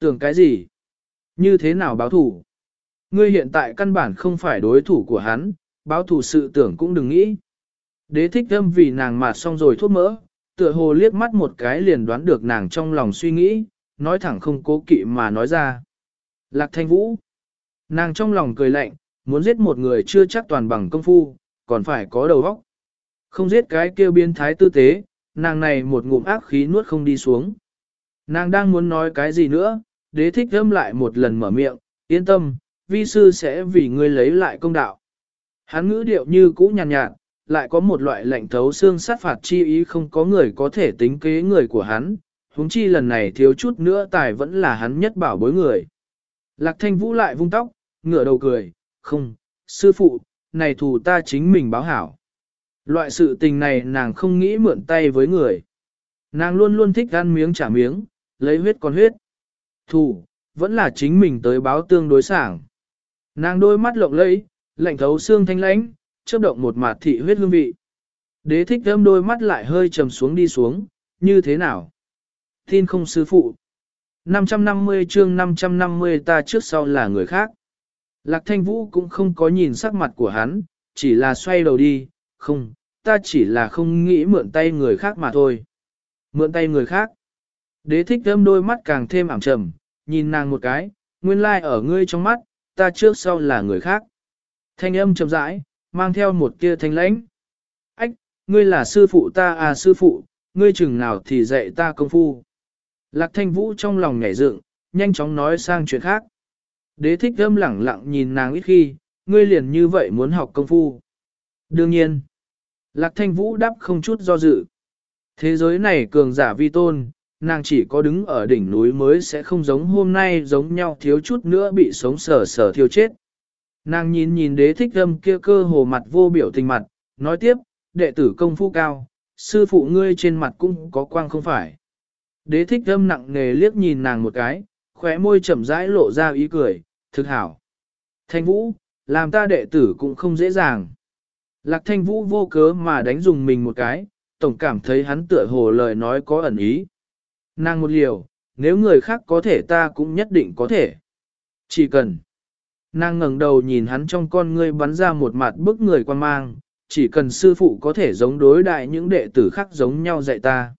Tưởng cái gì? Như thế nào báo thủ? Ngươi hiện tại căn bản không phải đối thủ của hắn, báo thủ sự tưởng cũng đừng nghĩ. Đế thích âm vì nàng mà xong rồi thuốc mỡ, tựa hồ liếc mắt một cái liền đoán được nàng trong lòng suy nghĩ, nói thẳng không cố kỵ mà nói ra. Lạc thanh vũ. Nàng trong lòng cười lạnh, muốn giết một người chưa chắc toàn bằng công phu, còn phải có đầu óc. Không giết cái kêu biến thái tư tế, nàng này một ngụm ác khí nuốt không đi xuống. Nàng đang muốn nói cái gì nữa, đế thích âm lại một lần mở miệng, yên tâm, vi sư sẽ vì ngươi lấy lại công đạo. Hắn ngữ điệu như cũ nhàn nhạt, nhạt, lại có một loại lệnh thấu xương sát phạt chi ý không có người có thể tính kế người của hắn, huống chi lần này thiếu chút nữa tài vẫn là hắn nhất bảo bối người. Lạc thanh vũ lại vung tóc, ngửa đầu cười, không, sư phụ, này thù ta chính mình báo hảo. Loại sự tình này nàng không nghĩ mượn tay với người. Nàng luôn luôn thích ăn miếng trả miếng, lấy huyết con huyết. Thù, vẫn là chính mình tới báo tương đối sảng. Nàng đôi mắt lộng lẫy, lạnh thấu xương thanh lãnh, chớp động một mạt thị huyết hương vị. Đế thích thơm đôi mắt lại hơi trầm xuống đi xuống, như thế nào? Tin không sư phụ. 550 chương 550 ta trước sau là người khác. Lạc thanh vũ cũng không có nhìn sắc mặt của hắn, chỉ là xoay đầu đi, không, ta chỉ là không nghĩ mượn tay người khác mà thôi. Mượn tay người khác. Đế thích thơm đôi mắt càng thêm ảm trầm, nhìn nàng một cái, nguyên lai like ở ngươi trong mắt, ta trước sau là người khác. Thanh âm chậm rãi, mang theo một tia thanh lãnh. Ách, ngươi là sư phụ ta à sư phụ, ngươi chừng nào thì dạy ta công phu. Lạc thanh vũ trong lòng nhảy dựng, nhanh chóng nói sang chuyện khác. Đế thích thơm lẳng lặng nhìn nàng ít khi, ngươi liền như vậy muốn học công phu. Đương nhiên, Lạc thanh vũ đáp không chút do dự. Thế giới này cường giả vi tôn, nàng chỉ có đứng ở đỉnh núi mới sẽ không giống hôm nay giống nhau thiếu chút nữa bị sống sờ sờ thiêu chết. Nàng nhìn nhìn đế thích âm kia cơ hồ mặt vô biểu tình mặt, nói tiếp, đệ tử công phu cao, sư phụ ngươi trên mặt cũng có quang không phải. Đế thích âm nặng nề liếc nhìn nàng một cái, khóe môi chậm rãi lộ ra ý cười, thực hảo. Thanh vũ, làm ta đệ tử cũng không dễ dàng. Lạc thanh vũ vô cớ mà đánh dùng mình một cái, tổng cảm thấy hắn tựa hồ lời nói có ẩn ý. Nàng một liều, nếu người khác có thể ta cũng nhất định có thể. Chỉ cần. Nàng ngẩng đầu nhìn hắn trong con ngươi bắn ra một mặt bức người quan mang, chỉ cần sư phụ có thể giống đối đại những đệ tử khác giống nhau dạy ta.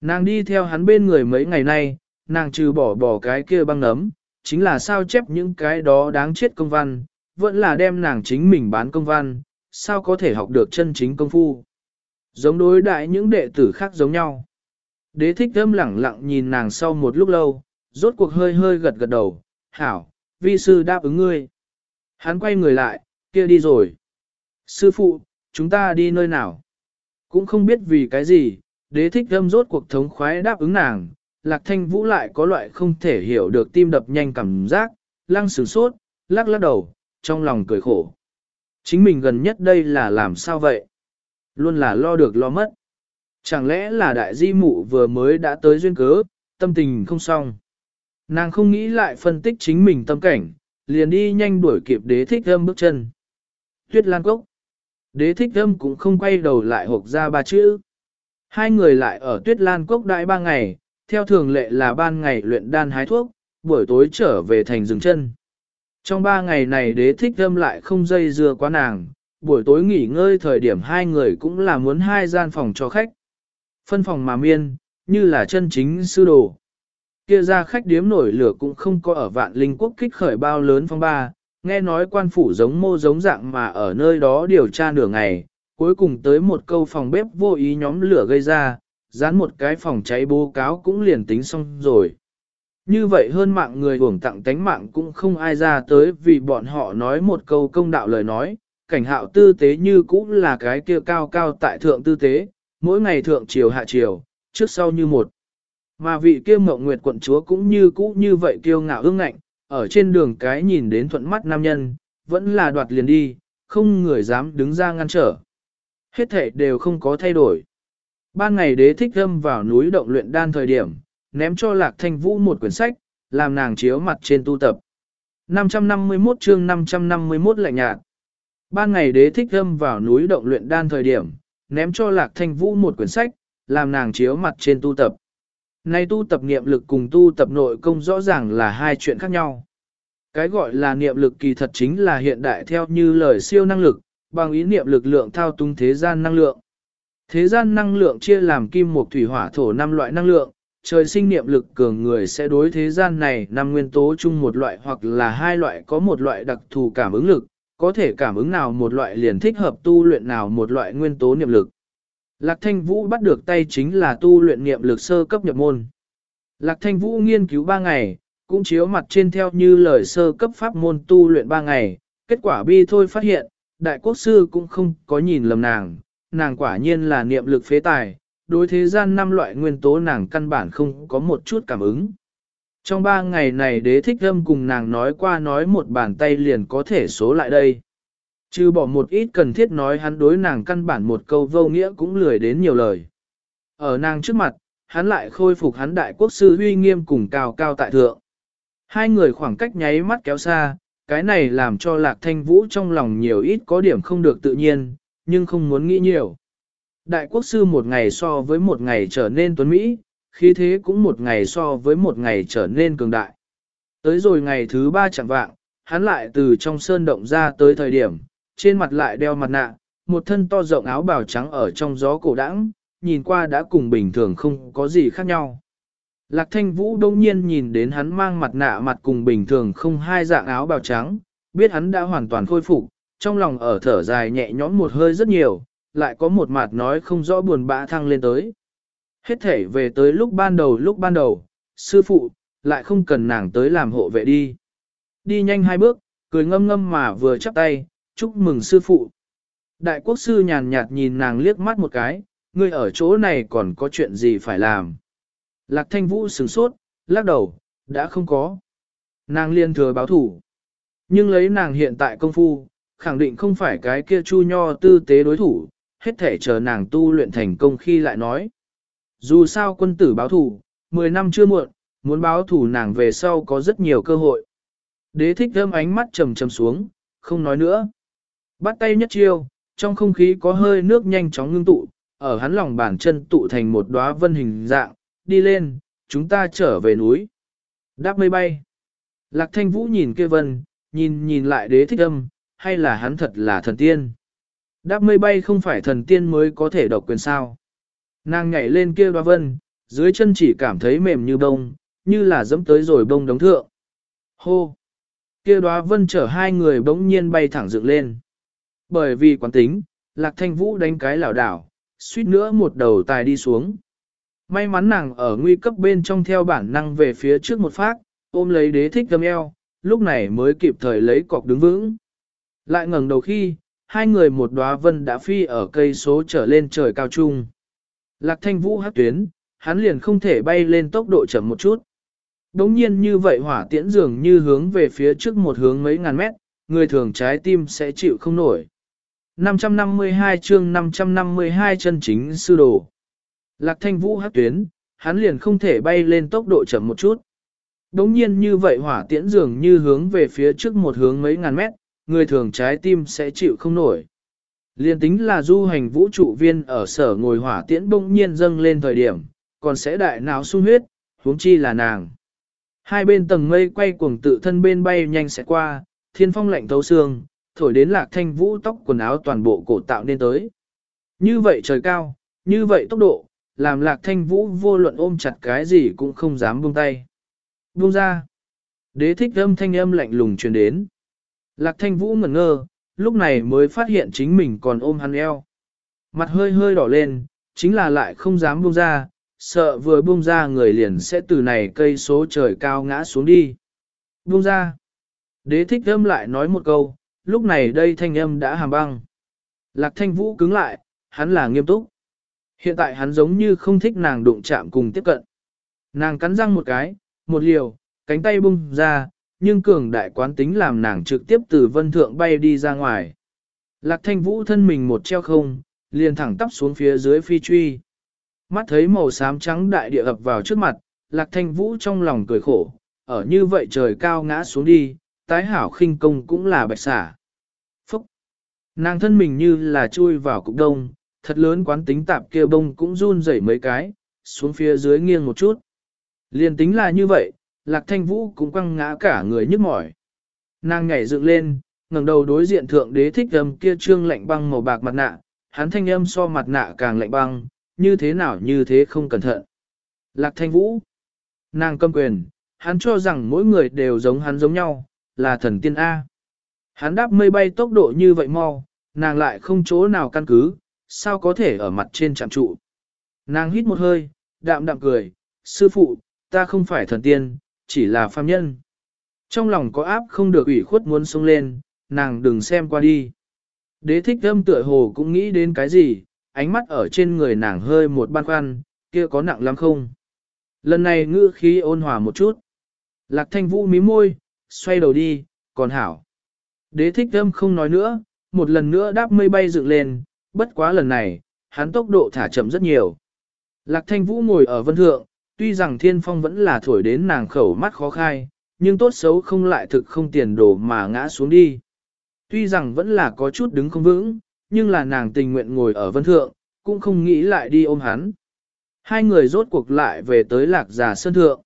Nàng đi theo hắn bên người mấy ngày nay, nàng trừ bỏ bỏ cái kia băng nấm, chính là sao chép những cái đó đáng chết công văn, vẫn là đem nàng chính mình bán công văn, sao có thể học được chân chính công phu. Giống đối đại những đệ tử khác giống nhau. Đế thích thơm lẳng lặng nhìn nàng sau một lúc lâu, rốt cuộc hơi hơi gật gật đầu, hảo, vi sư đáp ứng ngươi. Hắn quay người lại, kia đi rồi. Sư phụ, chúng ta đi nơi nào? Cũng không biết vì cái gì, đế thích thơm rốt cuộc thống khoái đáp ứng nàng, lạc thanh vũ lại có loại không thể hiểu được tim đập nhanh cảm giác, lăng sửng sốt, lắc lắc đầu, trong lòng cười khổ. Chính mình gần nhất đây là làm sao vậy? Luôn là lo được lo mất. Chẳng lẽ là đại di mụ vừa mới đã tới duyên cớ, tâm tình không xong. Nàng không nghĩ lại phân tích chính mình tâm cảnh, liền đi nhanh đuổi kịp đế thích âm bước chân. Tuyết lan cốc. Đế thích âm cũng không quay đầu lại hộp ra ba chữ. Hai người lại ở tuyết lan cốc đại ba ngày, theo thường lệ là ban ngày luyện đan hái thuốc, buổi tối trở về thành rừng chân. Trong ba ngày này đế thích âm lại không dây dưa quá nàng, buổi tối nghỉ ngơi thời điểm hai người cũng là muốn hai gian phòng cho khách. Phân phòng mà miên, như là chân chính sư đồ. Kia ra khách điếm nổi lửa cũng không có ở vạn linh quốc kích khởi bao lớn phong ba, nghe nói quan phủ giống mô giống dạng mà ở nơi đó điều tra nửa ngày, cuối cùng tới một câu phòng bếp vô ý nhóm lửa gây ra, dán một cái phòng cháy bố cáo cũng liền tính xong rồi. Như vậy hơn mạng người hưởng tặng tánh mạng cũng không ai ra tới vì bọn họ nói một câu công đạo lời nói, cảnh hạo tư tế như cũng là cái kia cao cao tại thượng tư tế, mỗi ngày thượng chiều hạ chiều, trước sau như một. Mà vị kia mộng nguyệt quận chúa cũng như cũ như vậy kiêu ngạo ương ngạnh, ở trên đường cái nhìn đến thuận mắt nam nhân, vẫn là đoạt liền đi, không người dám đứng ra ngăn trở. Hết thể đều không có thay đổi. Ban ngày đế thích âm vào núi động luyện đan thời điểm, ném cho lạc thanh vũ một quyển sách, làm nàng chiếu mặt trên tu tập. 551 chương 551 lạnh nhạt. Ban ngày đế thích âm vào núi động luyện đan thời điểm, ném cho lạc thanh vũ một quyển sách, làm nàng chiếu mặt trên tu tập. Này tu tập niệm lực cùng tu tập nội công rõ ràng là hai chuyện khác nhau. Cái gọi là niệm lực kỳ thật chính là hiện đại theo như lời siêu năng lực, bằng ý niệm lực lượng thao túng thế gian năng lượng. Thế gian năng lượng chia làm kim mộc thủy hỏa thổ năm loại năng lượng, trời sinh niệm lực cường người sẽ đối thế gian này năm nguyên tố chung một loại hoặc là hai loại có một loại đặc thù cảm ứng lực, có thể cảm ứng nào một loại liền thích hợp tu luyện nào một loại nguyên tố niệm lực. Lạc Thanh Vũ bắt được tay chính là tu luyện niệm lực sơ cấp nhập môn. Lạc Thanh Vũ nghiên cứu 3 ngày, cũng chiếu mặt trên theo như lời sơ cấp pháp môn tu luyện 3 ngày, kết quả bi thôi phát hiện, đại quốc sư cũng không có nhìn lầm nàng, nàng quả nhiên là niệm lực phế tài, đối thế gian năm loại nguyên tố nàng căn bản không có một chút cảm ứng. Trong ba ngày này đế thích âm cùng nàng nói qua nói một bàn tay liền có thể số lại đây. Trừ bỏ một ít cần thiết nói hắn đối nàng căn bản một câu vô nghĩa cũng lười đến nhiều lời. Ở nàng trước mặt, hắn lại khôi phục hắn đại quốc sư uy nghiêm cùng cao cao tại thượng. Hai người khoảng cách nháy mắt kéo xa, cái này làm cho lạc thanh vũ trong lòng nhiều ít có điểm không được tự nhiên, nhưng không muốn nghĩ nhiều. Đại quốc sư một ngày so với một ngày trở nên tuấn Mỹ, khí thế cũng một ngày so với một ngày trở nên cường đại. Tới rồi ngày thứ ba chẳng vạng, hắn lại từ trong sơn động ra tới thời điểm, trên mặt lại đeo mặt nạ, một thân to rộng áo bào trắng ở trong gió cổ đãng, nhìn qua đã cùng bình thường không có gì khác nhau. Lạc thanh vũ đông nhiên nhìn đến hắn mang mặt nạ mặt cùng bình thường không hai dạng áo bào trắng, biết hắn đã hoàn toàn khôi phục, trong lòng ở thở dài nhẹ nhõm một hơi rất nhiều, lại có một mặt nói không rõ buồn bã thăng lên tới. Hết thể về tới lúc ban đầu lúc ban đầu, sư phụ, lại không cần nàng tới làm hộ vệ đi. Đi nhanh hai bước, cười ngâm ngâm mà vừa chắp tay, chúc mừng sư phụ. Đại quốc sư nhàn nhạt nhìn nàng liếc mắt một cái, ngươi ở chỗ này còn có chuyện gì phải làm. Lạc thanh vũ sửng sốt, lắc đầu, đã không có. Nàng liên thừa báo thủ. Nhưng lấy nàng hiện tại công phu, khẳng định không phải cái kia chu nho tư tế đối thủ, hết thể chờ nàng tu luyện thành công khi lại nói. Dù sao quân tử báo thủ, 10 năm chưa muộn, muốn báo thủ nàng về sau có rất nhiều cơ hội. Đế thích thơm ánh mắt trầm trầm xuống, không nói nữa. Bắt tay nhất chiêu, trong không khí có hơi nước nhanh chóng ngưng tụ, ở hắn lòng bàn chân tụ thành một đóa vân hình dạng, đi lên, chúng ta trở về núi. Đáp mây bay. Lạc thanh vũ nhìn kia vân, nhìn nhìn lại đế thích âm, hay là hắn thật là thần tiên. Đáp mây bay không phải thần tiên mới có thể độc quyền sao. Nàng nhảy lên kia đóa vân, dưới chân chỉ cảm thấy mềm như bông, như là dẫm tới rồi bông đống thượng. Hô! Kia đóa vân chở hai người bỗng nhiên bay thẳng dựng lên. Bởi vì quán tính, Lạc Thanh Vũ đánh cái lảo đảo, suýt nữa một đầu tài đi xuống. May mắn nàng ở nguy cấp bên trong theo bản năng về phía trước một phát, ôm lấy đế thích gầm eo, lúc này mới kịp thời lấy cọc đứng vững. Lại ngẩng đầu khi, hai người một đóa vân đã phi ở cây số trở lên trời cao trung. Lạc thanh vũ hát tuyến, hắn liền không thể bay lên tốc độ chậm một chút. Đống nhiên như vậy hỏa tiễn dường như hướng về phía trước một hướng mấy ngàn mét, người thường trái tim sẽ chịu không nổi. 552 chương 552 chân chính sư đồ. Lạc thanh vũ hát tuyến, hắn liền không thể bay lên tốc độ chậm một chút. Đống nhiên như vậy hỏa tiễn dường như hướng về phía trước một hướng mấy ngàn mét, người thường trái tim sẽ chịu không nổi. Liên tính là du hành vũ trụ viên ở sở ngồi hỏa tiễn bỗng nhiên dâng lên thời điểm, còn sẽ đại não sung huyết, huống chi là nàng. Hai bên tầng mây quay cuồng tự thân bên bay nhanh sẽ qua, thiên phong lạnh thấu xương, thổi đến lạc thanh vũ tóc quần áo toàn bộ cổ tạo nên tới. Như vậy trời cao, như vậy tốc độ, làm lạc thanh vũ vô luận ôm chặt cái gì cũng không dám buông tay. Buông ra. Đế thích âm thanh âm lạnh lùng truyền đến. Lạc thanh vũ ngẩn ngơ, lúc này mới phát hiện chính mình còn ôm hắn eo. Mặt hơi hơi đỏ lên, chính là lại không dám buông ra, sợ vừa buông ra người liền sẽ từ này cây số trời cao ngã xuống đi. Buông ra. Đế thích âm lại nói một câu, lúc này đây thanh âm đã hàm băng. Lạc thanh vũ cứng lại, hắn là nghiêm túc. Hiện tại hắn giống như không thích nàng đụng chạm cùng tiếp cận. Nàng cắn răng một cái, một liều, cánh tay bung ra, nhưng cường đại quán tính làm nàng trực tiếp từ vân thượng bay đi ra ngoài. Lạc thanh vũ thân mình một treo không, liền thẳng tắp xuống phía dưới phi truy. Mắt thấy màu xám trắng đại địa ập vào trước mặt, lạc thanh vũ trong lòng cười khổ, ở như vậy trời cao ngã xuống đi, tái hảo khinh công cũng là bạch xả. Phúc! Nàng thân mình như là chui vào cục đông, thật lớn quán tính tạp kia bông cũng run rẩy mấy cái, xuống phía dưới nghiêng một chút. liền tính là như vậy, Lạc Thanh Vũ cũng quăng ngã cả người nhức mỏi. Nàng nhảy dựng lên, ngẩng đầu đối diện thượng đế thích âm kia trương lạnh băng màu bạc mặt nạ, hắn thanh âm so mặt nạ càng lạnh băng, như thế nào như thế không cẩn thận. Lạc Thanh Vũ, nàng cầm quyền, hắn cho rằng mỗi người đều giống hắn giống nhau, là thần tiên A. Hắn đáp mây bay tốc độ như vậy mau, nàng lại không chỗ nào căn cứ, sao có thể ở mặt trên chạm trụ. Nàng hít một hơi, đạm đạm cười, sư phụ, ta không phải thần tiên, chỉ là phàm nhân. Trong lòng có áp không được ủy khuất muốn sung lên, nàng đừng xem qua đi. Đế thích âm tựa hồ cũng nghĩ đến cái gì, ánh mắt ở trên người nàng hơi một ban khoăn, kia có nặng lắm không? Lần này ngữ khí ôn hòa một chút. Lạc thanh vũ mí môi, xoay đầu đi, còn hảo. Đế thích âm không nói nữa, một lần nữa đáp mây bay dựng lên, bất quá lần này, hắn tốc độ thả chậm rất nhiều. Lạc thanh vũ ngồi ở vân thượng, tuy rằng thiên phong vẫn là thổi đến nàng khẩu mắt khó khai, nhưng tốt xấu không lại thực không tiền đồ mà ngã xuống đi. Tuy rằng vẫn là có chút đứng không vững, nhưng là nàng tình nguyện ngồi ở vân thượng, cũng không nghĩ lại đi ôm hắn. Hai người rốt cuộc lại về tới lạc già sơn thượng.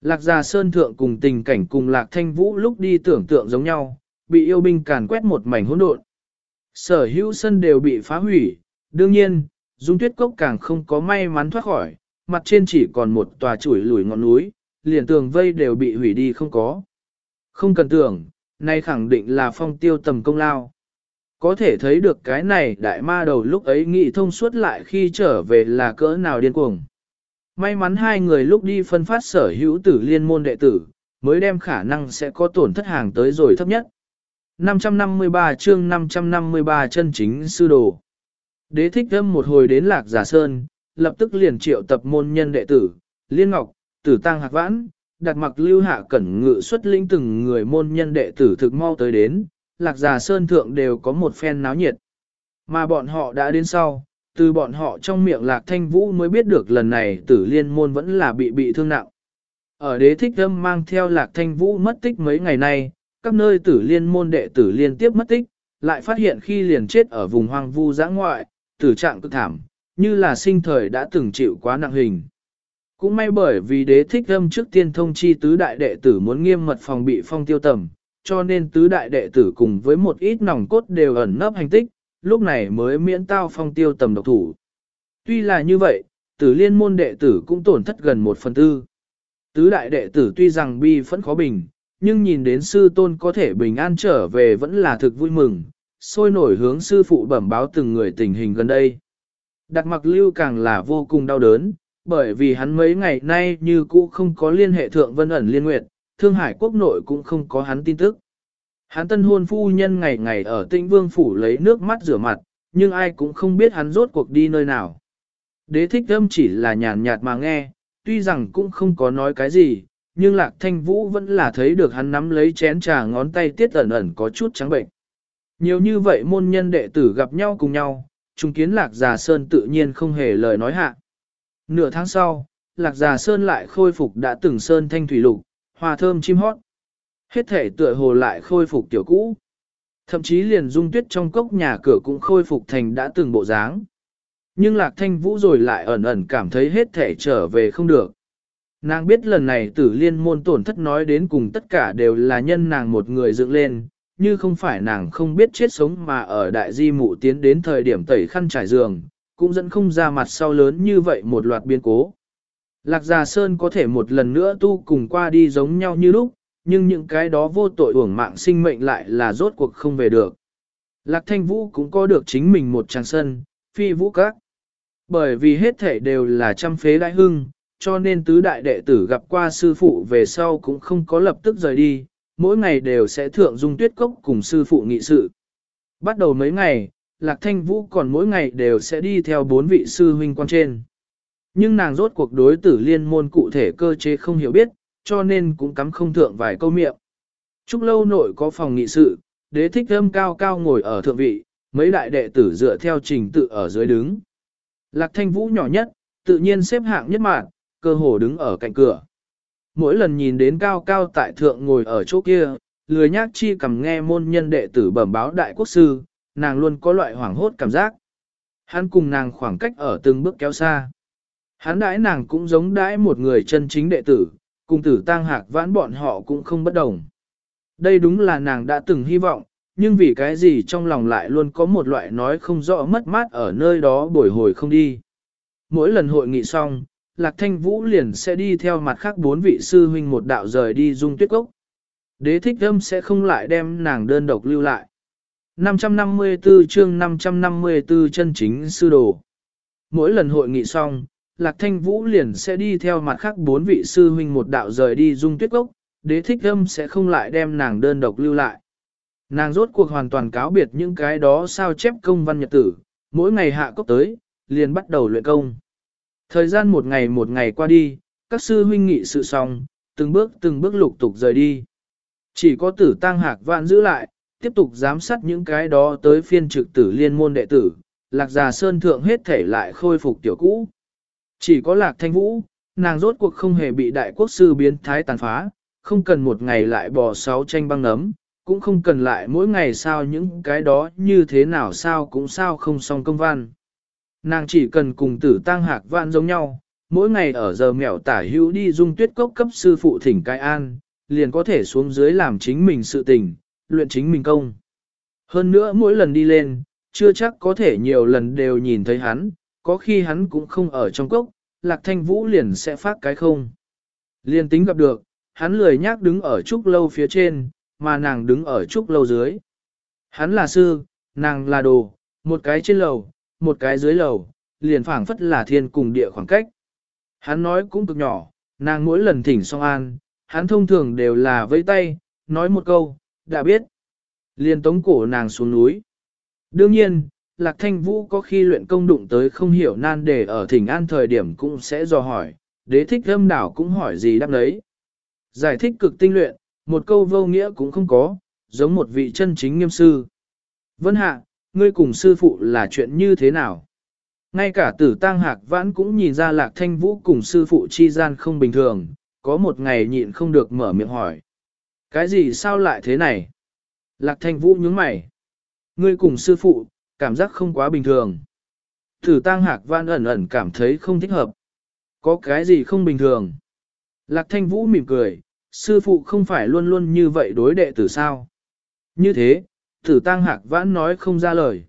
Lạc già sơn thượng cùng tình cảnh cùng lạc thanh vũ lúc đi tưởng tượng giống nhau, bị yêu binh càn quét một mảnh hỗn độn. Sở hữu sân đều bị phá hủy, đương nhiên, dung tuyết cốc càng không có may mắn thoát khỏi, mặt trên chỉ còn một tòa chuỗi lùi ngọn núi, liền tường vây đều bị hủy đi không có. Không cần tưởng, nay khẳng định là phong tiêu tầm công lao. Có thể thấy được cái này đại ma đầu lúc ấy nghĩ thông suốt lại khi trở về là cỡ nào điên cuồng. May mắn hai người lúc đi phân phát sở hữu tử liên môn đệ tử, mới đem khả năng sẽ có tổn thất hàng tới rồi thấp nhất. 553 chương 553 chân chính sư đồ. Đế thích thâm một hồi đến lạc giả sơn, lập tức liền triệu tập môn nhân đệ tử, liên ngọc, tử tăng hạc vãn, đặt mặc lưu hạ cẩn ngự xuất lĩnh từng người môn nhân đệ tử thực mau tới đến, lạc giả sơn thượng đều có một phen náo nhiệt. Mà bọn họ đã đến sau, từ bọn họ trong miệng lạc thanh vũ mới biết được lần này tử liên môn vẫn là bị bị thương nặng. Ở đế thích âm mang theo lạc thanh vũ mất tích mấy ngày nay, các nơi tử liên môn đệ tử liên tiếp mất tích, lại phát hiện khi liền chết ở vùng hoang vu giã ngoại, tử trạng cực thảm, như là sinh thời đã từng chịu quá nặng hình. Cũng may bởi vì đế thích âm trước tiên thông chi tứ đại đệ tử muốn nghiêm mật phòng bị phong tiêu tầm, cho nên tứ đại đệ tử cùng với một ít nòng cốt đều ẩn nấp hành tích, lúc này mới miễn tao phong tiêu tầm độc thủ. Tuy là như vậy, tử liên môn đệ tử cũng tổn thất gần một phần tư. Tứ đại đệ tử tuy rằng bi phẫn khó bình, nhưng nhìn đến sư tôn có thể bình an trở về vẫn là thực vui mừng, sôi nổi hướng sư phụ bẩm báo từng người tình hình gần đây. Đặt mặc lưu càng là vô cùng đau đớn, bởi vì hắn mấy ngày nay như cũ không có liên hệ thượng vân ẩn liên nguyệt, Thương Hải quốc nội cũng không có hắn tin tức. Hắn tân hôn phu nhân ngày ngày ở tĩnh vương phủ lấy nước mắt rửa mặt, nhưng ai cũng không biết hắn rốt cuộc đi nơi nào. Đế thích âm chỉ là nhàn nhạt mà nghe, tuy rằng cũng không có nói cái gì, nhưng lạc thanh vũ vẫn là thấy được hắn nắm lấy chén trà ngón tay tiết ẩn ẩn có chút trắng bệnh. Nhiều như vậy môn nhân đệ tử gặp nhau cùng nhau, trùng kiến lạc già sơn tự nhiên không hề lời nói hạ. Nửa tháng sau, lạc già sơn lại khôi phục đã từng sơn thanh thủy lục, hoa thơm chim hót. Hết thể tựa hồ lại khôi phục tiểu cũ. Thậm chí liền dung tuyết trong cốc nhà cửa cũng khôi phục thành đã từng bộ dáng. Nhưng lạc thanh vũ rồi lại ẩn ẩn cảm thấy hết thể trở về không được. Nàng biết lần này tử liên môn tổn thất nói đến cùng tất cả đều là nhân nàng một người dựng lên, như không phải nàng không biết chết sống mà ở đại di mụ tiến đến thời điểm tẩy khăn trải giường, cũng dẫn không ra mặt sau lớn như vậy một loạt biến cố. Lạc Già Sơn có thể một lần nữa tu cùng qua đi giống nhau như lúc, nhưng những cái đó vô tội uổng mạng sinh mệnh lại là rốt cuộc không về được. Lạc Thanh Vũ cũng có được chính mình một trang sân, phi vũ các. Bởi vì hết thể đều là trăm phế đại hưng, cho nên tứ đại đệ tử gặp qua sư phụ về sau cũng không có lập tức rời đi, mỗi ngày đều sẽ thượng dung tuyết cốc cùng sư phụ nghị sự. Bắt đầu mấy ngày, Lạc Thanh Vũ còn mỗi ngày đều sẽ đi theo bốn vị sư huynh quan trên. Nhưng nàng rốt cuộc đối tử liên môn cụ thể cơ chế không hiểu biết, cho nên cũng cắm không thượng vài câu miệng. Trúc lâu nội có phòng nghị sự, đế thích âm cao cao ngồi ở thượng vị, mấy đại đệ tử dựa theo trình tự ở dưới đứng. Lạc thanh vũ nhỏ nhất, tự nhiên xếp hạng nhất mạng, cơ hồ đứng ở cạnh cửa. Mỗi lần nhìn đến cao cao tại thượng ngồi ở chỗ kia, lười nhác chi cầm nghe môn nhân đệ tử bẩm báo đại quốc sư, nàng luôn có loại hoảng hốt cảm giác. Hắn cùng nàng khoảng cách ở từng bước kéo xa. Hắn đãi nàng cũng giống đãi một người chân chính đệ tử, cùng tử tang hạc vãn bọn họ cũng không bất đồng. Đây đúng là nàng đã từng hy vọng, nhưng vì cái gì trong lòng lại luôn có một loại nói không rõ mất mát ở nơi đó bồi hồi không đi. Mỗi lần hội nghị xong, Lạc Thanh Vũ liền sẽ đi theo mặt khác bốn vị sư huynh một đạo rời đi dung tuyết cốc. Đế thích âm sẽ không lại đem nàng đơn độc lưu lại. 554 chương 554 chân chính sư đồ. Mỗi lần hội nghị xong, Lạc Thanh Vũ liền sẽ đi theo mặt khác bốn vị sư huynh một đạo rời đi dung tuyết cốc, đế thích âm sẽ không lại đem nàng đơn độc lưu lại. Nàng rốt cuộc hoàn toàn cáo biệt những cái đó sao chép công văn nhật tử, mỗi ngày hạ cốc tới, liền bắt đầu luyện công. Thời gian một ngày một ngày qua đi, các sư huynh nghị sự xong, từng bước từng bước lục tục rời đi. Chỉ có tử tăng hạc vạn giữ lại, tiếp tục giám sát những cái đó tới phiên trực tử liên môn đệ tử, lạc già sơn thượng hết thể lại khôi phục tiểu cũ. Chỉ có lạc thanh vũ, nàng rốt cuộc không hề bị đại quốc sư biến thái tàn phá, không cần một ngày lại bò sáu tranh băng nấm, cũng không cần lại mỗi ngày sao những cái đó như thế nào sao cũng sao không xong công văn. Nàng chỉ cần cùng tử tăng hạc vạn giống nhau, mỗi ngày ở giờ mèo tả hữu đi dung tuyết cốc cấp sư phụ thỉnh cai an, liền có thể xuống dưới làm chính mình sự tình, luyện chính mình công. Hơn nữa mỗi lần đi lên, chưa chắc có thể nhiều lần đều nhìn thấy hắn, có khi hắn cũng không ở trong cốc, lạc thanh vũ liền sẽ phát cái không. Liền tính gặp được, hắn lười nhác đứng ở trúc lâu phía trên, mà nàng đứng ở trúc lâu dưới. Hắn là sư, nàng là đồ, một cái trên lầu, một cái dưới lầu, liền phảng phất là thiên cùng địa khoảng cách. Hắn nói cũng cực nhỏ, nàng mỗi lần thỉnh song an, hắn thông thường đều là vẫy tay, nói một câu, đã biết. Liền tống cổ nàng xuống núi. Đương nhiên, Lạc Thanh Vũ có khi luyện công đụng tới không hiểu nan đề ở thỉnh an thời điểm cũng sẽ dò hỏi, đế thích âm đảo cũng hỏi gì đáp đấy. Giải thích cực tinh luyện, một câu vô nghĩa cũng không có, giống một vị chân chính nghiêm sư. Vân Hạ, ngươi cùng sư phụ là chuyện như thế nào? Ngay cả tử tang hạc vãn cũng nhìn ra lạc thanh vũ cùng sư phụ chi gian không bình thường, có một ngày nhịn không được mở miệng hỏi. Cái gì sao lại thế này? Lạc thanh vũ nhướng mày. Ngươi cùng sư phụ, cảm giác không quá bình thường. Tử tang hạc vãn ẩn ẩn cảm thấy không thích hợp. Có cái gì không bình thường? Lạc thanh vũ mỉm cười, sư phụ không phải luôn luôn như vậy đối đệ tử sao? Như thế, tử tăng hạc vãn nói không ra lời.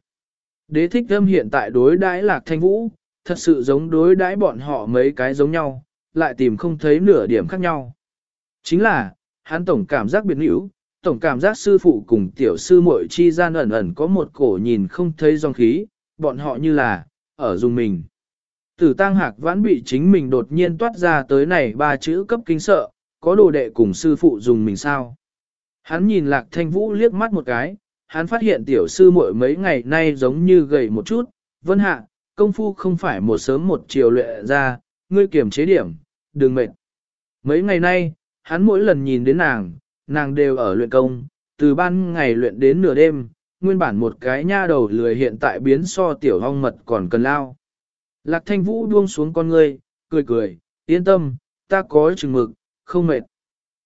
Đế thích âm hiện tại đối đãi lạc thanh vũ, thật sự giống đối đãi bọn họ mấy cái giống nhau, lại tìm không thấy nửa điểm khác nhau. Chính là, hắn tổng cảm giác biệt hữu, tổng cảm giác sư phụ cùng tiểu sư muội chi gian ẩn ẩn có một cổ nhìn không thấy dòng khí, bọn họ như là, ở dùng mình. Tử tăng hạc vãn bị chính mình đột nhiên toát ra tới này ba chữ cấp kinh sợ, có đồ đệ cùng sư phụ dùng mình sao. Hắn nhìn lạc thanh vũ liếc mắt một cái, hắn phát hiện tiểu sư muội mấy ngày nay giống như gầy một chút, vân hạ, công phu không phải một sớm một chiều luyện ra, ngươi kiểm chế điểm, đừng mệt. Mấy ngày nay, hắn mỗi lần nhìn đến nàng, nàng đều ở luyện công, từ ban ngày luyện đến nửa đêm, nguyên bản một cái nha đầu lười hiện tại biến so tiểu hong mật còn cần lao. Lạc thanh vũ buông xuống con ngươi, cười cười, yên tâm, ta có chừng mực, không mệt.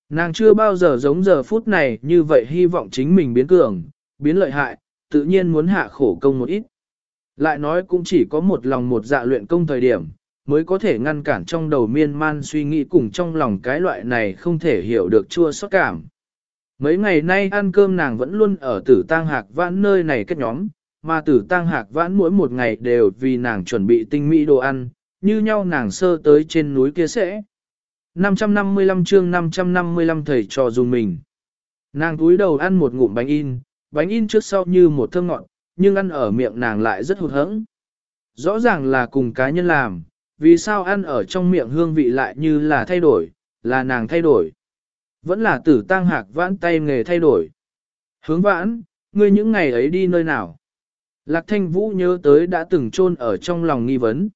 Nàng chưa bao giờ giống giờ phút này như vậy hy vọng chính mình biến cường, biến lợi hại, tự nhiên muốn hạ khổ công một ít. Lại nói cũng chỉ có một lòng một dạ luyện công thời điểm, mới có thể ngăn cản trong đầu miên man suy nghĩ cùng trong lòng cái loại này không thể hiểu được chua xót cảm. Mấy ngày nay ăn cơm nàng vẫn luôn ở tử tang hạc vãn nơi này kết nhóm, mà tử tang hạc vãn mỗi một ngày đều vì nàng chuẩn bị tinh mỹ đồ ăn, như nhau nàng sơ tới trên núi kia sẽ. 555 chương 555 thầy trò dùng mình. Nàng túi đầu ăn một ngụm bánh in, bánh in trước sau như một thơm ngọt, nhưng ăn ở miệng nàng lại rất hụt hẫng. Rõ ràng là cùng cá nhân làm, vì sao ăn ở trong miệng hương vị lại như là thay đổi, là nàng thay đổi. Vẫn là tử tang hạc vãn tay nghề thay đổi. Hướng vãn, ngươi những ngày ấy đi nơi nào? Lạc thanh vũ nhớ tới đã từng chôn ở trong lòng nghi vấn.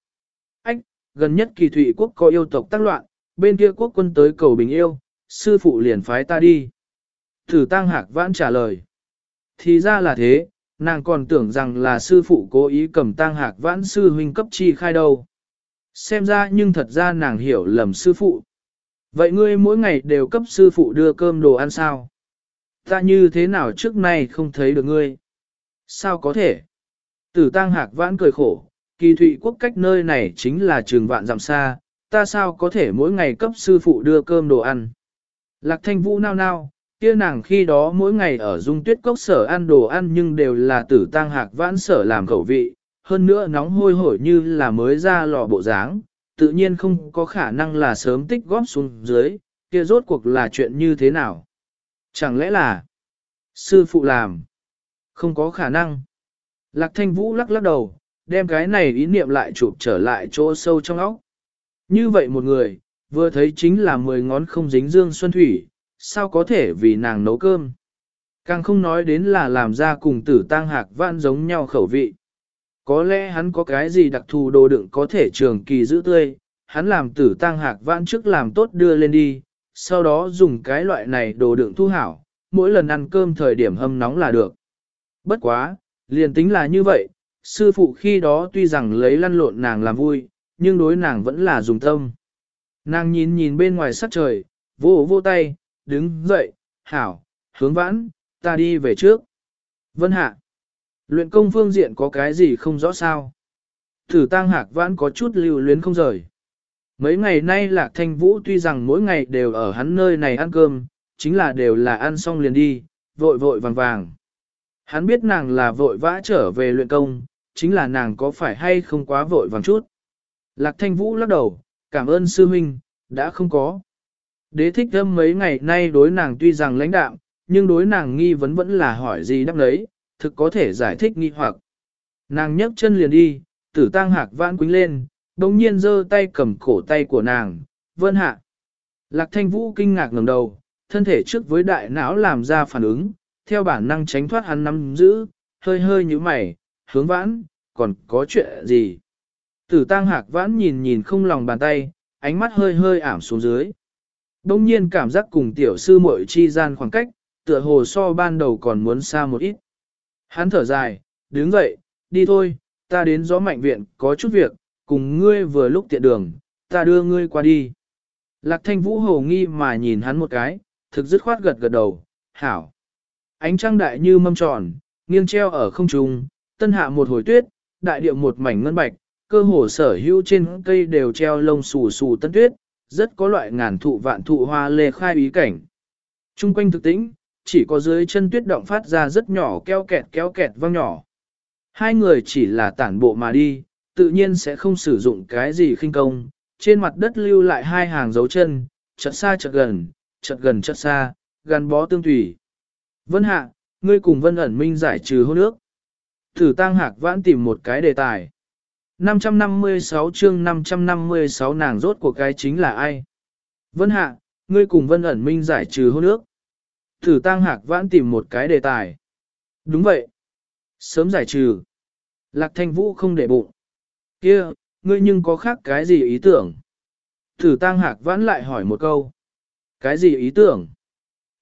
Ách, gần nhất kỳ thụy quốc có yêu tộc tác loạn, bên kia quốc quân tới cầu bình yêu, sư phụ liền phái ta đi. Thử tăng hạc vãn trả lời. Thì ra là thế, nàng còn tưởng rằng là sư phụ cố ý cầm tăng hạc vãn sư huynh cấp chi khai đâu. Xem ra nhưng thật ra nàng hiểu lầm sư phụ. Vậy ngươi mỗi ngày đều cấp sư phụ đưa cơm đồ ăn sao? Ta như thế nào trước nay không thấy được ngươi? Sao có thể? Tử tăng hạc vãn cười khổ, Kỳ thụy quốc cách nơi này chính là trường vạn dặm xa, ta sao có thể mỗi ngày cấp sư phụ đưa cơm đồ ăn. Lạc thanh vũ nao nao, kia nàng khi đó mỗi ngày ở dung tuyết cốc sở ăn đồ ăn nhưng đều là tử tang hạc vãn sở làm khẩu vị, hơn nữa nóng hôi hổi như là mới ra lò bộ dáng, tự nhiên không có khả năng là sớm tích góp xuống dưới, kia rốt cuộc là chuyện như thế nào. Chẳng lẽ là sư phụ làm? Không có khả năng. Lạc thanh vũ lắc lắc đầu, đem cái này ý niệm lại chụp trở lại chỗ sâu trong óc. Như vậy một người, vừa thấy chính là mười ngón không dính dương xuân thủy, sao có thể vì nàng nấu cơm. Càng không nói đến là làm ra cùng tử tang hạc vạn giống nhau khẩu vị. Có lẽ hắn có cái gì đặc thù đồ đựng có thể trường kỳ giữ tươi, hắn làm tử tang hạc vạn trước làm tốt đưa lên đi, sau đó dùng cái loại này đồ đựng thu hảo, mỗi lần ăn cơm thời điểm hâm nóng là được. Bất quá, liền tính là như vậy, sư phụ khi đó tuy rằng lấy lăn lộn nàng làm vui, nhưng đối nàng vẫn là dùng tâm. Nàng nhìn nhìn bên ngoài sắc trời, vô vô tay, đứng dậy, hảo, hướng vãn, ta đi về trước. Vân hạ, luyện công phương diện có cái gì không rõ sao. Thử tăng hạc vãn có chút lưu luyến không rời. Mấy ngày nay lạc thanh vũ tuy rằng mỗi ngày đều ở hắn nơi này ăn cơm, chính là đều là ăn xong liền đi, vội vội vàng vàng. Hắn biết nàng là vội vã trở về luyện công, chính là nàng có phải hay không quá vội vàng chút. Lạc thanh vũ lắc đầu, cảm ơn sư huynh, đã không có. Đế thích thâm mấy ngày nay đối nàng tuy rằng lãnh đạm, nhưng đối nàng nghi vấn vẫn là hỏi gì đáp lấy, thực có thể giải thích nghi hoặc. Nàng nhấc chân liền đi, tử tang hạc vãn quính lên, đồng nhiên giơ tay cầm cổ tay của nàng, vân hạ. Lạc thanh vũ kinh ngạc ngẩng đầu, thân thể trước với đại não làm ra phản ứng, theo bản năng tránh thoát hắn nắm giữ, hơi hơi như mày, hướng vãn, còn có chuyện gì? Tử tang hạc vãn nhìn nhìn không lòng bàn tay, ánh mắt hơi hơi ảm xuống dưới. Đông nhiên cảm giác cùng tiểu sư muội chi gian khoảng cách, tựa hồ so ban đầu còn muốn xa một ít. Hắn thở dài, đứng dậy, đi thôi, ta đến gió mạnh viện, có chút việc, cùng ngươi vừa lúc tiện đường, ta đưa ngươi qua đi. Lạc thanh vũ hồ nghi mà nhìn hắn một cái, thực dứt khoát gật gật đầu, hảo. Ánh trăng đại như mâm tròn, nghiêng treo ở không trung, tân hạ một hồi tuyết, đại điệu một mảnh ngân bạch, cơ hồ sở hữu trên cây đều treo lông xù xù tân tuyết, rất có loại ngàn thụ vạn thụ hoa lê khai ý cảnh. Trung quanh thực tĩnh, chỉ có dưới chân tuyết động phát ra rất nhỏ keo kẹt keo kẹt vang nhỏ. Hai người chỉ là tản bộ mà đi, tự nhiên sẽ không sử dụng cái gì khinh công, trên mặt đất lưu lại hai hàng dấu chân, chợt xa chợt gần, chợt gần chợt xa, gắn bó tương tùy. Vân Hạ, ngươi cùng Vân ẩn minh giải trừ hôn ước. Thử tăng hạc vãn tìm một cái đề tài. 556 chương 556 nàng rốt của cái chính là ai? Vân Hạ, ngươi cùng Vân ẩn minh giải trừ hôn ước. Thử tăng hạc vãn tìm một cái đề tài. Đúng vậy. Sớm giải trừ. Lạc thanh vũ không để bụng. kia ngươi nhưng có khác cái gì ý tưởng? Thử tăng hạc vãn lại hỏi một câu. Cái gì ý tưởng?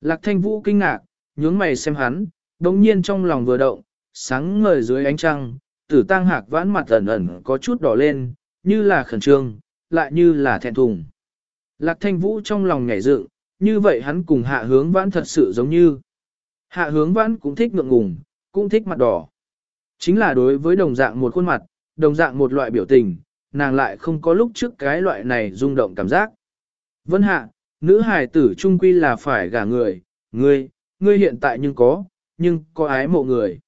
Lạc thanh vũ kinh ngạc, nhướng mày xem hắn, đồng nhiên trong lòng vừa động, sáng ngời dưới ánh trăng, tử tăng hạc vãn mặt ẩn ẩn có chút đỏ lên, như là khẩn trương, lại như là thẹn thùng. Lạc thanh vũ trong lòng nhảy dựng, như vậy hắn cùng hạ hướng vãn thật sự giống như. Hạ hướng vãn cũng thích ngượng ngùng, cũng thích mặt đỏ. Chính là đối với đồng dạng một khuôn mặt, đồng dạng một loại biểu tình, nàng lại không có lúc trước cái loại này rung động cảm giác. Vân hạ, nữ hài tử trung quy là phải gả người, ngươi, ngươi hiện tại nhưng có, nhưng có ái mộ người.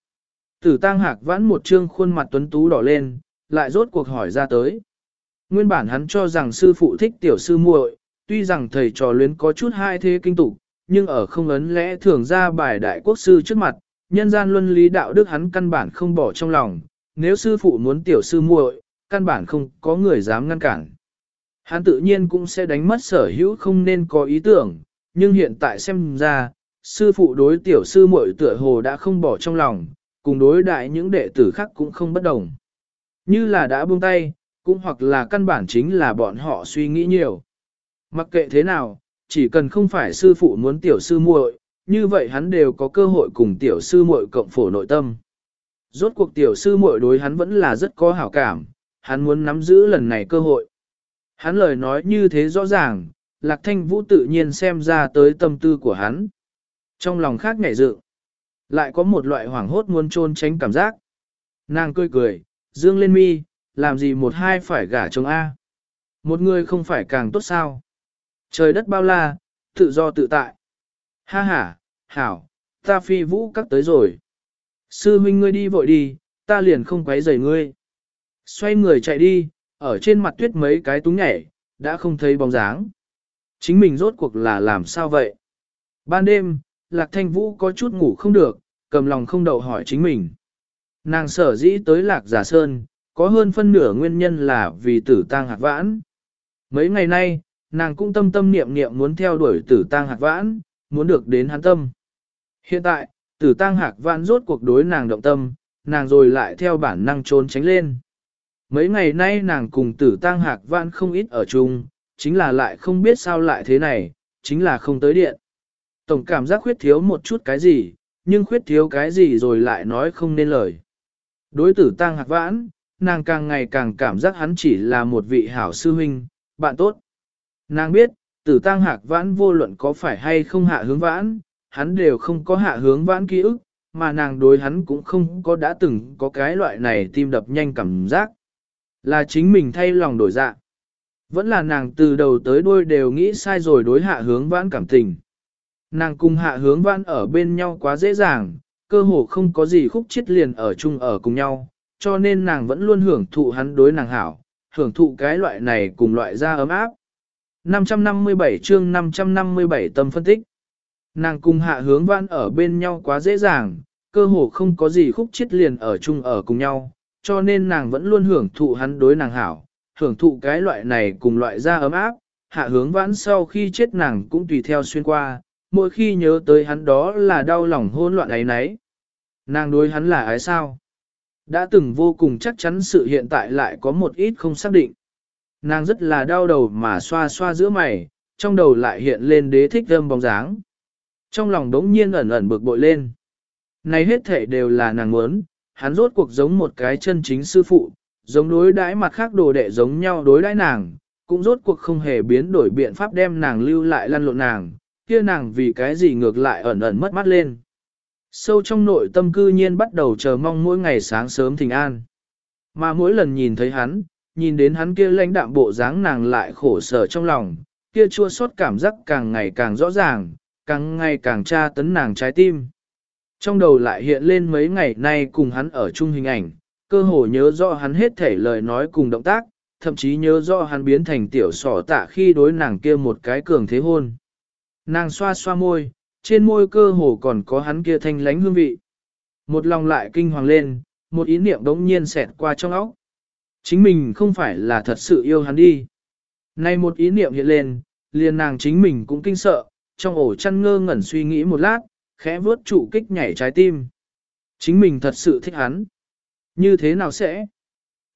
Tử tang hạc vãn một trương khuôn mặt tuấn tú đỏ lên, lại rốt cuộc hỏi ra tới. Nguyên bản hắn cho rằng sư phụ thích tiểu sư muội, tuy rằng thầy trò luyến có chút hai thế kinh tục, nhưng ở không ấn lẽ thường ra bài đại quốc sư trước mặt, nhân gian luân lý đạo đức hắn căn bản không bỏ trong lòng, nếu sư phụ muốn tiểu sư muội, căn bản không có người dám ngăn cản. Hắn tự nhiên cũng sẽ đánh mất sở hữu không nên có ý tưởng, nhưng hiện tại xem ra, sư phụ đối tiểu sư muội tựa hồ đã không bỏ trong lòng, cùng đối đại những đệ tử khác cũng không bất đồng. Như là đã buông tay, cũng hoặc là căn bản chính là bọn họ suy nghĩ nhiều. Mặc kệ thế nào, chỉ cần không phải sư phụ muốn tiểu sư muội, như vậy hắn đều có cơ hội cùng tiểu sư muội cộng phổ nội tâm. Rốt cuộc tiểu sư muội đối hắn vẫn là rất có hảo cảm, hắn muốn nắm giữ lần này cơ hội. Hắn lời nói như thế rõ ràng, Lạc Thanh Vũ tự nhiên xem ra tới tâm tư của hắn. Trong lòng khác ngảy dự, lại có một loại hoảng hốt muốn trôn tránh cảm giác. Nàng cười cười, dương lên mi, làm gì một hai phải gả chồng A. Một người không phải càng tốt sao. Trời đất bao la, tự do tự tại. Ha ha, hảo, ta phi vũ các tới rồi. Sư huynh ngươi đi vội đi, ta liền không quấy rầy ngươi. Xoay người chạy đi, ở trên mặt tuyết mấy cái túng nhảy, đã không thấy bóng dáng. Chính mình rốt cuộc là làm sao vậy? Ban đêm, Lạc Thanh Vũ có chút ngủ không được, cầm lòng không đậu hỏi chính mình. Nàng sở dĩ tới Lạc Giả Sơn, có hơn phân nửa nguyên nhân là vì tử tang hạt vãn. Mấy ngày nay, nàng cũng tâm tâm niệm niệm muốn theo đuổi tử tang hạt vãn, muốn được đến hắn tâm. Hiện tại, tử tang hạc vãn rốt cuộc đối nàng động tâm, nàng rồi lại theo bản năng trốn tránh lên. Mấy ngày nay nàng cùng tử tang hạc vãn không ít ở chung, chính là lại không biết sao lại thế này, chính là không tới điện. Tổng cảm giác khuyết thiếu một chút cái gì, nhưng khuyết thiếu cái gì rồi lại nói không nên lời. Đối tử tang hạc vãn, nàng càng ngày càng cảm giác hắn chỉ là một vị hảo sư huynh, bạn tốt. Nàng biết, tử tang hạc vãn vô luận có phải hay không hạ hướng vãn, hắn đều không có hạ hướng vãn ký ức, mà nàng đối hắn cũng không có đã từng có cái loại này tim đập nhanh cảm giác. Là chính mình thay lòng đổi dạ. Vẫn là nàng từ đầu tới đuôi đều nghĩ sai rồi đối hạ hướng vãn cảm tình. Nàng cùng hạ hướng vãn ở bên nhau quá dễ dàng, cơ hồ không có gì khúc chết liền ở chung ở cùng nhau, cho nên nàng vẫn luôn hưởng thụ hắn đối nàng hảo, hưởng thụ cái loại này cùng loại da ấm áp. 557 chương 557 tâm phân tích. Nàng cùng hạ hướng vãn ở bên nhau quá dễ dàng, cơ hồ không có gì khúc chết liền ở chung ở cùng nhau, cho nên nàng vẫn luôn hưởng thụ hắn đối nàng hảo, hưởng thụ cái loại này cùng loại da ấm áp, hạ hướng vãn sau khi chết nàng cũng tùy theo xuyên qua, mỗi khi nhớ tới hắn đó là đau lòng hôn loạn ấy nấy. Nàng đối hắn là ai sao? Đã từng vô cùng chắc chắn sự hiện tại lại có một ít không xác định. Nàng rất là đau đầu mà xoa xoa giữa mày, trong đầu lại hiện lên đế thích thơm bóng dáng. Trong lòng đống nhiên ẩn ẩn bực bội lên. Này hết thể đều là nàng muốn, hắn rốt cuộc giống một cái chân chính sư phụ, giống đối đãi mặt khác đồ đệ giống nhau đối đãi nàng, cũng rốt cuộc không hề biến đổi biện pháp đem nàng lưu lại lăn lộn nàng, kia nàng vì cái gì ngược lại ẩn ẩn mất mắt lên. Sâu trong nội tâm cư nhiên bắt đầu chờ mong mỗi ngày sáng sớm thình an. Mà mỗi lần nhìn thấy hắn, nhìn đến hắn kia lãnh đạm bộ dáng nàng lại khổ sở trong lòng, kia chua xót cảm giác càng ngày càng rõ ràng, càng ngày càng tra tấn nàng trái tim. Trong đầu lại hiện lên mấy ngày nay cùng hắn ở chung hình ảnh, cơ hồ nhớ rõ hắn hết thể lời nói cùng động tác, thậm chí nhớ rõ hắn biến thành tiểu sỏ tạ khi đối nàng kia một cái cường thế hôn. Nàng xoa xoa môi, trên môi cơ hồ còn có hắn kia thanh lánh hương vị. Một lòng lại kinh hoàng lên, một ý niệm đống nhiên xẹt qua trong óc. Chính mình không phải là thật sự yêu hắn đi. Nay một ý niệm hiện lên, liền nàng chính mình cũng kinh sợ, trong ổ chăn ngơ ngẩn suy nghĩ một lát, khẽ vớt trụ kích nhảy trái tim. Chính mình thật sự thích hắn. Như thế nào sẽ?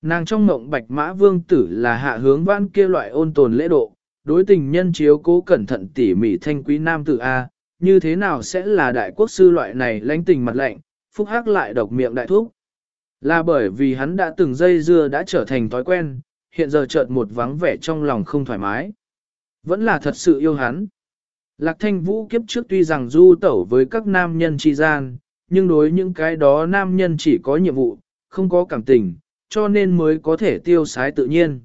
Nàng trong mộng bạch mã vương tử là hạ hướng vãn kia loại ôn tồn lễ độ, đối tình nhân chiếu cố cẩn thận tỉ mỉ thanh quý nam tử A, như thế nào sẽ là đại quốc sư loại này lãnh tình mặt lạnh, phúc hắc lại độc miệng đại thúc. Là bởi vì hắn đã từng dây dưa đã trở thành thói quen, hiện giờ chợt một vắng vẻ trong lòng không thoải mái. Vẫn là thật sự yêu hắn. Lạc thanh vũ kiếp trước tuy rằng du tẩu với các nam nhân tri gian, nhưng đối những cái đó nam nhân chỉ có nhiệm vụ, không có cảm tình, cho nên mới có thể tiêu sái tự nhiên.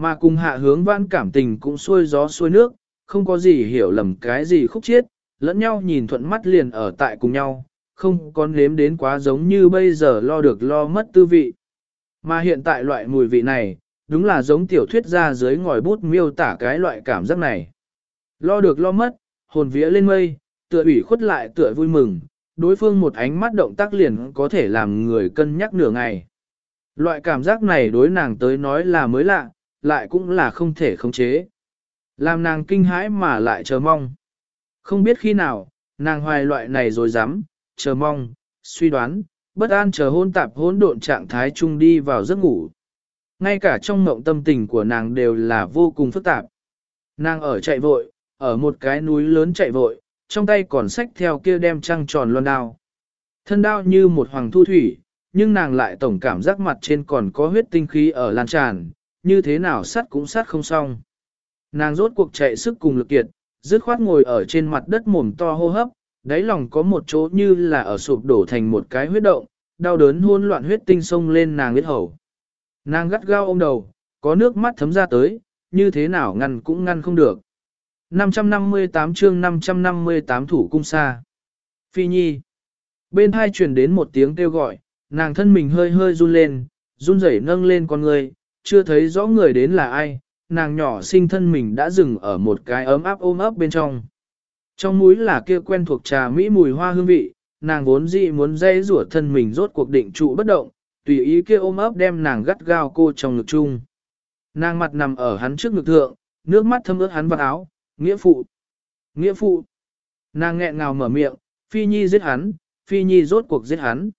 Mà cùng hạ hướng vãn cảm tình cũng xuôi gió xuôi nước, không có gì hiểu lầm cái gì khúc chiết, lẫn nhau nhìn thuận mắt liền ở tại cùng nhau, không có nếm đến quá giống như bây giờ lo được lo mất tư vị. Mà hiện tại loại mùi vị này, đúng là giống tiểu thuyết ra dưới ngòi bút miêu tả cái loại cảm giác này. Lo được lo mất, hồn vía lên mây, tựa ủy khuất lại tựa vui mừng, đối phương một ánh mắt động tác liền có thể làm người cân nhắc nửa ngày. Loại cảm giác này đối nàng tới nói là mới lạ, lại cũng là không thể khống chế. Làm nàng kinh hãi mà lại chờ mong. Không biết khi nào, nàng hoài loại này rồi dám, chờ mong, suy đoán, bất an chờ hôn tạp hỗn độn trạng thái chung đi vào giấc ngủ. Ngay cả trong mộng tâm tình của nàng đều là vô cùng phức tạp. Nàng ở chạy vội, ở một cái núi lớn chạy vội, trong tay còn sách theo kia đem trăng tròn loan đao. Thân đao như một hoàng thu thủy, nhưng nàng lại tổng cảm giác mặt trên còn có huyết tinh khí ở lan tràn, như thế nào sắt cũng sắt không xong. Nàng rốt cuộc chạy sức cùng lực kiệt, dứt khoát ngồi ở trên mặt đất mồm to hô hấp, đáy lòng có một chỗ như là ở sụp đổ thành một cái huyết động, đau đớn hôn loạn huyết tinh sông lên nàng huyết hầu. Nàng gắt gao ôm đầu, có nước mắt thấm ra tới, như thế nào ngăn cũng ngăn không được. 558 chương 558 thủ cung xa. Phi Nhi. Bên hai truyền đến một tiếng kêu gọi, nàng thân mình hơi hơi run lên, run rẩy nâng lên con người, chưa thấy rõ người đến là ai, nàng nhỏ sinh thân mình đã dừng ở một cái ấm áp ôm ấp bên trong. Trong mũi là kia quen thuộc trà mỹ mùi hoa hương vị, nàng vốn dị muốn dây rủa thân mình rốt cuộc định trụ bất động, tùy ý kia ôm ấp đem nàng gắt gao cô trong ngực chung. Nàng mặt nằm ở hắn trước ngực thượng, nước mắt thấm ướt hắn vào áo, nghĩa phụ, nghĩa phụ. Nàng nghẹn ngào mở miệng, phi nhi giết hắn, phi nhi rốt cuộc giết hắn.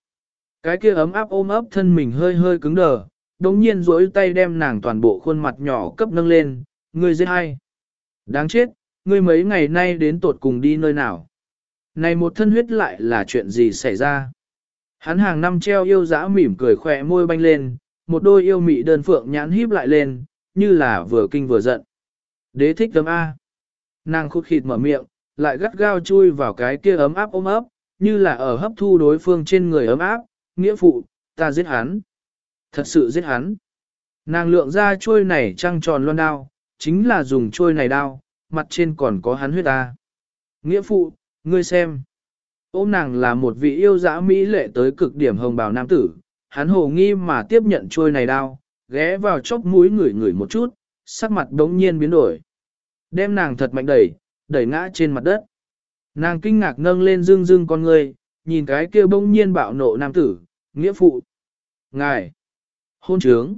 Cái kia ấm áp ôm ấp thân mình hơi hơi cứng đờ, đồng nhiên duỗi tay đem nàng toàn bộ khuôn mặt nhỏ cấp nâng lên, ngươi giết hay. Đáng chết, ngươi mấy ngày nay đến tột cùng đi nơi nào. Này một thân huyết lại là chuyện gì xảy ra? Hắn hàng năm treo yêu dã mỉm cười khỏe môi banh lên, một đôi yêu mị đơn phượng nhãn híp lại lên, như là vừa kinh vừa giận. Đế thích tấm A. Nàng khúc khịt mở miệng, lại gắt gao chui vào cái kia ấm áp ôm ấp, như là ở hấp thu đối phương trên người ấm áp, nghĩa phụ, ta giết hắn. Thật sự giết hắn. Nàng lượng ra trôi này trăng tròn loan đao, chính là dùng trôi này đao, mặt trên còn có hắn huyết ta. Nghĩa phụ, ngươi xem. Ôm nàng là một vị yêu dã mỹ lệ tới cực điểm hồng bào nam tử, hắn hồ nghi mà tiếp nhận trôi này đao, ghé vào chốc mũi ngửi ngửi một chút, sắc mặt đống nhiên biến đổi. Đem nàng thật mạnh đẩy, đẩy ngã trên mặt đất. Nàng kinh ngạc nâng lên dương dương con người, nhìn cái kia bỗng nhiên bạo nộ nam tử, nghĩa phụ. Ngài! Hôn trướng!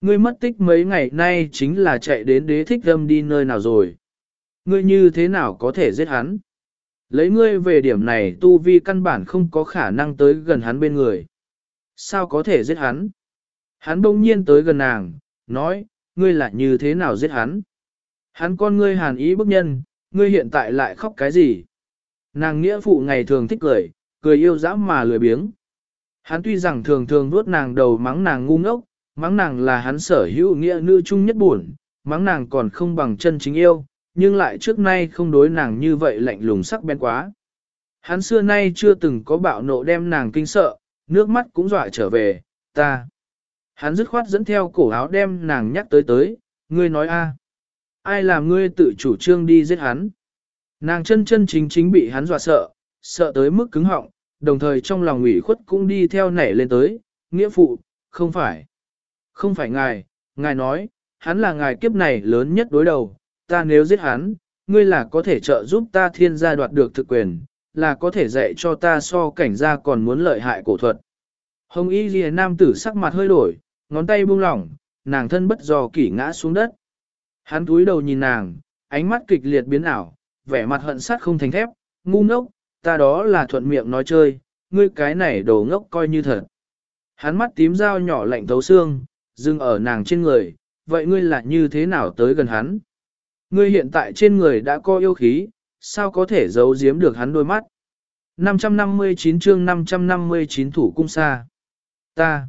Ngươi mất tích mấy ngày nay chính là chạy đến đế thích âm đi nơi nào rồi. Ngươi như thế nào có thể giết hắn? Lấy ngươi về điểm này tu vi căn bản không có khả năng tới gần hắn bên người. Sao có thể giết hắn? Hắn bỗng nhiên tới gần nàng, nói, ngươi lại như thế nào giết hắn? Hắn con ngươi hàn ý bức nhân, ngươi hiện tại lại khóc cái gì? Nàng nghĩa phụ ngày thường thích cười, cười yêu dã mà lười biếng. Hắn tuy rằng thường thường vuốt nàng đầu mắng nàng ngu ngốc, mắng nàng là hắn sở hữu nghĩa nữ chung nhất buồn, mắng nàng còn không bằng chân chính yêu, nhưng lại trước nay không đối nàng như vậy lạnh lùng sắc bén quá. Hắn xưa nay chưa từng có bạo nộ đem nàng kinh sợ, nước mắt cũng dọa trở về, ta. Hắn dứt khoát dẫn theo cổ áo đem nàng nhắc tới tới, ngươi nói a, Ai làm ngươi tự chủ trương đi giết hắn? Nàng chân chân chính chính bị hắn dọa sợ, sợ tới mức cứng họng, đồng thời trong lòng ủy khuất cũng đi theo nảy lên tới, nghĩa phụ, không phải. Không phải ngài, ngài nói, hắn là ngài kiếp này lớn nhất đối đầu, ta nếu giết hắn, ngươi là có thể trợ giúp ta thiên gia đoạt được thực quyền, là có thể dạy cho ta so cảnh gia còn muốn lợi hại cổ thuật. Hồng y ghi nam tử sắc mặt hơi đổi, ngón tay buông lỏng, nàng thân bất do kỷ ngã xuống đất. Hắn túi đầu nhìn nàng, ánh mắt kịch liệt biến ảo, vẻ mặt hận sát không thành thép, ngu ngốc, ta đó là thuận miệng nói chơi, ngươi cái này đồ ngốc coi như thật. Hắn mắt tím dao nhỏ lạnh thấu xương, dừng ở nàng trên người, vậy ngươi là như thế nào tới gần hắn? Ngươi hiện tại trên người đã có yêu khí, sao có thể giấu giếm được hắn đôi mắt? 559 chương 559 thủ cung xa. Ta.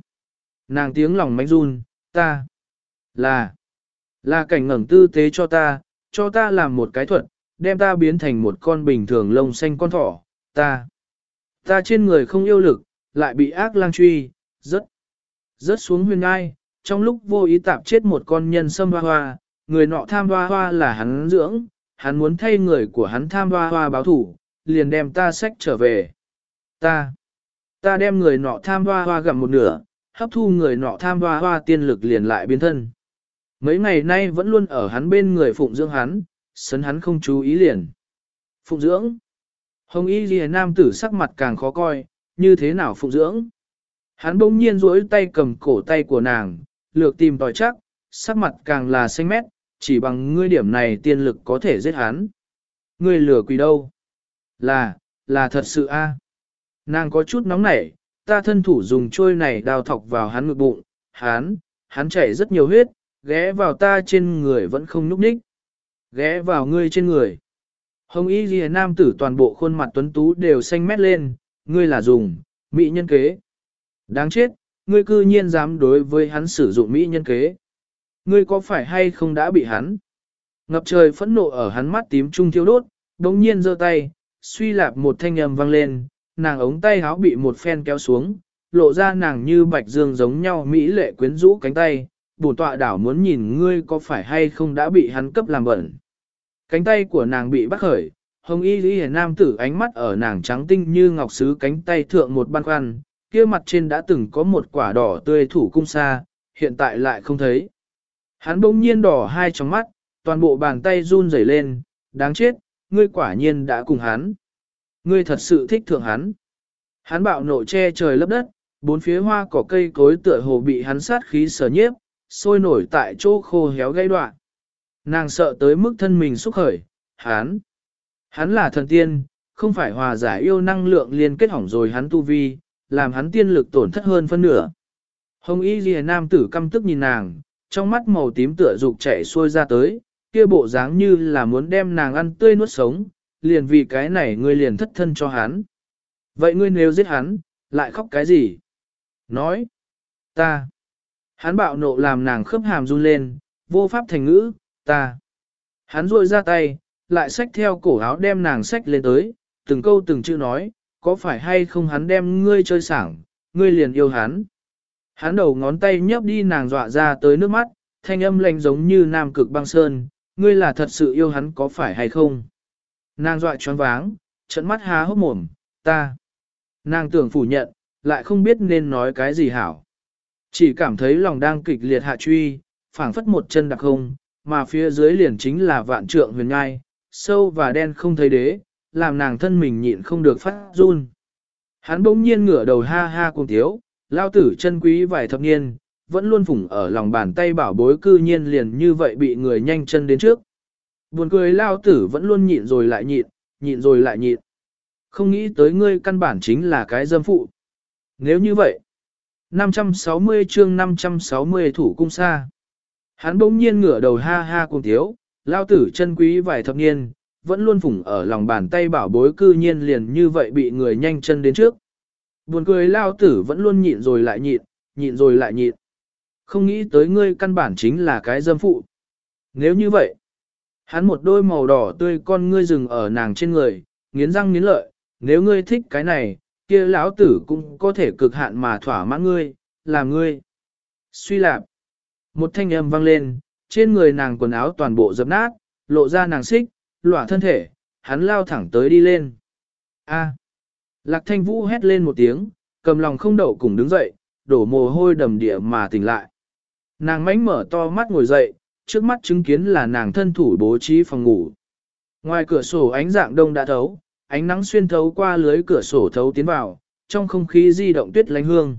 Nàng tiếng lòng mánh run, ta. Là. Là cảnh ngẩng tư tế cho ta, cho ta làm một cái thuật, đem ta biến thành một con bình thường lông xanh con thỏ, ta. Ta trên người không yêu lực, lại bị ác lang truy, rớt. Rớt xuống huyền ngai, trong lúc vô ý tạp chết một con nhân sâm hoa hoa, người nọ tham hoa hoa là hắn dưỡng, hắn muốn thay người của hắn tham hoa hoa báo thủ, liền đem ta sách trở về. Ta, ta đem người nọ tham hoa hoa gặm một nửa, hấp thu người nọ tham hoa hoa tiên lực liền lại biến thân. Mấy ngày nay vẫn luôn ở hắn bên người phụng dưỡng hắn, sấn hắn không chú ý liền. Phụng dưỡng. Hồng y ghi nam tử sắc mặt càng khó coi, như thế nào phụng dưỡng. Hắn bỗng nhiên duỗi tay cầm cổ tay của nàng, lược tìm tòi chắc, sắc mặt càng là xanh mét, chỉ bằng ngươi điểm này tiên lực có thể giết hắn. Ngươi lừa quỷ đâu? Là, là thật sự a. Nàng có chút nóng nảy, ta thân thủ dùng trôi này đào thọc vào hắn ngực bụng, hắn, hắn chảy rất nhiều huyết, ghé vào ta trên người vẫn không núp ních. Ghé vào ngươi trên người. Hồng y ghi nam tử toàn bộ khuôn mặt tuấn tú đều xanh mét lên, ngươi là dùng, mỹ nhân kế. Đáng chết, ngươi cư nhiên dám đối với hắn sử dụng mỹ nhân kế. Ngươi có phải hay không đã bị hắn? Ngập trời phẫn nộ ở hắn mắt tím trung thiêu đốt, đống nhiên giơ tay, suy lạp một thanh âm vang lên, nàng ống tay háo bị một phen kéo xuống, lộ ra nàng như bạch dương giống nhau mỹ lệ quyến rũ cánh tay, bổn tọa đảo muốn nhìn ngươi có phải hay không đã bị hắn cấp làm bẩn. Cánh tay của nàng bị bắt khởi, hồng y lý nam tử ánh mắt ở nàng trắng tinh như ngọc sứ cánh tay thượng một băn khoăn, kia mặt trên đã từng có một quả đỏ tươi thủ cung xa, hiện tại lại không thấy. Hắn bỗng nhiên đỏ hai trong mắt, toàn bộ bàn tay run rẩy lên, đáng chết, ngươi quả nhiên đã cùng hắn. Ngươi thật sự thích thượng hắn. Hắn bạo nộ che trời lấp đất, bốn phía hoa cỏ cây cối tựa hồ bị hắn sát khí sở nhiếp, sôi nổi tại chỗ khô héo gây đoạn. Nàng sợ tới mức thân mình xúc khởi, hắn. Hắn là thần tiên, không phải hòa giải yêu năng lượng liên kết hỏng rồi hắn tu vi, làm hắn tiên lực tổn thất hơn phân nửa. Hồng y ghi nam tử căm tức nhìn nàng, trong mắt màu tím tựa dục chạy xuôi ra tới, kia bộ dáng như là muốn đem nàng ăn tươi nuốt sống, liền vì cái này ngươi liền thất thân cho hắn. Vậy ngươi nếu giết hắn, lại khóc cái gì? Nói, ta. Hắn bạo nộ làm nàng khớp hàm run lên, vô pháp thành ngữ, ta. Hắn ruôi ra tay, lại xách theo cổ áo đem nàng xách lên tới, từng câu từng chữ nói, có phải hay không hắn đem ngươi chơi sảng, ngươi liền yêu hắn. Hắn đầu ngón tay nhấp đi nàng dọa ra tới nước mắt, thanh âm lạnh giống như nam cực băng sơn, ngươi là thật sự yêu hắn có phải hay không? Nàng dọa choáng váng, trận mắt há hốc mồm, ta. Nàng tưởng phủ nhận, lại không biết nên nói cái gì hảo. Chỉ cảm thấy lòng đang kịch liệt hạ truy, phảng phất một chân đặc không, mà phía dưới liền chính là vạn trượng huyền ngai, sâu và đen không thấy đế, làm nàng thân mình nhịn không được phát run. Hắn bỗng nhiên ngửa đầu ha ha cùng thiếu, lao tử chân quý vài thập niên, vẫn luôn phủng ở lòng bàn tay bảo bối cư nhiên liền như vậy bị người nhanh chân đến trước. Buồn cười lao tử vẫn luôn nhịn rồi lại nhịn, nhịn rồi lại nhịn. Không nghĩ tới ngươi căn bản chính là cái dâm phụ. Nếu như vậy, 560 chương 560 thủ cung xa. Hắn bỗng nhiên ngửa đầu ha ha cùng thiếu, lao tử chân quý vài thập niên, vẫn luôn phủng ở lòng bàn tay bảo bối cư nhiên liền như vậy bị người nhanh chân đến trước. Buồn cười lao tử vẫn luôn nhịn rồi lại nhịn, nhịn rồi lại nhịn. Không nghĩ tới ngươi căn bản chính là cái dâm phụ. Nếu như vậy, hắn một đôi màu đỏ tươi con ngươi rừng ở nàng trên người, nghiến răng nghiến lợi, nếu ngươi thích cái này, kia lão tử cũng có thể cực hạn mà thỏa mãn ngươi, làm ngươi. Suy lạp. Một thanh âm vang lên, trên người nàng quần áo toàn bộ dập nát, lộ ra nàng xích, lỏa thân thể, hắn lao thẳng tới đi lên. A. Lạc thanh vũ hét lên một tiếng, cầm lòng không đậu cùng đứng dậy, đổ mồ hôi đầm địa mà tỉnh lại. Nàng mánh mở to mắt ngồi dậy, trước mắt chứng kiến là nàng thân thủ bố trí phòng ngủ. Ngoài cửa sổ ánh dạng đông đã thấu, ánh nắng xuyên thấu qua lưới cửa sổ thấu tiến vào, trong không khí di động tuyết lánh hương.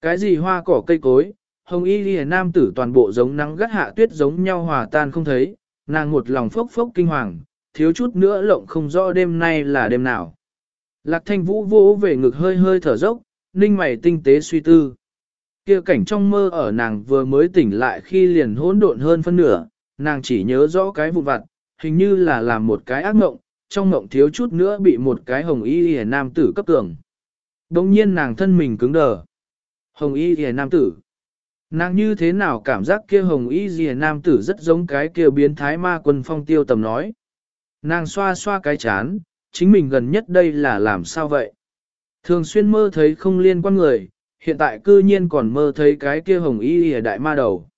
Cái gì hoa cỏ cây cối, hồng y ghi nam tử toàn bộ giống nắng gắt hạ tuyết giống nhau hòa tan không thấy, nàng một lòng phốc phốc kinh hoàng, thiếu chút nữa lộng không rõ đêm nay là đêm nào. Lạc thanh vũ vô về ngực hơi hơi thở dốc, ninh mày tinh tế suy tư. kia cảnh trong mơ ở nàng vừa mới tỉnh lại khi liền hỗn độn hơn phân nửa, nàng chỉ nhớ rõ cái vụ vặt, hình như là làm một cái ác mộng, trong mộng thiếu chút nữa bị một cái hồng y lìa nam tử cấp tường. Đồng nhiên nàng thân mình cứng đờ. Hồng y lìa nam tử. Nàng như thế nào cảm giác kia hồng y dìa nam tử rất giống cái kia biến thái ma quân phong tiêu tầm nói. Nàng xoa xoa cái chán, chính mình gần nhất đây là làm sao vậy? Thường xuyên mơ thấy không liên quan người, hiện tại cư nhiên còn mơ thấy cái kia hồng y dìa đại ma đầu.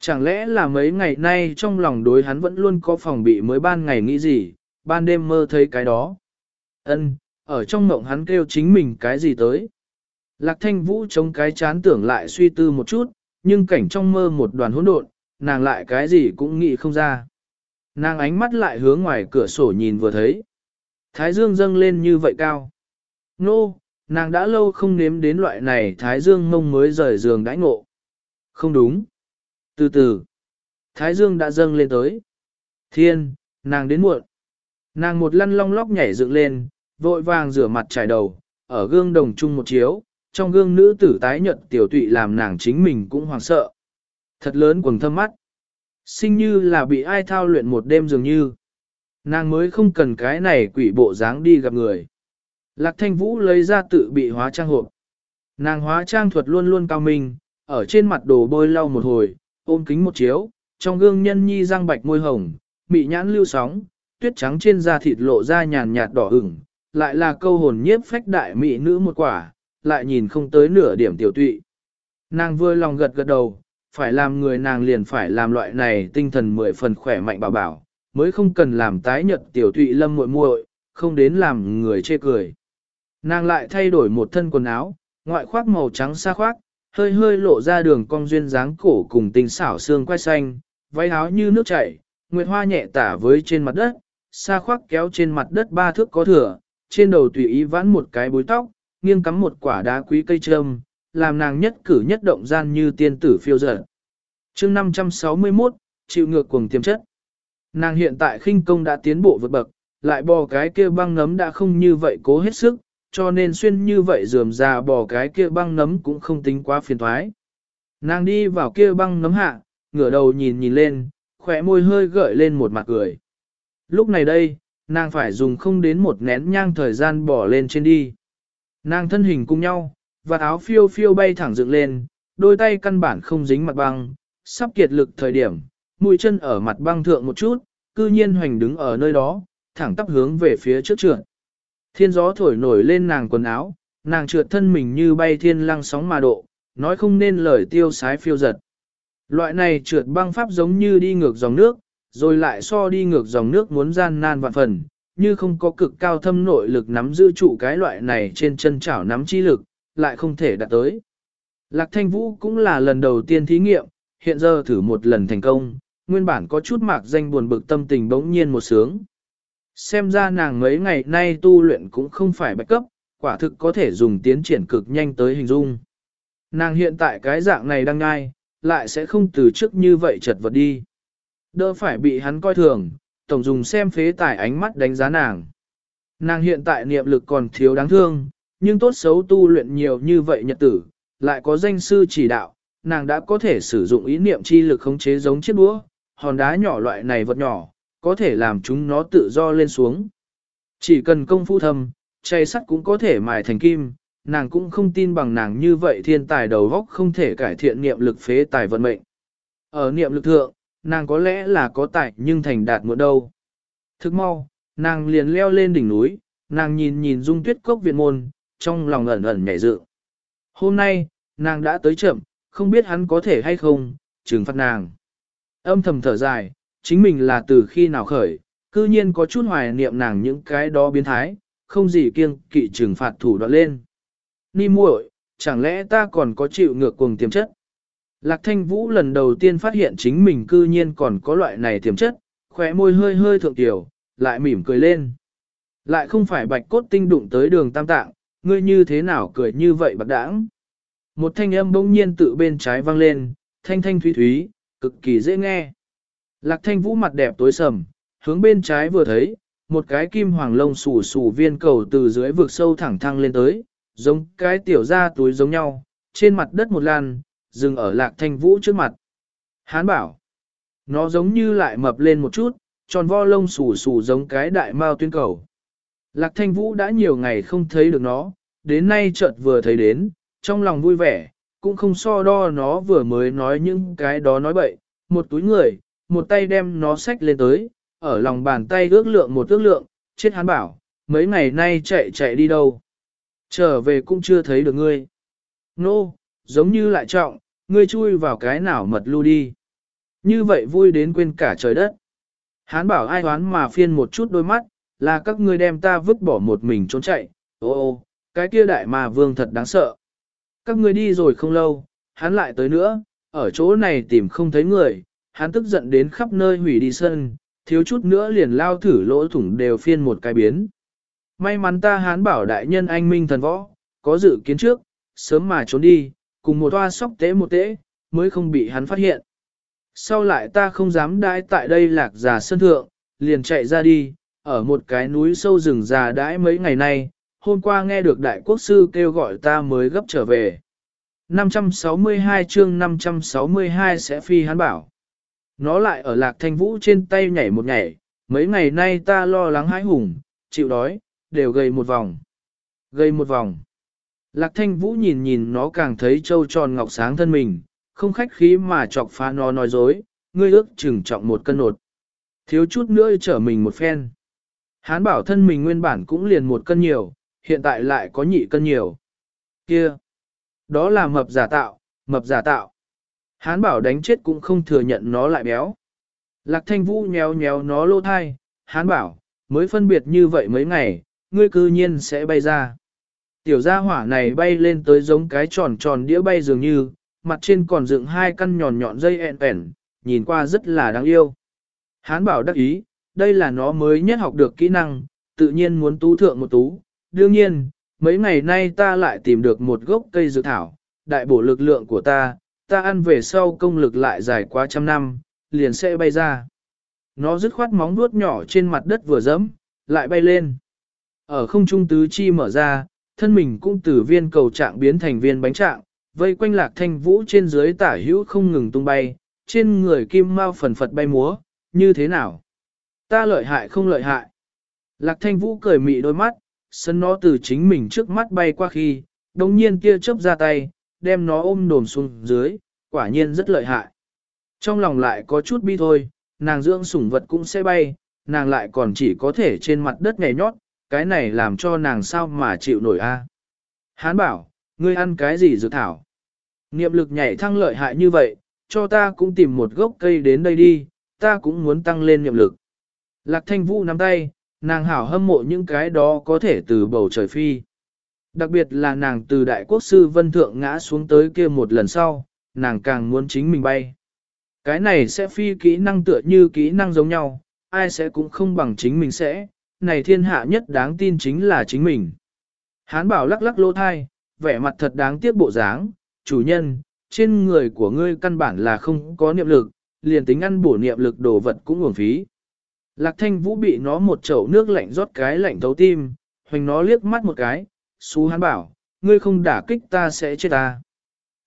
Chẳng lẽ là mấy ngày nay trong lòng đối hắn vẫn luôn có phòng bị mới ban ngày nghĩ gì, ban đêm mơ thấy cái đó. Ân, ở trong mộng hắn kêu chính mình cái gì tới. Lạc thanh vũ chống cái chán tưởng lại suy tư một chút, nhưng cảnh trong mơ một đoàn hỗn độn, nàng lại cái gì cũng nghĩ không ra. Nàng ánh mắt lại hướng ngoài cửa sổ nhìn vừa thấy. Thái dương dâng lên như vậy cao. Nô, nàng đã lâu không nếm đến loại này thái dương mông mới rời giường đãi ngộ. Không đúng. Từ từ, thái dương đã dâng lên tới. Thiên, nàng đến muộn. Nàng một lăn long lóc nhảy dựng lên, vội vàng rửa mặt trải đầu, ở gương đồng chung một chiếu, trong gương nữ tử tái nhợt tiểu tụy làm nàng chính mình cũng hoảng sợ. Thật lớn quần thâm mắt. Sinh như là bị ai thao luyện một đêm dường như. Nàng mới không cần cái này quỷ bộ dáng đi gặp người. Lạc thanh vũ lấy ra tự bị hóa trang hộp. Nàng hóa trang thuật luôn luôn cao minh, ở trên mặt đồ bôi lau một hồi, ôm kính một chiếu, trong gương nhân nhi răng bạch môi hồng, mị nhãn lưu sóng, tuyết trắng trên da thịt lộ ra nhàn nhạt đỏ ửng, lại là câu hồn nhiếp phách đại mỹ nữ một quả, lại nhìn không tới nửa điểm tiểu tụy. Nàng vừa lòng gật gật đầu, phải làm người nàng liền phải làm loại này tinh thần mười phần khỏe mạnh bảo bảo, mới không cần làm tái nhật tiểu tụy lâm muội muội, không đến làm người chê cười. Nàng lại thay đổi một thân quần áo, ngoại khoác màu trắng xa khoác, hơi hơi lộ ra đường cong duyên dáng cổ cùng tinh xảo xương quai xanh, váy áo như nước chảy, nguyệt hoa nhẹ tả với trên mặt đất, xa khoác kéo trên mặt đất ba thước có thừa, trên đầu tùy ý vãn một cái búi tóc, nghiêng cắm một quả đá quý cây trâm, làm nàng nhất cử nhất động gian như tiên tử phiêu dở. chương 561, chịu ngược cuồng tiềm chất. Nàng hiện tại khinh công đã tiến bộ vượt bậc, lại bò cái kia băng nấm đã không như vậy cố hết sức, cho nên xuyên như vậy dườm già bò cái kia băng nấm cũng không tính quá phiền thoái. Nàng đi vào kia băng nấm hạ, ngửa đầu nhìn nhìn lên, khỏe môi hơi gợi lên một mặt cười. Lúc này đây, nàng phải dùng không đến một nén nhang thời gian bỏ lên trên đi. Nàng thân hình cùng nhau, và áo phiêu phiêu bay thẳng dựng lên, đôi tay căn bản không dính mặt băng, sắp kiệt lực thời điểm, mũi chân ở mặt băng thượng một chút, cư nhiên hoành đứng ở nơi đó, thẳng tắp hướng về phía trước trượt. Thiên gió thổi nổi lên nàng quần áo, nàng trượt thân mình như bay thiên lăng sóng mà độ, nói không nên lời tiêu sái phiêu giật. Loại này trượt băng pháp giống như đi ngược dòng nước, rồi lại so đi ngược dòng nước muốn gian nan vạn phần, như không có cực cao thâm nội lực nắm giữ trụ cái loại này trên chân chảo nắm chi lực, lại không thể đạt tới. Lạc Thanh Vũ cũng là lần đầu tiên thí nghiệm, hiện giờ thử một lần thành công, nguyên bản có chút mạc danh buồn bực tâm tình bỗng nhiên một sướng. Xem ra nàng mấy ngày nay tu luyện cũng không phải bạch cấp, quả thực có thể dùng tiến triển cực nhanh tới hình dung. Nàng hiện tại cái dạng này đang ngai, lại sẽ không từ trước như vậy chật vật đi. Đỡ phải bị hắn coi thường, tổng dùng xem phế tài ánh mắt đánh giá nàng. Nàng hiện tại niệm lực còn thiếu đáng thương, nhưng tốt xấu tu luyện nhiều như vậy nhật tử, lại có danh sư chỉ đạo, nàng đã có thể sử dụng ý niệm chi lực khống chế giống chiếc đũa, hòn đá nhỏ loại này vật nhỏ, có thể làm chúng nó tự do lên xuống. Chỉ cần công phu thâm, chay sắt cũng có thể mài thành kim, nàng cũng không tin bằng nàng như vậy thiên tài đầu góc không thể cải thiện niệm lực phế tài vận mệnh. Ở niệm lực thượng, nàng có lẽ là có tài nhưng thành đạt muộn đâu. Thức mau, nàng liền leo lên đỉnh núi, nàng nhìn nhìn dung tuyết cốc viện môn, trong lòng ẩn ẩn nhảy dự. Hôm nay, nàng đã tới chậm, không biết hắn có thể hay không, trừng phạt nàng. Âm thầm thở dài, chính mình là từ khi nào khởi, cư nhiên có chút hoài niệm nàng những cái đó biến thái, không gì kiêng kỵ trừng phạt thủ đoạn lên. Ni muội, chẳng lẽ ta còn có chịu ngược cuồng tiềm chất? Lạc thanh vũ lần đầu tiên phát hiện chính mình cư nhiên còn có loại này tiềm chất, khóe môi hơi hơi thượng tiểu, lại mỉm cười lên. Lại không phải bạch cốt tinh đụng tới đường tam tạng, ngươi như thế nào cười như vậy bạc đãng. Một thanh âm bỗng nhiên tự bên trái vang lên, thanh thanh thúy thúy, cực kỳ dễ nghe. Lạc thanh vũ mặt đẹp tối sầm, hướng bên trái vừa thấy, một cái kim hoàng lông xù xù viên cầu từ dưới vực sâu thẳng thăng lên tới, giống cái tiểu ra túi giống nhau, trên mặt đất một lan, dừng ở lạc thanh vũ trước mặt. Hán bảo, nó giống như lại mập lên một chút, tròn vo lông xù xù giống cái đại mao tuyên cầu. Lạc thanh vũ đã nhiều ngày không thấy được nó, đến nay chợt vừa thấy đến, trong lòng vui vẻ, cũng không so đo nó vừa mới nói những cái đó nói bậy, một túi người, một tay đem nó xách lên tới, ở lòng bàn tay ước lượng một ước lượng, chết hắn bảo, mấy ngày nay chạy chạy đi đâu. Trở về cũng chưa thấy được ngươi. Nô, no, giống như lại trọng, ngươi chui vào cái nào mật lưu đi. Như vậy vui đến quên cả trời đất. Hán bảo ai đoán mà phiên một chút đôi mắt, là các ngươi đem ta vứt bỏ một mình trốn chạy. Ô ô, cái kia đại mà vương thật đáng sợ. Các ngươi đi rồi không lâu, hắn lại tới nữa, ở chỗ này tìm không thấy người, hắn tức giận đến khắp nơi hủy đi sân, thiếu chút nữa liền lao thử lỗ thủng đều phiên một cái biến. May mắn ta hán bảo đại nhân anh minh thần võ, có dự kiến trước, sớm mà trốn đi, cùng một toa sóc tế một tế, mới không bị hắn phát hiện. Sau lại ta không dám đãi tại đây lạc già sân thượng, liền chạy ra đi, ở một cái núi sâu rừng già đãi mấy ngày nay, hôm qua nghe được đại quốc sư kêu gọi ta mới gấp trở về. 562 chương 562 sẽ phi hắn bảo. Nó lại ở lạc thanh vũ trên tay nhảy một nhảy, mấy ngày nay ta lo lắng hãi hùng, chịu đói, đều gầy một vòng. Gầy một vòng. Lạc thanh vũ nhìn nhìn nó càng thấy trâu tròn ngọc sáng thân mình, không khách khí mà chọc phá nó nói dối, ngươi ước chừng trọng một cân nột. Thiếu chút nữa trở mình một phen. Hán bảo thân mình nguyên bản cũng liền một cân nhiều, hiện tại lại có nhị cân nhiều. Kia! Đó là mập giả tạo, mập giả tạo. Hán bảo đánh chết cũng không thừa nhận nó lại béo. Lạc thanh vũ nhéo nhéo nó lô thai, hán bảo, mới phân biệt như vậy mấy ngày, ngươi cư nhiên sẽ bay ra. Tiểu gia hỏa này bay lên tới giống cái tròn tròn đĩa bay dường như, mặt trên còn dựng hai căn nhọn nhọn dây ẹn ẹn, nhìn qua rất là đáng yêu. Hán bảo đắc ý, đây là nó mới nhất học được kỹ năng, tự nhiên muốn tú thượng một tú. Đương nhiên, mấy ngày nay ta lại tìm được một gốc cây dược thảo, đại bổ lực lượng của ta, ta ăn về sau công lực lại dài quá trăm năm, liền sẽ bay ra. Nó dứt khoát móng vuốt nhỏ trên mặt đất vừa dẫm, lại bay lên. Ở không trung tứ chi mở ra, thân mình cũng từ viên cầu trạng biến thành viên bánh trạng, vây quanh lạc thanh vũ trên dưới tả hữu không ngừng tung bay, trên người kim mau phần phật bay múa, như thế nào? Ta lợi hại không lợi hại. Lạc thanh vũ cười mị đôi mắt, sân nó từ chính mình trước mắt bay qua khi, đồng nhiên kia chớp ra tay, đem nó ôm đồn xuống dưới, quả nhiên rất lợi hại. Trong lòng lại có chút bi thôi, nàng dưỡng sủng vật cũng sẽ bay, nàng lại còn chỉ có thể trên mặt đất nhảy nhót, cái này làm cho nàng sao mà chịu nổi a. Hán bảo, ngươi ăn cái gì dược thảo? Niệm lực nhảy thăng lợi hại như vậy, cho ta cũng tìm một gốc cây đến đây đi, ta cũng muốn tăng lên niệm lực. Lạc thanh vũ nắm tay, nàng hảo hâm mộ những cái đó có thể từ bầu trời phi. Đặc biệt là nàng từ đại quốc sư vân thượng ngã xuống tới kia một lần sau, nàng càng muốn chính mình bay. Cái này sẽ phi kỹ năng tựa như kỹ năng giống nhau, ai sẽ cũng không bằng chính mình sẽ, này thiên hạ nhất đáng tin chính là chính mình. Hán bảo lắc lắc lỗ thai, vẻ mặt thật đáng tiếc bộ dáng, chủ nhân, trên người của ngươi căn bản là không có niệm lực, liền tính ăn bổ niệm lực đồ vật cũng uổng phí. Lạc thanh vũ bị nó một chậu nước lạnh rót cái lạnh thấu tim, hoành nó liếc mắt một cái, xú hán bảo, ngươi không đả kích ta sẽ chết ta.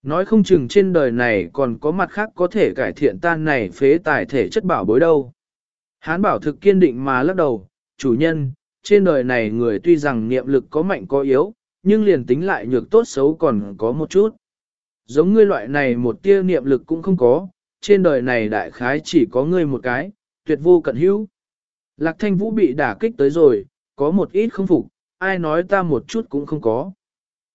Nói không chừng trên đời này còn có mặt khác có thể cải thiện tan này phế tài thể chất bảo bối đâu. Hán bảo thực kiên định mà lắc đầu, chủ nhân, trên đời này người tuy rằng niệm lực có mạnh có yếu, nhưng liền tính lại nhược tốt xấu còn có một chút. Giống ngươi loại này một tia niệm lực cũng không có, trên đời này đại khái chỉ có ngươi một cái, tuyệt vô cận hữu. Lạc thanh vũ bị đả kích tới rồi, có một ít không phục, ai nói ta một chút cũng không có.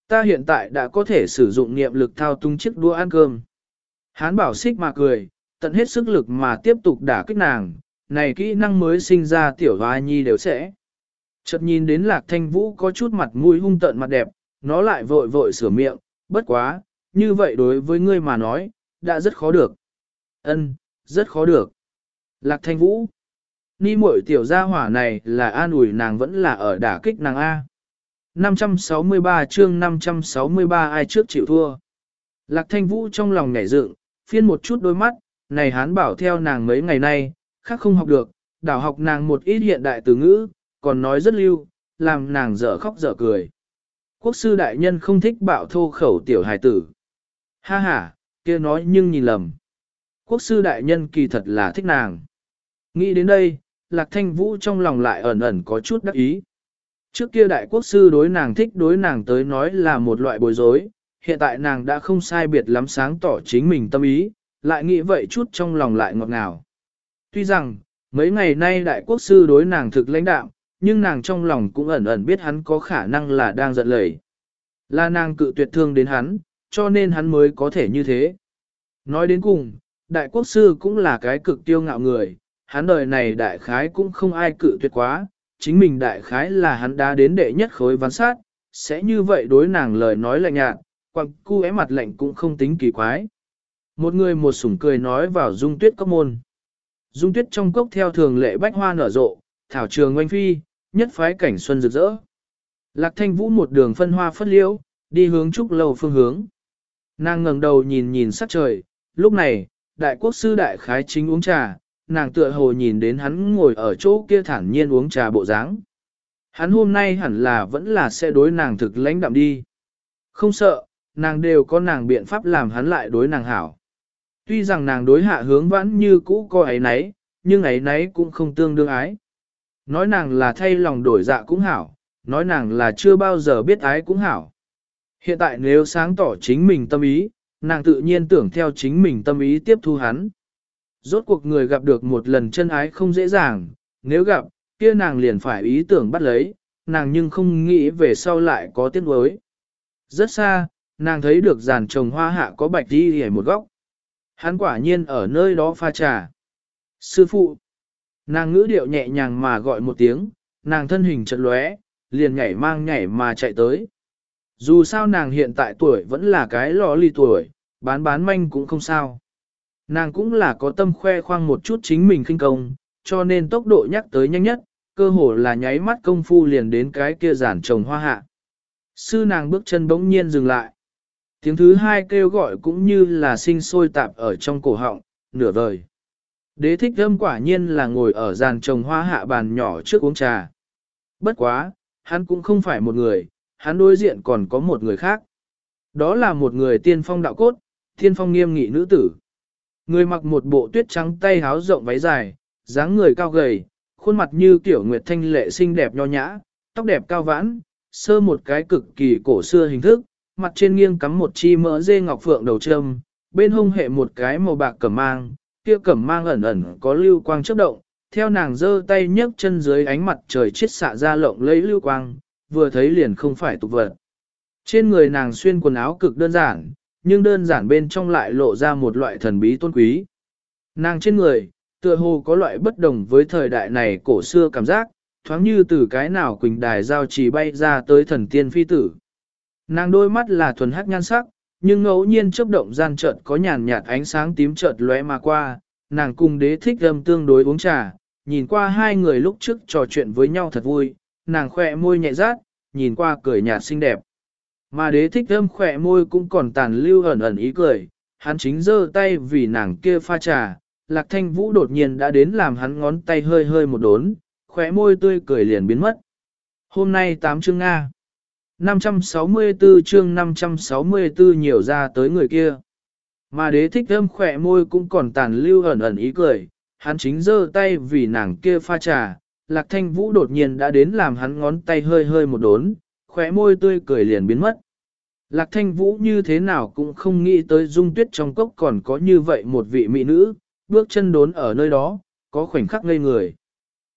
Ta hiện tại đã có thể sử dụng niệm lực thao tung chiếc đũa ăn cơm. Hán bảo xích mà cười, tận hết sức lực mà tiếp tục đả kích nàng, này kỹ năng mới sinh ra tiểu hoa nhi đều sẽ. Chợt nhìn đến lạc thanh vũ có chút mặt mũi hung tợn mặt đẹp, nó lại vội vội sửa miệng, bất quá, như vậy đối với ngươi mà nói, đã rất khó được. Ân, rất khó được. Lạc thanh vũ. Ni muội tiểu gia hỏa này là an ủi nàng vẫn là ở đả kích nàng A. 563 chương 563 ai trước chịu thua. Lạc thanh vũ trong lòng nhảy dựng, phiên một chút đôi mắt, này hán bảo theo nàng mấy ngày nay, khác không học được, đảo học nàng một ít hiện đại từ ngữ, còn nói rất lưu, làm nàng dở khóc dở cười. Quốc sư đại nhân không thích bạo thô khẩu tiểu hài tử. Ha ha, kia nói nhưng nhìn lầm. Quốc sư đại nhân kỳ thật là thích nàng. Nghĩ đến đây, Lạc Thanh Vũ trong lòng lại ẩn ẩn có chút đắc ý. Trước kia đại quốc sư đối nàng thích đối nàng tới nói là một loại bối rối, hiện tại nàng đã không sai biệt lắm sáng tỏ chính mình tâm ý, lại nghĩ vậy chút trong lòng lại ngọt ngào. Tuy rằng, mấy ngày nay đại quốc sư đối nàng thực lãnh đạo, nhưng nàng trong lòng cũng ẩn ẩn biết hắn có khả năng là đang giận lời. Là nàng cự tuyệt thương đến hắn, cho nên hắn mới có thể như thế. Nói đến cùng, đại quốc sư cũng là cái cực tiêu ngạo người, hắn đời này đại khái cũng không ai cự tuyệt quá, chính mình đại khái là hắn đã đến đệ nhất khối ván sát, sẽ như vậy đối nàng lời nói lạnh nhạt, quặng cu é mặt lạnh cũng không tính kỳ quái. Một người một sủng cười nói vào dung tuyết cốc môn. Dung tuyết trong cốc theo thường lệ bách hoa nở rộ, thảo trường oanh phi, nhất phái cảnh xuân rực rỡ. Lạc thanh vũ một đường phân hoa phất liễu, đi hướng trúc lầu phương hướng. Nàng ngẩng đầu nhìn nhìn sắc trời, lúc này, đại quốc sư đại khái chính uống trà, nàng tựa hồ nhìn đến hắn ngồi ở chỗ kia thản nhiên uống trà bộ dáng. Hắn hôm nay hẳn là vẫn là sẽ đối nàng thực lãnh đạm đi. Không sợ, nàng đều có nàng biện pháp làm hắn lại đối nàng hảo. Tuy rằng nàng đối hạ hướng vãn như cũ coi ấy nấy, nhưng ấy nấy cũng không tương đương ái. Nói nàng là thay lòng đổi dạ cũng hảo, nói nàng là chưa bao giờ biết ái cũng hảo. Hiện tại nếu sáng tỏ chính mình tâm ý, nàng tự nhiên tưởng theo chính mình tâm ý tiếp thu hắn. Rốt cuộc người gặp được một lần chân ái không dễ dàng, nếu gặp, kia nàng liền phải ý tưởng bắt lấy, nàng nhưng không nghĩ về sau lại có tiếc nuối. Rất xa, nàng thấy được giàn trồng hoa hạ có bạch đi hề một góc. Hắn quả nhiên ở nơi đó pha trà. Sư phụ. Nàng ngữ điệu nhẹ nhàng mà gọi một tiếng, nàng thân hình chật lóe, liền nhảy mang nhảy mà chạy tới. Dù sao nàng hiện tại tuổi vẫn là cái lò ly tuổi, bán bán manh cũng không sao. Nàng cũng là có tâm khoe khoang một chút chính mình kinh công, cho nên tốc độ nhắc tới nhanh nhất, cơ hồ là nháy mắt công phu liền đến cái kia giản trồng hoa hạ. Sư nàng bước chân bỗng nhiên dừng lại. Tiếng thứ hai kêu gọi cũng như là sinh sôi tạp ở trong cổ họng, nửa vời. Đế thích âm quả nhiên là ngồi ở giàn trồng hoa hạ bàn nhỏ trước uống trà. Bất quá, hắn cũng không phải một người, hắn đối diện còn có một người khác. Đó là một người tiên phong đạo cốt, tiên phong nghiêm nghị nữ tử. Người mặc một bộ tuyết trắng tay háo rộng váy dài, dáng người cao gầy, khuôn mặt như kiểu nguyệt thanh lệ xinh đẹp nho nhã, tóc đẹp cao vãn, sơ một cái cực kỳ cổ xưa hình thức, mặt trên nghiêng cắm một chi mỡ dê ngọc phượng đầu trâm, bên hông hệ một cái màu bạc cẩm mang, kia cẩm mang ẩn ẩn có lưu quang chớp động, theo nàng giơ tay nhấc chân dưới ánh mặt trời chiết xạ ra lộng lấy lưu quang, vừa thấy liền không phải tục vật. Trên người nàng xuyên quần áo cực đơn giản, nhưng đơn giản bên trong lại lộ ra một loại thần bí tôn quý. Nàng trên người, tựa hồ có loại bất đồng với thời đại này cổ xưa cảm giác, thoáng như từ cái nào quỳnh đài giao trì bay ra tới thần tiên phi tử. Nàng đôi mắt là thuần hắc nhan sắc, nhưng ngẫu nhiên chớp động gian chợt có nhàn nhạt ánh sáng tím chợt lóe mà qua, nàng cùng đế thích âm tương đối uống trà, nhìn qua hai người lúc trước trò chuyện với nhau thật vui, nàng khỏe môi nhẹ rát, nhìn qua cười nhạt xinh đẹp. Mà đế thích âm khỏe môi cũng còn tàn lưu ẩn ẩn ý cười, hắn chính giơ tay vì nàng kia pha trà, lạc thanh vũ đột nhiên đã đến làm hắn ngón tay hơi hơi một đốn, khỏe môi tươi cười liền biến mất. Hôm nay 8 chương Nga 564 chương 564 nhiều ra tới người kia. Mà đế thích âm khỏe môi cũng còn tàn lưu ẩn ẩn ý cười, hắn chính giơ tay vì nàng kia pha trà, lạc thanh vũ đột nhiên đã đến làm hắn ngón tay hơi hơi một đốn, khóe môi tươi cười liền biến mất. Lạc thanh vũ như thế nào cũng không nghĩ tới dung tuyết trong cốc còn có như vậy một vị mỹ nữ, bước chân đốn ở nơi đó, có khoảnh khắc ngây người.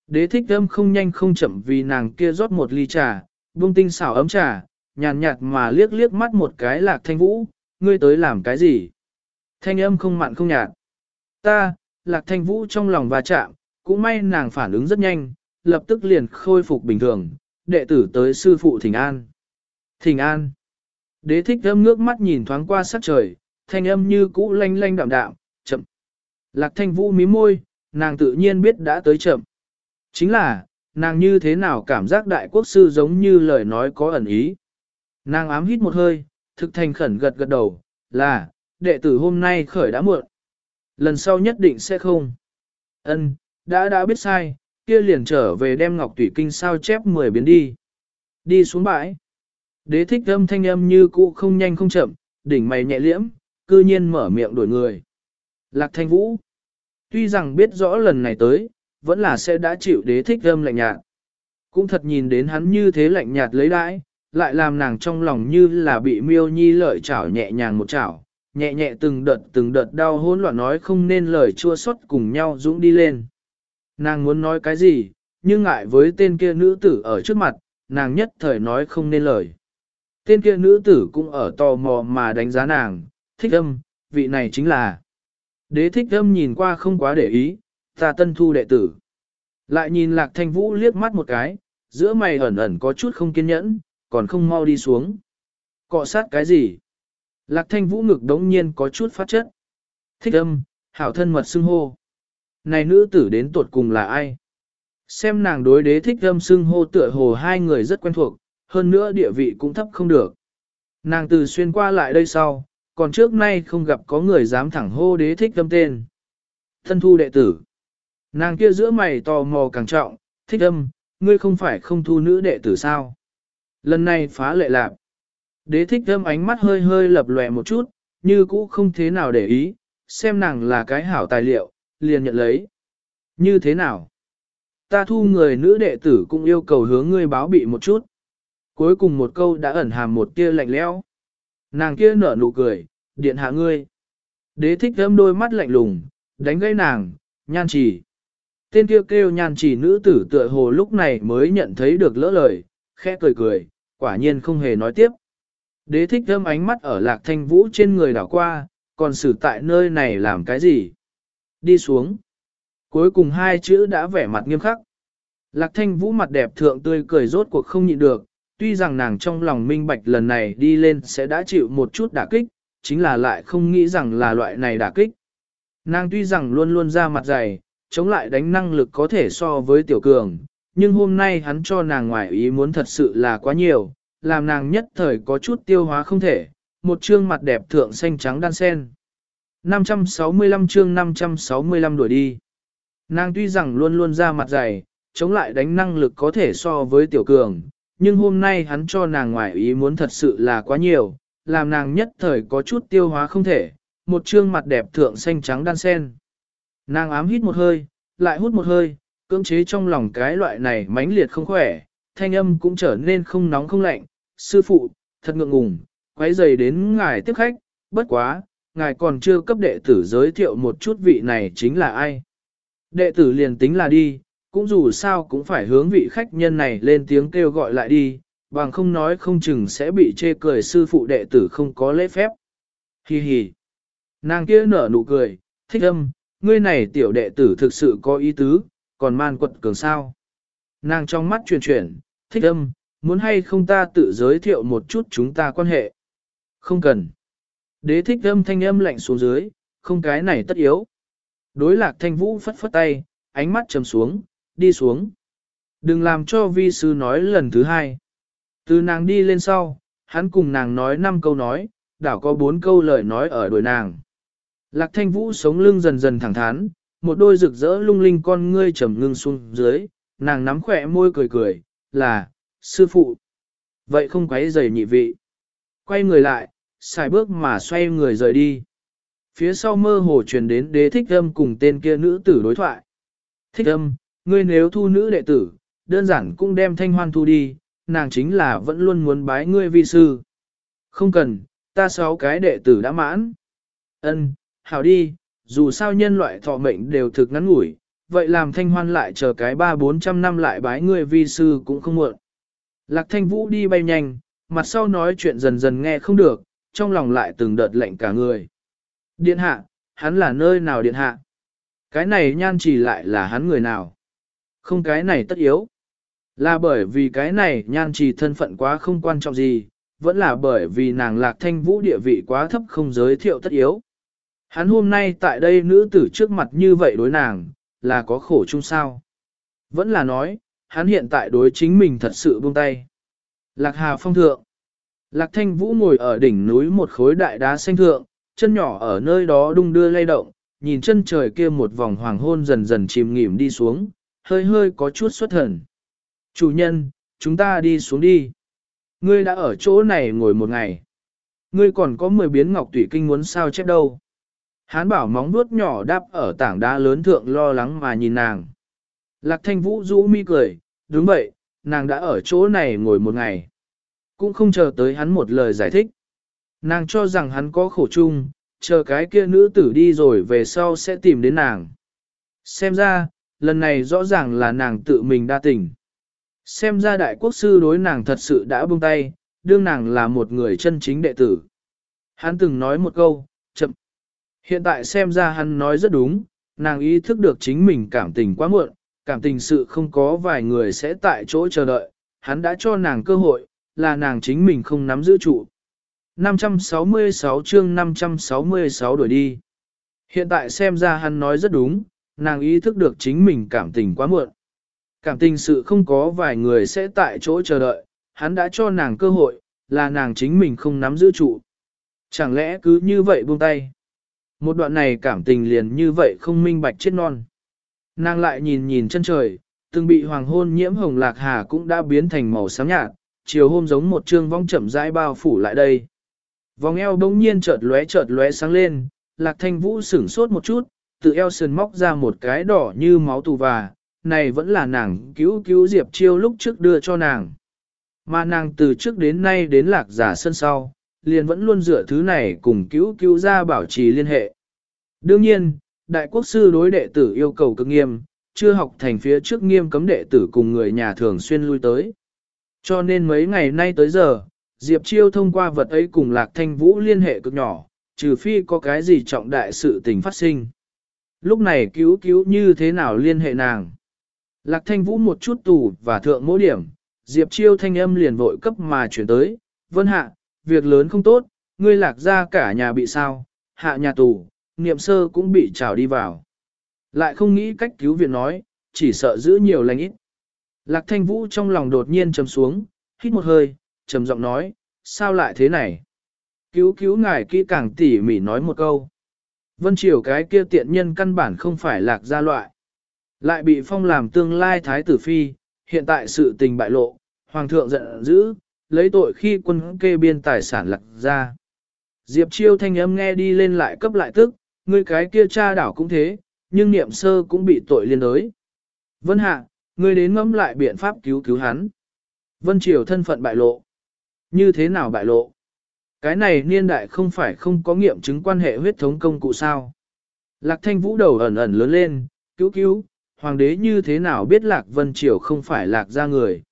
Đế thích âm không nhanh không chậm vì nàng kia rót một ly trà, buông tinh xảo ấm trà, nhàn nhạt mà liếc liếc mắt một cái lạc thanh vũ, ngươi tới làm cái gì? Thanh âm không mặn không nhạt. Ta, lạc thanh vũ trong lòng va chạm, cũng may nàng phản ứng rất nhanh, lập tức liền khôi phục bình thường, đệ tử tới sư phụ Thỉnh An. Thỉnh An. Đế thích âm ngước mắt nhìn thoáng qua sắc trời, thanh âm như cũ lanh lanh đạm đạm, chậm. Lạc thanh vũ mí môi, nàng tự nhiên biết đã tới chậm. Chính là, nàng như thế nào cảm giác đại quốc sư giống như lời nói có ẩn ý. Nàng ám hít một hơi, thực thành khẩn gật gật đầu, là, đệ tử hôm nay khởi đã muộn. Lần sau nhất định sẽ không. Ân, đã đã biết sai, kia liền trở về đem ngọc tủy kinh sao chép 10 biến đi. Đi xuống bãi. Đế thích âm thanh âm như cũ không nhanh không chậm, đỉnh mày nhẹ liễm, cư nhiên mở miệng đuổi người. Lạc thanh vũ. Tuy rằng biết rõ lần này tới, vẫn là sẽ đã chịu đế thích âm lạnh nhạt. Cũng thật nhìn đến hắn như thế lạnh nhạt lấy đãi, lại làm nàng trong lòng như là bị miêu nhi lợi chảo nhẹ nhàng một chảo, nhẹ nhẹ từng đợt từng đợt đau hỗn loạn nói không nên lời chua xót cùng nhau dũng đi lên. Nàng muốn nói cái gì, nhưng ngại với tên kia nữ tử ở trước mặt, nàng nhất thời nói không nên lời. Tên kia nữ tử cũng ở tò mò mà đánh giá nàng, thích âm, vị này chính là. Đế thích âm nhìn qua không quá để ý, ta tân thu đệ tử. Lại nhìn lạc thanh vũ liếc mắt một cái, giữa mày ẩn ẩn có chút không kiên nhẫn, còn không mau đi xuống. Cọ sát cái gì? Lạc thanh vũ ngực đống nhiên có chút phát chất. Thích âm, hảo thân mật xưng hô này nữ tử đến tuột cùng là ai? Xem nàng đối đế thích âm xưng hô tựa hồ hai người rất quen thuộc, hơn nữa địa vị cũng thấp không được. Nàng từ xuyên qua lại đây sau, còn trước nay không gặp có người dám thẳng hô đế thích âm tên. Thân thu đệ tử. Nàng kia giữa mày tò mò càng trọng, thích âm, ngươi không phải không thu nữ đệ tử sao? Lần này phá lệ lạc. Đế thích âm ánh mắt hơi hơi lập lòe một chút, như cũ không thế nào để ý, xem nàng là cái hảo tài liệu, liền nhận lấy. Như thế nào? Ta thu người nữ đệ tử cũng yêu cầu hướng ngươi báo bị một chút. Cuối cùng một câu đã ẩn hàm một tia lạnh lẽo. Nàng kia nở nụ cười, điện hạ ngươi. Đế thích âm đôi mắt lạnh lùng, đánh gây nàng, nhan chỉ. Tên kia kêu nhan chỉ nữ tử tựa hồ lúc này mới nhận thấy được lỡ lời, khẽ cười cười, quả nhiên không hề nói tiếp. Đế thích thâm ánh mắt ở lạc thanh vũ trên người đảo qua, còn xử tại nơi này làm cái gì? Đi xuống. Cuối cùng hai chữ đã vẻ mặt nghiêm khắc. Lạc thanh vũ mặt đẹp thượng tươi cười rốt cuộc không nhịn được, tuy rằng nàng trong lòng minh bạch lần này đi lên sẽ đã chịu một chút đả kích, chính là lại không nghĩ rằng là loại này đả kích. Nàng tuy rằng luôn luôn ra mặt dày, chống lại đánh năng lực có thể so với tiểu cường, nhưng hôm nay hắn cho nàng ngoài ý muốn thật sự là quá nhiều, làm nàng nhất thời có chút tiêu hóa không thể, một trương mặt đẹp thượng xanh trắng đan sen. 565 chương 565 đuổi đi. Nàng tuy rằng luôn luôn ra mặt dày, chống lại đánh năng lực có thể so với tiểu cường, nhưng hôm nay hắn cho nàng ngoài ý muốn thật sự là quá nhiều, làm nàng nhất thời có chút tiêu hóa không thể, một trương mặt đẹp thượng xanh trắng đan sen. Nàng ám hít một hơi, lại hút một hơi, cưỡng chế trong lòng cái loại này mãnh liệt không khỏe, thanh âm cũng trở nên không nóng không lạnh. Sư phụ, thật ngượng ngùng, quấy giày đến ngài tiếp khách, bất quá, ngài còn chưa cấp đệ tử giới thiệu một chút vị này chính là ai. Đệ tử liền tính là đi, cũng dù sao cũng phải hướng vị khách nhân này lên tiếng kêu gọi lại đi, bằng không nói không chừng sẽ bị chê cười sư phụ đệ tử không có lễ phép. Hi hi. Nàng kia nở nụ cười, thích âm, ngươi này tiểu đệ tử thực sự có ý tứ, còn man quật cường sao. Nàng trong mắt chuyển chuyển, thích âm, muốn hay không ta tự giới thiệu một chút chúng ta quan hệ. Không cần. Đế thích âm thanh âm lạnh xuống dưới, không cái này tất yếu. Đối lạc thanh vũ phất phất tay, ánh mắt trầm xuống, đi xuống. Đừng làm cho vi sư nói lần thứ hai. Từ nàng đi lên sau, hắn cùng nàng nói năm câu nói, đảo có bốn câu lời nói ở đuổi nàng. Lạc thanh vũ sống lưng dần dần thẳng thắn, một đôi rực rỡ lung linh con ngươi trầm ngưng xuống dưới, nàng nắm khỏe môi cười cười, là, sư phụ. Vậy không quấy giày nhị vị. Quay người lại, xài bước mà xoay người rời đi. Phía sau mơ hồ truyền đến đế thích âm cùng tên kia nữ tử đối thoại. Thích âm, ngươi nếu thu nữ đệ tử, đơn giản cũng đem thanh hoan thu đi, nàng chính là vẫn luôn muốn bái ngươi vi sư. Không cần, ta sáu cái đệ tử đã mãn. Ân, hảo đi, dù sao nhân loại thọ mệnh đều thực ngắn ngủi, vậy làm thanh hoan lại chờ cái ba bốn trăm năm lại bái ngươi vi sư cũng không muộn. Lạc thanh vũ đi bay nhanh, mặt sau nói chuyện dần dần nghe không được, trong lòng lại từng đợt lệnh cả người. Điện hạ, hắn là nơi nào điện hạ? Cái này nhan chỉ lại là hắn người nào? Không cái này tất yếu. Là bởi vì cái này nhan trì thân phận quá không quan trọng gì, vẫn là bởi vì nàng lạc thanh vũ địa vị quá thấp không giới thiệu tất yếu. Hắn hôm nay tại đây nữ tử trước mặt như vậy đối nàng, là có khổ chung sao. Vẫn là nói, hắn hiện tại đối chính mình thật sự buông tay. Lạc Hà phong thượng. Lạc Thanh Vũ ngồi ở đỉnh núi một khối đại đá xanh thượng, chân nhỏ ở nơi đó đung đưa lay động, nhìn chân trời kia một vòng hoàng hôn dần dần chìm nghỉm đi xuống, hơi hơi có chút xuất thần. Chủ nhân, chúng ta đi xuống đi. Ngươi đã ở chỗ này ngồi một ngày. Ngươi còn có 10 biến ngọc tủy kinh muốn sao chép đâu. Hán bảo móng vuốt nhỏ đáp ở tảng đá lớn thượng lo lắng mà nhìn nàng. Lạc thanh vũ rũ mi cười, đúng vậy, nàng đã ở chỗ này ngồi một ngày. Cũng không chờ tới hắn một lời giải thích. Nàng cho rằng hắn có khổ chung, chờ cái kia nữ tử đi rồi về sau sẽ tìm đến nàng. Xem ra, lần này rõ ràng là nàng tự mình đa tình. Xem ra đại quốc sư đối nàng thật sự đã buông tay, đương nàng là một người chân chính đệ tử. Hắn từng nói một câu. Hiện tại xem ra hắn nói rất đúng, nàng ý thức được chính mình cảm tình quá muộn, cảm tình sự không có vài người sẽ tại chỗ chờ đợi, hắn đã cho nàng cơ hội, là nàng chính mình không nắm giữ trụ. 566 chương 566 đổi đi. Hiện tại xem ra hắn nói rất đúng, nàng ý thức được chính mình cảm tình quá muộn. Cảm tình sự không có vài người sẽ tại chỗ chờ đợi, hắn đã cho nàng cơ hội, là nàng chính mình không nắm giữ trụ. Chẳng lẽ cứ như vậy buông tay? Một đoạn này cảm tình liền như vậy không minh bạch chết non. Nàng lại nhìn nhìn chân trời, từng bị hoàng hôn nhiễm hồng lạc hà cũng đã biến thành màu xám nhạt, chiều hôm giống một trương vong chậm rãi bao phủ lại đây. Vòng eo bỗng nhiên chợt lóe chợt lóe sáng lên, lạc thanh vũ sửng sốt một chút, tự eo sườn móc ra một cái đỏ như máu tù và, này vẫn là nàng cứu cứu Diệp Chiêu lúc trước đưa cho nàng. Mà nàng từ trước đến nay đến lạc giả sân sau, liền vẫn luôn dựa thứ này cùng cứu cứu ra bảo trì liên hệ. Đương nhiên, đại quốc sư đối đệ tử yêu cầu cực nghiêm, chưa học thành phía trước nghiêm cấm đệ tử cùng người nhà thường xuyên lui tới. Cho nên mấy ngày nay tới giờ, Diệp Chiêu thông qua vật ấy cùng Lạc Thanh Vũ liên hệ cực nhỏ, trừ phi có cái gì trọng đại sự tình phát sinh. Lúc này cứu cứu như thế nào liên hệ nàng? Lạc Thanh Vũ một chút tù và thượng mỗi điểm, Diệp Chiêu thanh âm liền vội cấp mà chuyển tới, Vân Hạ, việc lớn không tốt, ngươi lạc ra cả nhà bị sao, hạ nhà tù, niệm sơ cũng bị trào đi vào. Lại không nghĩ cách cứu viện nói, chỉ sợ giữ nhiều lành ít. Lạc thanh vũ trong lòng đột nhiên trầm xuống, hít một hơi, trầm giọng nói, sao lại thế này? Cứu cứu ngài kỹ càng tỉ mỉ nói một câu. Vân Triều cái kia tiện nhân căn bản không phải lạc gia loại. Lại bị phong làm tương lai thái tử phi, hiện tại sự tình bại lộ, hoàng thượng giận dữ, lấy tội khi quân kê biên tài sản lạc ra, Diệp chiêu thanh âm nghe đi lên lại cấp lại tức, ngươi cái kia cha đảo cũng thế, nhưng niệm sơ cũng bị tội liên đới. Vân hạ, ngươi đến ngẫm lại biện pháp cứu cứu hắn. Vân triều thân phận bại lộ. Như thế nào bại lộ? Cái này niên đại không phải không có nghiệm chứng quan hệ huyết thống công cụ sao. Lạc thanh vũ đầu ẩn ẩn lớn lên, cứu cứu, hoàng đế như thế nào biết lạc vân triều không phải lạc ra người.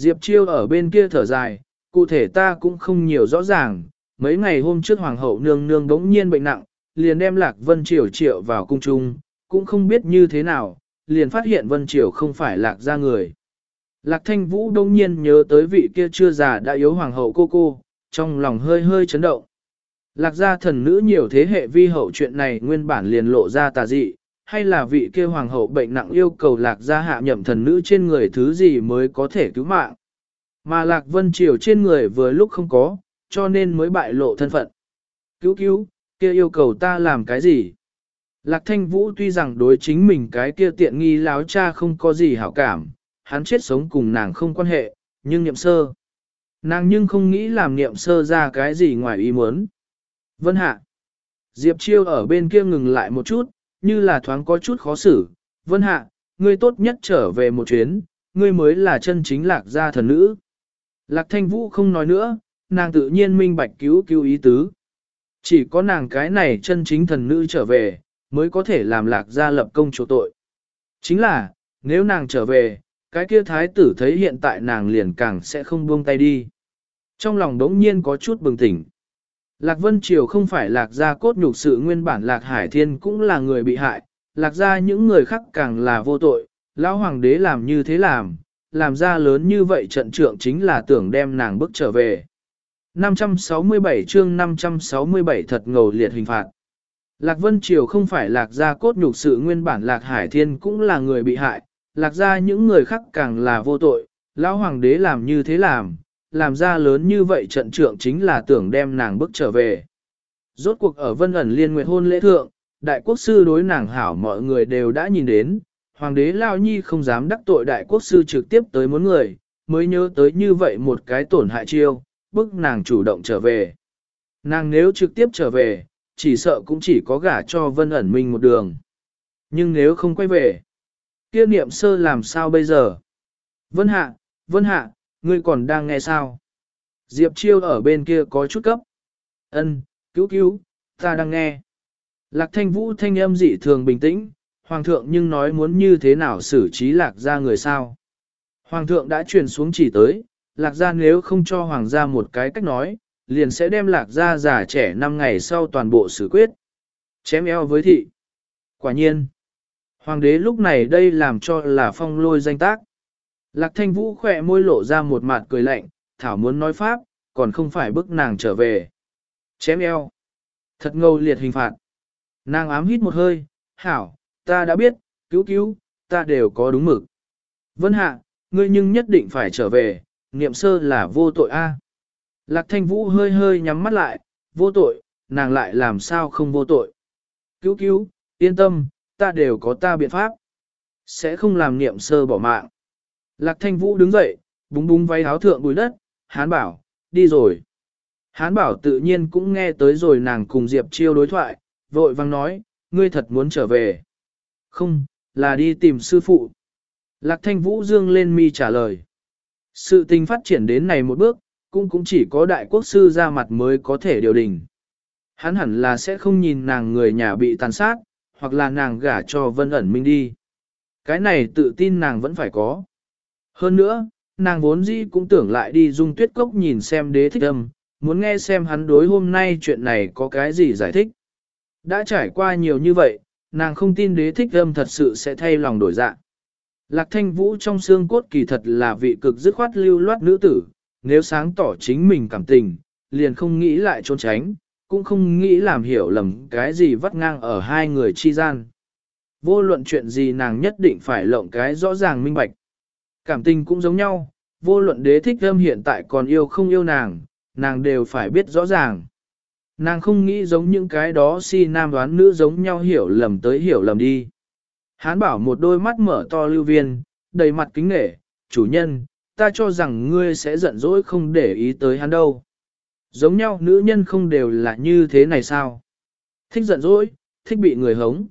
Diệp chiêu ở bên kia thở dài, cụ thể ta cũng không nhiều rõ ràng, mấy ngày hôm trước hoàng hậu nương nương đống nhiên bệnh nặng, liền đem lạc vân triều triệu vào cung trung, cũng không biết như thế nào, liền phát hiện vân triều không phải lạc ra người. Lạc thanh vũ đông nhiên nhớ tới vị kia chưa già đã yếu hoàng hậu cô cô, trong lòng hơi hơi chấn động. Lạc gia thần nữ nhiều thế hệ vi hậu chuyện này nguyên bản liền lộ ra tà dị, hay là vị kia hoàng hậu bệnh nặng yêu cầu lạc gia hạ nhậm thần nữ trên người thứ gì mới có thể cứu mạng. Mà lạc vân triều trên người vừa lúc không có, cho nên mới bại lộ thân phận. Cứu cứu, kia yêu cầu ta làm cái gì? Lạc thanh vũ tuy rằng đối chính mình cái kia tiện nghi láo cha không có gì hảo cảm, hắn chết sống cùng nàng không quan hệ, nhưng niệm sơ. Nàng nhưng không nghĩ làm niệm sơ ra cái gì ngoài ý muốn. Vân hạ. Diệp chiêu ở bên kia ngừng lại một chút, như là thoáng có chút khó xử. Vân hạ, ngươi tốt nhất trở về một chuyến, ngươi mới là chân chính lạc gia thần nữ. Lạc thanh vũ không nói nữa, nàng tự nhiên minh bạch cứu cứu ý tứ. Chỉ có nàng cái này chân chính thần nữ trở về, mới có thể làm lạc gia lập công chỗ tội. Chính là, nếu nàng trở về, cái kia thái tử thấy hiện tại nàng liền càng sẽ không buông tay đi. Trong lòng đống nhiên có chút bừng tỉnh. Lạc Vân Triều không phải lạc gia cốt nhục sự nguyên bản lạc hải thiên cũng là người bị hại, lạc gia những người khác càng là vô tội, lão hoàng đế làm như thế làm, làm ra lớn như vậy trận trượng chính là tưởng đem nàng bước trở về. 567 chương 567 thật ngầu liệt hình phạt. Lạc Vân Triều không phải lạc gia cốt nhục sự nguyên bản lạc hải thiên cũng là người bị hại, lạc gia những người khác càng là vô tội, lão hoàng đế làm như thế làm, làm ra lớn như vậy trận trượng chính là tưởng đem nàng bước trở về. Rốt cuộc ở vân ẩn liên nguyệt hôn lễ thượng, đại quốc sư đối nàng hảo mọi người đều đã nhìn đến, hoàng đế Lao Nhi không dám đắc tội đại quốc sư trực tiếp tới muốn người, mới nhớ tới như vậy một cái tổn hại chiêu, bức nàng chủ động trở về. Nàng nếu trực tiếp trở về, chỉ sợ cũng chỉ có gả cho vân ẩn minh một đường. Nhưng nếu không quay về, kia niệm sơ làm sao bây giờ? Vân hạ, vân hạ, ngươi còn đang nghe sao? Diệp chiêu ở bên kia có chút cấp. Ân, cứu cứu, ta đang nghe. Lạc thanh vũ thanh âm dị thường bình tĩnh, hoàng thượng nhưng nói muốn như thế nào xử trí lạc Gia người sao. Hoàng thượng đã truyền xuống chỉ tới, lạc gia nếu không cho hoàng gia một cái cách nói, liền sẽ đem lạc gia già trẻ 5 ngày sau toàn bộ xử quyết. Chém eo với thị. Quả nhiên. Hoàng đế lúc này đây làm cho là phong lôi danh tác. Lạc thanh vũ khỏe môi lộ ra một mặt cười lạnh, thảo muốn nói pháp, còn không phải bức nàng trở về. Chém eo. Thật ngầu liệt hình phạt. Nàng ám hít một hơi, hảo, ta đã biết, cứu cứu, ta đều có đúng mực. Vân hạ, ngươi nhưng nhất định phải trở về, niệm sơ là vô tội a. Lạc thanh vũ hơi hơi nhắm mắt lại, vô tội, nàng lại làm sao không vô tội. Cứu cứu, yên tâm, ta đều có ta biện pháp. Sẽ không làm niệm sơ bỏ mạng. Lạc thanh vũ đứng dậy, búng búng váy áo thượng bùi đất, hán bảo, đi rồi. Hán bảo tự nhiên cũng nghe tới rồi nàng cùng Diệp chiêu đối thoại, vội vang nói, ngươi thật muốn trở về. Không, là đi tìm sư phụ. Lạc thanh vũ dương lên mi trả lời. Sự tình phát triển đến này một bước, cũng cũng chỉ có đại quốc sư ra mặt mới có thể điều đình. Hắn hẳn là sẽ không nhìn nàng người nhà bị tàn sát, hoặc là nàng gả cho vân ẩn minh đi. Cái này tự tin nàng vẫn phải có. Hơn nữa, nàng vốn dĩ cũng tưởng lại đi dung tuyết cốc nhìn xem đế thích âm, muốn nghe xem hắn đối hôm nay chuyện này có cái gì giải thích. Đã trải qua nhiều như vậy, nàng không tin đế thích âm thật sự sẽ thay lòng đổi dạ. Lạc thanh vũ trong xương cốt kỳ thật là vị cực dứt khoát lưu loát nữ tử, nếu sáng tỏ chính mình cảm tình, liền không nghĩ lại trốn tránh, cũng không nghĩ làm hiểu lầm cái gì vắt ngang ở hai người chi gian. Vô luận chuyện gì nàng nhất định phải lộng cái rõ ràng minh bạch. Cảm tình cũng giống nhau, vô luận đế thích âm hiện tại còn yêu không yêu nàng, nàng đều phải biết rõ ràng. Nàng không nghĩ giống những cái đó si nam đoán nữ giống nhau hiểu lầm tới hiểu lầm đi. Hán bảo một đôi mắt mở to lưu viên, đầy mặt kính nể, chủ nhân, ta cho rằng ngươi sẽ giận dỗi không để ý tới hắn đâu. Giống nhau nữ nhân không đều là như thế này sao? Thích giận dỗi, thích bị người hống.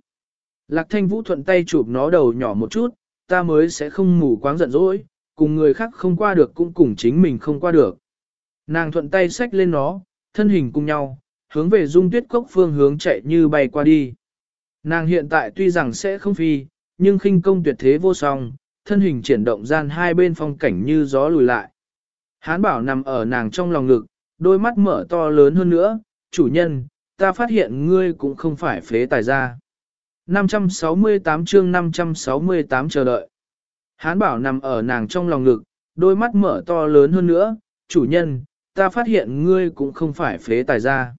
Lạc thanh vũ thuận tay chụp nó đầu nhỏ một chút, ta mới sẽ không mù quáng giận dỗi, cùng người khác không qua được cũng cùng chính mình không qua được. Nàng thuận tay xách lên nó, thân hình cùng nhau, hướng về dung tuyết cốc phương hướng chạy như bay qua đi. Nàng hiện tại tuy rằng sẽ không phi, nhưng khinh công tuyệt thế vô song, thân hình triển động gian hai bên phong cảnh như gió lùi lại. Hán bảo nằm ở nàng trong lòng ngực, đôi mắt mở to lớn hơn nữa, chủ nhân, ta phát hiện ngươi cũng không phải phế tài ra. 568 chương 568 chờ đợi. Hán bảo nằm ở nàng trong lòng ngực, đôi mắt mở to lớn hơn nữa, chủ nhân, ta phát hiện ngươi cũng không phải phế tài ra.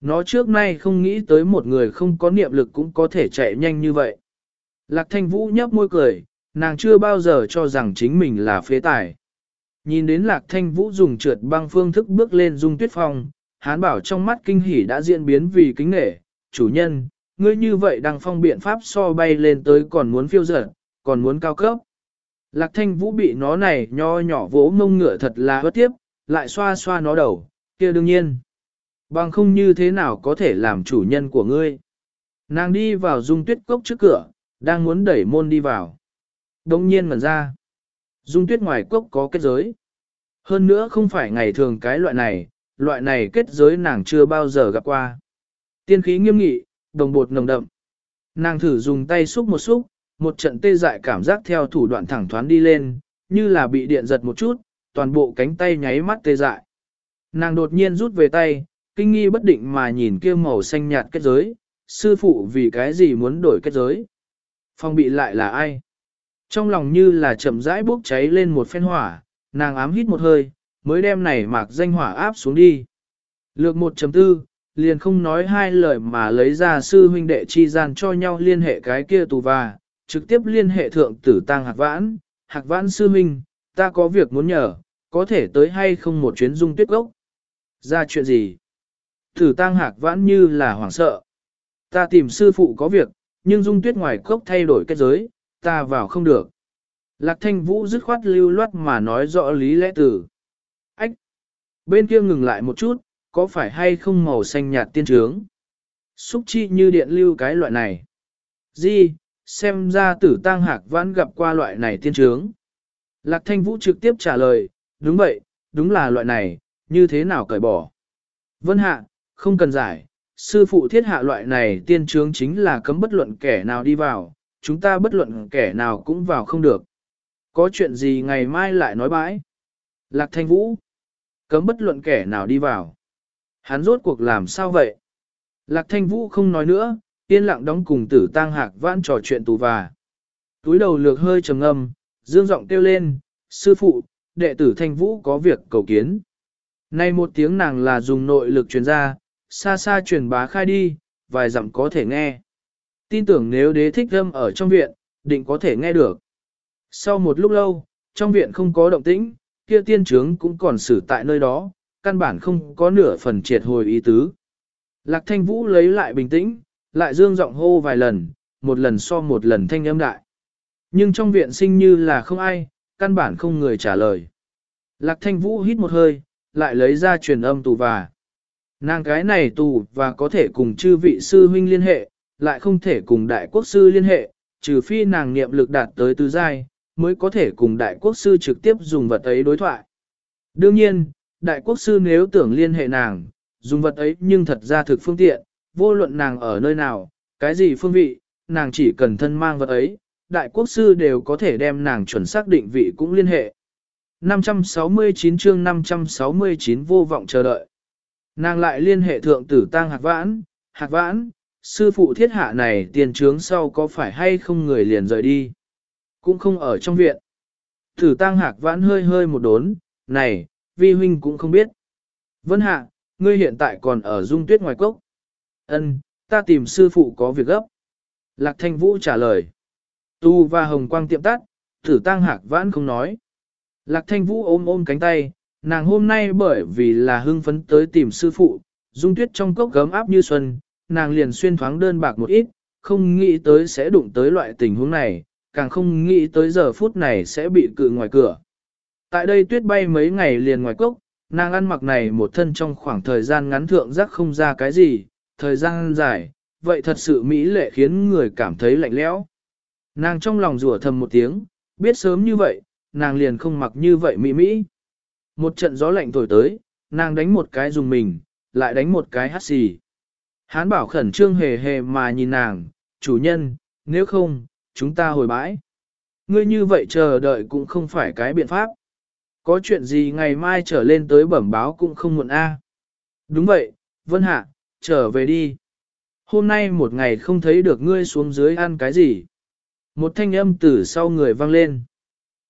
Nó trước nay không nghĩ tới một người không có niệm lực cũng có thể chạy nhanh như vậy. Lạc thanh vũ nhấp môi cười, nàng chưa bao giờ cho rằng chính mình là phế tài. Nhìn đến lạc thanh vũ dùng trượt băng phương thức bước lên dung tuyết phong, hán bảo trong mắt kinh hỉ đã diễn biến vì kính nghệ, chủ nhân, ngươi như vậy đang phong biện pháp so bay lên tới còn muốn phiêu dở, còn muốn cao cấp. Lạc thanh vũ bị nó này nho nhỏ vỗ mông ngựa thật là bất tiếp, lại xoa xoa nó đầu, kia đương nhiên. Bằng không như thế nào có thể làm chủ nhân của ngươi. Nàng đi vào dung tuyết cốc trước cửa, đang muốn đẩy môn đi vào. Đông nhiên ngẩn ra. Dung tuyết ngoài cốc có kết giới. Hơn nữa không phải ngày thường cái loại này, loại này kết giới nàng chưa bao giờ gặp qua. Tiên khí nghiêm nghị, đồng bột nồng đậm. Nàng thử dùng tay xúc một xúc, một trận tê dại cảm giác theo thủ đoạn thẳng thoán đi lên, như là bị điện giật một chút, toàn bộ cánh tay nháy mắt tê dại. Nàng đột nhiên rút về tay, kinh nghi bất định mà nhìn kia màu xanh nhạt kết giới, sư phụ vì cái gì muốn đổi kết giới. Phong bị lại là ai? Trong lòng như là chậm rãi bốc cháy lên một phen hỏa, nàng ám hít một hơi, mới đem này mạc danh hỏa áp xuống đi. Lược 1.4, liền không nói hai lời mà lấy ra sư huynh đệ chi gian cho nhau liên hệ cái kia tù và, trực tiếp liên hệ thượng tử tăng hạc vãn, hạc vãn sư huynh, ta có việc muốn nhờ, có thể tới hay không một chuyến dung tuyết gốc. Ra chuyện gì? Tử tăng hạc vãn như là hoảng sợ. Ta tìm sư phụ có việc, nhưng dung tuyết ngoài cốc thay đổi kết giới, ta vào không được. Lạc thanh vũ dứt khoát lưu loát mà nói rõ lý lẽ tử Ách! Bên kia ngừng lại một chút, có phải hay không màu xanh nhạt tiên trướng? Xúc chi như điện lưu cái loại này. Di, xem ra tử tăng hạc vãn gặp qua loại này tiên trướng. Lạc thanh vũ trực tiếp trả lời, đúng vậy, đúng là loại này, như thế nào cởi bỏ. Vân hạ, không cần giải, sư phụ thiết hạ loại này tiên trướng chính là cấm bất luận kẻ nào đi vào, chúng ta bất luận kẻ nào cũng vào không được. Có chuyện gì ngày mai lại nói bãi. Lạc thanh vũ, cấm bất luận kẻ nào đi vào. Hắn rốt cuộc làm sao vậy? Lạc thanh vũ không nói nữa, yên lặng đóng cùng tử tang hạc vãn trò chuyện tù và. Túi đầu lược hơi trầm ngâm, dương giọng kêu lên, sư phụ, đệ tử thanh vũ có việc cầu kiến. Nay một tiếng nàng là dùng nội lực truyền ra, xa xa truyền bá khai đi, vài dặm có thể nghe. Tin tưởng nếu đế thích âm ở trong viện, định có thể nghe được. Sau một lúc lâu, trong viện không có động tĩnh, kia tiên trướng cũng còn xử tại nơi đó, căn bản không có nửa phần triệt hồi ý tứ. Lạc thanh vũ lấy lại bình tĩnh, lại dương giọng hô vài lần, một lần so một lần thanh âm đại. Nhưng trong viện sinh như là không ai, căn bản không người trả lời. Lạc thanh vũ hít một hơi, lại lấy ra truyền âm tù và. Nàng cái này tù và có thể cùng chư vị sư huynh liên hệ, lại không thể cùng đại quốc sư liên hệ, trừ phi nàng niệm lực đạt tới tứ giai, mới có thể cùng đại quốc sư trực tiếp dùng vật ấy đối thoại. Đương nhiên, đại quốc sư nếu tưởng liên hệ nàng, dùng vật ấy nhưng thật ra thực phương tiện, vô luận nàng ở nơi nào, cái gì phương vị, nàng chỉ cần thân mang vật ấy, đại quốc sư đều có thể đem nàng chuẩn xác định vị cũng liên hệ. 569 chương 569 vô vọng chờ đợi. Nàng lại liên hệ thượng tử tang hạc vãn, hạc vãn, sư phụ thiết hạ này tiền trướng sau có phải hay không người liền rời đi. Cũng không ở trong viện. Tử tang hạc vãn hơi hơi một đốn, này, vi huynh cũng không biết. Vân hạ, ngươi hiện tại còn ở dung tuyết ngoài cốc. Ân, ta tìm sư phụ có việc gấp. Lạc thanh vũ trả lời. Tu và hồng quang tiệm tắt, tử tang hạc vãn không nói. Lạc thanh vũ ôm ôm cánh tay, nàng hôm nay bởi vì là hưng phấn tới tìm sư phụ, dung tuyết trong cốc gấm áp như xuân, nàng liền xuyên thoáng đơn bạc một ít, không nghĩ tới sẽ đụng tới loại tình huống này, càng không nghĩ tới giờ phút này sẽ bị cự ngoài cửa. Tại đây tuyết bay mấy ngày liền ngoài cốc, nàng ăn mặc này một thân trong khoảng thời gian ngắn thượng giác không ra cái gì, thời gian dài, vậy thật sự mỹ lệ khiến người cảm thấy lạnh lẽo. Nàng trong lòng rủa thầm một tiếng, biết sớm như vậy, nàng liền không mặc như vậy mỹ mỹ. Một trận gió lạnh thổi tới, nàng đánh một cái dùng mình, lại đánh một cái hắt xì. Hán bảo khẩn trương hề hề mà nhìn nàng, chủ nhân, nếu không, chúng ta hồi bãi. Ngươi như vậy chờ đợi cũng không phải cái biện pháp. Có chuyện gì ngày mai trở lên tới bẩm báo cũng không muộn a. À. Đúng vậy, Vân Hạ, trở về đi. Hôm nay một ngày không thấy được ngươi xuống dưới ăn cái gì. Một thanh âm từ sau người vang lên.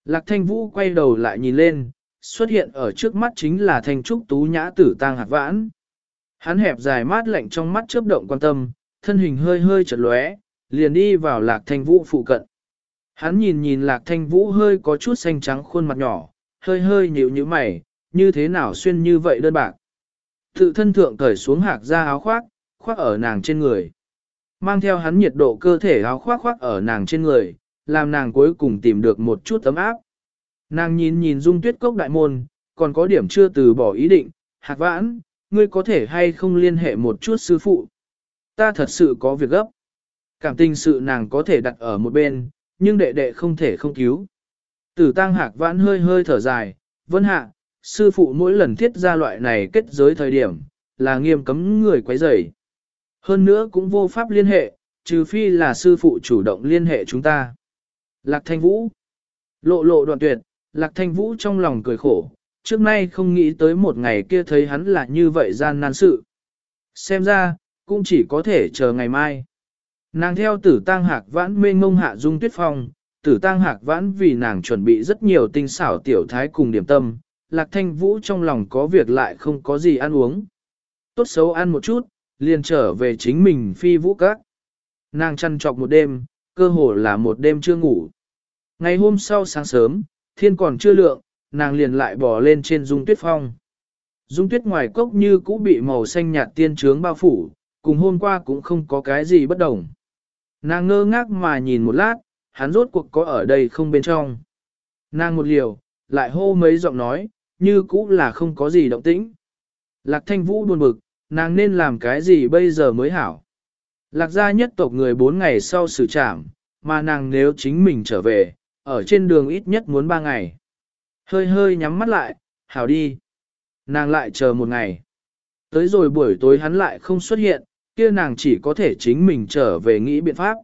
Lạc thanh vũ quay đầu lại nhìn lên, xuất hiện ở trước mắt chính là thanh trúc tú nhã tử tang hạt vãn. Hắn hẹp dài mát lạnh trong mắt chớp động quan tâm, thân hình hơi hơi chật lóe, liền đi vào lạc thanh vũ phụ cận. Hắn nhìn nhìn lạc thanh vũ hơi có chút xanh trắng khuôn mặt nhỏ, hơi hơi nhịu như mày, như thế nào xuyên như vậy đơn bạc. Tự thân thượng cởi xuống hạc ra áo khoác, khoác ở nàng trên người. Mang theo hắn nhiệt độ cơ thể áo khoác khoác ở nàng trên người, làm nàng cuối cùng tìm được một chút ấm áp. Nàng nhìn nhìn dung tuyết cốc đại môn, còn có điểm chưa từ bỏ ý định, hạc vãn, ngươi có thể hay không liên hệ một chút sư phụ. Ta thật sự có việc gấp. Cảm tình sự nàng có thể đặt ở một bên, nhưng đệ đệ không thể không cứu. Tử tăng hạc vãn hơi hơi thở dài, vân hạ, sư phụ mỗi lần thiết ra loại này kết giới thời điểm, là nghiêm cấm người quấy rầy. Hơn nữa cũng vô pháp liên hệ, trừ phi là sư phụ chủ động liên hệ chúng ta. Lạc thanh vũ. Lộ lộ đoạn tuyệt, lạc thanh vũ trong lòng cười khổ, trước nay không nghĩ tới một ngày kia thấy hắn là như vậy gian nan sự. Xem ra, cũng chỉ có thể chờ ngày mai. Nàng theo tử tang hạc vãn mê ngông hạ dung tuyết phong, tử tang hạc vãn vì nàng chuẩn bị rất nhiều tinh xảo tiểu thái cùng điểm tâm, lạc thanh vũ trong lòng có việc lại không có gì ăn uống. Tốt xấu ăn một chút, liền trở về chính mình phi vũ các. Nàng chăn trọc một đêm, cơ hồ là một đêm chưa ngủ. Ngày hôm sau sáng sớm, thiên còn chưa lượng, nàng liền lại bò lên trên dung tuyết phong. Dung tuyết ngoài cốc như cũ bị màu xanh nhạt tiên trướng bao phủ, cùng hôm qua cũng không có cái gì bất đồng. Nàng ngơ ngác mà nhìn một lát, hắn rốt cuộc có ở đây không bên trong. Nàng một liều, lại hô mấy giọng nói, như cũ là không có gì động tĩnh. Lạc thanh vũ buồn bực, nàng nên làm cái gì bây giờ mới hảo. Lạc gia nhất tộc người bốn ngày sau xử trảm, mà nàng nếu chính mình trở về, ở trên đường ít nhất muốn ba ngày. Hơi hơi nhắm mắt lại, hảo đi. Nàng lại chờ một ngày. Tới rồi buổi tối hắn lại không xuất hiện, kia nàng chỉ có thể chính mình trở về nghĩ biện pháp.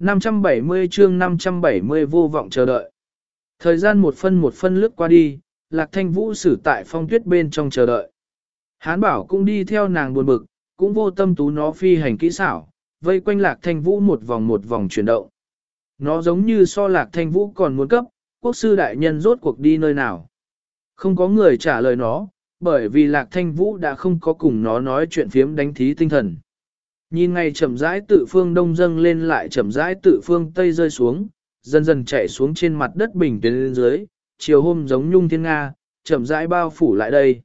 570 chương 570 vô vọng chờ đợi. Thời gian một phân một phân lướt qua đi, Lạc Thanh Vũ xử tại phong tuyết bên trong chờ đợi. Hán bảo cũng đi theo nàng buồn bực, cũng vô tâm tú nó phi hành kỹ xảo, vây quanh Lạc Thanh Vũ một vòng một vòng chuyển động. Nó giống như so Lạc Thanh Vũ còn muốn cấp, quốc sư đại nhân rốt cuộc đi nơi nào. Không có người trả lời nó, bởi vì Lạc Thanh Vũ đã không có cùng nó nói chuyện phiếm đánh thí tinh thần. Nhìn ngày chậm rãi tự phương đông dâng lên lại chậm rãi tự phương tây rơi xuống, dần dần chạy xuống trên mặt đất bình tuyến lên dưới, chiều hôm giống nhung thiên Nga, chậm rãi bao phủ lại đây.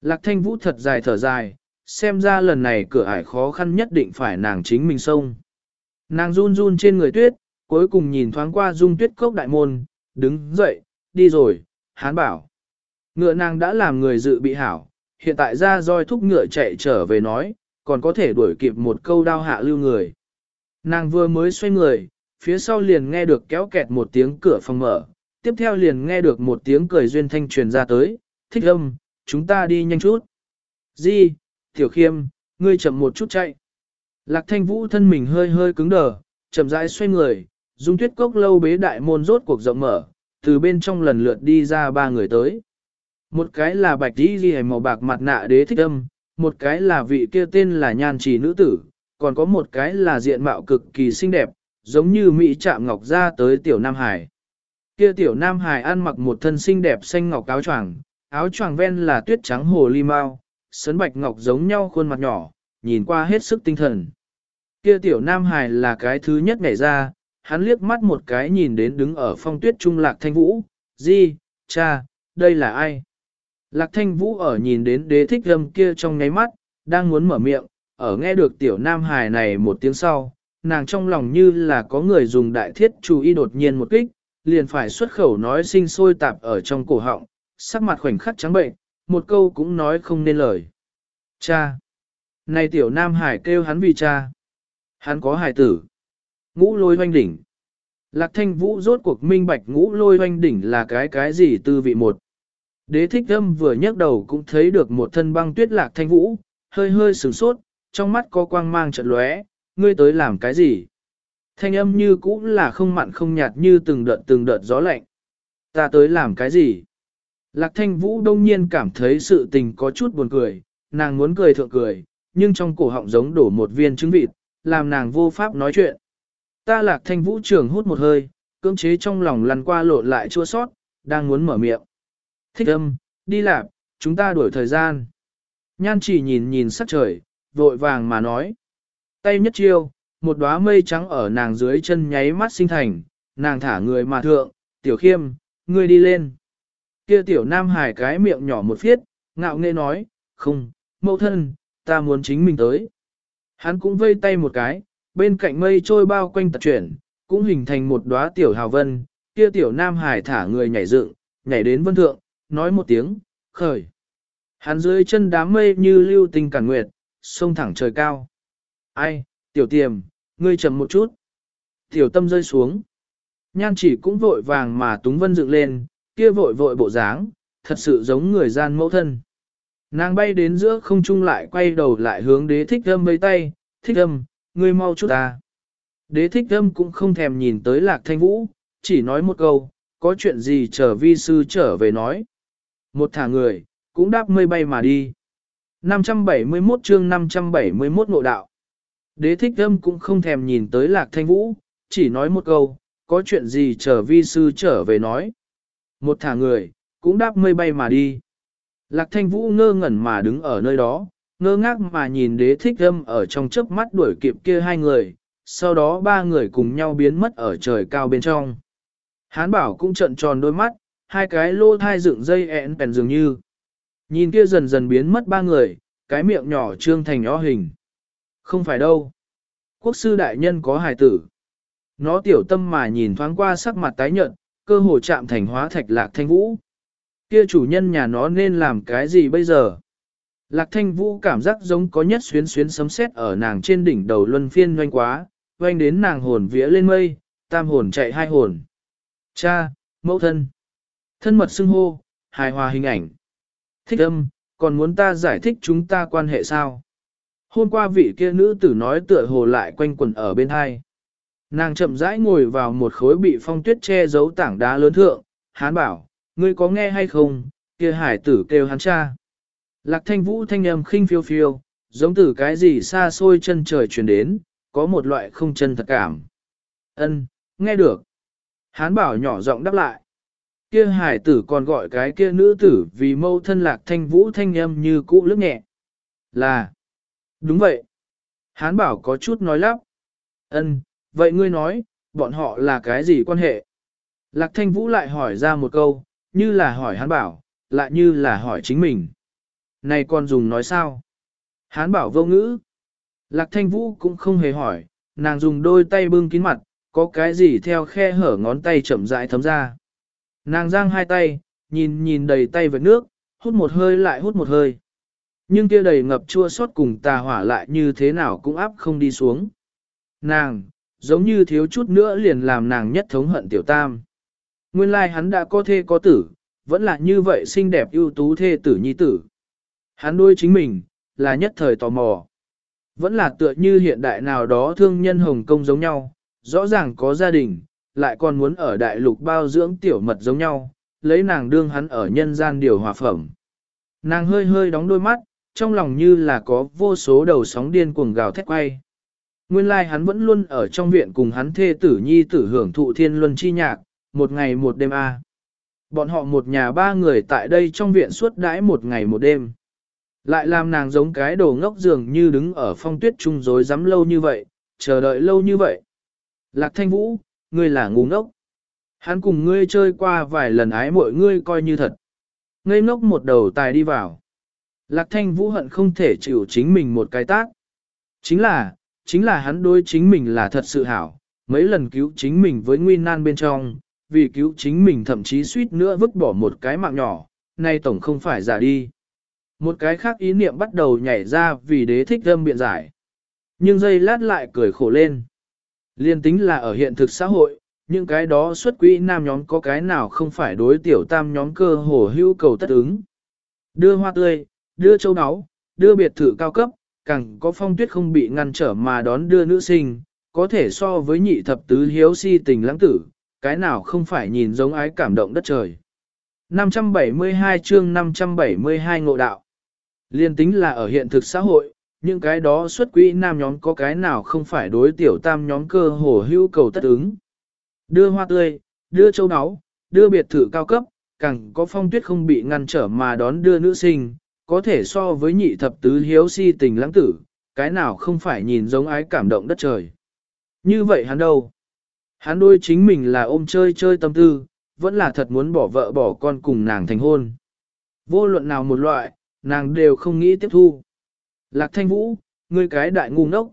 Lạc thanh vũ thật dài thở dài, xem ra lần này cửa ải khó khăn nhất định phải nàng chính mình xông. Nàng run run trên người tuyết, cuối cùng nhìn thoáng qua dung tuyết cốc đại môn, đứng dậy, đi rồi, hán bảo. Ngựa nàng đã làm người dự bị hảo, hiện tại ra roi thúc ngựa chạy trở về nói, còn có thể đuổi kịp một câu đao hạ lưu người. Nàng vừa mới xoay người, phía sau liền nghe được kéo kẹt một tiếng cửa phòng mở, tiếp theo liền nghe được một tiếng cười duyên thanh truyền ra tới, thích âm, chúng ta đi nhanh chút. Di, tiểu khiêm, ngươi chậm một chút chạy. Lạc thanh vũ thân mình hơi hơi cứng đờ, chậm rãi xoay người, dung tuyết cốc lâu bế đại môn rốt cuộc rộng mở, từ bên trong lần lượt đi ra ba người tới. Một cái là bạch đi ghi màu bạc mặt nạ đế thích âm, một cái là vị kia tên là nhan trì nữ tử, còn có một cái là diện mạo cực kỳ xinh đẹp, giống như Mỹ chạm ngọc ra tới tiểu Nam Hải. Kia tiểu Nam Hải ăn mặc một thân xinh đẹp xanh ngọc áo choàng, áo choàng ven là tuyết trắng hồ ly mau, sấn bạch ngọc giống nhau khuôn mặt nhỏ, nhìn qua hết sức tinh thần. Kia tiểu Nam Hải là cái thứ nhất nhảy ra, hắn liếc mắt một cái nhìn đến đứng ở phong tuyết trung lạc thanh vũ, di, cha, đây là ai? Lạc thanh vũ ở nhìn đến đế thích âm kia trong nháy mắt, đang muốn mở miệng, ở nghe được tiểu Nam Hải này một tiếng sau, nàng trong lòng như là có người dùng đại thiết chú ý đột nhiên một kích, liền phải xuất khẩu nói sinh sôi tạp ở trong cổ họng, sắc mặt khoảnh khắc trắng bệnh, một câu cũng nói không nên lời. Cha! Này tiểu Nam Hải kêu hắn vì cha. Hắn có hài tử. Ngũ lôi hoanh đỉnh. Lạc thanh vũ rốt cuộc minh bạch ngũ lôi hoanh đỉnh là cái cái gì tư vị một. Đế thích âm vừa nhấc đầu cũng thấy được một thân băng tuyết lạc thanh vũ, hơi hơi sửng sốt, trong mắt có quang mang trận lóe, ngươi tới làm cái gì? Thanh âm như cũ là không mặn không nhạt như từng đợt từng đợt gió lạnh. Ta tới làm cái gì? Lạc thanh vũ đông nhiên cảm thấy sự tình có chút buồn cười, nàng muốn cười thượng cười, nhưng trong cổ họng giống đổ một viên trứng vịt, làm nàng vô pháp nói chuyện. Ta lạc thanh vũ trường hút một hơi, cưỡng chế trong lòng lăn qua lộn lại chua sót, đang muốn mở miệng. Thích âm, đi lạp, chúng ta đuổi thời gian. Nhan chỉ nhìn nhìn sắc trời, vội vàng mà nói. Tay nhất chiêu, một đóa mây trắng ở nàng dưới chân nháy mắt sinh thành, nàng thả người mà thượng, tiểu khiêm, ngươi đi lên. Kia tiểu nam hải cái miệng nhỏ một phiết, ngạo nghễ nói, không, mẫu thân, ta muốn chính mình tới. Hắn cũng vây tay một cái, bên cạnh mây trôi bao quanh tật chuyển, cũng hình thành một đóa tiểu hào vân, kia tiểu nam hải thả người nhảy dựng, nhảy đến vân thượng, nói một tiếng, khởi. Hắn dưới chân đám mây như lưu tinh cản nguyệt, sông thẳng trời cao. Ai, tiểu tiềm, ngươi chậm một chút. Tiểu tâm rơi xuống. Nhan chỉ cũng vội vàng mà túng vân dựng lên, kia vội vội bộ dáng, thật sự giống người gian mẫu thân. Nàng bay đến giữa không trung lại quay đầu lại hướng đế thích âm với tay, thích âm, ngươi mau chút ta. Đế thích âm cũng không thèm nhìn tới lạc thanh vũ, chỉ nói một câu, có chuyện gì chờ vi sư trở về nói. Một thả người, cũng đáp mây bay mà đi. 571 chương 571 ngộ đạo. Đế thích âm cũng không thèm nhìn tới lạc thanh vũ, chỉ nói một câu, có chuyện gì chờ vi sư trở về nói. Một thả người, cũng đáp mây bay mà đi. Lạc thanh vũ ngơ ngẩn mà đứng ở nơi đó, ngơ ngác mà nhìn đế thích âm ở trong chớp mắt đuổi kịp kia hai người, sau đó ba người cùng nhau biến mất ở trời cao bên trong. Hán bảo cũng trận tròn đôi mắt, hai cái lô thai dựng dây ẹn bèn dường như. Nhìn kia dần dần biến mất ba người, cái miệng nhỏ trương thành o hình. Không phải đâu. Quốc sư đại nhân có hài tử. Nó tiểu tâm mà nhìn thoáng qua sắc mặt tái nhợt, cơ hồ chạm thành hóa thạch lạc thanh vũ. Kia chủ nhân nhà nó nên làm cái gì bây giờ? Lạc thanh vũ cảm giác giống có nhất xuyến xuyến sấm sét ở nàng trên đỉnh đầu luân phiên doanh quá, doanh đến nàng hồn vía lên mây, tam hồn chạy hai hồn. Cha, mẫu thân, thân mật xưng hô, hài hòa hình ảnh. Thích âm, còn muốn ta giải thích chúng ta quan hệ sao? Hôm qua vị kia nữ tử nói tựa hồ lại quanh quẩn ở bên hai. Nàng chậm rãi ngồi vào một khối bị phong tuyết che giấu tảng đá lớn thượng, hán bảo, ngươi có nghe hay không, kia hải tử kêu hắn cha. Lạc thanh vũ thanh âm khinh phiêu phiêu, giống từ cái gì xa xôi chân trời truyền đến, có một loại không chân thật cảm. Ân, nghe được. Hán bảo nhỏ giọng đáp lại. Kia hải tử còn gọi cái kia nữ tử vì mâu thân lạc thanh vũ thanh âm như cũ lướt nhẹ. Là. Đúng vậy. Hán bảo có chút nói lắp. Ân, vậy ngươi nói, bọn họ là cái gì quan hệ? Lạc thanh vũ lại hỏi ra một câu, như là hỏi hán bảo, lại như là hỏi chính mình. Này con dùng nói sao? Hán bảo vô ngữ. Lạc thanh vũ cũng không hề hỏi, nàng dùng đôi tay bưng kín mặt, có cái gì theo khe hở ngón tay chậm rãi thấm ra. Nàng giang hai tay, nhìn nhìn đầy tay vật nước, hút một hơi lại hút một hơi. Nhưng kia đầy ngập chua xót cùng tà hỏa lại như thế nào cũng áp không đi xuống. Nàng, giống như thiếu chút nữa liền làm nàng nhất thống hận tiểu tam. Nguyên lai hắn đã có thê có tử, vẫn là như vậy xinh đẹp ưu tú thê tử nhi tử. Hắn nuôi chính mình, là nhất thời tò mò. Vẫn là tựa như hiện đại nào đó thương nhân Hồng Kông giống nhau, rõ ràng có gia đình, lại còn muốn ở đại lục bao dưỡng tiểu mật giống nhau, lấy nàng đương hắn ở nhân gian điều hòa phẩm. Nàng hơi hơi đóng đôi mắt, trong lòng như là có vô số đầu sóng điên cuồng gào thét quay. Nguyên lai like hắn vẫn luôn ở trong viện cùng hắn thê tử nhi tử hưởng thụ thiên luân chi nhạc, một ngày một đêm a. Bọn họ một nhà ba người tại đây trong viện suốt đãi một ngày một đêm. Lại làm nàng giống cái đồ ngốc dường như đứng ở phong tuyết trung rối rắm lâu như vậy, chờ đợi lâu như vậy. Lạc thanh vũ, ngươi là ngu ngốc. Hắn cùng ngươi chơi qua vài lần ái mọi ngươi coi như thật. Ngây ngốc một đầu tài đi vào. Lạc thanh vũ hận không thể chịu chính mình một cái tác. Chính là, chính là hắn đối chính mình là thật sự hảo, mấy lần cứu chính mình với nguy nan bên trong, vì cứu chính mình thậm chí suýt nữa vứt bỏ một cái mạng nhỏ, nay tổng không phải giả đi. Một cái khác ý niệm bắt đầu nhảy ra vì đế thích âm biện giải. Nhưng giây lát lại cười khổ lên. Liên tính là ở hiện thực xã hội, những cái đó xuất quỹ nam nhóm có cái nào không phải đối tiểu tam nhóm cơ hồ hữu cầu tất ứng. Đưa hoa tươi, đưa châu áo, đưa biệt thự cao cấp, càng có phong tuyết không bị ngăn trở mà đón đưa nữ sinh, có thể so với nhị thập tứ hiếu si tình lãng tử, cái nào không phải nhìn giống ái cảm động đất trời. 572 chương 572 ngộ đạo. Liên tính là ở hiện thực xã hội, những cái đó xuất quỹ nam nhóm có cái nào không phải đối tiểu tam nhóm cơ hồ hữu cầu tất ứng. Đưa hoa tươi, đưa châu áo, đưa biệt thự cao cấp, càng có phong tuyết không bị ngăn trở mà đón đưa nữ sinh, có thể so với nhị thập tứ hiếu si tình lãng tử, cái nào không phải nhìn giống ái cảm động đất trời. Như vậy hắn đâu? Hắn đôi chính mình là ôm chơi chơi tâm tư, vẫn là thật muốn bỏ vợ bỏ con cùng nàng thành hôn. Vô luận nào một loại, nàng đều không nghĩ tiếp thu. Lạc thanh vũ, ngươi cái đại ngu ngốc.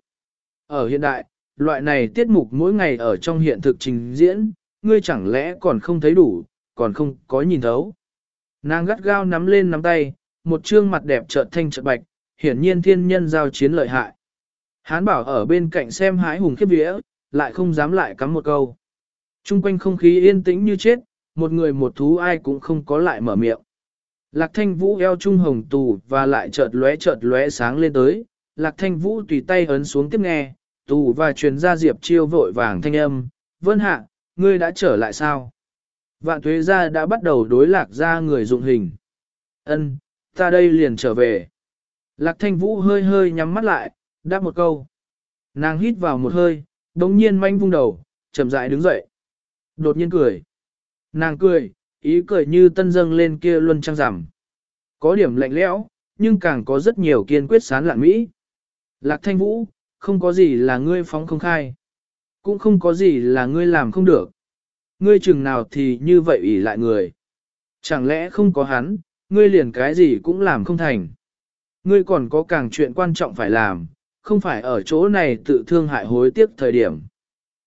Ở hiện đại, loại này tiết mục mỗi ngày ở trong hiện thực trình diễn, ngươi chẳng lẽ còn không thấy đủ, còn không có nhìn thấu. Nàng gắt gao nắm lên nắm tay, một trương mặt đẹp chợt thanh chợt bạch, hiển nhiên thiên nhân giao chiến lợi hại. Hán bảo ở bên cạnh xem hái hùng khiếp vía, lại không dám lại cắm một câu. Trung quanh không khí yên tĩnh như chết, một người một thú ai cũng không có lại mở miệng. Lạc thanh vũ eo trung hồng tù và lại chợt lóe chợt lóe sáng lên tới, lạc thanh vũ tùy tay ấn xuống tiếp nghe, tù và truyền ra diệp chiêu vội vàng thanh âm, vân hạ, ngươi đã trở lại sao? Vạn thuế gia đã bắt đầu đối lạc ra người dụng hình. Ân, ta đây liền trở về. Lạc thanh vũ hơi hơi nhắm mắt lại, đáp một câu. Nàng hít vào một hơi, đống nhiên manh vung đầu, chậm rãi đứng dậy. Đột nhiên cười. Nàng cười, ý cười như tân dâng lên kia luân trăng rằm. Có điểm lạnh lẽo, nhưng càng có rất nhiều kiên quyết sán lạn mỹ. Lạc thanh vũ, không có gì là ngươi phóng không khai. Cũng không có gì là ngươi làm không được. Ngươi chừng nào thì như vậy ủy lại người. Chẳng lẽ không có hắn, ngươi liền cái gì cũng làm không thành. Ngươi còn có càng chuyện quan trọng phải làm, không phải ở chỗ này tự thương hại hối tiếc thời điểm.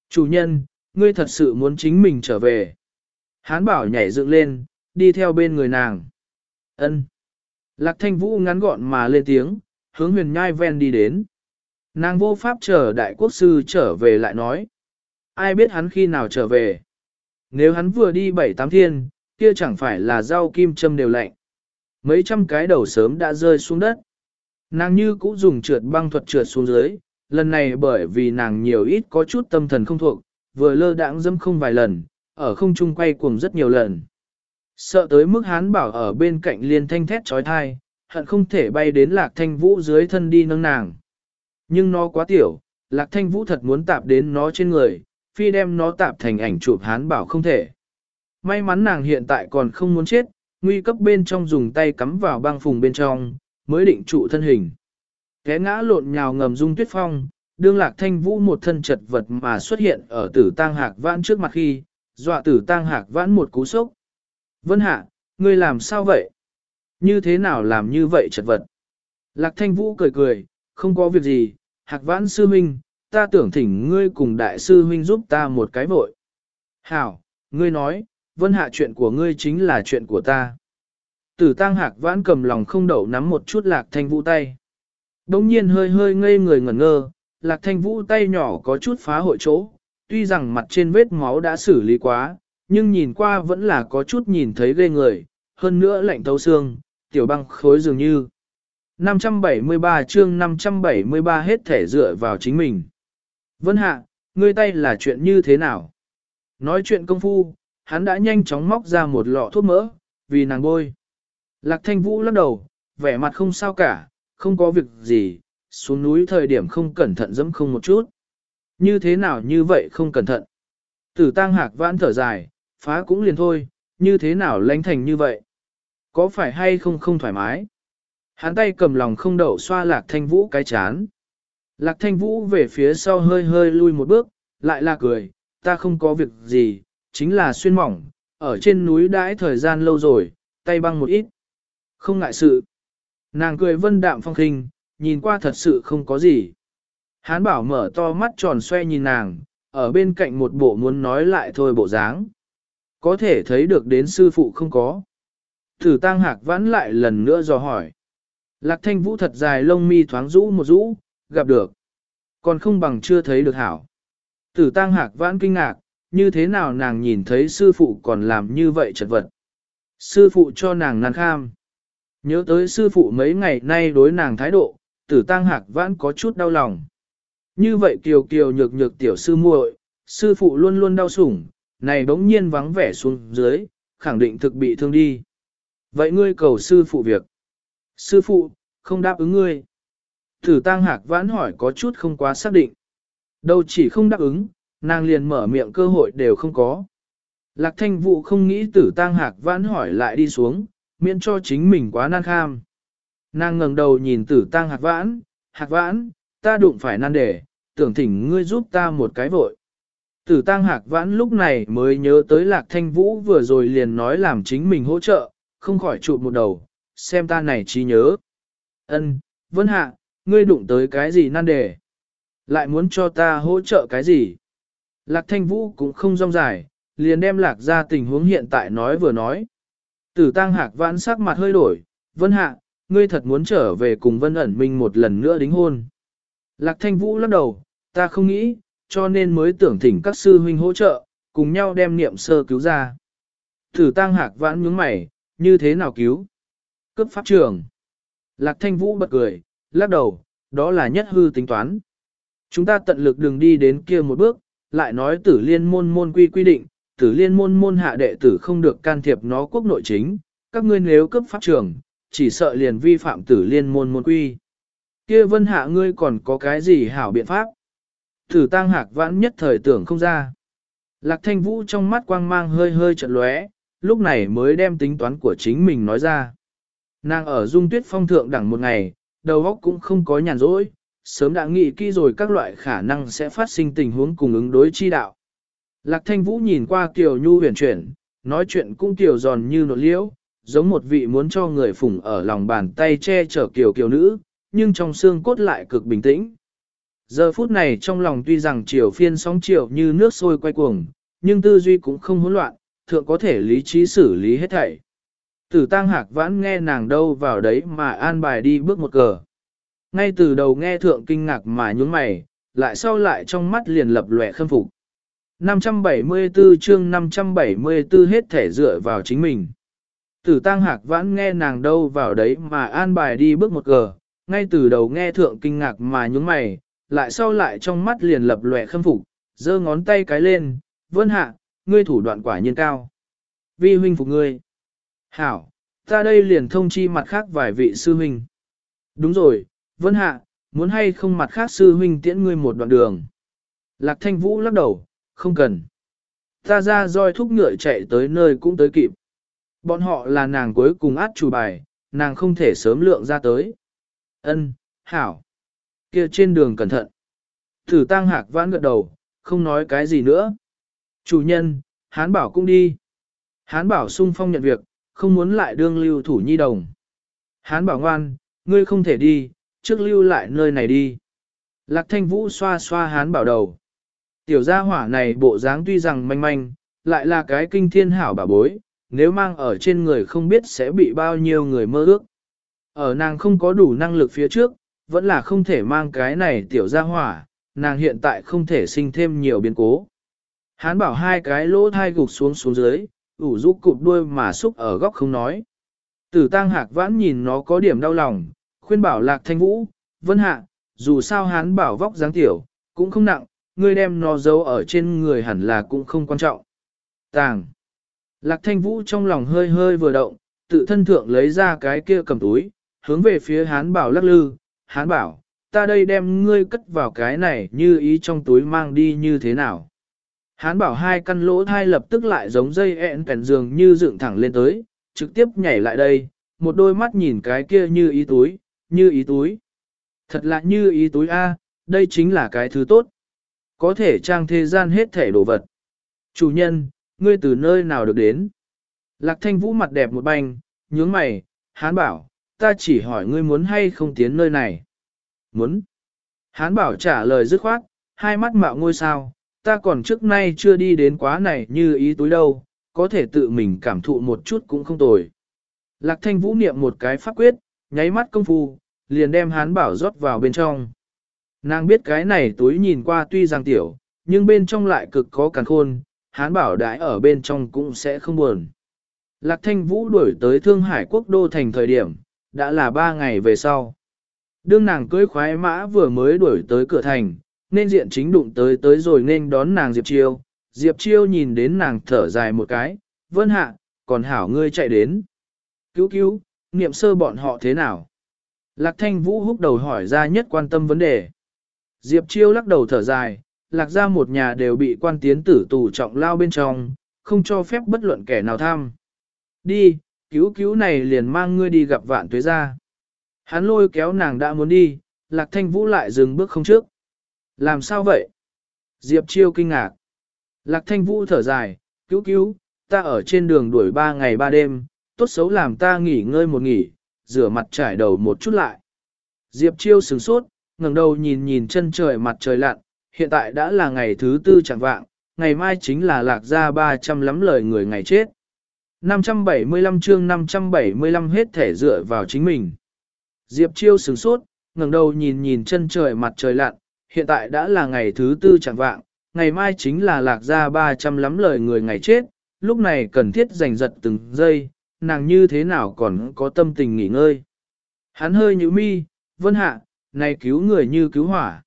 Chủ nhân, ngươi thật sự muốn chính mình trở về. Hán bảo nhảy dựng lên, đi theo bên người nàng. ân Lạc thanh vũ ngắn gọn mà lên tiếng, hướng huyền nhai ven đi đến. Nàng vô pháp chờ đại quốc sư trở về lại nói. Ai biết hắn khi nào trở về. Nếu hắn vừa đi bảy tám thiên, kia chẳng phải là rau kim châm đều lạnh. Mấy trăm cái đầu sớm đã rơi xuống đất. Nàng như cũ dùng trượt băng thuật trượt xuống dưới, lần này bởi vì nàng nhiều ít có chút tâm thần không thuộc, vừa lơ đãng dâm không vài lần, ở không trung quay cuồng rất nhiều lần. Sợ tới mức hán bảo ở bên cạnh liên thanh thét trói thai, hận không thể bay đến lạc thanh vũ dưới thân đi nâng nàng. Nhưng nó quá tiểu, lạc thanh vũ thật muốn tạp đến nó trên người, phi đem nó tạp thành ảnh chụp hán bảo không thể. May mắn nàng hiện tại còn không muốn chết, nguy cấp bên trong dùng tay cắm vào băng phùng bên trong, mới định trụ thân hình. Té ngã lộn nhào ngầm dung tuyết phong, đương lạc thanh vũ một thân chật vật mà xuất hiện ở tử tang hạc vãn trước mặt khi, dọa tử tang hạc vãn một cú sốc. Vân hạ, ngươi làm sao vậy? Như thế nào làm như vậy chật vật? Lạc thanh vũ cười cười, không có việc gì, hạc vãn sư huynh, ta tưởng thỉnh ngươi cùng đại sư huynh giúp ta một cái vội. Hảo, ngươi nói, vân hạ chuyện của ngươi chính là chuyện của ta. Tử tang hạc vãn cầm lòng không đậu nắm một chút lạc thanh vũ tay. đống nhiên hơi hơi ngây người ngẩn ngơ, lạc thanh vũ tay nhỏ có chút phá hội chỗ, tuy rằng mặt trên vết máu đã xử lý quá, nhưng nhìn qua vẫn là có chút nhìn thấy ghê người, hơn nữa lạnh thấu xương, tiểu băng khối dường như. 573 chương 573 hết thể dựa vào chính mình. Vân hạ, ngươi tay là chuyện như thế nào? Nói chuyện công phu, hắn đã nhanh chóng móc ra một lọ thuốc mỡ, vì nàng bôi. Lạc thanh vũ lắc đầu, vẻ mặt không sao cả, không có việc gì, xuống núi thời điểm không cẩn thận dẫm không một chút. Như thế nào như vậy không cẩn thận. Tử tang hạc vãn thở dài, phá cũng liền thôi, như thế nào lánh thành như vậy. Có phải hay không không thoải mái? Hắn tay cầm lòng không đậu xoa lạc thanh vũ cái chán. Lạc thanh vũ về phía sau hơi hơi lui một bước, lại là cười, ta không có việc gì, chính là xuyên mỏng, ở trên núi đãi thời gian lâu rồi, tay băng một ít. Không ngại sự. Nàng cười vân đạm phong khinh, nhìn qua thật sự không có gì. Hán bảo mở to mắt tròn xoe nhìn nàng, ở bên cạnh một bộ muốn nói lại thôi bộ dáng. Có thể thấy được đến sư phụ không có. Thử tăng hạc vãn lại lần nữa dò hỏi. Lạc thanh vũ thật dài lông mi thoáng rũ một rũ, gặp được. Còn không bằng chưa thấy được hảo. Tử tăng hạc vãn kinh ngạc, như thế nào nàng nhìn thấy sư phụ còn làm như vậy chật vật. Sư phụ cho nàng nàng kham. Nhớ tới sư phụ mấy ngày nay đối nàng thái độ, tử tăng hạc vãn có chút đau lòng. Như vậy kiều kiều nhược nhược tiểu sư muội, sư phụ luôn luôn đau sủng, này bỗng nhiên vắng vẻ xuống dưới, khẳng định thực bị thương đi. Vậy ngươi cầu sư phụ việc. Sư phụ, không đáp ứng ngươi. Tử tăng hạc vãn hỏi có chút không quá xác định. Đâu chỉ không đáp ứng, nàng liền mở miệng cơ hội đều không có. Lạc thanh vụ không nghĩ tử tăng hạc vãn hỏi lại đi xuống, miễn cho chính mình quá nan kham. Nàng ngẩng đầu nhìn tử tăng hạc vãn, hạc vãn, ta đụng phải nan đề, tưởng thỉnh ngươi giúp ta một cái vội. Tử tăng hạc vãn lúc này mới nhớ tới lạc thanh vũ vừa rồi liền nói làm chính mình hỗ trợ, không khỏi chụp một đầu, xem ta này trí nhớ. Ân, vân hạ, ngươi đụng tới cái gì nan đề? Lại muốn cho ta hỗ trợ cái gì? Lạc thanh vũ cũng không rong dài, liền đem lạc ra tình huống hiện tại nói vừa nói. Tử tăng hạc vãn sắc mặt hơi đổi, vân hạ, ngươi thật muốn trở về cùng vân ẩn minh một lần nữa đính hôn. Lạc thanh vũ lắc đầu, ta không nghĩ, cho nên mới tưởng thỉnh các sư huynh hỗ trợ, cùng nhau đem niệm sơ cứu ra. Tử tăng hạc vãn nhướng mày, như thế nào cứu? Cấp pháp trường. Lạc thanh vũ bật cười, lắc đầu, đó là nhất hư tính toán. Chúng ta tận lực đường đi đến kia một bước, lại nói tử liên môn môn quy quy định, tử liên môn môn hạ đệ tử không được can thiệp nó quốc nội chính, các ngươi nếu cấp pháp trường, chỉ sợ liền vi phạm tử liên môn môn quy. Kia vân hạ ngươi còn có cái gì hảo biện pháp? Thử tang hạc vãn nhất thời tưởng không ra. Lạc thanh vũ trong mắt quang mang hơi hơi trận lóe, lúc này mới đem tính toán của chính mình nói ra. Nàng ở dung tuyết phong thượng đẳng một ngày, đầu óc cũng không có nhàn rỗi, sớm đã nghĩ kỹ rồi các loại khả năng sẽ phát sinh tình huống cùng ứng đối chi đạo. Lạc thanh vũ nhìn qua kiều nhu huyền chuyển, nói chuyện cũng kiều giòn như nộn liễu, giống một vị muốn cho người phụng ở lòng bàn tay che chở kiều kiều nữ, nhưng trong xương cốt lại cực bình tĩnh. Giờ phút này trong lòng tuy rằng chiều phiên sóng chiều như nước sôi quay cuồng, nhưng tư duy cũng không hỗn loạn, thượng có thể lý trí xử lý hết thảy. Tử tăng hạc vãn nghe nàng đâu vào đấy mà an bài đi bước một cờ. Ngay từ đầu nghe thượng kinh ngạc mà nhún mày, lại sau lại trong mắt liền lập lòe khâm phục. 574 chương 574 hết thể dựa vào chính mình. Tử tăng hạc vãn nghe nàng đâu vào đấy mà an bài đi bước một cờ, ngay từ đầu nghe thượng kinh ngạc mà nhún mày, lại sau lại trong mắt liền lập lòe khâm phục, giơ ngón tay cái lên, vân hạ, ngươi thủ đoạn quả nhiên cao. Vi huynh phục ngươi. Hảo, ta đây liền thông chi mặt khác vài vị sư huynh. Đúng rồi, vân hạ, muốn hay không mặt khác sư huynh tiễn ngươi một đoạn đường. Lạc thanh vũ lắc đầu, không cần. Ta ra roi thúc ngựa chạy tới nơi cũng tới kịp. Bọn họ là nàng cuối cùng át chủ bài, nàng không thể sớm lượng ra tới. Ân, hảo kia trên đường cẩn thận. Thử tăng hạc vãn gật đầu, không nói cái gì nữa. Chủ nhân, hán bảo cũng đi. Hán bảo sung phong nhận việc, không muốn lại đương lưu thủ nhi đồng. Hán bảo ngoan, ngươi không thể đi, trước lưu lại nơi này đi. Lạc thanh vũ xoa xoa hán bảo đầu. Tiểu gia hỏa này bộ dáng tuy rằng manh manh, lại là cái kinh thiên hảo bà bối, nếu mang ở trên người không biết sẽ bị bao nhiêu người mơ ước. Ở nàng không có đủ năng lực phía trước, vẫn là không thể mang cái này tiểu gia hỏa, nàng hiện tại không thể sinh thêm nhiều biến cố. Hán bảo hai cái lỗ thai gục xuống xuống dưới, ủ rũ cụp đuôi mà xúc ở góc không nói. Tử tăng hạc vãn nhìn nó có điểm đau lòng, khuyên bảo lạc thanh vũ, vân hạ, dù sao hán bảo vóc dáng tiểu, cũng không nặng, ngươi đem nó giấu ở trên người hẳn là cũng không quan trọng. Tàng. Lạc thanh vũ trong lòng hơi hơi vừa động, tự thân thượng lấy ra cái kia cầm túi, hướng về phía hán bảo lắc lư, hán bảo, ta đây đem ngươi cất vào cái này như ý trong túi mang đi như thế nào. Hán bảo hai căn lỗ thai lập tức lại giống dây ẹn kèn giường như dựng thẳng lên tới, trực tiếp nhảy lại đây, một đôi mắt nhìn cái kia như ý túi, như ý túi. Thật là như ý túi A, đây chính là cái thứ tốt. Có thể trang thế gian hết thể đồ vật. Chủ nhân, ngươi từ nơi nào được đến? Lạc thanh vũ mặt đẹp một bành, nhướng mày, hán bảo, ta chỉ hỏi ngươi muốn hay không tiến nơi này. Muốn. Hán bảo trả lời dứt khoát, hai mắt mạo ngôi sao, ta còn trước nay chưa đi đến quá này như ý túi đâu, có thể tự mình cảm thụ một chút cũng không tồi. Lạc thanh vũ niệm một cái pháp quyết, nháy mắt công phu, liền đem hán bảo rót vào bên trong. Nàng biết cái này túi nhìn qua tuy rằng tiểu, nhưng bên trong lại cực có càng khôn, hán bảo đãi ở bên trong cũng sẽ không buồn. Lạc thanh vũ đuổi tới Thương Hải quốc đô thành thời điểm, đã là ba ngày về sau. Đương nàng cưới khoái mã vừa mới đuổi tới cửa thành, nên diện chính đụng tới tới rồi nên đón nàng Diệp Chiêu. Diệp Chiêu nhìn đến nàng thở dài một cái, vân hạ, còn hảo ngươi chạy đến. Cứu cứu, niệm sơ bọn họ thế nào? Lạc thanh vũ húc đầu hỏi ra nhất quan tâm vấn đề. Diệp Chiêu lắc đầu thở dài, lạc ra một nhà đều bị quan tiến tử tù trọng lao bên trong, không cho phép bất luận kẻ nào tham. Đi, cứu cứu này liền mang ngươi đi gặp vạn tuế ra. Hắn lôi kéo nàng đã muốn đi, lạc thanh vũ lại dừng bước không trước. Làm sao vậy? Diệp chiêu kinh ngạc. Lạc thanh vũ thở dài, cứu cứu, ta ở trên đường đuổi ba ngày ba đêm, tốt xấu làm ta nghỉ ngơi một nghỉ, rửa mặt trải đầu một chút lại. Diệp chiêu sửng sốt, ngẩng đầu nhìn nhìn chân trời mặt trời lặn, hiện tại đã là ngày thứ tư chẳng vạng, ngày mai chính là lạc ra 300 lắm lời người ngày chết. 575 chương 575 hết thể dựa vào chính mình. Diệp Chiêu sửng sốt, ngẩng đầu nhìn nhìn chân trời mặt trời lặn, hiện tại đã là ngày thứ tư chẳng vạng, ngày mai chính là lạc ra 300 lắm lời người ngày chết, lúc này cần thiết giành giật từng giây, nàng như thế nào còn có tâm tình nghỉ ngơi. Hắn hơi nhíu mi, vân hạ, này cứu người như cứu hỏa.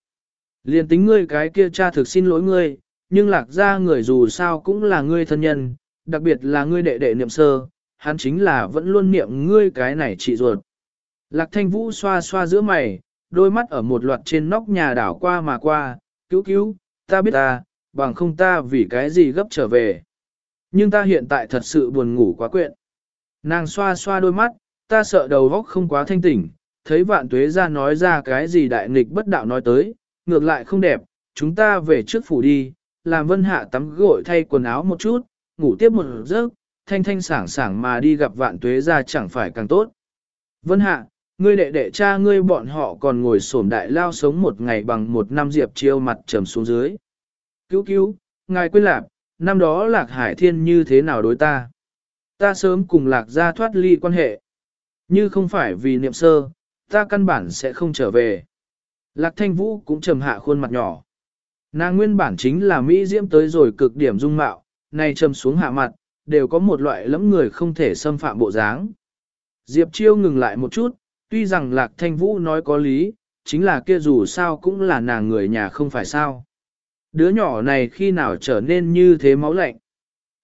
Liên tính ngươi cái kia cha thực xin lỗi ngươi, nhưng lạc ra người dù sao cũng là ngươi thân nhân, đặc biệt là ngươi đệ đệ niệm sơ, hắn chính là vẫn luôn niệm ngươi cái này chị ruột. Lạc thanh vũ xoa xoa giữa mày, đôi mắt ở một loạt trên nóc nhà đảo qua mà qua, cứu cứu, ta biết ta, bằng không ta vì cái gì gấp trở về. Nhưng ta hiện tại thật sự buồn ngủ quá quyện. Nàng xoa xoa đôi mắt, ta sợ đầu óc không quá thanh tỉnh, thấy vạn tuế ra nói ra cái gì đại nghịch bất đạo nói tới, ngược lại không đẹp, chúng ta về trước phủ đi, làm vân hạ tắm gội thay quần áo một chút, ngủ tiếp một giấc, thanh thanh sảng sảng mà đi gặp vạn tuế ra chẳng phải càng tốt. Vân hạ, ngươi đệ đệ cha ngươi bọn họ còn ngồi sổm đại lao sống một ngày bằng một năm diệp chiêu mặt trầm xuống dưới. Cứu cứu, ngài quên lạc, năm đó lạc hải thiên như thế nào đối ta? Ta sớm cùng lạc ra thoát ly quan hệ. Như không phải vì niệm sơ, ta căn bản sẽ không trở về. Lạc thanh vũ cũng trầm hạ khuôn mặt nhỏ. Nàng nguyên bản chính là Mỹ diễm tới rồi cực điểm dung mạo, nay trầm xuống hạ mặt, đều có một loại lẫm người không thể xâm phạm bộ dáng. Diệp Chiêu ngừng lại một chút, tuy rằng Lạc Thanh Vũ nói có lý, chính là kia dù sao cũng là nàng người nhà không phải sao. Đứa nhỏ này khi nào trở nên như thế máu lạnh.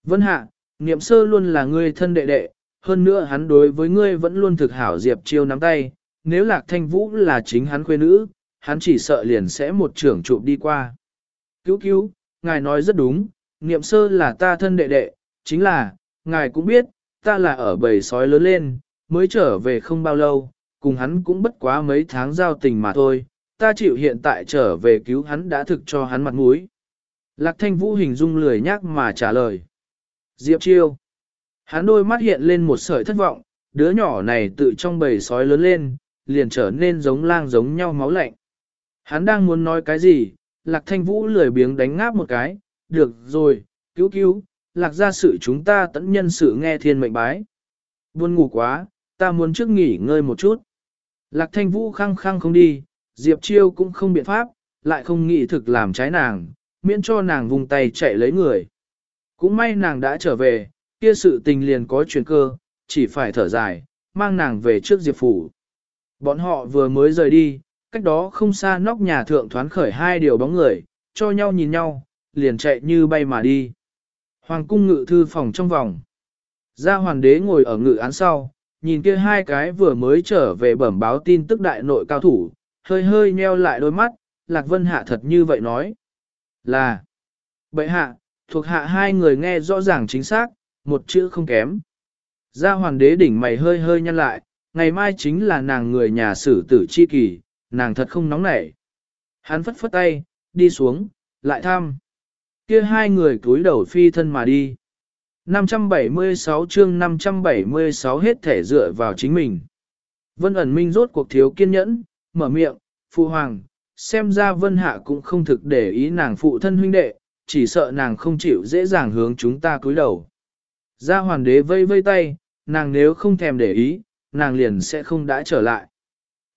Vân Hạ, niệm sơ luôn là ngươi thân đệ đệ, hơn nữa hắn đối với ngươi vẫn luôn thực hảo Diệp Chiêu nắm tay, nếu Lạc Thanh Vũ là chính hắn khuê nữ, hắn chỉ sợ liền sẽ một trưởng trụ đi qua. Cứu cứu, ngài nói rất đúng, niệm sơ là ta thân đệ đệ, chính là, ngài cũng biết, ta là ở bầy sói lớn lên, mới trở về không bao lâu, cùng hắn cũng bất quá mấy tháng giao tình mà thôi, ta chịu hiện tại trở về cứu hắn đã thực cho hắn mặt mũi. Lạc thanh vũ hình dung lười nhác mà trả lời. Diệp chiêu. Hắn đôi mắt hiện lên một sợi thất vọng, đứa nhỏ này tự trong bầy sói lớn lên, liền trở nên giống lang giống nhau máu lạnh. Hắn đang muốn nói cái gì, lạc thanh vũ lười biếng đánh ngáp một cái, được rồi, cứu cứu, lạc ra sự chúng ta tận nhân sự nghe thiên mệnh bái. Buồn ngủ quá, ta muốn trước nghỉ ngơi một chút. Lạc thanh vũ khăng khăng không đi, Diệp Chiêu cũng không biện pháp, lại không nghĩ thực làm trái nàng, miễn cho nàng vùng tay chạy lấy người. Cũng may nàng đã trở về, kia sự tình liền có chuyển cơ, chỉ phải thở dài, mang nàng về trước Diệp Phủ. Bọn họ vừa mới rời đi, cách đó không xa nóc nhà thượng thoán khởi hai điều bóng người, cho nhau nhìn nhau, liền chạy như bay mà đi. Hoàng cung ngự thư phòng trong vòng. Gia hoàng đế ngồi ở ngự án sau, nhìn kia hai cái vừa mới trở về bẩm báo tin tức đại nội cao thủ, hơi hơi nheo lại đôi mắt, Lạc Vân Hạ thật như vậy nói. Là, bệ hạ, thuộc hạ hai người nghe rõ ràng chính xác, một chữ không kém. Gia hoàng đế đỉnh mày hơi hơi nhăn lại, ngày mai chính là nàng người nhà xử tử chi kỳ, nàng thật không nóng nảy. Hắn phất phất tay, đi xuống, lại thăm. Kia hai người cúi đầu phi thân mà đi. 576 chương 576 hết thể dựa vào chính mình. Vân ẩn minh rốt cuộc thiếu kiên nhẫn, mở miệng, phụ hoàng, xem ra vân hạ cũng không thực để ý nàng phụ thân huynh đệ, chỉ sợ nàng không chịu dễ dàng hướng chúng ta cúi đầu. Gia hoàng đế vây vây tay, nàng nếu không thèm để ý, nàng liền sẽ không đã trở lại.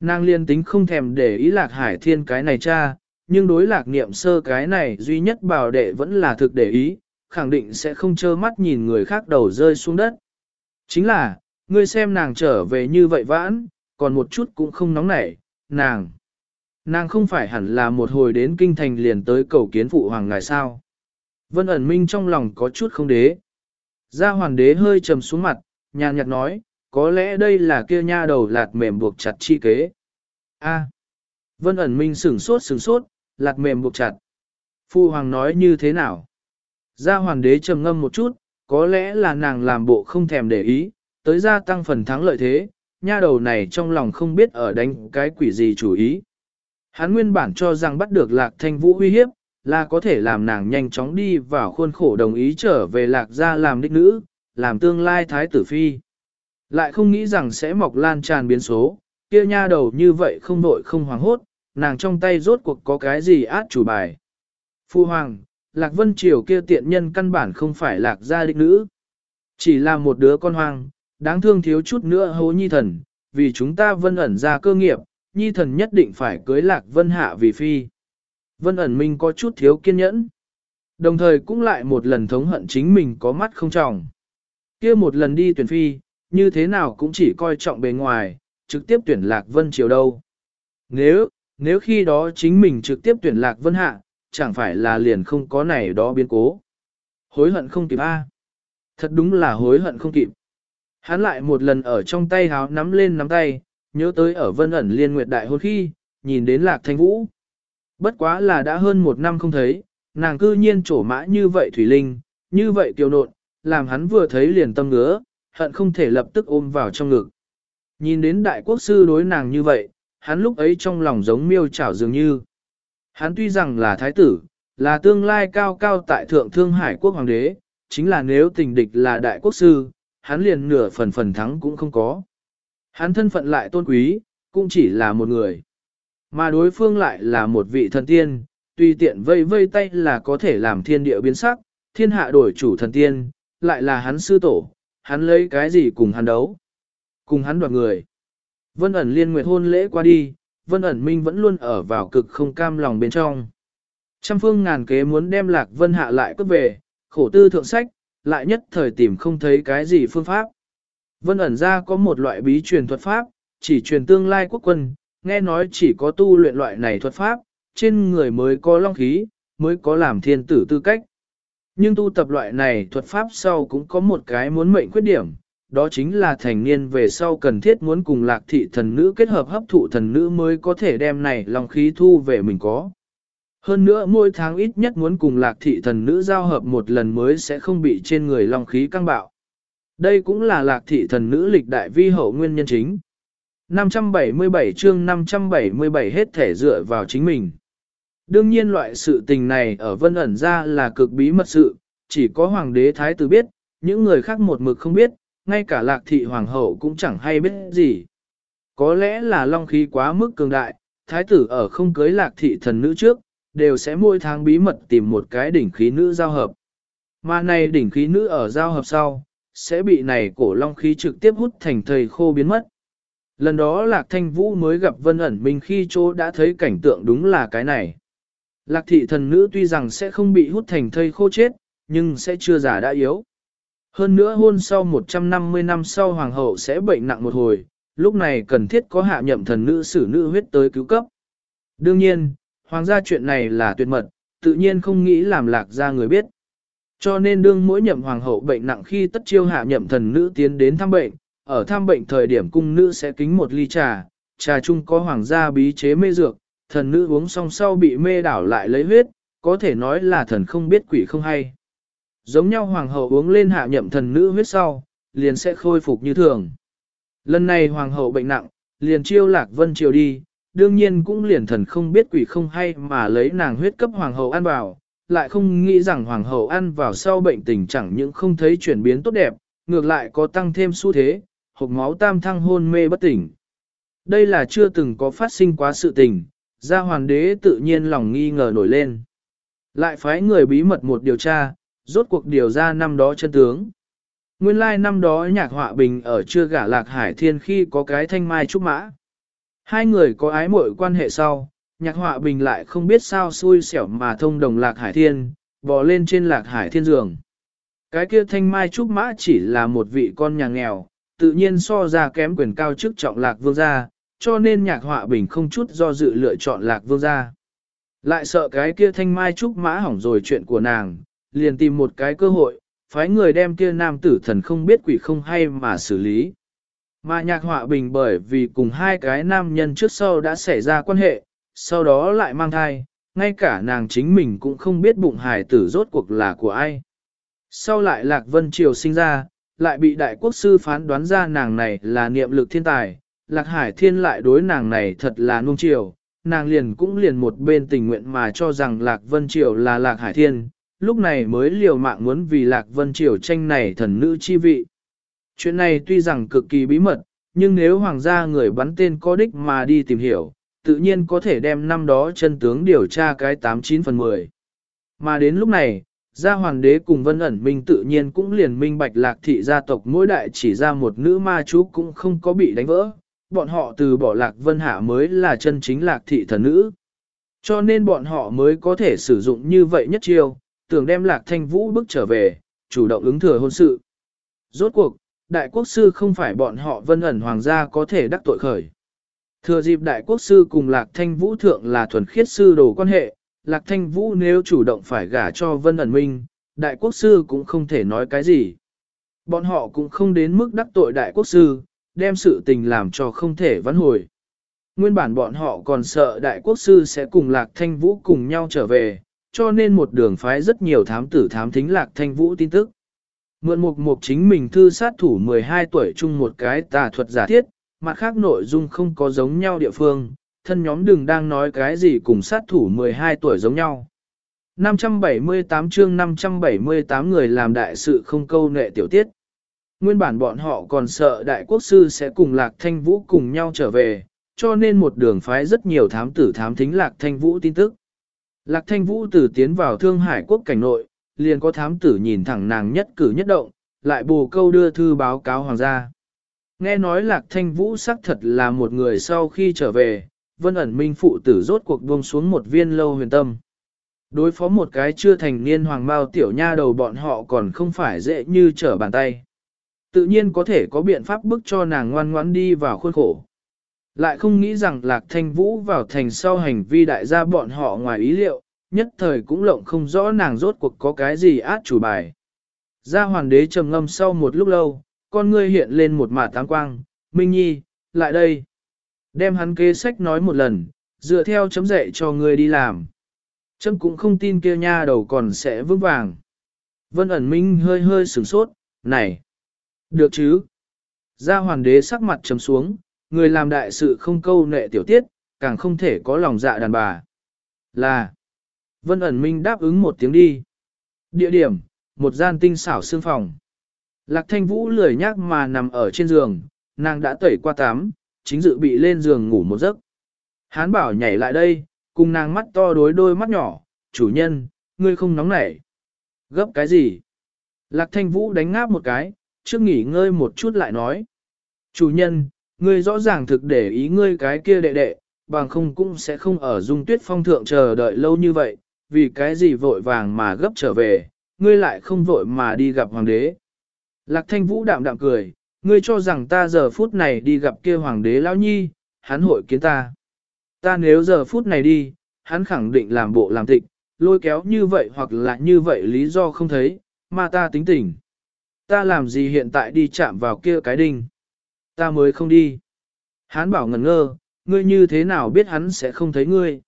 Nàng liên tính không thèm để ý lạc hải thiên cái này cha, nhưng đối lạc niệm sơ cái này duy nhất bảo đệ vẫn là thực để ý, khẳng định sẽ không trơ mắt nhìn người khác đầu rơi xuống đất. Chính là, ngươi xem nàng trở về như vậy vãn, còn một chút cũng không nóng nảy, nàng. Nàng không phải hẳn là một hồi đến kinh thành liền tới cầu kiến phụ hoàng ngài sao. Vân ẩn minh trong lòng có chút không đế. Gia hoàng đế hơi trầm xuống mặt, nhàn nhạt nói, có lẽ đây là kia nha đầu lạt mềm buộc chặt chi kế. A. Vân ẩn minh sửng sốt sửng sốt, lạt mềm buộc chặt. Phu hoàng nói như thế nào? Gia hoàng đế trầm ngâm một chút, có lẽ là nàng làm bộ không thèm để ý, tới gia tăng phần thắng lợi thế, nha đầu này trong lòng không biết ở đánh cái quỷ gì chủ ý. Hắn nguyên bản cho rằng bắt được lạc thanh vũ uy hiếp, là có thể làm nàng nhanh chóng đi vào khuôn khổ đồng ý trở về lạc gia làm đích nữ, làm tương lai thái tử phi. Lại không nghĩ rằng sẽ mọc lan tràn biến số, kia nha đầu như vậy không nội không hoàng hốt, nàng trong tay rốt cuộc có cái gì át chủ bài. Phu hoàng, Lạc Vân Triều kia tiện nhân căn bản không phải lạc gia đích nữ. Chỉ là một đứa con hoang, đáng thương thiếu chút nữa hố nhi thần, vì chúng ta vân ẩn ra cơ nghiệp, nhi thần nhất định phải cưới lạc vân hạ vì phi. Vân ẩn minh có chút thiếu kiên nhẫn. Đồng thời cũng lại một lần thống hận chính mình có mắt không trọng. kia một lần đi tuyển phi, như thế nào cũng chỉ coi trọng bề ngoài, trực tiếp tuyển lạc vân triều đâu. Nếu, nếu khi đó chính mình trực tiếp tuyển lạc vân hạ, chẳng phải là liền không có này đó biến cố. Hối hận không kịp a. Thật đúng là hối hận không kịp. Hắn lại một lần ở trong tay háo nắm lên nắm tay, nhớ tới ở vân ẩn liên nguyệt đại hôn khi, nhìn đến lạc thanh vũ. Bất quá là đã hơn một năm không thấy, nàng cư nhiên trổ mã như vậy thủy linh, như vậy kiều nộn, làm hắn vừa thấy liền tâm ngứa, hận không thể lập tức ôm vào trong ngực. Nhìn đến đại quốc sư đối nàng như vậy, hắn lúc ấy trong lòng giống miêu chảo dường như. Hắn tuy rằng là thái tử, là tương lai cao cao tại thượng thương hải quốc hoàng đế, chính là nếu tình địch là đại quốc sư, hắn liền nửa phần phần thắng cũng không có. Hắn thân phận lại tôn quý, cũng chỉ là một người. Mà đối phương lại là một vị thần tiên, tùy tiện vây vây tay là có thể làm thiên địa biến sắc, thiên hạ đổi chủ thần tiên, lại là hắn sư tổ, hắn lấy cái gì cùng hắn đấu. Cùng hắn đoạt người. Vân ẩn liên nguyệt hôn lễ qua đi, vân ẩn minh vẫn luôn ở vào cực không cam lòng bên trong. Trăm phương ngàn kế muốn đem lạc vân hạ lại cướp về, khổ tư thượng sách, lại nhất thời tìm không thấy cái gì phương pháp. Vân ẩn ra có một loại bí truyền thuật pháp, chỉ truyền tương lai quốc quân, nghe nói chỉ có tu luyện loại này thuật pháp, trên người mới có long khí, mới có làm thiên tử tư cách. Nhưng tu tập loại này thuật pháp sau cũng có một cái muốn mệnh khuyết điểm, đó chính là thành niên về sau cần thiết muốn cùng lạc thị thần nữ kết hợp hấp thụ thần nữ mới có thể đem này long khí thu về mình có. Hơn nữa mỗi tháng ít nhất muốn cùng lạc thị thần nữ giao hợp một lần mới sẽ không bị trên người long khí căng bạo. Đây cũng là lạc thị thần nữ lịch đại vi hậu nguyên nhân chính. 577 chương 577 hết thể dựa vào chính mình. Đương nhiên loại sự tình này ở vân ẩn ra là cực bí mật sự, chỉ có hoàng đế thái tử biết, những người khác một mực không biết, ngay cả lạc thị hoàng hậu cũng chẳng hay biết gì. Có lẽ là long khí quá mức cường đại, thái tử ở không cưới lạc thị thần nữ trước, đều sẽ mỗi tháng bí mật tìm một cái đỉnh khí nữ giao hợp. Mà này đỉnh khí nữ ở giao hợp sau, sẽ bị này cổ long khí trực tiếp hút thành thầy khô biến mất. Lần đó Lạc Thanh Vũ mới gặp Vân ẩn mình khi chỗ đã thấy cảnh tượng đúng là cái này. Lạc thị thần nữ tuy rằng sẽ không bị hút thành thây khô chết, nhưng sẽ chưa già đã yếu. Hơn nữa hôn sau 150 năm sau hoàng hậu sẽ bệnh nặng một hồi, lúc này cần thiết có hạ nhậm thần nữ xử nữ huyết tới cứu cấp. Đương nhiên, hoàng gia chuyện này là tuyệt mật, tự nhiên không nghĩ làm lạc ra người biết. Cho nên đương mỗi nhậm hoàng hậu bệnh nặng khi tất chiêu hạ nhậm thần nữ tiến đến thăm bệnh, ở thăm bệnh thời điểm cung nữ sẽ kính một ly trà, trà chung có hoàng gia bí chế mê dược, thần nữ uống xong sau bị mê đảo lại lấy huyết, có thể nói là thần không biết quỷ không hay. Giống nhau hoàng hậu uống lên hạ nhậm thần nữ huyết sau, liền sẽ khôi phục như thường. Lần này hoàng hậu bệnh nặng, liền chiêu lạc vân chiều đi, đương nhiên cũng liền thần không biết quỷ không hay mà lấy nàng huyết cấp hoàng hậu ăn vào, lại không nghĩ rằng hoàng hậu ăn vào sau bệnh tình chẳng những không thấy chuyển biến tốt đẹp, ngược lại có tăng thêm xu thế, hộp máu tam thăng hôn mê bất tỉnh. Đây là chưa từng có phát sinh quá sự tình, gia hoàng đế tự nhiên lòng nghi ngờ nổi lên. Lại phái người bí mật một điều tra, rốt cuộc điều ra năm đó chân tướng. Nguyên lai like năm đó nhạc họa bình ở chưa gả lạc hải thiên khi có cái thanh mai trúc mã. Hai người có ái mội quan hệ sau, nhạc họa bình lại không biết sao xui xẻo mà thông đồng lạc hải thiên, bò lên trên lạc hải thiên giường. Cái kia thanh mai trúc mã chỉ là một vị con nhà nghèo, tự nhiên so ra kém quyền cao chức trọng lạc vương gia, cho nên nhạc họa bình không chút do dự lựa chọn lạc vương gia. Lại sợ cái kia thanh mai trúc mã hỏng rồi chuyện của nàng, liền tìm một cái cơ hội, phái người đem kia nam tử thần không biết quỷ không hay mà xử lý. Mà nhạc họa bình bởi vì cùng hai cái nam nhân trước sau đã xảy ra quan hệ, sau đó lại mang thai, ngay cả nàng chính mình cũng không biết bụng hài tử rốt cuộc là của ai. Sau lại Lạc Vân Triều sinh ra, lại bị đại quốc sư phán đoán ra nàng này là niệm lực thiên tài, Lạc Hải Thiên lại đối nàng này thật là nung chiều, nàng liền cũng liền một bên tình nguyện mà cho rằng Lạc Vân Triều là Lạc Hải Thiên, lúc này mới liều mạng muốn vì Lạc Vân Triều tranh này thần nữ chi vị. Chuyện này tuy rằng cực kỳ bí mật, nhưng nếu hoàng gia người bắn tên có đích mà đi tìm hiểu, tự nhiên có thể đem năm đó chân tướng điều tra cái 89 phần 10. Mà đến lúc này, gia hoàng đế cùng vân ẩn minh tự nhiên cũng liền minh bạch lạc thị gia tộc mỗi đại chỉ ra một nữ ma chú cũng không có bị đánh vỡ, bọn họ từ bỏ lạc vân hạ mới là chân chính lạc thị thần nữ. Cho nên bọn họ mới có thể sử dụng như vậy nhất chiêu, tưởng đem lạc thanh vũ bước trở về, chủ động ứng thừa hôn sự. Rốt cuộc, đại quốc sư không phải bọn họ vân ẩn hoàng gia có thể đắc tội khởi. Thừa dịp đại quốc sư cùng lạc thanh vũ thượng là thuần khiết sư đồ quan hệ, lạc thanh vũ nếu chủ động phải gả cho vân ẩn minh, đại quốc sư cũng không thể nói cái gì. Bọn họ cũng không đến mức đắc tội đại quốc sư, đem sự tình làm cho không thể vãn hồi. Nguyên bản bọn họ còn sợ đại quốc sư sẽ cùng lạc thanh vũ cùng nhau trở về, cho nên một đường phái rất nhiều thám tử thám thính lạc thanh vũ tin tức. Mượn mục mục chính mình thư sát thủ 12 tuổi chung một cái tà thuật giả thiết, mặt khác nội dung không có giống nhau địa phương, thân nhóm đừng đang nói cái gì cùng sát thủ 12 tuổi giống nhau. 578 chương 578 người làm đại sự không câu nệ tiểu tiết. Nguyên bản bọn họ còn sợ đại quốc sư sẽ cùng Lạc Thanh Vũ cùng nhau trở về, cho nên một đường phái rất nhiều thám tử thám thính Lạc Thanh Vũ tin tức. Lạc Thanh Vũ từ tiến vào Thương Hải quốc cảnh nội, liền có thám tử nhìn thẳng nàng nhất cử nhất động, lại bù câu đưa thư báo cáo hoàng gia. Nghe nói Lạc Thanh Vũ xác thật là một người sau khi trở về, vân ẩn minh phụ tử rốt cuộc buông xuống một viên lâu huyền tâm. Đối phó một cái chưa thành niên hoàng bao tiểu nha đầu bọn họ còn không phải dễ như trở bàn tay. Tự nhiên có thể có biện pháp bức cho nàng ngoan ngoãn đi vào khuôn khổ. Lại không nghĩ rằng Lạc Thanh Vũ vào thành sau hành vi đại gia bọn họ ngoài ý liệu, nhất thời cũng lộng không rõ nàng rốt cuộc có cái gì át chủ bài. Gia hoàng đế trầm ngâm sau một lúc lâu, con ngươi hiện lên một mả táng quang, Minh Nhi, lại đây. Đem hắn kế sách nói một lần, dựa theo chấm dạy cho ngươi đi làm. Chấm cũng không tin kia nha đầu còn sẽ vững vàng. Vân ẩn minh hơi hơi sửng sốt, này. Được chứ. Gia hoàng đế sắc mặt trầm xuống, người làm đại sự không câu nệ tiểu tiết, càng không thể có lòng dạ đàn bà. Là. Vân ẩn minh đáp ứng một tiếng đi. Địa điểm, một gian tinh xảo xương phòng. Lạc thanh vũ lười nhác mà nằm ở trên giường, nàng đã tẩy qua tắm, chính dự bị lên giường ngủ một giấc. Hán bảo nhảy lại đây, cùng nàng mắt to đối đôi mắt nhỏ, chủ nhân, ngươi không nóng nảy. Gấp cái gì? Lạc thanh vũ đánh ngáp một cái, trước nghỉ ngơi một chút lại nói. Chủ nhân, ngươi rõ ràng thực để ý ngươi cái kia đệ đệ, bằng không cũng sẽ không ở dung tuyết phong thượng chờ đợi lâu như vậy, vì cái gì vội vàng mà gấp trở về, ngươi lại không vội mà đi gặp hoàng đế. Lạc thanh vũ đạm đạm cười, ngươi cho rằng ta giờ phút này đi gặp kia hoàng đế lão nhi, hắn hội kiến ta. Ta nếu giờ phút này đi, hắn khẳng định làm bộ làm tịch, lôi kéo như vậy hoặc là như vậy lý do không thấy, mà ta tính tình. Ta làm gì hiện tại đi chạm vào kia cái đinh? Ta mới không đi. Hán bảo ngẩn ngơ, ngươi như thế nào biết hắn sẽ không thấy ngươi?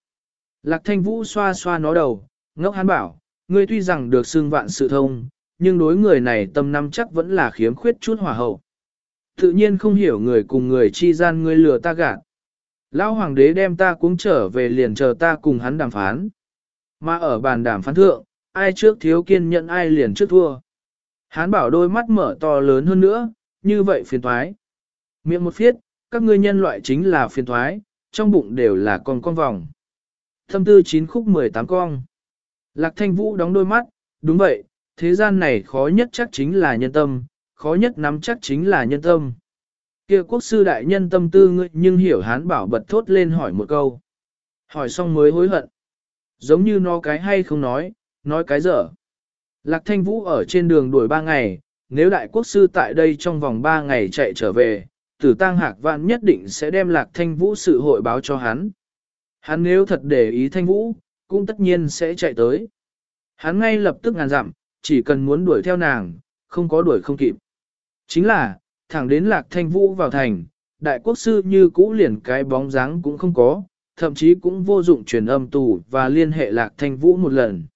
Lạc thanh vũ xoa xoa nó đầu, ngốc hán bảo, ngươi tuy rằng được xưng vạn sự thông, nhưng đối người này tâm năm chắc vẫn là khiếm khuyết chút hòa hậu. Tự nhiên không hiểu người cùng người chi gian ngươi lừa ta gạt. Lão hoàng đế đem ta cuống trở về liền chờ ta cùng hắn đàm phán. Mà ở bàn đàm phán thượng, ai trước thiếu kiên nhẫn ai liền trước thua. Hán bảo đôi mắt mở to lớn hơn nữa, như vậy phiền thoái. Miệng một phiết, các ngươi nhân loại chính là phiền thoái, trong bụng đều là con con vòng. Thâm tư chín khúc 18 con. Lạc thanh vũ đóng đôi mắt, đúng vậy, thế gian này khó nhất chắc chính là nhân tâm, khó nhất nắm chắc chính là nhân tâm. Kia quốc sư đại nhân tâm tư ngươi nhưng hiểu hán bảo bật thốt lên hỏi một câu. Hỏi xong mới hối hận. Giống như nó cái hay không nói, nói cái dở. Lạc thanh vũ ở trên đường đuổi ba ngày, nếu đại quốc sư tại đây trong vòng ba ngày chạy trở về, tử tang hạc vạn nhất định sẽ đem lạc thanh vũ sự hội báo cho hắn. Hắn nếu thật để ý thanh vũ, cũng tất nhiên sẽ chạy tới. Hắn ngay lập tức ngàn dặm, chỉ cần muốn đuổi theo nàng, không có đuổi không kịp. Chính là, thẳng đến lạc thanh vũ vào thành, đại quốc sư như cũ liền cái bóng dáng cũng không có, thậm chí cũng vô dụng truyền âm tù và liên hệ lạc thanh vũ một lần.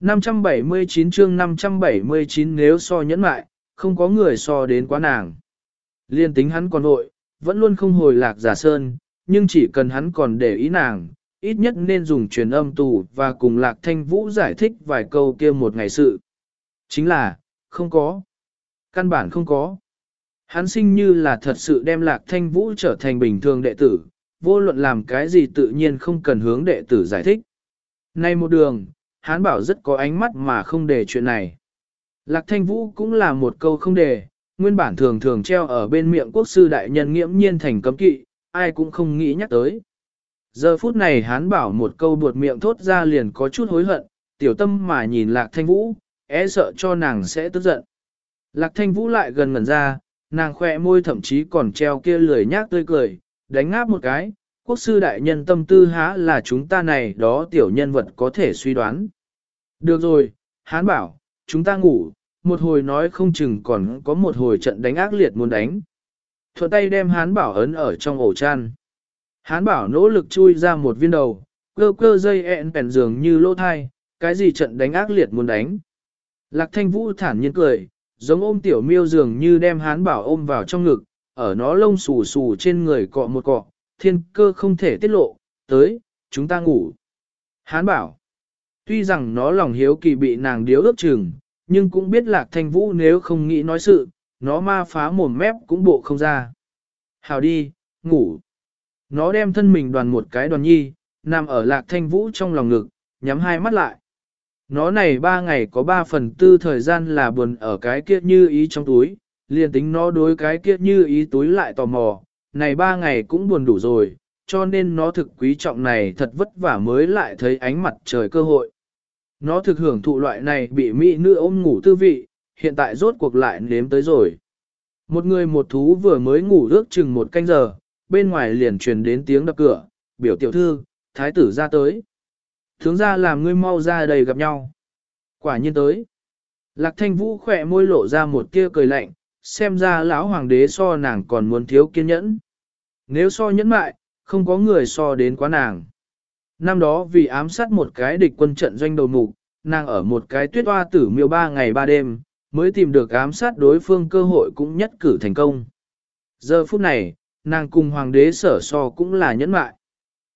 579 chương 579 nếu so nhẫn mại, không có người so đến quá nàng. Liên tính hắn còn nội, vẫn luôn không hồi lạc giả sơn, nhưng chỉ cần hắn còn để ý nàng, ít nhất nên dùng truyền âm tù và cùng lạc thanh vũ giải thích vài câu kia một ngày sự. Chính là, không có. Căn bản không có. Hắn sinh như là thật sự đem lạc thanh vũ trở thành bình thường đệ tử, vô luận làm cái gì tự nhiên không cần hướng đệ tử giải thích. Nay một đường, hắn bảo rất có ánh mắt mà không để chuyện này. Lạc thanh vũ cũng là một câu không để, nguyên bản thường thường treo ở bên miệng quốc sư đại nhân nghiễm nhiên thành cấm kỵ, ai cũng không nghĩ nhắc tới. Giờ phút này hán bảo một câu buột miệng thốt ra liền có chút hối hận, tiểu tâm mà nhìn lạc thanh vũ, é sợ cho nàng sẽ tức giận. Lạc thanh vũ lại gần ngẩn ra, nàng khỏe môi thậm chí còn treo kia lười nhác tươi cười, đánh ngáp một cái, quốc sư đại nhân tâm tư há là chúng ta này đó tiểu nhân vật có thể suy đoán. Được rồi, hán bảo, chúng ta ngủ, một hồi nói không chừng còn có một hồi trận đánh ác liệt muốn đánh. Thuận tay đem hán bảo ấn ở trong ổ chăn. Hán bảo nỗ lực chui ra một viên đầu, cơ cơ dây ẹn bèn dường như lỗ thai, cái gì trận đánh ác liệt muốn đánh. Lạc thanh vũ thản nhiên cười, giống ôm tiểu miêu dường như đem hán bảo ôm vào trong ngực, ở nó lông xù xù trên người cọ một cọ, thiên cơ không thể tiết lộ, tới, chúng ta ngủ. Hán bảo, tuy rằng nó lòng hiếu kỳ bị nàng điếu ước chừng, nhưng cũng biết lạc thanh vũ nếu không nghĩ nói sự, nó ma phá mồm mép cũng bộ không ra. Hào đi, ngủ. Nó đem thân mình đoàn một cái đoàn nhi, nằm ở lạc thanh vũ trong lòng ngực, nhắm hai mắt lại. Nó này ba ngày có ba phần tư thời gian là buồn ở cái kia như ý trong túi, liền tính nó đối cái kia như ý túi lại tò mò, này ba ngày cũng buồn đủ rồi, cho nên nó thực quý trọng này thật vất vả mới lại thấy ánh mặt trời cơ hội. Nó thực hưởng thụ loại này bị mỹ nữ ôm ngủ tư vị, hiện tại rốt cuộc lại nếm tới rồi. Một người một thú vừa mới ngủ ước chừng một canh giờ, bên ngoài liền truyền đến tiếng đập cửa, biểu tiểu thư, thái tử ra tới. Thướng ra làm ngươi mau ra đây gặp nhau. Quả nhiên tới. Lạc thanh vũ khỏe môi lộ ra một tia cười lạnh, xem ra lão hoàng đế so nàng còn muốn thiếu kiên nhẫn. Nếu so nhẫn mại, không có người so đến quá nàng. Năm đó vì ám sát một cái địch quân trận doanh đầu mục, nàng ở một cái tuyết hoa tử miêu ba ngày ba đêm, mới tìm được ám sát đối phương cơ hội cũng nhất cử thành công. Giờ phút này, nàng cùng hoàng đế sở so cũng là nhẫn mại.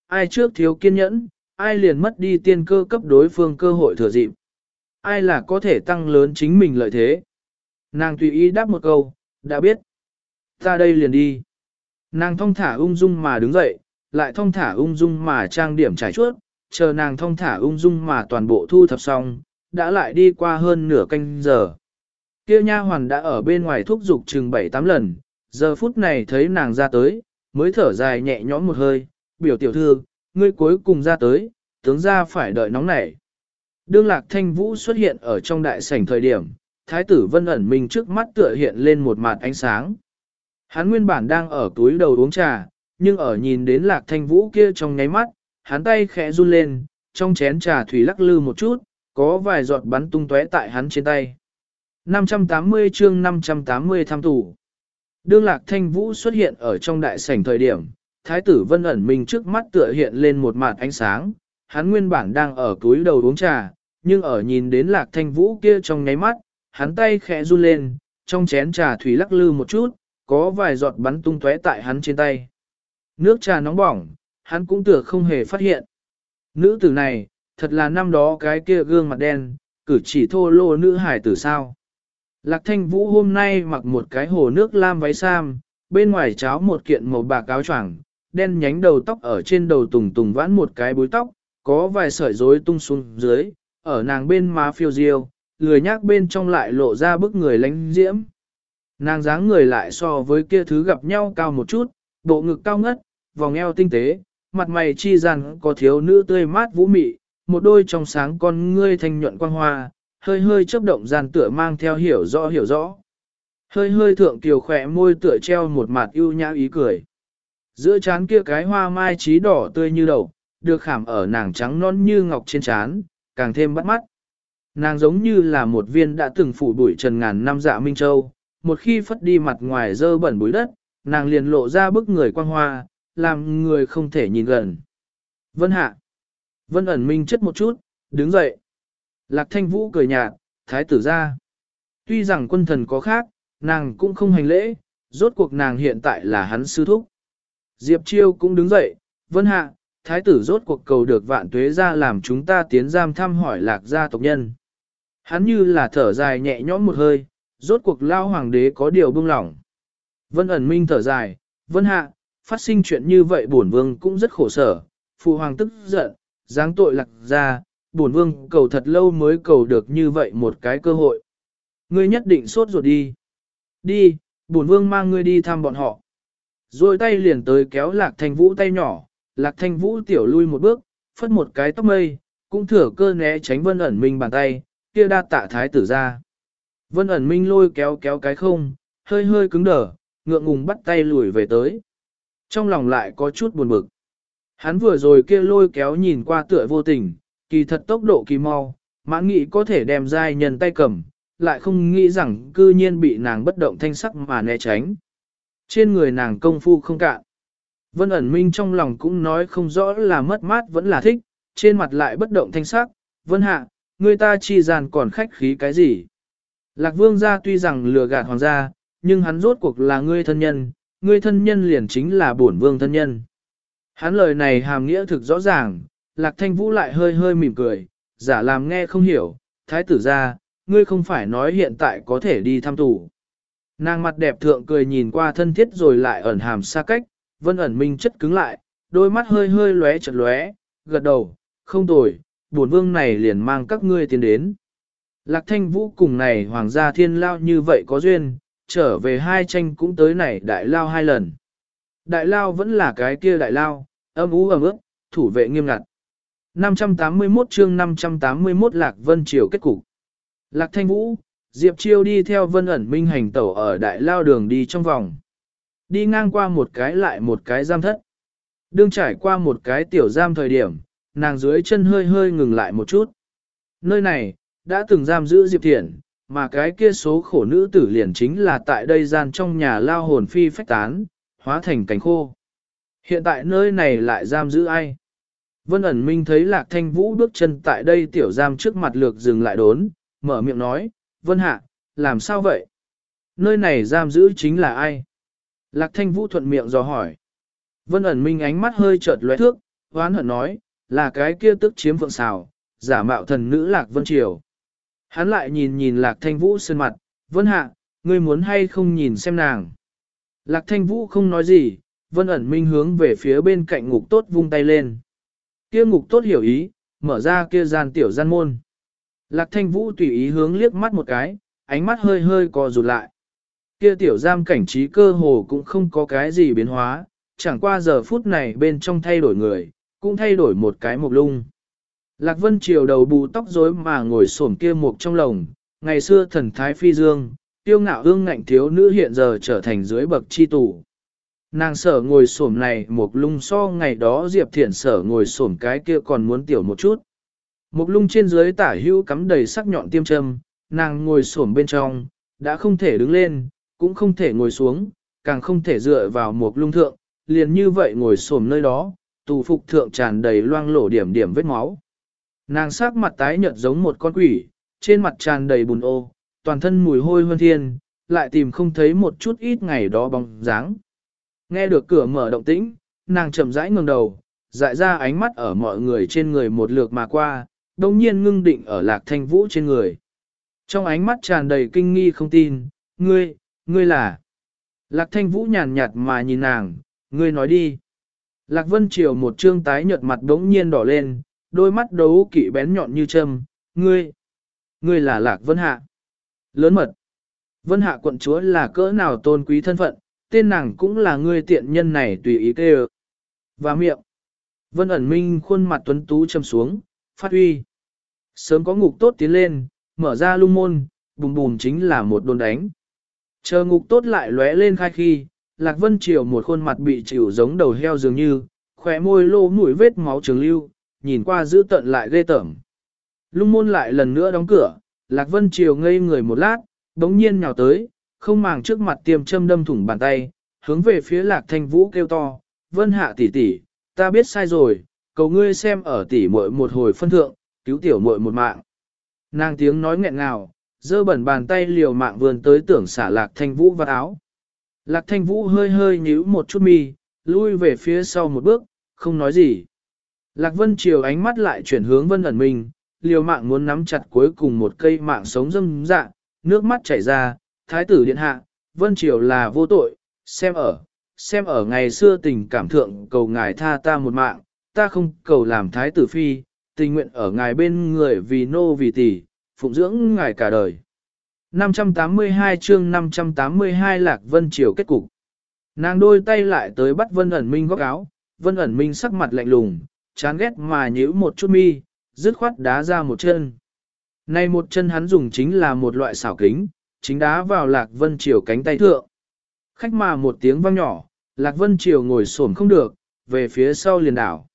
Ai trước thiếu kiên nhẫn, ai liền mất đi tiên cơ cấp đối phương cơ hội thừa dịp. Ai là có thể tăng lớn chính mình lợi thế. Nàng tùy ý đáp một câu, đã biết. Ta đây liền đi. Nàng thong thả ung dung mà đứng dậy, lại thong thả ung dung mà trang điểm trải chuốt, chờ nàng thong thả ung dung mà toàn bộ thu thập xong, đã lại đi qua hơn nửa canh giờ. Kia nha hoàn đã ở bên ngoài thúc giục chừng 7-8 lần, giờ phút này thấy nàng ra tới, mới thở dài nhẹ nhõm một hơi, biểu tiểu thư, ngươi cuối cùng ra tới, tướng ra phải đợi nóng nảy. Đương lạc thanh vũ xuất hiện ở trong đại sảnh thời điểm, thái tử vân ẩn mình trước mắt tựa hiện lên một mặt ánh sáng. Hắn nguyên bản đang ở túi đầu uống trà, nhưng ở nhìn đến lạc thanh vũ kia trong nháy mắt, hắn tay khẽ run lên, trong chén trà thủy lắc lư một chút, có vài giọt bắn tung tóe tại hắn trên tay. 580 chương 580 tham thủ. Đương lạc thanh vũ xuất hiện ở trong đại sảnh thời điểm, thái tử vân ẩn mình trước mắt tựa hiện lên một màn ánh sáng, hắn nguyên bản đang ở túi đầu uống trà, nhưng ở nhìn đến lạc thanh vũ kia trong nháy mắt, hắn tay khẽ run lên, trong chén trà thủy lắc lư một chút, có vài giọt bắn tung tóe tại hắn trên tay. Nước trà nóng bỏng, hắn cũng tựa không hề phát hiện. Nữ tử này, thật là năm đó cái kia gương mặt đen, cử chỉ thô lô nữ hải tử sao. Lạc thanh vũ hôm nay mặc một cái hồ nước lam váy sam, bên ngoài cháo một kiện màu bạc áo choàng, đen nhánh đầu tóc ở trên đầu tùng tùng vãn một cái búi tóc, có vài sợi rối tung xuống dưới, ở nàng bên má phiêu diêu, lười nhác bên trong lại lộ ra bức người lánh diễm. Nàng dáng người lại so với kia thứ gặp nhau cao một chút, bộ ngực cao ngất, vòng eo tinh tế, mặt mày chi rằng có thiếu nữ tươi mát vũ mị, một đôi trong sáng con ngươi thanh nhuận quang hoa, hơi hơi chớp động gian tựa mang theo hiểu rõ hiểu rõ. Hơi hơi thượng kiều khỏe môi tựa treo một mặt ưu nhã ý cười. Giữa trán kia cái hoa mai trí đỏ tươi như đầu, được khảm ở nàng trắng non như ngọc trên trán, càng thêm bắt mắt. Nàng giống như là một viên đã từng phủ bụi trần ngàn năm dạ Minh Châu, một khi phất đi mặt ngoài dơ bẩn bụi đất, nàng liền lộ ra bức người quang hoa, làm người không thể nhìn gần. Vân hạ. Vân ẩn minh chất một chút, đứng dậy. Lạc thanh vũ cười nhạt, thái tử ra. Tuy rằng quân thần có khác, nàng cũng không hành lễ, rốt cuộc nàng hiện tại là hắn sư thúc. Diệp chiêu cũng đứng dậy, vân hạ, thái tử rốt cuộc cầu được vạn tuế ra làm chúng ta tiến giam thăm hỏi lạc gia tộc nhân. Hắn như là thở dài nhẹ nhõm một hơi, rốt cuộc lao hoàng đế có điều bưng lỏng. Vân ẩn minh thở dài, vân hạ, phát sinh chuyện như vậy bổn vương cũng rất khổ sở, phụ hoàng tức giận, giáng tội lạc ra, bổn vương cầu thật lâu mới cầu được như vậy một cái cơ hội. Ngươi nhất định sốt ruột đi. Đi, bổn vương mang ngươi đi thăm bọn họ. Rồi tay liền tới kéo lạc thanh vũ tay nhỏ, lạc thanh vũ tiểu lui một bước, phất một cái tóc mây, cũng thừa cơ né tránh vân ẩn minh bàn tay, kia đa tạ thái tử ra. Vân ẩn minh lôi kéo kéo cái không, hơi hơi cứng đờ, ngượng ngùng bắt tay lùi về tới. Trong lòng lại có chút buồn bực. Hắn vừa rồi kia lôi kéo nhìn qua tựa vô tình, kỳ thật tốc độ kỳ mau, mãn nghĩ có thể đem giai nhân tay cầm, lại không nghĩ rằng cư nhiên bị nàng bất động thanh sắc mà né tránh. Trên người nàng công phu không cạn. Vân ẩn minh trong lòng cũng nói không rõ là mất mát vẫn là thích, trên mặt lại bất động thanh sắc. Vân hạ, người ta chi gian còn khách khí cái gì? Lạc vương gia tuy rằng lừa gạt hoàng gia, nhưng hắn rốt cuộc là ngươi thân nhân, ngươi thân nhân liền chính là bổn vương thân nhân. Hắn lời này hàm nghĩa thực rõ ràng, lạc thanh vũ lại hơi hơi mỉm cười, giả làm nghe không hiểu, thái tử ra, ngươi không phải nói hiện tại có thể đi thăm tù. Nàng mặt đẹp thượng cười nhìn qua thân thiết rồi lại ẩn hàm xa cách, vân ẩn minh chất cứng lại, đôi mắt hơi hơi lóe chật lóe, gật đầu, không tồi, bổn vương này liền mang các ngươi tiến đến. Lạc thanh vũ cùng này hoàng gia thiên lao như vậy có duyên, trở về hai tranh cũng tới này đại lao hai lần. Đại lao vẫn là cái kia đại lao, âm ú ấm ướp, thủ vệ nghiêm ngặt. 581 chương 581 Lạc Vân Triều kết cục. Lạc Thanh Vũ, Diệp Chiêu đi theo Vân ẩn minh hành tẩu ở đại lao đường đi trong vòng. Đi ngang qua một cái lại một cái giam thất. Đương trải qua một cái tiểu giam thời điểm, nàng dưới chân hơi hơi ngừng lại một chút. Nơi này, đã từng giam giữ Diệp Thiển, mà cái kia số khổ nữ tử liền chính là tại đây gian trong nhà lao hồn phi phách tán, hóa thành cánh khô. Hiện tại nơi này lại giam giữ ai? Vân ẩn minh thấy lạc thanh vũ bước chân tại đây tiểu giam trước mặt lược dừng lại đốn, mở miệng nói, Vân hạ, làm sao vậy? Nơi này giam giữ chính là ai? Lạc thanh vũ thuận miệng dò hỏi. Vân ẩn minh ánh mắt hơi chợt lóe thước, hoán hận nói, là cái kia tức chiếm phượng xào, giả mạo thần nữ lạc vân triều. Hắn lại nhìn nhìn lạc thanh vũ sơn mặt, vân hạ, ngươi muốn hay không nhìn xem nàng. Lạc thanh vũ không nói gì, vân ẩn minh hướng về phía bên cạnh ngục tốt vung tay lên. Kia ngục tốt hiểu ý, mở ra kia gian tiểu gian môn. Lạc thanh vũ tùy ý hướng liếc mắt một cái, ánh mắt hơi hơi co rụt lại. Kia tiểu giam cảnh trí cơ hồ cũng không có cái gì biến hóa, chẳng qua giờ phút này bên trong thay đổi người, cũng thay đổi một cái mục lung. Lạc Vân Triều đầu bù tóc rối mà ngồi xổm kia mục trong lồng, ngày xưa thần thái phi dương, tiêu ngạo hương ngạnh thiếu nữ hiện giờ trở thành dưới bậc chi tù. Nàng sở ngồi xổm này một lung so ngày đó Diệp Thiển sở ngồi xổm cái kia còn muốn tiểu một chút. Một lung trên dưới tả hữu cắm đầy sắc nhọn tiêm châm, nàng ngồi xổm bên trong, đã không thể đứng lên, cũng không thể ngồi xuống, càng không thể dựa vào một lung thượng, liền như vậy ngồi xổm nơi đó, tù phục thượng tràn đầy loang lổ điểm điểm vết máu. Nàng sắc mặt tái nhợt giống một con quỷ, trên mặt tràn đầy bùn ô, toàn thân mùi hôi hơn thiên, lại tìm không thấy một chút ít ngày đó bóng dáng. Nghe được cửa mở động tĩnh, nàng chậm rãi ngẩng đầu, dại ra ánh mắt ở mọi người trên người một lượt mà qua, đồng nhiên ngưng định ở lạc thanh vũ trên người. Trong ánh mắt tràn đầy kinh nghi không tin, ngươi, ngươi là. Lạc thanh vũ nhàn nhạt mà nhìn nàng, ngươi nói đi. Lạc vân triều một trương tái nhợt mặt đống nhiên đỏ lên, đôi mắt đấu kỵ bén nhọn như châm, ngươi, ngươi là lạc vân hạ. Lớn mật. Vân hạ quận chúa là cỡ nào tôn quý thân phận, tên nàng cũng là ngươi tiện nhân này tùy ý kêu. Và miệng. Vân ẩn minh khuôn mặt tuấn tú châm xuống, phát uy. Sớm có ngục tốt tiến lên, mở ra lung môn, bùm bùm chính là một đồn đánh. Chờ ngục tốt lại lóe lên khai khi, Lạc Vân Triều một khuôn mặt bị chịu giống đầu heo dường như, khỏe môi lô mũi vết máu trường lưu, nhìn qua giữ tận lại ghê tởm. Lung môn lại lần nữa đóng cửa, Lạc Vân Triều ngây người một lát, đống nhiên nhào tới, không màng trước mặt tiêm châm đâm thủng bàn tay, hướng về phía Lạc Thanh Vũ kêu to, Vân hạ tỷ tỷ, ta biết sai rồi, cầu ngươi xem ở tỷ muội một hồi phân thượng, cứu tiểu muội một mạng. Nàng tiếng nói nghẹn ngào, dơ bẩn bàn tay liều mạng vươn tới tưởng xả Lạc Thanh Vũ vào áo. Lạc Thanh Vũ hơi hơi nhíu một chút mi, lui về phía sau một bước, không nói gì. Lạc Vân Triều ánh mắt lại chuyển hướng Vân ẩn mình, liều mạng muốn nắm chặt cuối cùng một cây mạng sống dâm dạ, nước mắt chảy ra, thái tử điện hạ, Vân Triều là vô tội, xem ở, xem ở ngày xưa tình cảm thượng cầu ngài tha ta một mạng, ta không cầu làm thái tử phi, tình nguyện ở ngài bên người vì nô vì tỷ, phụng dưỡng ngài cả đời. 582 chương 582 Lạc Vân Triều kết cục. Nàng đôi tay lại tới bắt Vân ẩn minh góc áo, Vân ẩn minh sắc mặt lạnh lùng, chán ghét mà nhíu một chút mi, dứt khoát đá ra một chân. Này một chân hắn dùng chính là một loại xảo kính, chính đá vào Lạc Vân Triều cánh tay thượng. Khách mà một tiếng vang nhỏ, Lạc Vân Triều ngồi xổm không được, về phía sau liền đảo.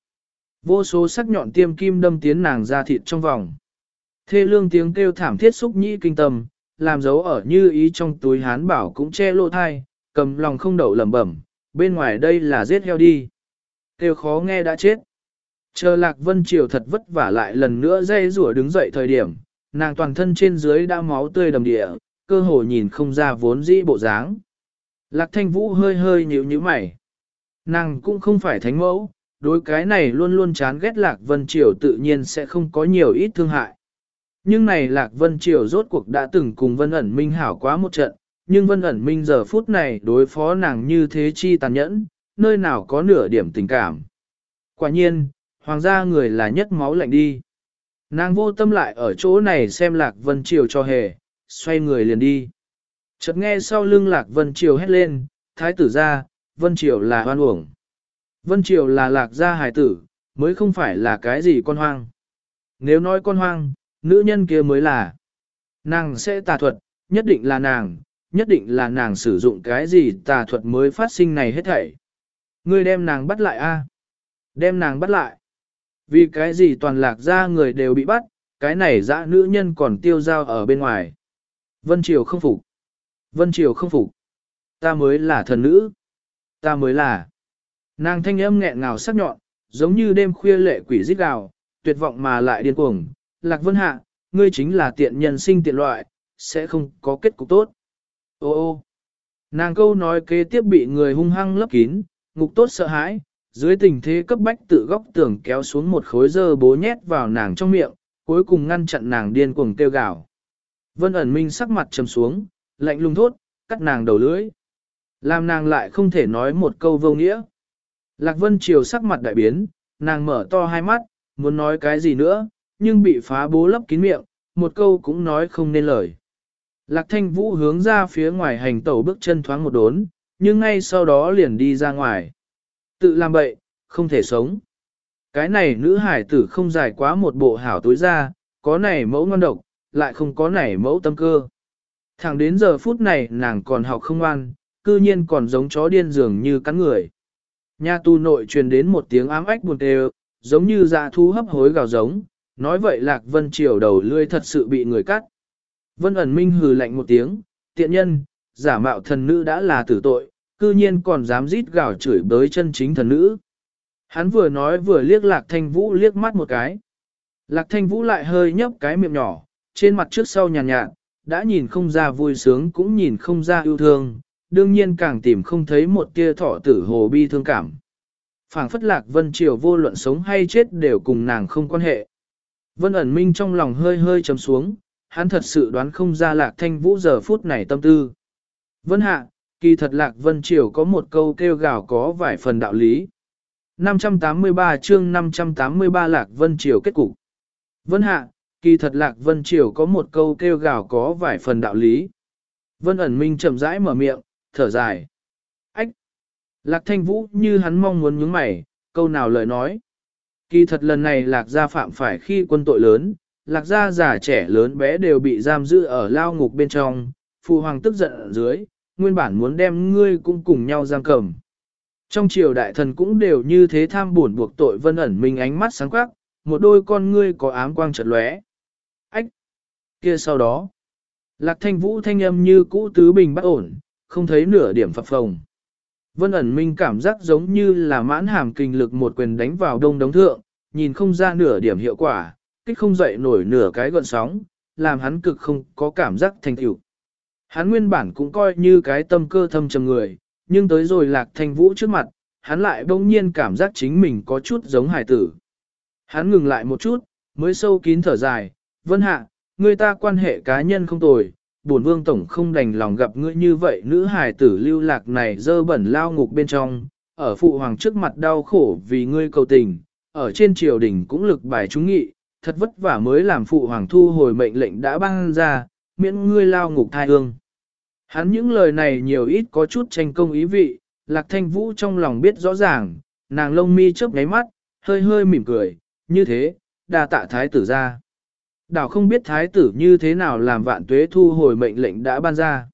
Vô số sắc nhọn tiêm kim đâm tiến nàng ra thịt trong vòng. Thê lương tiếng kêu thảm thiết xúc nhĩ kinh tâm, làm dấu ở như ý trong túi hán bảo cũng che lỗ thai, cầm lòng không đậu lẩm bẩm, bên ngoài đây là giết heo đi. Kêu khó nghe đã chết. Chờ Lạc Vân Triều thật vất vả lại lần nữa dây rủa đứng dậy thời điểm, nàng toàn thân trên dưới đã máu tươi đầm địa, cơ hồ nhìn không ra vốn dĩ bộ dáng. Lạc Thanh Vũ hơi hơi nhíu nhíu mày. Nàng cũng không phải thánh mẫu, đối cái này luôn luôn chán ghét Lạc Vân Triều tự nhiên sẽ không có nhiều ít thương hại. Nhưng này Lạc Vân Triều rốt cuộc đã từng cùng Vân ẩn minh hảo quá một trận, nhưng Vân ẩn minh giờ phút này đối phó nàng như thế chi tàn nhẫn, nơi nào có nửa điểm tình cảm. Quả nhiên, hoàng gia người là nhất máu lạnh đi. Nàng vô tâm lại ở chỗ này xem Lạc Vân Triều cho hề, xoay người liền đi. Chợt nghe sau lưng Lạc Vân Triều hét lên, thái tử ra, Vân Triều là hoan uổng. Vân Triều là lạc gia hài tử, mới không phải là cái gì con hoang. Nếu nói con hoang, nữ nhân kia mới là. Nàng sẽ tà thuật, nhất định là nàng, nhất định là nàng sử dụng cái gì tà thuật mới phát sinh này hết thảy. Ngươi đem nàng bắt lại a? Đem nàng bắt lại. Vì cái gì toàn lạc gia người đều bị bắt, cái này dã nữ nhân còn tiêu dao ở bên ngoài. Vân Triều không phục. Vân Triều không phục. Ta mới là thần nữ. Ta mới là. Nàng thanh âm nghẹn ngào sắc nhọn, giống như đêm khuya lệ quỷ rít gào, tuyệt vọng mà lại điên cuồng. Lạc Vân Hạ, ngươi chính là tiện nhân sinh tiện loại, sẽ không có kết cục tốt. Ô ô, nàng câu nói kế tiếp bị người hung hăng lấp kín, ngục tốt sợ hãi, dưới tình thế cấp bách tự góc tường kéo xuống một khối dơ bố nhét vào nàng trong miệng, cuối cùng ngăn chặn nàng điên cuồng kêu gào. Vân ẩn minh sắc mặt trầm xuống, lạnh lùng thốt, cắt nàng đầu lưỡi. Làm nàng lại không thể nói một câu vô nghĩa. Lạc Vân Triều sắc mặt đại biến, nàng mở to hai mắt, muốn nói cái gì nữa, nhưng bị phá bố lấp kín miệng, một câu cũng nói không nên lời. Lạc Thanh Vũ hướng ra phía ngoài hành tẩu bước chân thoáng một đốn, nhưng ngay sau đó liền đi ra ngoài. Tự làm bậy, không thể sống. Cái này nữ hải tử không dài quá một bộ hảo tối ra, có này mẫu ngon độc, lại không có này mẫu tâm cơ. Thẳng đến giờ phút này nàng còn học không ngoan, cư nhiên còn giống chó điên dường như cắn người. Nhà tu nội truyền đến một tiếng ám ách buồn đều, giống như dạ thu hấp hối gào giống, nói vậy Lạc Vân Triều đầu lươi thật sự bị người cắt. Vân ẩn minh hừ lạnh một tiếng, tiện nhân, giả mạo thần nữ đã là tử tội, cư nhiên còn dám rít gào chửi bới chân chính thần nữ. Hắn vừa nói vừa liếc lạc thanh vũ liếc mắt một cái. Lạc thanh vũ lại hơi nhấp cái miệng nhỏ, trên mặt trước sau nhàn nhạt, nhạt, đã nhìn không ra vui sướng cũng nhìn không ra yêu thương, đương nhiên càng tìm không thấy một tia thọ tử hồ bi thương cảm. phảng phất lạc vân triều vô luận sống hay chết đều cùng nàng không quan hệ. Vân ẩn minh trong lòng hơi hơi chấm xuống, hắn thật sự đoán không ra lạc thanh vũ giờ phút này tâm tư. Vân hạ, kỳ thật lạc vân triều có một câu kêu gào có vài phần đạo lý. 583 chương 583 lạc vân triều kết cục. Vân hạ, kỳ thật lạc vân triều có một câu kêu gào có vài phần đạo lý. Vân ẩn minh chậm rãi mở miệng, thở dài. Ách! Lạc thanh vũ như hắn mong muốn nhướng mày, câu nào lời nói. Kỳ thật lần này lạc gia phạm phải khi quân tội lớn, lạc gia già trẻ lớn bé đều bị giam giữ ở lao ngục bên trong, phụ hoàng tức giận ở dưới, nguyên bản muốn đem ngươi cũng cùng nhau giam cầm. Trong triều đại thần cũng đều như thế tham buồn buộc tội vân ẩn minh ánh mắt sáng quắc, một đôi con ngươi có ám quang chợt lóe. Ách! Kia sau đó, lạc thanh vũ thanh âm như cũ tứ bình bất ổn, không thấy nửa điểm phập phồng. Vân ẩn minh cảm giác giống như là mãn hàm kinh lực một quyền đánh vào đông đống thượng, nhìn không ra nửa điểm hiệu quả, kích không dậy nổi nửa cái gọn sóng, làm hắn cực không có cảm giác thành tựu. Hắn nguyên bản cũng coi như cái tâm cơ thâm trầm người, nhưng tới rồi lạc thanh vũ trước mặt, hắn lại bỗng nhiên cảm giác chính mình có chút giống hải tử. Hắn ngừng lại một chút, mới sâu kín thở dài, vân hạ, người ta quan hệ cá nhân không tồi, bổn vương tổng không đành lòng gặp ngươi như vậy nữ hải tử lưu lạc này dơ bẩn lao ngục bên trong, ở phụ hoàng trước mặt đau khổ vì ngươi cầu tình, ở trên triều đình cũng lực bài chúng nghị, thật vất vả mới làm phụ hoàng thu hồi mệnh lệnh đã ban ra, miễn ngươi lao ngục thai hương. Hắn những lời này nhiều ít có chút tranh công ý vị, lạc thanh vũ trong lòng biết rõ ràng, nàng lông mi chớp nháy mắt, hơi hơi mỉm cười, như thế, đa tạ thái tử ra. Đảo không biết thái tử như thế nào làm vạn tuế thu hồi mệnh lệnh đã ban ra.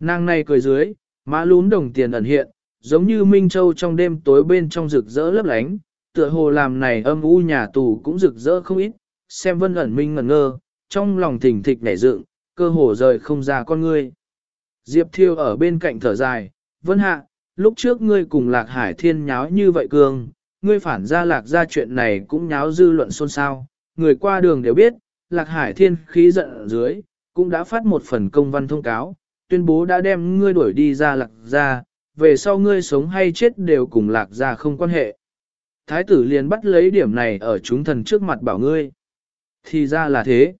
Nàng này cười dưới, má lún đồng tiền ẩn hiện, giống như Minh Châu trong đêm tối bên trong rực rỡ lấp lánh, tựa hồ làm này âm u nhà tù cũng rực rỡ không ít, xem vân ẩn minh ngẩn ngơ, trong lòng thỉnh thịch nảy dựng, cơ hồ rời không ra con ngươi. Diệp Thiêu ở bên cạnh thở dài, vân hạ, lúc trước ngươi cùng lạc hải thiên nháo như vậy cường, ngươi phản ra lạc ra chuyện này cũng nháo dư luận xôn xao, người qua đường đều biết, Lạc Hải Thiên khí giận ở dưới, cũng đã phát một phần công văn thông cáo, tuyên bố đã đem ngươi đuổi đi ra Lạc ra, về sau ngươi sống hay chết đều cùng Lạc ra không quan hệ. Thái tử liền bắt lấy điểm này ở chúng thần trước mặt bảo ngươi. Thì ra là thế.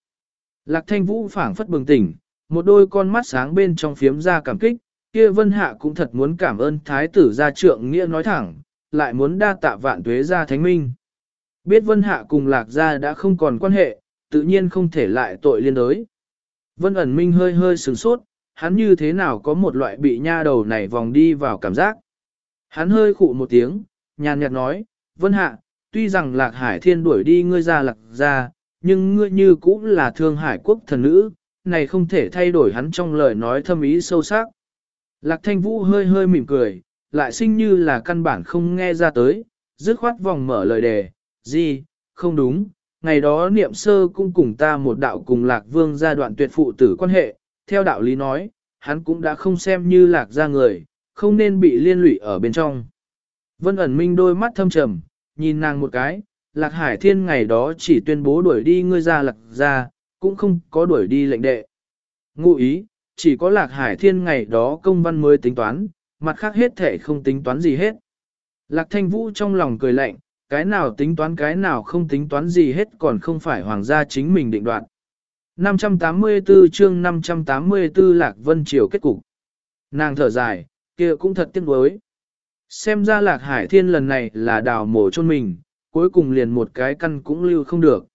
Lạc Thanh Vũ phảng phất bừng tỉnh, một đôi con mắt sáng bên trong phiếm ra cảm kích, kia Vân Hạ cũng thật muốn cảm ơn Thái tử gia trượng nghĩa nói thẳng, lại muốn đa tạ vạn tuế gia thánh minh. Biết Vân Hạ cùng Lạc gia đã không còn quan hệ, tự nhiên không thể lại tội liên đới. Vân ẩn minh hơi hơi sửng sốt, hắn như thế nào có một loại bị nha đầu này vòng đi vào cảm giác. Hắn hơi khụ một tiếng, nhàn nhạt nói, Vân hạ, tuy rằng lạc hải thiên đuổi đi ngươi ra lạc gia nhưng ngươi như cũng là thương hải quốc thần nữ, này không thể thay đổi hắn trong lời nói thâm ý sâu sắc. Lạc thanh vũ hơi hơi mỉm cười, lại sinh như là căn bản không nghe ra tới, dứt khoát vòng mở lời đề, gì, không đúng, ngày đó niệm sơ cũng cùng ta một đạo cùng lạc vương gia đoạn tuyệt phụ tử quan hệ, theo đạo lý nói, hắn cũng đã không xem như lạc gia người, không nên bị liên lụy ở bên trong. Vân ẩn minh đôi mắt thâm trầm, nhìn nàng một cái, lạc hải thiên ngày đó chỉ tuyên bố đuổi đi ngươi ra lạc gia, cũng không có đuổi đi lệnh đệ. Ngụ ý, chỉ có lạc hải thiên ngày đó công văn mới tính toán, mặt khác hết thể không tính toán gì hết. Lạc thanh vũ trong lòng cười lạnh, cái nào tính toán cái nào không tính toán gì hết còn không phải hoàng gia chính mình định đoạt. 584 chương 584 Lạc Vân Triều kết cục. Nàng thở dài, kia cũng thật tiếc nuối. Xem ra Lạc Hải Thiên lần này là đào mổ chôn mình, cuối cùng liền một cái căn cũng lưu không được.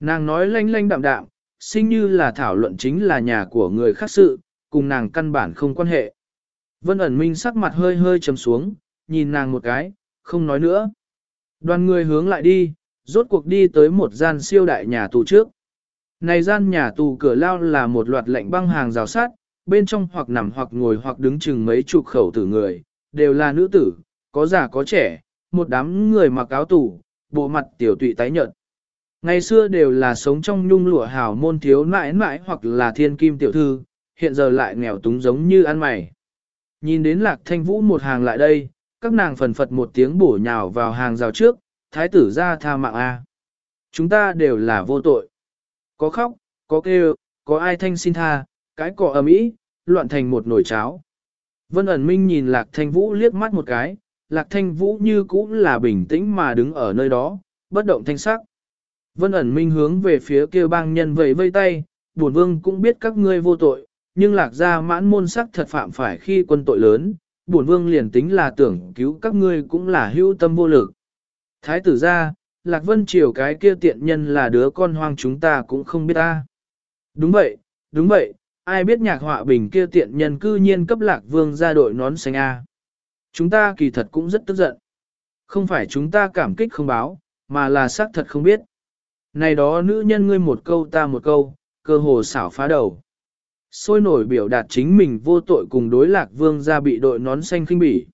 Nàng nói lanh lanh đạm đạm, sinh như là thảo luận chính là nhà của người khác sự, cùng nàng căn bản không quan hệ. Vân ẩn minh sắc mặt hơi hơi trầm xuống, nhìn nàng một cái, không nói nữa. Đoàn người hướng lại đi, rốt cuộc đi tới một gian siêu đại nhà tù trước. Này gian nhà tù cửa lao là một loạt lệnh băng hàng rào sát, bên trong hoặc nằm hoặc ngồi hoặc đứng chừng mấy chục khẩu tử người, đều là nữ tử, có già có trẻ, một đám người mặc áo tủ, bộ mặt tiểu tụy tái nhợt. Ngày xưa đều là sống trong nhung lụa hào môn thiếu nãi nãi hoặc là thiên kim tiểu thư, hiện giờ lại nghèo túng giống như ăn mày. Nhìn đến lạc thanh vũ một hàng lại đây, các nàng phần phật một tiếng bổ nhào vào hàng rào trước, thái tử ra tha mạng A. Chúng ta đều là vô tội. Có khóc, có kêu, có ai thanh xin tha, cái cọ ầm ĩ, loạn thành một nồi cháo. Vân ẩn minh nhìn lạc thanh vũ liếc mắt một cái, lạc thanh vũ như cũ là bình tĩnh mà đứng ở nơi đó, bất động thanh sắc. Vân ẩn minh hướng về phía kia bang nhân vẫy vây tay, bổn vương cũng biết các ngươi vô tội, nhưng lạc gia mãn môn sắc thật phạm phải khi quân tội lớn, bổn vương liền tính là tưởng cứu các ngươi cũng là hữu tâm vô lực. Thái tử ra, lạc vân triều cái kia tiện nhân là đứa con hoang chúng ta cũng không biết ta. Đúng vậy, đúng vậy, ai biết nhạc họa bình kia tiện nhân cư nhiên cấp lạc vương ra đội nón xanh A. Chúng ta kỳ thật cũng rất tức giận. Không phải chúng ta cảm kích không báo, mà là xác thật không biết. Này đó nữ nhân ngươi một câu ta một câu, cơ hồ xảo phá đầu. Sôi nổi biểu đạt chính mình vô tội cùng đối lạc vương gia bị đội nón xanh kinh bỉ.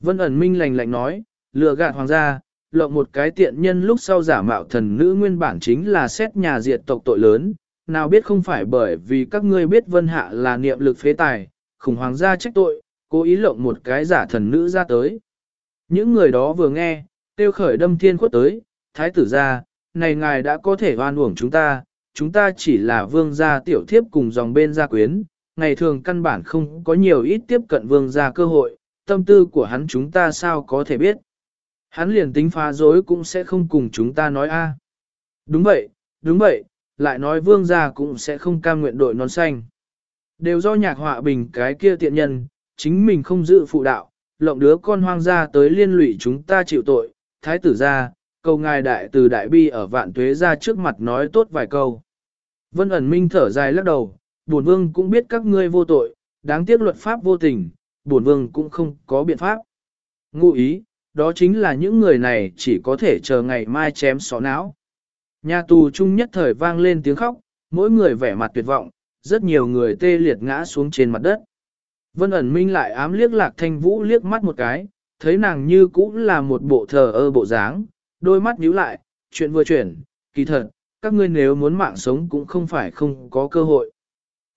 Vân ẩn minh lành lạnh nói, lừa gạt hoàng gia, lộng một cái tiện nhân lúc sau giả mạo thần nữ nguyên bản chính là xét nhà diệt tộc tội lớn, nào biết không phải bởi vì các ngươi biết vân hạ là niệm lực phế tài, khủng hoàng gia trách tội, cố ý lộng một cái giả thần nữ ra tới. Những người đó vừa nghe, tiêu khởi đâm thiên khuất tới, thái tử ra, này ngài đã có thể oan uổng chúng ta, chúng ta chỉ là vương gia tiểu thiếp cùng dòng bên gia quyến, ngày thường căn bản không có nhiều ít tiếp cận vương gia cơ hội, tâm tư của hắn chúng ta sao có thể biết. Hắn liền tính phá dối cũng sẽ không cùng chúng ta nói a. Đúng vậy, đúng vậy, lại nói vương gia cũng sẽ không cam nguyện đội nón xanh. Đều do nhạc họa bình cái kia tiện nhân, chính mình không giữ phụ đạo, lộng đứa con hoang gia tới liên lụy chúng ta chịu tội, thái tử gia, cầu ngài đại từ đại bi ở vạn tuế ra trước mặt nói tốt vài câu. Vân ẩn minh thở dài lắc đầu, bổn vương cũng biết các ngươi vô tội, đáng tiếc luật pháp vô tình, bổn vương cũng không có biện pháp. Ngụ ý, đó chính là những người này chỉ có thể chờ ngày mai chém xó não. Nhà tù chung nhất thời vang lên tiếng khóc, mỗi người vẻ mặt tuyệt vọng, rất nhiều người tê liệt ngã xuống trên mặt đất. Vân ẩn minh lại ám liếc lạc thanh vũ liếc mắt một cái, thấy nàng như cũng là một bộ thờ ơ bộ dáng, đôi mắt nhíu lại, chuyện vừa chuyển, kỳ thật, các ngươi nếu muốn mạng sống cũng không phải không có cơ hội.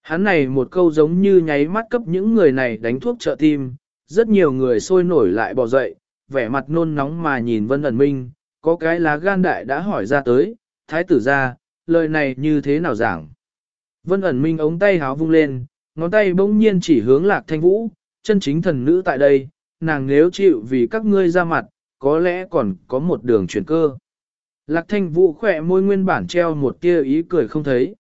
Hắn này một câu giống như nháy mắt cấp những người này đánh thuốc trợ tim, rất nhiều người sôi nổi lại bò dậy, vẻ mặt nôn nóng mà nhìn Vân ẩn minh, có cái lá gan đại đã hỏi ra tới, thái tử ra, lời này như thế nào giảng. Vân ẩn minh ống tay háo vung lên, ngón tay bỗng nhiên chỉ hướng lạc thanh vũ, chân chính thần nữ tại đây, nàng nếu chịu vì các ngươi ra mặt, có lẽ còn có một đường chuyển cơ. Lạc thanh vũ khỏe môi nguyên bản treo một tia ý cười không thấy.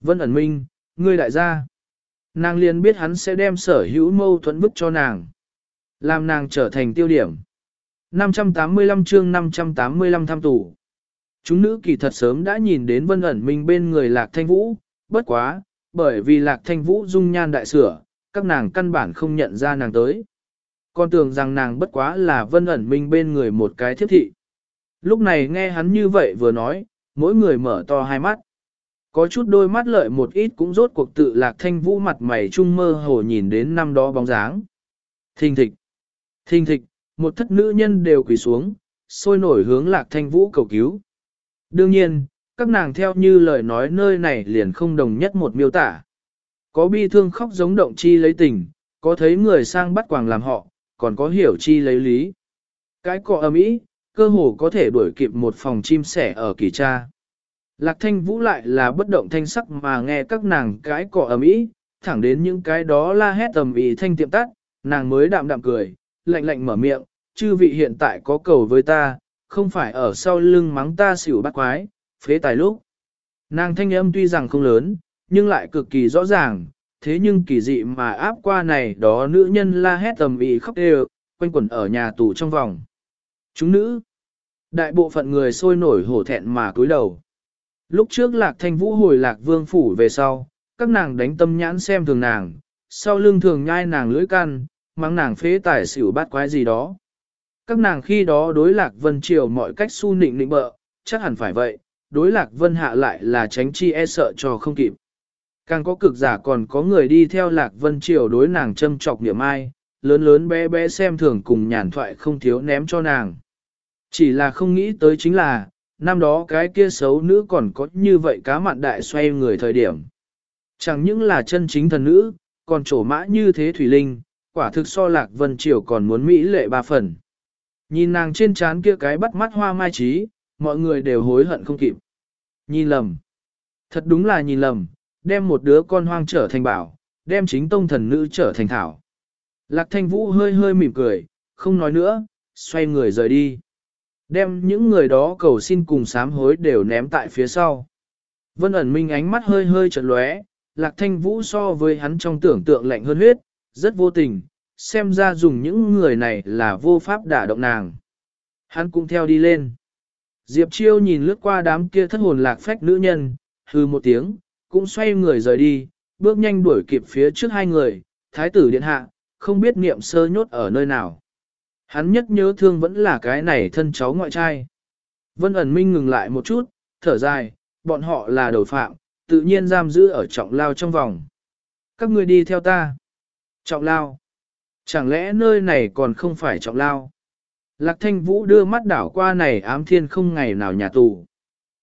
Vân ẩn minh, ngươi đại gia. Nàng liền biết hắn sẽ đem sở hữu mâu thuẫn bức cho nàng. Làm nàng trở thành tiêu điểm. 585 chương 585 tham tủ. Chúng nữ kỳ thật sớm đã nhìn đến vân ẩn minh bên người lạc thanh vũ, bất quá, bởi vì lạc thanh vũ dung nhan đại sửa, các nàng căn bản không nhận ra nàng tới. Con tưởng rằng nàng bất quá là vân ẩn minh bên người một cái thiếp thị. Lúc này nghe hắn như vậy vừa nói, mỗi người mở to hai mắt. Có chút đôi mắt lợi một ít cũng rốt cuộc tự lạc thanh vũ mặt mày trung mơ hồ nhìn đến năm đó bóng dáng. Thình thịch, thình thịch, một thất nữ nhân đều quỳ xuống, sôi nổi hướng lạc thanh vũ cầu cứu. Đương nhiên, các nàng theo như lời nói nơi này liền không đồng nhất một miêu tả. Có bi thương khóc giống động chi lấy tình, có thấy người sang bắt quàng làm họ, còn có hiểu chi lấy lý. Cái cọ âm ý, cơ hồ có thể đuổi kịp một phòng chim sẻ ở kỳ cha. Lạc thanh vũ lại là bất động thanh sắc mà nghe các nàng cái cọ ầm ĩ, thẳng đến những cái đó la hét tầm ý thanh tiệm tắt, nàng mới đạm đạm cười, lạnh lạnh mở miệng, chư vị hiện tại có cầu với ta, không phải ở sau lưng mắng ta xỉu bắt quái, phế tài lúc. Nàng thanh âm tuy rằng không lớn, nhưng lại cực kỳ rõ ràng, thế nhưng kỳ dị mà áp qua này đó nữ nhân la hét tầm ý khóc đều, quanh quẩn ở nhà tù trong vòng. Chúng nữ, đại bộ phận người sôi nổi hổ thẹn mà cúi đầu. Lúc trước lạc thanh vũ hồi lạc vương phủ về sau, các nàng đánh tâm nhãn xem thường nàng, sau lưng thường nhai nàng lưỡi căn, mang nàng phế tài xỉu bát quái gì đó. Các nàng khi đó đối lạc vân triều mọi cách su nịnh nịnh bợ, chắc hẳn phải vậy, đối lạc vân hạ lại là tránh chi e sợ cho không kịp. Càng có cực giả còn có người đi theo lạc vân triều đối nàng châm trọc niệm ai, lớn lớn bé bé xem thường cùng nhàn thoại không thiếu ném cho nàng. Chỉ là không nghĩ tới chính là, năm đó cái kia xấu nữ còn có như vậy cá mặn đại xoay người thời điểm. Chẳng những là chân chính thần nữ, còn trổ mã như thế Thủy Linh, quả thực so lạc vân triều còn muốn mỹ lệ ba phần. Nhìn nàng trên trán kia cái bắt mắt hoa mai trí, mọi người đều hối hận không kịp. Nhìn lầm. Thật đúng là nhìn lầm, đem một đứa con hoang trở thành bảo, đem chính tông thần nữ trở thành thảo. Lạc thanh vũ hơi hơi mỉm cười, không nói nữa, xoay người rời đi. Đem những người đó cầu xin cùng sám hối đều ném tại phía sau. Vân ẩn minh ánh mắt hơi hơi chợt lóe, lạc thanh vũ so với hắn trong tưởng tượng lạnh hơn huyết, rất vô tình, xem ra dùng những người này là vô pháp đả động nàng. Hắn cũng theo đi lên. Diệp Chiêu nhìn lướt qua đám kia thất hồn lạc phách nữ nhân, hư một tiếng, cũng xoay người rời đi, bước nhanh đuổi kịp phía trước hai người, thái tử điện hạ, không biết niệm sơ nhốt ở nơi nào. Hắn nhất nhớ thương vẫn là cái này thân cháu ngoại trai. Vân ẩn minh ngừng lại một chút, thở dài, bọn họ là đầu phạm, tự nhiên giam giữ ở trọng lao trong vòng. Các ngươi đi theo ta. Trọng lao. Chẳng lẽ nơi này còn không phải trọng lao? Lạc thanh vũ đưa mắt đảo qua này ám thiên không ngày nào nhà tù.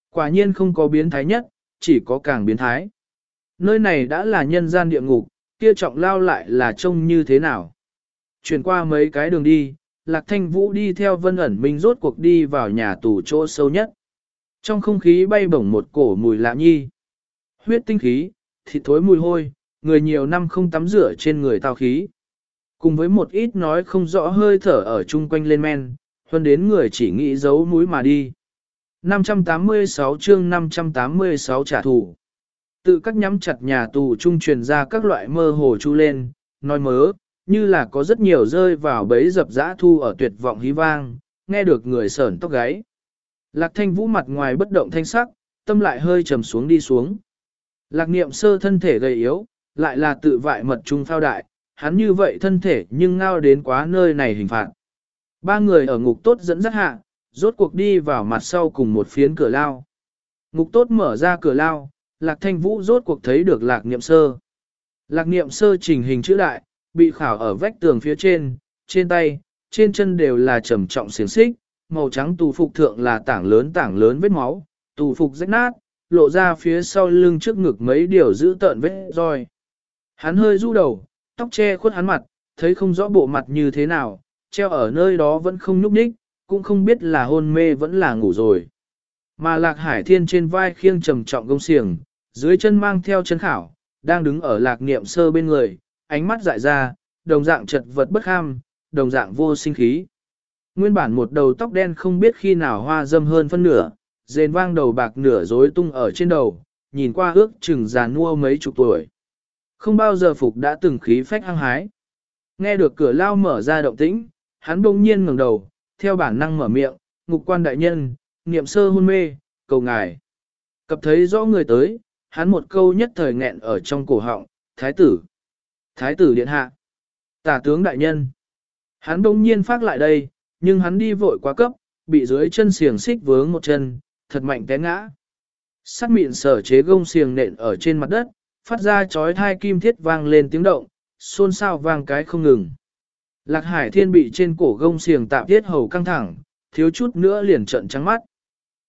Quả nhiên không có biến thái nhất, chỉ có càng biến thái. Nơi này đã là nhân gian địa ngục, kia trọng lao lại là trông như thế nào? Chuyển qua mấy cái đường đi, Lạc Thanh Vũ đi theo vân ẩn minh rốt cuộc đi vào nhà tù chỗ sâu nhất. Trong không khí bay bổng một cổ mùi lạ nhi. Huyết tinh khí, thịt thối mùi hôi, người nhiều năm không tắm rửa trên người tao khí. Cùng với một ít nói không rõ hơi thở ở chung quanh lên men, hơn đến người chỉ nghĩ giấu mũi mà đi. 586 chương 586 trả thù. Tự các nhắm chặt nhà tù trung truyền ra các loại mơ hồ chu lên, nói mớ, như là có rất nhiều rơi vào bấy dập dã thu ở tuyệt vọng hí vang, nghe được người sởn tóc gáy. Lạc thanh vũ mặt ngoài bất động thanh sắc, tâm lại hơi trầm xuống đi xuống. Lạc niệm sơ thân thể gầy yếu, lại là tự vại mật trung phao đại, hắn như vậy thân thể nhưng ngao đến quá nơi này hình phạt. Ba người ở ngục tốt dẫn dắt hạ, rốt cuộc đi vào mặt sau cùng một phiến cửa lao. Ngục tốt mở ra cửa lao, lạc thanh vũ rốt cuộc thấy được lạc niệm sơ. Lạc niệm sơ trình hình chữ đại, bị khảo ở vách tường phía trên, trên tay, trên chân đều là trầm trọng xiềng xích, màu trắng tù phục thượng là tảng lớn tảng lớn vết máu, tù phục rách nát, lộ ra phía sau lưng trước ngực mấy điều giữ tợn vết roi. Hắn hơi du đầu, tóc che khuất hắn mặt, thấy không rõ bộ mặt như thế nào, treo ở nơi đó vẫn không nhúc nhích, cũng không biết là hôn mê vẫn là ngủ rồi. Mà lạc hải thiên trên vai khiêng trầm trọng gông xiềng, dưới chân mang theo chân khảo, đang đứng ở lạc niệm sơ bên người, ánh mắt dại ra, đồng dạng chật vật bất ham, đồng dạng vô sinh khí. Nguyên bản một đầu tóc đen không biết khi nào hoa dâm hơn phân nửa, rền vang đầu bạc nửa rối tung ở trên đầu, nhìn qua ước chừng già nua mấy chục tuổi. Không bao giờ phục đã từng khí phách hăng hái. Nghe được cửa lao mở ra động tĩnh, hắn bỗng nhiên ngẩng đầu, theo bản năng mở miệng, ngục quan đại nhân, niệm sơ hôn mê, cầu ngài. Cập thấy rõ người tới, hắn một câu nhất thời nghẹn ở trong cổ họng, thái tử. Thái tử điện hạ. Tả tướng đại nhân. Hắn bỗng nhiên phát lại đây, nhưng hắn đi vội quá cấp, bị dưới chân xiềng xích vướng một chân, thật mạnh té ngã. sát mịn sở chế gông xiềng nện ở trên mặt đất, phát ra chói thai kim thiết vang lên tiếng động, xôn xao vang cái không ngừng. Lạc hải thiên bị trên cổ gông xiềng tạm tiết hầu căng thẳng, thiếu chút nữa liền trận trắng mắt.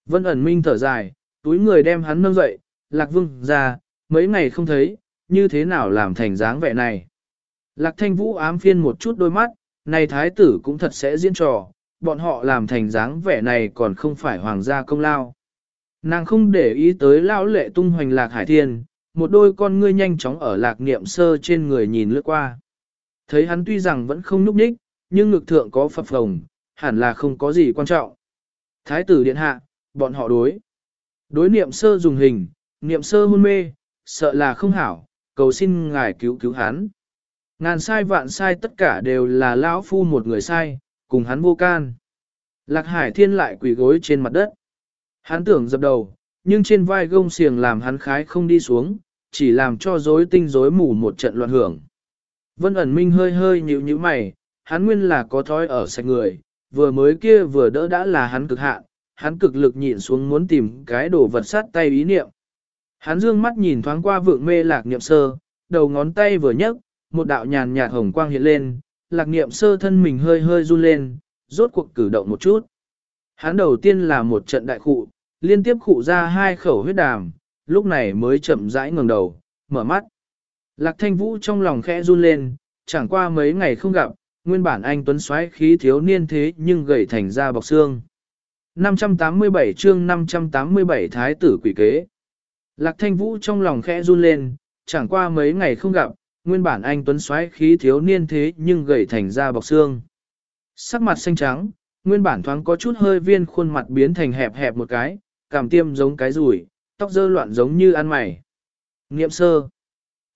Vân ẩn minh thở dài, túi người đem hắn nâng dậy, lạc vương ra, mấy ngày không thấy, như thế nào làm thành dáng vẻ này. Lạc thanh vũ ám phiên một chút đôi mắt, này thái tử cũng thật sẽ diễn trò, bọn họ làm thành dáng vẻ này còn không phải hoàng gia công lao. Nàng không để ý tới lão lệ tung hoành lạc hải thiên, một đôi con ngươi nhanh chóng ở lạc niệm sơ trên người nhìn lướt qua. Thấy hắn tuy rằng vẫn không núp ních, nhưng ngực thượng có phập phồng, hẳn là không có gì quan trọng. Thái tử điện hạ, bọn họ đối. Đối niệm sơ dùng hình, niệm sơ hôn mê, sợ là không hảo, cầu xin ngài cứu cứu hắn. Ngàn sai vạn sai tất cả đều là lão phu một người sai, cùng hắn vô can. Lạc hải thiên lại quỳ gối trên mặt đất. Hắn tưởng dập đầu, nhưng trên vai gông xiềng làm hắn khái không đi xuống, chỉ làm cho rối tinh rối mù một trận loạn hưởng. Vân ẩn minh hơi hơi nhíu nhíu mày, hắn nguyên là có thói ở sạch người, vừa mới kia vừa đỡ đã là hắn cực hạn, hắn cực lực nhịn xuống muốn tìm cái đồ vật sát tay ý niệm. Hắn dương mắt nhìn thoáng qua vượng mê lạc niệm sơ, đầu ngón tay vừa nhấc, một đạo nhàn nhạt hồng quang hiện lên, lạc niệm sơ thân mình hơi hơi run lên, rốt cuộc cử động một chút. Hắn đầu tiên là một trận đại khụ, liên tiếp khụ ra hai khẩu huyết đàm, lúc này mới chậm rãi ngẩng đầu, mở mắt. Lạc thanh vũ trong lòng khẽ run lên, chẳng qua mấy ngày không gặp, nguyên bản anh tuấn xoáy khí thiếu niên thế nhưng gầy thành ra bọc xương. 587 chương 587 Thái tử quỷ kế. Lạc thanh vũ trong lòng khẽ run lên, chẳng qua mấy ngày không gặp, nguyên bản anh tuấn xoáy khí thiếu niên thế nhưng gầy thành ra bọc xương. Sắc mặt xanh trắng, nguyên bản thoáng có chút hơi viên khuôn mặt biến thành hẹp hẹp một cái, cảm tiêm giống cái rủi, tóc dơ loạn giống như ăn mày. Nghiệm sơ.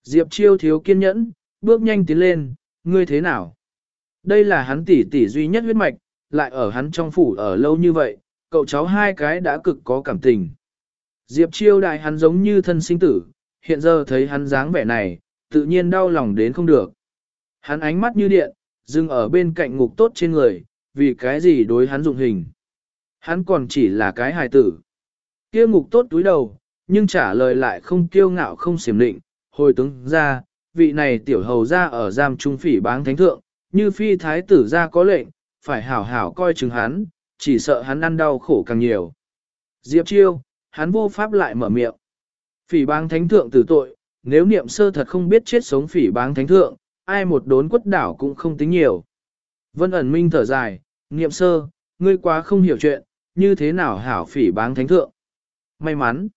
Diệp chiêu thiếu kiên nhẫn, bước nhanh tiến lên, ngươi thế nào? Đây là hắn tỷ tỷ duy nhất huyết mạch, lại ở hắn trong phủ ở lâu như vậy, cậu cháu hai cái đã cực có cảm tình. Diệp chiêu đại hắn giống như thân sinh tử, hiện giờ thấy hắn dáng vẻ này, tự nhiên đau lòng đến không được. Hắn ánh mắt như điện, dừng ở bên cạnh ngục tốt trên người, vì cái gì đối hắn dụng hình. Hắn còn chỉ là cái hài tử. Kia ngục tốt túi đầu, nhưng trả lời lại không kiêu ngạo không xiểm định, hồi tướng ra, vị này tiểu hầu ra ở giam trung phỉ báng thánh thượng, như phi thái tử ra có lệnh, phải hảo hảo coi chừng hắn, chỉ sợ hắn ăn đau khổ càng nhiều. Diệp chiêu, hắn vô pháp lại mở miệng. Phỉ báng thánh thượng tử tội, nếu niệm sơ thật không biết chết sống phỉ báng thánh thượng, ai một đốn quất đảo cũng không tính nhiều. Vân ẩn minh thở dài, niệm sơ, ngươi quá không hiểu chuyện, như thế nào hảo phỉ báng thánh thượng. May mắn.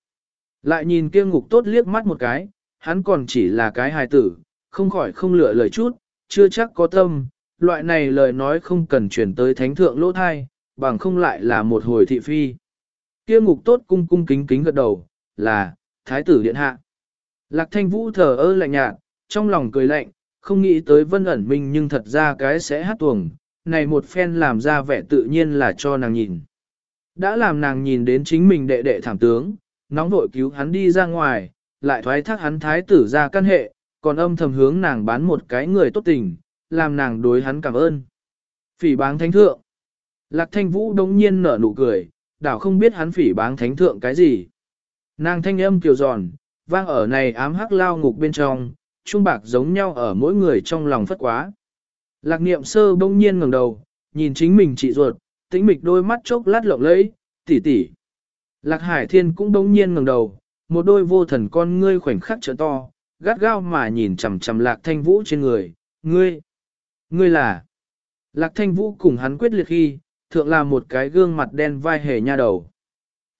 Lại nhìn kia ngục tốt liếc mắt một cái, hắn còn chỉ là cái hài tử, không khỏi không lựa lời chút, chưa chắc có tâm, loại này lời nói không cần chuyển tới thánh thượng lỗ thai, bằng không lại là một hồi thị phi. Kia ngục tốt cung cung kính kính gật đầu, là, thái tử điện hạ. Lạc thanh vũ thờ ơ lạnh nhạt, trong lòng cười lạnh, không nghĩ tới vân ẩn minh nhưng thật ra cái sẽ hát tuồng, này một phen làm ra vẻ tự nhiên là cho nàng nhìn. Đã làm nàng nhìn đến chính mình đệ đệ thảm tướng, nóng vội cứu hắn đi ra ngoài, lại thoái thác hắn thái tử ra căn hệ, còn âm thầm hướng nàng bán một cái người tốt tình, làm nàng đối hắn cảm ơn. Phỉ báng thánh thượng. Lạc thanh vũ đống nhiên nở nụ cười, đảo không biết hắn phỉ báng thánh thượng cái gì. Nàng thanh âm kiều giòn, vang ở này ám hắc lao ngục bên trong, trung bạc giống nhau ở mỗi người trong lòng phất quá. Lạc niệm sơ bỗng nhiên ngẩng đầu, nhìn chính mình chị ruột, tĩnh mịch đôi mắt chốc lát lộng lẫy, tỉ tỉ. Lạc hải thiên cũng bỗng nhiên ngẩng đầu, một đôi vô thần con ngươi khoảnh khắc trợ to, gắt gao mà nhìn chằm chằm lạc thanh vũ trên người, ngươi, ngươi là. Lạc thanh vũ cùng hắn quyết liệt khi, thượng là một cái gương mặt đen vai hề nha đầu.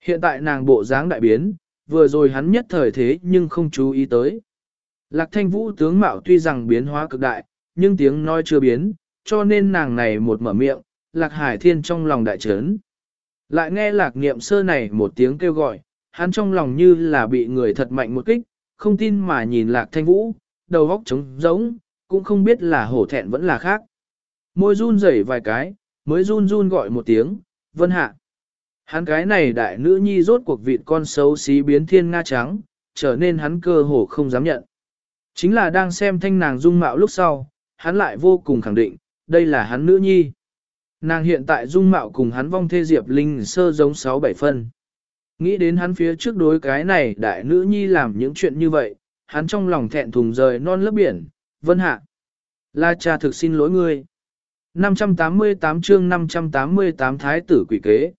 Hiện tại nàng bộ dáng đại biến, vừa rồi hắn nhất thời thế nhưng không chú ý tới. Lạc thanh vũ tướng mạo tuy rằng biến hóa cực đại, nhưng tiếng nói chưa biến, cho nên nàng này một mở miệng, lạc hải thiên trong lòng đại trấn. Lại nghe lạc niệm sơ này một tiếng kêu gọi, hắn trong lòng như là bị người thật mạnh một kích, không tin mà nhìn lạc thanh vũ, đầu góc trống giống, cũng không biết là hổ thẹn vẫn là khác. Môi run rẩy vài cái, mới run run gọi một tiếng, vân hạ. Hắn cái này đại nữ nhi rốt cuộc vịt con xấu xí biến thiên nga trắng, trở nên hắn cơ hồ không dám nhận. Chính là đang xem thanh nàng dung mạo lúc sau, hắn lại vô cùng khẳng định, đây là hắn nữ nhi. Nàng hiện tại dung mạo cùng hắn vong thê Diệp Linh sơ giống 6-7 phân. Nghĩ đến hắn phía trước đối cái này đại nữ nhi làm những chuyện như vậy, hắn trong lòng thẹn thùng rời non lớp biển, vân hạ. La cha thực xin lỗi ngươi. 588 chương 588 thái tử quỷ kế.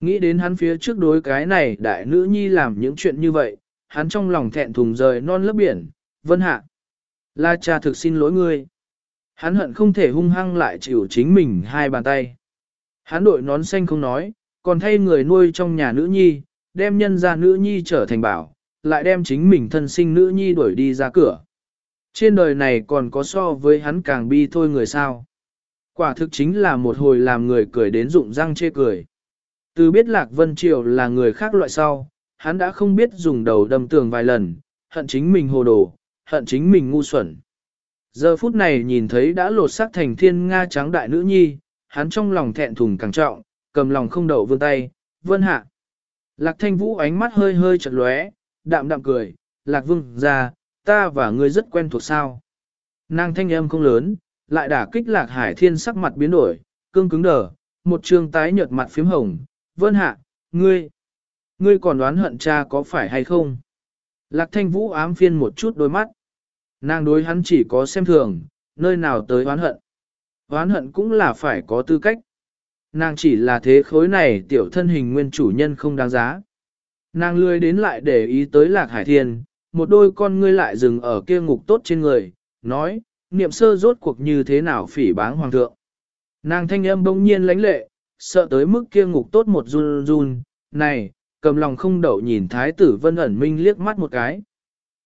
Nghĩ đến hắn phía trước đối cái này đại nữ nhi làm những chuyện như vậy, hắn trong lòng thẹn thùng rời non lớp biển, vân hạ. La cha thực xin lỗi ngươi. Hắn hận không thể hung hăng lại chịu chính mình hai bàn tay. Hắn đội nón xanh không nói, còn thay người nuôi trong nhà nữ nhi, đem nhân ra nữ nhi trở thành bảo, lại đem chính mình thân sinh nữ nhi đuổi đi ra cửa. Trên đời này còn có so với hắn càng bi thôi người sao. Quả thực chính là một hồi làm người cười đến rụng răng chê cười. Từ biết Lạc Vân Triều là người khác loại sau, hắn đã không biết dùng đầu đâm tường vài lần, hận chính mình hồ đồ, hận chính mình ngu xuẩn. Giờ phút này nhìn thấy đã lột xác thành thiên nga trắng đại nữ nhi, hắn trong lòng thẹn thùng càng trọng, cầm lòng không đậu vươn tay, vân hạ. Lạc thanh vũ ánh mắt hơi hơi chật lóe, đạm đạm cười, lạc vương ra, ta và ngươi rất quen thuộc sao. Nàng thanh âm không lớn, lại đả kích lạc hải thiên sắc mặt biến đổi, cương cứng đờ, một trường tái nhợt mặt phím hồng, vân hạ, ngươi, ngươi còn đoán hận cha có phải hay không? Lạc thanh vũ ám phiên một chút đôi mắt. Nàng đối hắn chỉ có xem thường, nơi nào tới oán hận. Oán hận cũng là phải có tư cách. Nàng chỉ là thế khối này tiểu thân hình nguyên chủ nhân không đáng giá. Nàng lười đến lại để ý tới lạc hải thiên, một đôi con ngươi lại dừng ở kia ngục tốt trên người, nói, niệm sơ rốt cuộc như thế nào phỉ báng hoàng thượng. Nàng thanh âm bỗng nhiên lãnh lệ, sợ tới mức kia ngục tốt một run run, này, cầm lòng không đậu nhìn thái tử Vân ẩn minh liếc mắt một cái.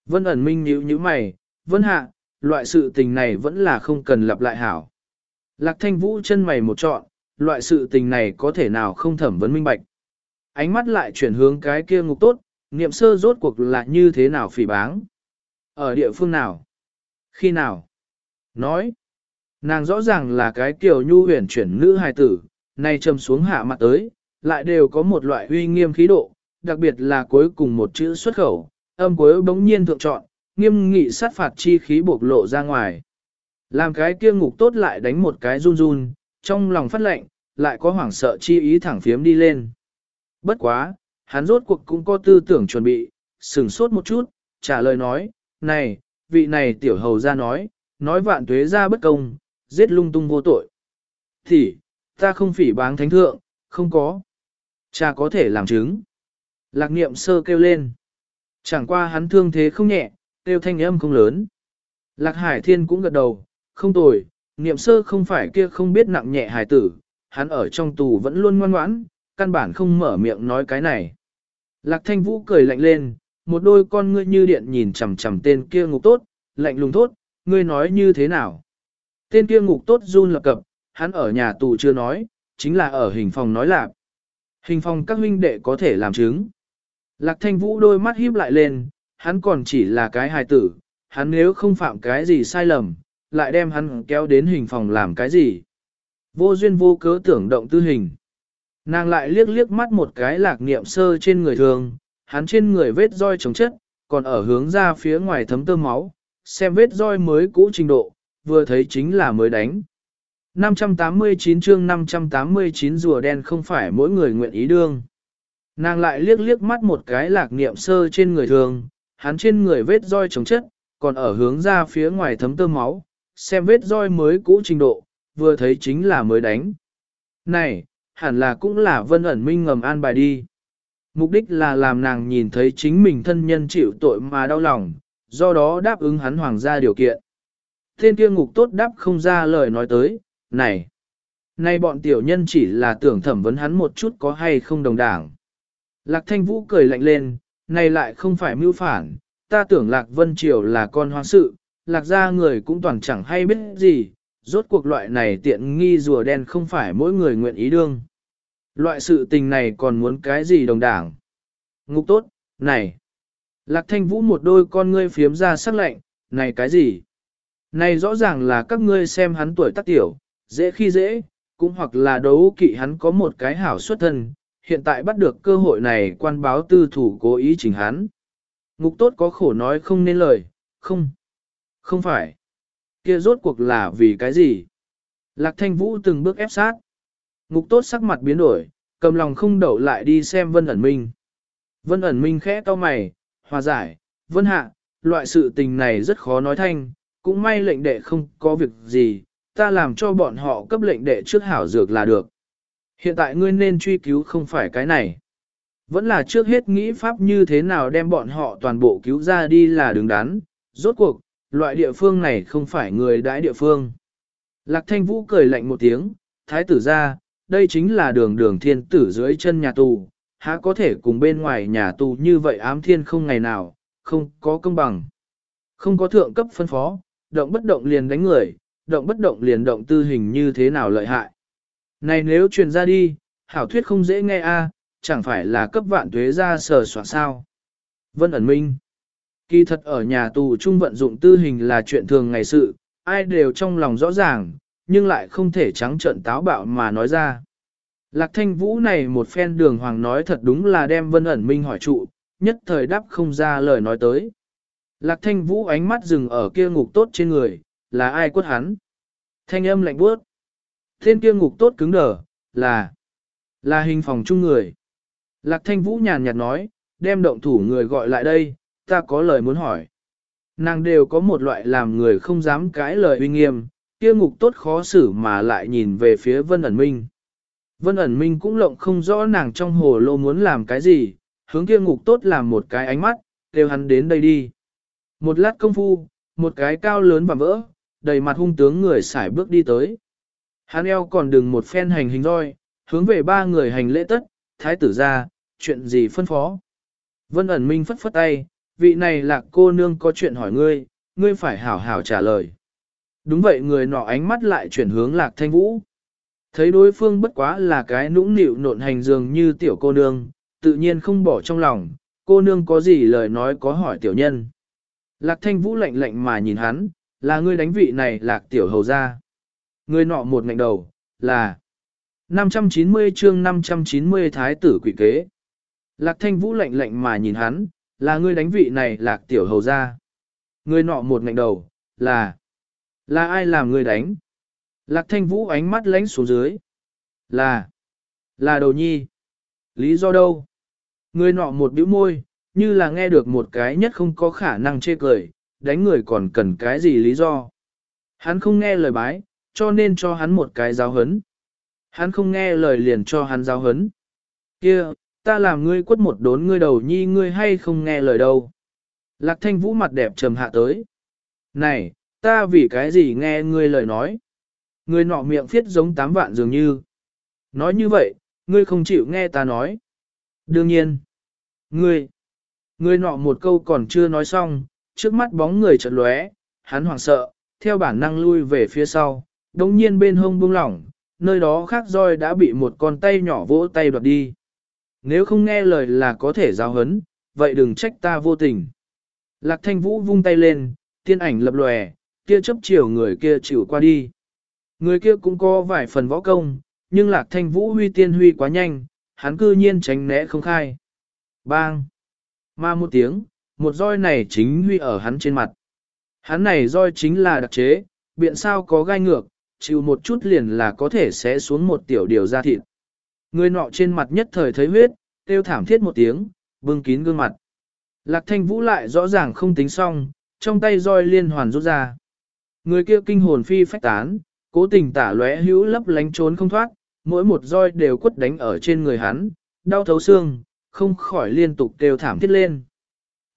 Vân ẩn minh nhíu nhíu mày, Vân hạ, loại sự tình này vẫn là không cần lặp lại hảo. Lạc thanh vũ chân mày một trọn, loại sự tình này có thể nào không thẩm vấn minh bạch. Ánh mắt lại chuyển hướng cái kia ngục tốt, niệm sơ rốt cuộc là như thế nào phỉ báng. Ở địa phương nào? Khi nào? Nói. Nàng rõ ràng là cái kiểu nhu huyền chuyển nữ hài tử, nay trầm xuống hạ mặt tới, lại đều có một loại uy nghiêm khí độ, đặc biệt là cuối cùng một chữ xuất khẩu, âm cuối bỗng nhiên thượng chọn, nghiêm nghị sát phạt chi khí bộc lộ ra ngoài. Làm cái kia ngục tốt lại đánh một cái run run, trong lòng phát lệnh, lại có hoảng sợ chi ý thẳng phiếm đi lên. Bất quá, hắn rốt cuộc cũng có tư tưởng chuẩn bị, sừng sốt một chút, trả lời nói, này, vị này tiểu hầu ra nói, nói vạn tuế ra bất công, giết lung tung vô tội. Thì, ta không phỉ báng thánh thượng, không có. Cha có thể làm chứng. Lạc niệm sơ kêu lên. Chẳng qua hắn thương thế không nhẹ, kêu thanh âm không lớn. Lạc hải thiên cũng gật đầu, không tồi, niệm sơ không phải kia không biết nặng nhẹ hài tử, hắn ở trong tù vẫn luôn ngoan ngoãn, căn bản không mở miệng nói cái này. Lạc thanh vũ cười lạnh lên, một đôi con ngươi như điện nhìn chằm chằm tên kia ngục tốt, lạnh lùng thốt, ngươi nói như thế nào? Tên kia ngục tốt run lập cập, hắn ở nhà tù chưa nói, chính là ở hình phòng nói lạc. Hình phòng các huynh đệ có thể làm chứng. Lạc thanh vũ đôi mắt híp lại lên, hắn còn chỉ là cái hài tử, hắn nếu không phạm cái gì sai lầm, lại đem hắn kéo đến hình phòng làm cái gì. Vô duyên vô cớ tưởng động tư hình. Nàng lại liếc liếc mắt một cái lạc niệm sơ trên người thường, hắn trên người vết roi chống chất, còn ở hướng ra phía ngoài thấm tơ máu, xem vết roi mới cũ trình độ, vừa thấy chính là mới đánh. 589 chương 589 rùa đen không phải mỗi người nguyện ý đương. Nàng lại liếc liếc mắt một cái lạc niệm sơ trên người thường, hắn trên người vết roi chống chất, còn ở hướng ra phía ngoài thấm tơ máu, xem vết roi mới cũ trình độ, vừa thấy chính là mới đánh. Này, hẳn là cũng là vân ẩn minh ngầm an bài đi. Mục đích là làm nàng nhìn thấy chính mình thân nhân chịu tội mà đau lòng, do đó đáp ứng hắn hoàng gia điều kiện. Thiên kia ngục tốt đáp không ra lời nói tới, này, nay bọn tiểu nhân chỉ là tưởng thẩm vấn hắn một chút có hay không đồng đảng. Lạc thanh vũ cười lạnh lên, này lại không phải mưu phản, ta tưởng Lạc Vân Triều là con hoang sự, Lạc gia người cũng toàn chẳng hay biết gì, rốt cuộc loại này tiện nghi rùa đen không phải mỗi người nguyện ý đương. Loại sự tình này còn muốn cái gì đồng đảng? Ngục tốt, này. Lạc thanh vũ một đôi con ngươi phiếm ra sắc lạnh, này cái gì? Này rõ ràng là các ngươi xem hắn tuổi tác tiểu, dễ khi dễ, cũng hoặc là đấu kỵ hắn có một cái hảo xuất thân, hiện tại bắt được cơ hội này quan báo tư thủ cố ý chỉnh hắn. Ngục tốt có khổ nói không nên lời, không, không phải. Kia rốt cuộc là vì cái gì? Lạc thanh vũ từng bước ép sát. Ngục tốt sắc mặt biến đổi, cầm lòng không đậu lại đi xem vân ẩn minh. Vân ẩn minh khẽ to mày, hòa giải, vân hạ, loại sự tình này rất khó nói thanh, cũng may lệnh đệ không có việc gì, ta làm cho bọn họ cấp lệnh đệ trước hảo dược là được. Hiện tại ngươi nên truy cứu không phải cái này. Vẫn là trước hết nghĩ pháp như thế nào đem bọn họ toàn bộ cứu ra đi là đứng đắn, rốt cuộc, loại địa phương này không phải người đãi địa phương. Lạc thanh vũ cười lạnh một tiếng, thái tử ra, đây chính là đường đường thiên tử dưới chân nhà tù, há có thể cùng bên ngoài nhà tù như vậy ám thiên không ngày nào, không có công bằng. Không có thượng cấp phân phó, động bất động liền đánh người, động bất động liền động tư hình như thế nào lợi hại. Này nếu truyền ra đi, hảo thuyết không dễ nghe a, chẳng phải là cấp vạn tuế ra sờ soạn sao. Vân ẩn minh. Kỳ thật ở nhà tù trung vận dụng tư hình là chuyện thường ngày sự, ai đều trong lòng rõ ràng, nhưng lại không thể trắng trợn táo bạo mà nói ra. Lạc thanh vũ này một phen đường hoàng nói thật đúng là đem vân ẩn minh hỏi trụ, nhất thời đáp không ra lời nói tới. Lạc thanh vũ ánh mắt dừng ở kia ngục tốt trên người, là ai quất hắn? Thanh âm lạnh bước. Thiên kia ngục tốt cứng đờ, là, là hình phòng chung người. Lạc thanh vũ nhàn nhạt nói, đem động thủ người gọi lại đây, ta có lời muốn hỏi. Nàng đều có một loại làm người không dám cãi lời uy nghiêm, kia ngục tốt khó xử mà lại nhìn về phía vân ẩn minh. Vân ẩn minh cũng lộng không rõ nàng trong hồ lô muốn làm cái gì, hướng kia ngục tốt làm một cái ánh mắt, kêu hắn đến đây đi. Một lát công phu, một cái cao lớn và vỡ, đầy mặt hung tướng người xải bước đi tới. Hắn eo còn đừng một phen hành hình roi, hướng về ba người hành lễ tất, thái tử ra, chuyện gì phân phó. Vân ẩn minh phất phất tay, vị này là cô nương có chuyện hỏi ngươi, ngươi phải hảo hảo trả lời. Đúng vậy người nọ ánh mắt lại chuyển hướng lạc thanh vũ. Thấy đối phương bất quá là cái nũng nịu nộn hành dường như tiểu cô nương, tự nhiên không bỏ trong lòng, cô nương có gì lời nói có hỏi tiểu nhân. Lạc thanh vũ lạnh lạnh mà nhìn hắn, là ngươi đánh vị này lạc tiểu hầu ra. Ngươi nọ một ngạnh đầu, là 590 chương 590 thái tử quỷ kế. Lạc thanh vũ lạnh lạnh mà nhìn hắn, là ngươi đánh vị này lạc tiểu hầu ra. Ngươi nọ một ngạnh đầu, là là ai làm ngươi đánh? Lạc thanh vũ ánh mắt lánh xuống dưới. Là là đầu nhi. Lý do đâu? Ngươi nọ một bĩu môi, như là nghe được một cái nhất không có khả năng chê cười, đánh người còn cần cái gì lý do. Hắn không nghe lời bái, cho nên cho hắn một cái giáo hấn. Hắn không nghe lời liền cho hắn giáo hấn. Kia, ta làm ngươi quất một đốn ngươi đầu nhi ngươi hay không nghe lời đâu. Lạc thanh vũ mặt đẹp trầm hạ tới. Này, ta vì cái gì nghe ngươi lời nói. Ngươi nọ miệng phiết giống tám vạn dường như. Nói như vậy, ngươi không chịu nghe ta nói. Đương nhiên. Ngươi. Ngươi nọ một câu còn chưa nói xong, trước mắt bóng người chợt lóe, hắn hoảng sợ, theo bản năng lui về phía sau, đồng nhiên bên hông buông lỏng, nơi đó khác roi đã bị một con tay nhỏ vỗ tay đoạt đi. Nếu không nghe lời là có thể giao hấn, vậy đừng trách ta vô tình. Lạc thanh vũ vung tay lên, tiên ảnh lập lòe, kia chấp chiều người kia chịu qua đi. Người kia cũng có vài phần võ công, nhưng lạc thanh vũ huy tiên huy quá nhanh, hắn cư nhiên tránh né không khai. Bang! Ma một tiếng, một roi này chính huy ở hắn trên mặt. Hắn này roi chính là đặc chế, biện sao có gai ngược, chịu một chút liền là có thể sẽ xuống một tiểu điều ra thịt. Người nọ trên mặt nhất thời thấy huyết, tiêu thảm thiết một tiếng, bưng kín gương mặt. Lạc thanh vũ lại rõ ràng không tính xong, trong tay roi liên hoàn rút ra. Người kia kinh hồn phi phách tán, cố tình tả lóe hữu lấp lánh trốn không thoát, mỗi một roi đều quất đánh ở trên người hắn, đau thấu xương, không khỏi liên tục kêu thảm thiết lên.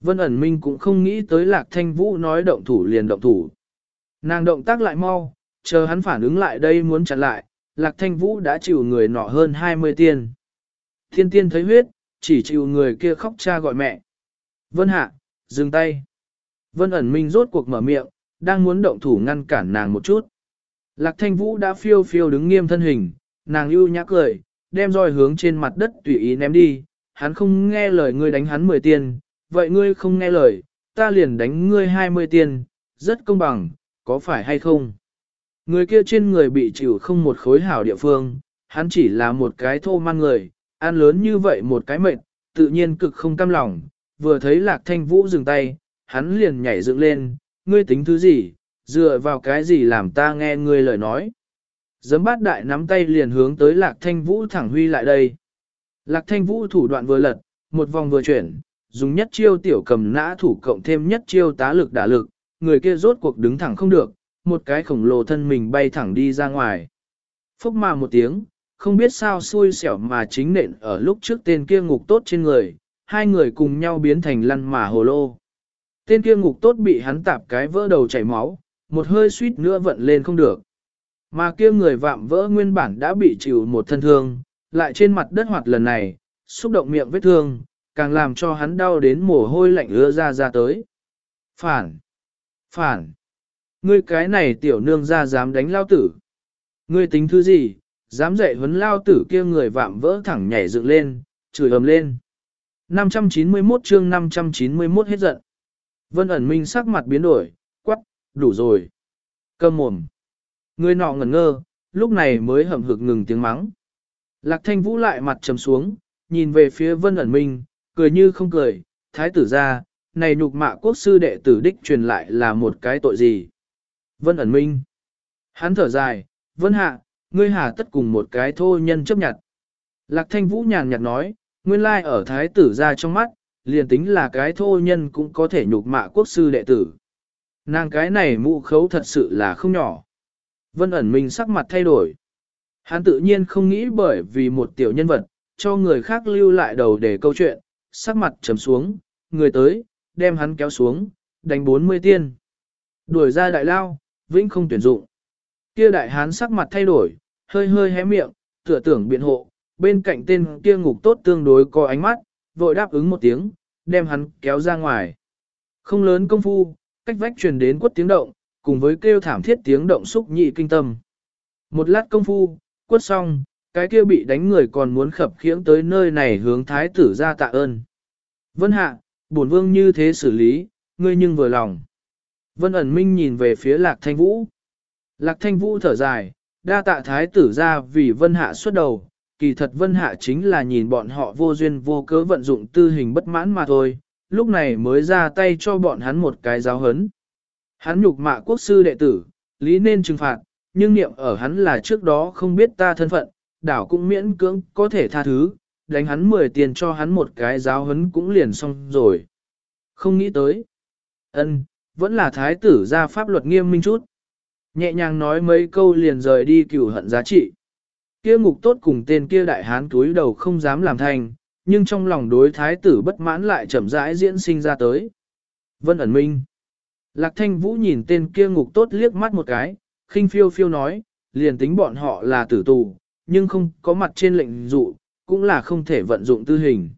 Vân ẩn minh cũng không nghĩ tới lạc thanh vũ nói động thủ liền động thủ. Nàng động tác lại mau, chờ hắn phản ứng lại đây muốn chặn lại, lạc thanh vũ đã chịu người nọ hơn 20 tiên. Thiên tiên thấy huyết, chỉ chịu người kia khóc cha gọi mẹ. Vân hạ, dừng tay. Vân ẩn minh rốt cuộc mở miệng, đang muốn động thủ ngăn cản nàng một chút. Lạc thanh vũ đã phiêu phiêu đứng nghiêm thân hình, nàng ưu nhã cười, đem roi hướng trên mặt đất tùy ý ném đi, hắn không nghe lời ngươi đánh hắn 10 tiền, vậy ngươi không nghe lời, ta liền đánh ngươi 20 tiền, rất công bằng, có phải hay không? Người kia trên người bị chịu không một khối hảo địa phương, hắn chỉ là một cái thô man người, ăn lớn như vậy một cái mệnh, tự nhiên cực không cam lòng, vừa thấy lạc thanh vũ dừng tay, hắn liền nhảy dựng lên, ngươi tính thứ gì, dựa vào cái gì làm ta nghe ngươi lời nói. Giấm bát đại nắm tay liền hướng tới lạc thanh vũ thẳng huy lại đây. Lạc thanh vũ thủ đoạn vừa lật, một vòng vừa chuyển, dùng nhất chiêu tiểu cầm nã thủ cộng thêm nhất chiêu tá lực đả lực, người kia rốt cuộc đứng thẳng không được, một cái khổng lồ thân mình bay thẳng đi ra ngoài. Phúc mà một tiếng, không biết sao xui xẻo mà chính nện ở lúc trước tên kia ngục tốt trên người, hai người cùng nhau biến thành lăn mà hồ lô. Tên kia ngục tốt bị hắn tạp cái vỡ đầu chảy máu, một hơi suýt nữa vận lên không được. Mà kia người vạm vỡ nguyên bản đã bị chịu một thân thương, lại trên mặt đất hoạt lần này, xúc động miệng vết thương, càng làm cho hắn đau đến mồ hôi lạnh ứa ra ra tới. Phản! Phản! Ngươi cái này tiểu nương ra dám đánh lao tử. Ngươi tính thứ gì, dám dạy huấn lao tử kia người vạm vỡ thẳng nhảy dựng lên, chửi ầm lên. 591 chương 591 hết giận. Vân ẩn minh sắc mặt biến đổi, quắc, đủ rồi. Cơm mồm. Người nọ ngẩn ngơ, lúc này mới hầm hực ngừng tiếng mắng. Lạc thanh vũ lại mặt trầm xuống, nhìn về phía vân ẩn minh, cười như không cười, thái tử ra, này nhục mạ quốc sư đệ tử đích truyền lại là một cái tội gì. Vân ẩn minh. Hắn thở dài, vân hạ, ngươi hà tất cùng một cái thô nhân chấp nhận. Lạc thanh vũ nhàn nhạt nói, nguyên lai ở thái tử ra trong mắt, liền tính là cái thô nhân cũng có thể nhục mạ quốc sư đệ tử. Nàng cái này mụ khấu thật sự là không nhỏ. Vân ẩn minh sắc mặt thay đổi. Hắn tự nhiên không nghĩ bởi vì một tiểu nhân vật, cho người khác lưu lại đầu để câu chuyện, sắc mặt trầm xuống, người tới, đem hắn kéo xuống, đánh 40 tiên. Đuổi ra đại lao, vĩnh không tuyển dụng. Kia đại hán sắc mặt thay đổi, hơi hơi hé miệng, tựa tưởng biện hộ, bên cạnh tên kia ngục tốt tương đối có ánh mắt, vội đáp ứng một tiếng, đem hắn kéo ra ngoài. Không lớn công phu, cách vách truyền đến quất tiếng động, cùng với kêu thảm thiết tiếng động xúc nhị kinh tâm. Một lát công phu, quất xong, cái kia bị đánh người còn muốn khập khiễng tới nơi này hướng thái tử ra tạ ơn. Vân hạ, bổn vương như thế xử lý, ngươi nhưng vừa lòng. Vân ẩn minh nhìn về phía lạc thanh vũ. Lạc thanh vũ thở dài, đa tạ thái tử ra vì vân hạ xuất đầu, kỳ thật vân hạ chính là nhìn bọn họ vô duyên vô cớ vận dụng tư hình bất mãn mà thôi, lúc này mới ra tay cho bọn hắn một cái giáo hấn. Hắn nhục mạ quốc sư đệ tử, lý nên trừng phạt, nhưng niệm ở hắn là trước đó không biết ta thân phận, đảo cũng miễn cưỡng có thể tha thứ, đánh hắn 10 tiền cho hắn một cái giáo hấn cũng liền xong rồi. Không nghĩ tới. ân vẫn là thái tử ra pháp luật nghiêm minh chút. Nhẹ nhàng nói mấy câu liền rời đi cửu hận giá trị. Kia ngục tốt cùng tên kia đại hán túi đầu không dám làm thành, nhưng trong lòng đối thái tử bất mãn lại chậm rãi diễn sinh ra tới. Vân ẩn minh. Lạc thanh vũ nhìn tên kia ngục tốt liếc mắt một cái, khinh phiêu phiêu nói, liền tính bọn họ là tử tù, nhưng không có mặt trên lệnh dụ, cũng là không thể vận dụng tư hình.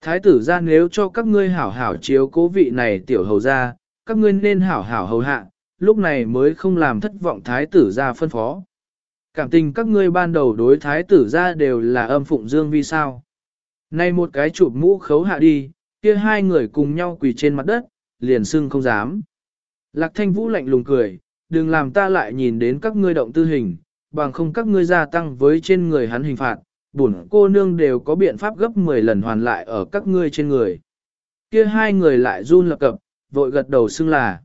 Thái tử ra nếu cho các ngươi hảo hảo chiếu cố vị này tiểu hầu ra, các ngươi nên hảo hảo hầu hạ, lúc này mới không làm thất vọng thái tử ra phân phó. Cảm tình các ngươi ban đầu đối thái tử ra đều là âm phụng dương vì sao. Nay một cái chụp mũ khấu hạ đi, kia hai người cùng nhau quỳ trên mặt đất, liền sưng không dám. Lạc thanh vũ lạnh lùng cười, đừng làm ta lại nhìn đến các ngươi động tư hình, bằng không các ngươi gia tăng với trên người hắn hình phạt, bổn cô nương đều có biện pháp gấp 10 lần hoàn lại ở các ngươi trên người. Kia hai người lại run lập cập, vội gật đầu xưng là.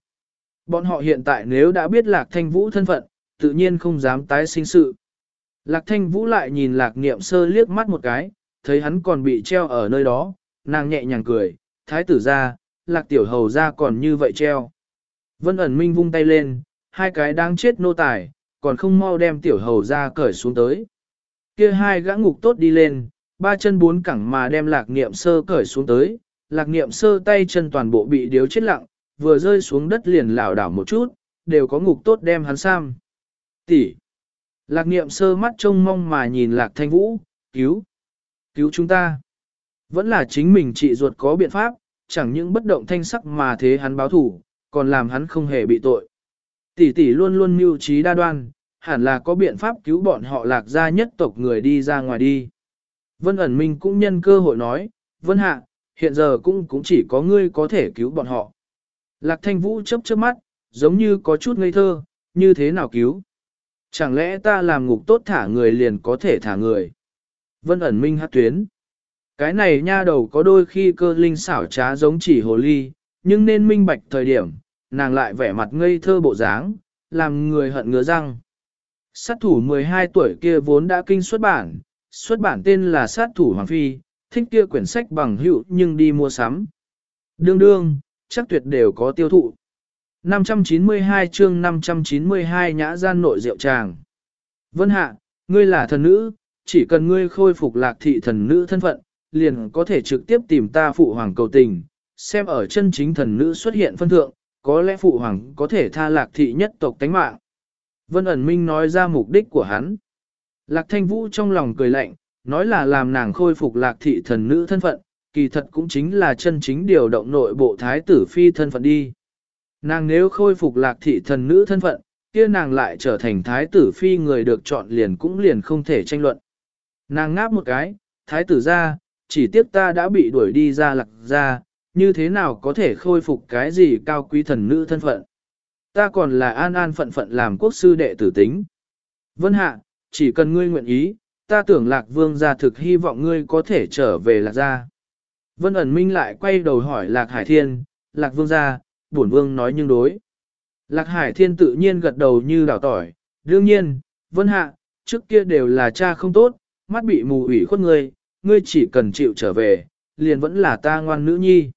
Bọn họ hiện tại nếu đã biết Lạc Thanh Vũ thân phận, tự nhiên không dám tái sinh sự. Lạc Thanh Vũ lại nhìn Lạc Niệm Sơ liếc mắt một cái, thấy hắn còn bị treo ở nơi đó, nàng nhẹ nhàng cười, thái tử ra, Lạc Tiểu Hầu ra còn như vậy treo. Vân ẩn minh vung tay lên, hai cái đang chết nô tài, còn không mau đem Tiểu Hầu ra cởi xuống tới. Kia hai gã ngục tốt đi lên, ba chân bốn cẳng mà đem Lạc Niệm Sơ cởi xuống tới, Lạc Niệm Sơ tay chân toàn bộ bị điếu chết lặng, vừa rơi xuống đất liền lảo đảo một chút, đều có ngục tốt đem hắn sam. Tỷ. Lạc niệm sơ mắt trông mong mà nhìn lạc thanh vũ, cứu. Cứu chúng ta. Vẫn là chính mình trị ruột có biện pháp, chẳng những bất động thanh sắc mà thế hắn báo thủ, còn làm hắn không hề bị tội. Tỷ tỷ luôn luôn mưu trí đa đoan, hẳn là có biện pháp cứu bọn họ lạc gia nhất tộc người đi ra ngoài đi. Vân ẩn minh cũng nhân cơ hội nói, Vân hạ, hiện giờ cũng cũng chỉ có ngươi có thể cứu bọn họ. Lạc thanh vũ chớp chớp mắt, giống như có chút ngây thơ, như thế nào cứu? Chẳng lẽ ta làm ngục tốt thả người liền có thể thả người? Vân ẩn minh hát tuyến. Cái này nha đầu có đôi khi cơ linh xảo trá giống chỉ hồ ly, nhưng nên minh bạch thời điểm, nàng lại vẻ mặt ngây thơ bộ dáng, làm người hận ngứa răng. Sát thủ 12 tuổi kia vốn đã kinh xuất bản, xuất bản tên là sát thủ Hoàng Phi, thích kia quyển sách bằng hữu nhưng đi mua sắm. Đương đương, chắc tuyệt đều có tiêu thụ. 592 chương 592 nhã gian nội rượu tràng. Vân hạ, ngươi là thần nữ, chỉ cần ngươi khôi phục lạc thị thần nữ thân phận, liền có thể trực tiếp tìm ta phụ hoàng cầu tình, xem ở chân chính thần nữ xuất hiện phân thượng, có lẽ phụ hoàng có thể tha lạc thị nhất tộc tánh mạng. Vân ẩn minh nói ra mục đích của hắn. Lạc thanh vũ trong lòng cười lạnh, nói là làm nàng khôi phục lạc thị thần nữ thân phận, kỳ thật cũng chính là chân chính điều động nội bộ thái tử phi thân phận đi. Nàng nếu khôi phục lạc thị thần nữ thân phận, kia nàng lại trở thành thái tử phi người được chọn liền cũng liền không thể tranh luận. Nàng ngáp một cái, thái tử ra, chỉ tiếc ta đã bị đuổi đi ra lạc ra, như thế nào có thể khôi phục cái gì cao quý thần nữ thân phận. Ta còn là an an phận phận làm quốc sư đệ tử tính. Vân hạ, chỉ cần ngươi nguyện ý, ta tưởng lạc vương gia thực hy vọng ngươi có thể trở về lạc gia. Vân ẩn minh lại quay đầu hỏi lạc hải thiên, lạc vương gia, bổn vương nói nhưng đối. Lạc Hải Thiên tự nhiên gật đầu như đảo tỏi, đương nhiên, vân hạ, trước kia đều là cha không tốt, mắt bị mù ủy khuất ngươi, ngươi chỉ cần chịu trở về, liền vẫn là ta ngoan nữ nhi.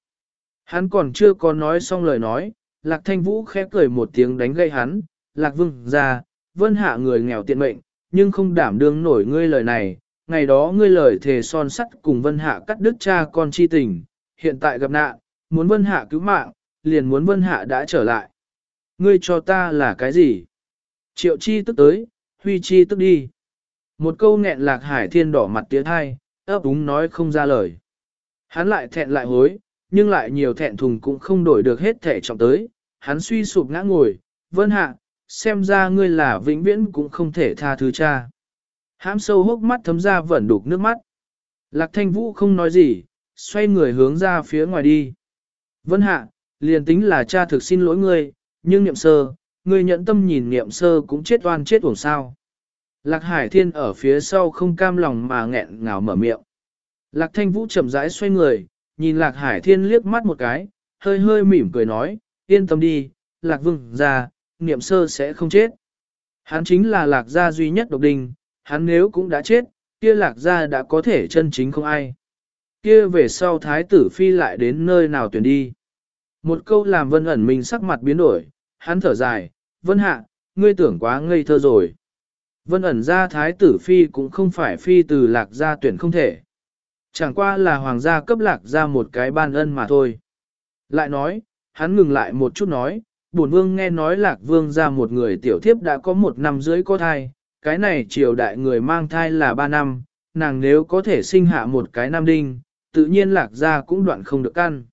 Hắn còn chưa có nói xong lời nói, Lạc Thanh Vũ khẽ cười một tiếng đánh gây hắn, Lạc Vương gia vân hạ người nghèo tiện mệnh, nhưng không đảm đương nổi ngươi lời này, ngày đó ngươi lời thề son sắt cùng Vân Hạ cắt đứt cha con chi tình, hiện tại gặp nạn, muốn Vân Hạ cứu mạng, liền muốn Vân Hạ đã trở lại. Ngươi cho ta là cái gì? Triệu chi tức tới, huy chi tức đi. Một câu nghẹn lạc hải thiên đỏ mặt tiếng hai, ấp úng nói không ra lời. Hắn lại thẹn lại hối, nhưng lại nhiều thẹn thùng cũng không đổi được hết thẻ trọng tới. Hắn suy sụp ngã ngồi, vân hạ, xem ra ngươi là vĩnh viễn cũng không thể tha thứ cha. Hãm sâu hốc mắt thấm ra vẫn đục nước mắt. Lạc thanh vũ không nói gì, xoay người hướng ra phía ngoài đi. Vân hạ, liền tính là cha thực xin lỗi ngươi, nhưng niệm sơ, ngươi nhận tâm nhìn niệm sơ cũng chết oan chết uổng sao. Lạc hải thiên ở phía sau không cam lòng mà nghẹn ngào mở miệng. Lạc thanh vũ chậm rãi xoay người, nhìn lạc hải thiên liếc mắt một cái, hơi hơi mỉm cười nói, yên tâm đi, lạc vương ra, niệm sơ sẽ không chết. Hắn chính là lạc gia duy nhất độc đinh, hắn nếu cũng đã chết, kia lạc gia đã có thể chân chính không ai. Kia về sau thái tử phi lại đến nơi nào tuyển đi. Một câu làm vân ẩn mình sắc mặt biến đổi, hắn thở dài, vân hạ, ngươi tưởng quá ngây thơ rồi. Vân ẩn ra thái tử phi cũng không phải phi từ lạc gia tuyển không thể. Chẳng qua là hoàng gia cấp lạc ra một cái ban ân mà thôi. Lại nói, hắn ngừng lại một chút nói, bổn vương nghe nói lạc vương ra một người tiểu thiếp đã có một năm dưới có thai, cái này triều đại người mang thai là ba năm, nàng nếu có thể sinh hạ một cái nam đinh, tự nhiên lạc ra cũng đoạn không được căn.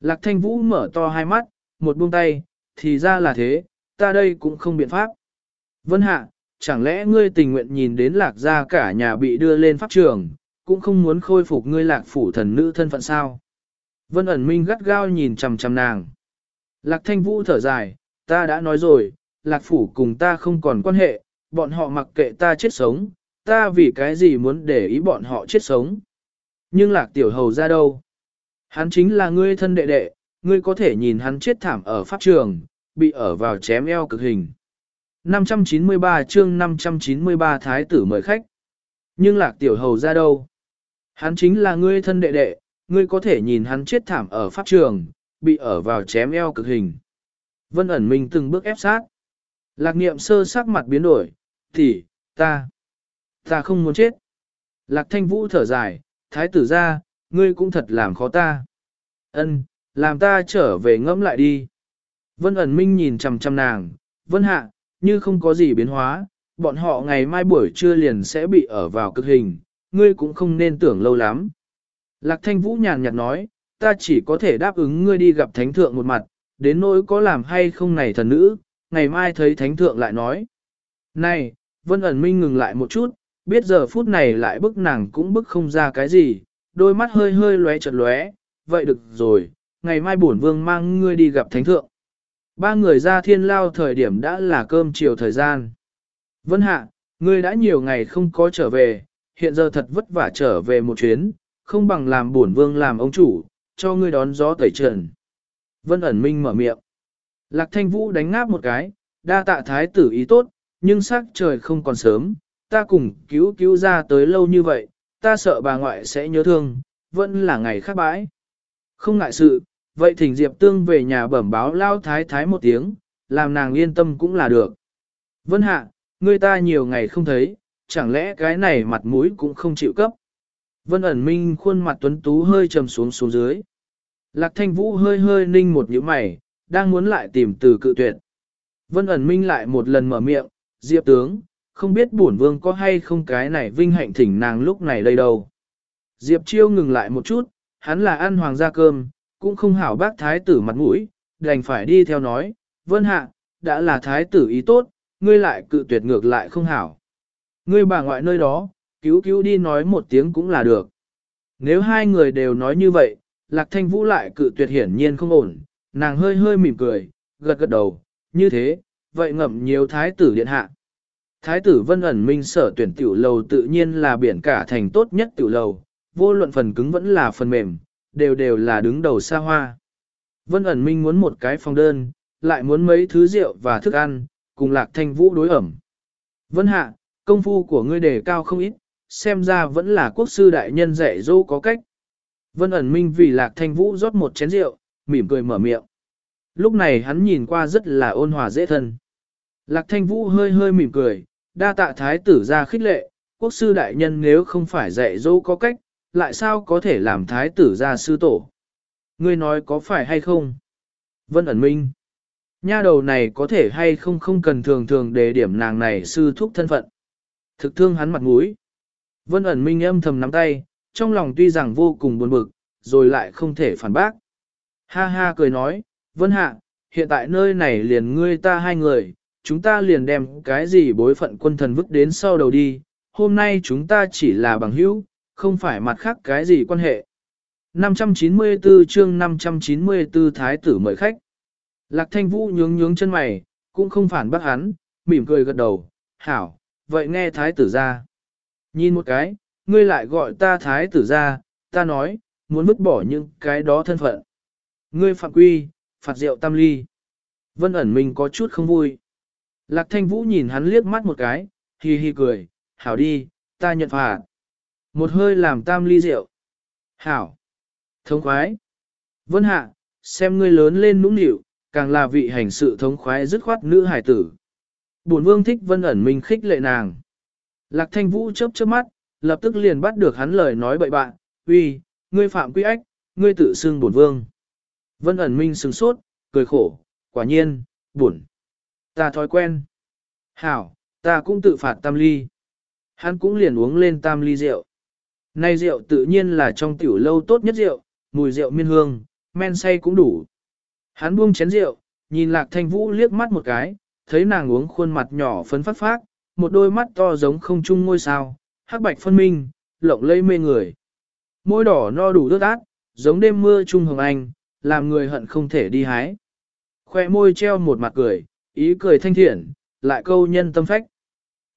Lạc thanh vũ mở to hai mắt, một buông tay, thì ra là thế, ta đây cũng không biện pháp. Vân hạ, chẳng lẽ ngươi tình nguyện nhìn đến lạc gia cả nhà bị đưa lên pháp trường, cũng không muốn khôi phục ngươi lạc phủ thần nữ thân phận sao? Vân ẩn minh gắt gao nhìn chằm chằm nàng. Lạc thanh vũ thở dài, ta đã nói rồi, lạc phủ cùng ta không còn quan hệ, bọn họ mặc kệ ta chết sống, ta vì cái gì muốn để ý bọn họ chết sống. Nhưng lạc tiểu hầu ra đâu? Hắn chính là ngươi thân đệ đệ, ngươi có thể nhìn hắn chết thảm ở pháp trường, bị ở vào chém eo cực hình. 593 chương 593 thái tử mời khách. Nhưng lạc tiểu hầu ra đâu? Hắn chính là ngươi thân đệ đệ, ngươi có thể nhìn hắn chết thảm ở pháp trường, bị ở vào chém eo cực hình. Vân ẩn mình từng bước ép sát. Lạc niệm sơ sắc mặt biến đổi, thì, ta, ta không muốn chết. Lạc thanh vũ thở dài, thái tử ra, ngươi cũng thật làm khó ta. Ân, làm ta trở về ngẫm lại đi. Vân ẩn minh nhìn chằm chằm nàng, vân hạ, như không có gì biến hóa, bọn họ ngày mai buổi trưa liền sẽ bị ở vào cực hình, ngươi cũng không nên tưởng lâu lắm. Lạc thanh vũ nhàn nhạt nói, ta chỉ có thể đáp ứng ngươi đi gặp thánh thượng một mặt, đến nỗi có làm hay không này thần nữ, ngày mai thấy thánh thượng lại nói. Này, vân ẩn minh ngừng lại một chút, biết giờ phút này lại bức nàng cũng bức không ra cái gì, đôi mắt hơi hơi lóe chật lóe, vậy được rồi, ngày mai bổn vương mang ngươi đi gặp thánh thượng. Ba người ra thiên lao thời điểm đã là cơm chiều thời gian. Vân hạ, ngươi đã nhiều ngày không có trở về, hiện giờ thật vất vả trở về một chuyến, không bằng làm bổn vương làm ông chủ, cho ngươi đón gió tẩy trần. Vân ẩn minh mở miệng. Lạc thanh vũ đánh ngáp một cái, đa tạ thái tử ý tốt, nhưng sắc trời không còn sớm, ta cùng cứu cứu ra tới lâu như vậy, ta sợ bà ngoại sẽ nhớ thương, vẫn là ngày khác bãi. Không ngại sự, vậy thỉnh Diệp Tương về nhà bẩm báo lao thái thái một tiếng, làm nàng yên tâm cũng là được. Vân hạ, người ta nhiều ngày không thấy, chẳng lẽ cái này mặt mũi cũng không chịu cấp. Vân ẩn minh khuôn mặt tuấn tú hơi trầm xuống xuống dưới. Lạc thanh vũ hơi hơi ninh một nhíu mày, đang muốn lại tìm từ cự tuyệt. Vân ẩn minh lại một lần mở miệng, diệp tướng, không biết bổn vương có hay không cái này vinh hạnh thỉnh nàng lúc này đây đâu. Diệp chiêu ngừng lại một chút, hắn là ăn hoàng gia cơm, cũng không hảo bác thái tử mặt mũi, đành phải đi theo nói, vân hạ, đã là thái tử ý tốt, ngươi lại cự tuyệt ngược lại không hảo. Ngươi bà ngoại nơi đó, cứu cứu đi nói một tiếng cũng là được. Nếu hai người đều nói như vậy, Lạc Thanh Vũ lại cự tuyệt hiển nhiên không ổn, nàng hơi hơi mỉm cười, gật gật đầu, như thế, vậy ngậm nhiều thái tử điện hạ. Thái tử vân ẩn minh sở tuyển tiểu lầu tự nhiên là biển cả thành tốt nhất tiểu lầu, vô luận phần cứng vẫn là phần mềm, đều đều là đứng đầu xa hoa. Vân ẩn minh muốn một cái phòng đơn, lại muốn mấy thứ rượu và thức ăn, cùng lạc thanh vũ đối ẩm. Vân hạ, công phu của ngươi đề cao không ít, xem ra vẫn là quốc sư đại nhân dạy dỗ có cách. Vân ẩn minh vì lạc thanh vũ rót một chén rượu, mỉm cười mở miệng. Lúc này hắn nhìn qua rất là ôn hòa dễ thân. Lạc thanh vũ hơi hơi mỉm cười, đa tạ thái tử ra khích lệ, quốc sư đại nhân nếu không phải dạy dỗ có cách, lại sao có thể làm thái tử ra sư tổ. Ngươi nói có phải hay không? Vân ẩn minh. Nha đầu này có thể hay không không cần thường thường đề điểm nàng này sư thúc thân phận. Thực thương hắn mặt mũi. Vân ẩn minh âm thầm nắm tay, trong lòng tuy rằng vô cùng buồn bực, rồi lại không thể phản bác. Ha ha cười nói, Vân hạ, hiện tại nơi này liền ngươi ta hai người, chúng ta liền đem cái gì bối phận quân thần vứt đến sau đầu đi, hôm nay chúng ta chỉ là bằng hữu, không phải mặt khác cái gì quan hệ. 594 chương 594 Thái tử mời khách. Lạc thanh vũ nhướng nhướng chân mày, cũng không phản bác hắn, mỉm cười gật đầu, hảo, vậy nghe Thái tử ra. Nhìn một cái, ngươi lại gọi ta Thái tử ra, ta nói, muốn vứt bỏ những cái đó thân phận. Ngươi phạm quy, phạt rượu tam ly. Vân ẩn mình có chút không vui. Lạc thanh vũ nhìn hắn liếc mắt một cái, hi hi cười, hảo đi, ta nhận phạt. Một hơi làm tam ly rượu. Hảo. Thống khoái. Vân hạ, xem ngươi lớn lên nũng nịu, càng là vị hành sự thống khoái dứt khoát nữ hải tử. Bổn vương thích vân ẩn minh khích lệ nàng. Lạc thanh vũ chớp chớp mắt, lập tức liền bắt được hắn lời nói bậy bạn, uy, ngươi phạm quy ách, ngươi tự xưng bổn vương. Vân ẩn minh sừng sốt, cười khổ, quả nhiên, buồn. Ta thói quen. Hảo, ta cũng tự phạt tam ly. Hắn cũng liền uống lên tam ly rượu. Nay rượu tự nhiên là trong tiểu lâu tốt nhất rượu, mùi rượu miên hương, men say cũng đủ. Hắn buông chén rượu, nhìn lạc thanh vũ liếc mắt một cái, thấy nàng uống khuôn mặt nhỏ phấn phát phát, một đôi mắt to giống không chung ngôi sao, hắc bạch phân minh, lộng lây mê người. Môi đỏ no đủ ướt át, giống đêm mưa trung hồng anh, làm người hận không thể đi hái. Khoe môi treo một mặt cười, ý cười thanh thiện, lại câu nhân tâm phách.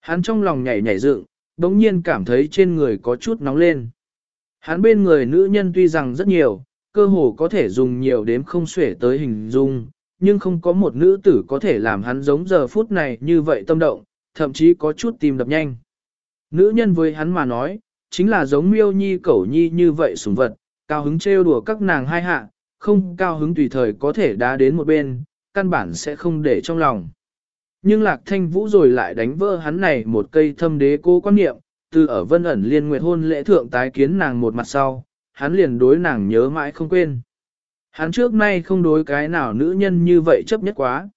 Hắn trong lòng nhảy nhảy dựng, bỗng nhiên cảm thấy trên người có chút nóng lên. Hắn bên người nữ nhân tuy rằng rất nhiều, cơ hồ có thể dùng nhiều đếm không xuể tới hình dung, nhưng không có một nữ tử có thể làm hắn giống giờ phút này như vậy tâm động, thậm chí có chút tim đập nhanh. Nữ nhân với hắn mà nói, chính là giống miêu nhi cẩu nhi như vậy sủng vật, cao hứng trêu đùa các nàng hai hạ, không cao hứng tùy thời có thể đá đến một bên, căn bản sẽ không để trong lòng. Nhưng lạc thanh vũ rồi lại đánh vỡ hắn này một cây thâm đế cô quan niệm, từ ở vân ẩn liên nguyệt hôn lễ thượng tái kiến nàng một mặt sau, hắn liền đối nàng nhớ mãi không quên. Hắn trước nay không đối cái nào nữ nhân như vậy chấp nhất quá.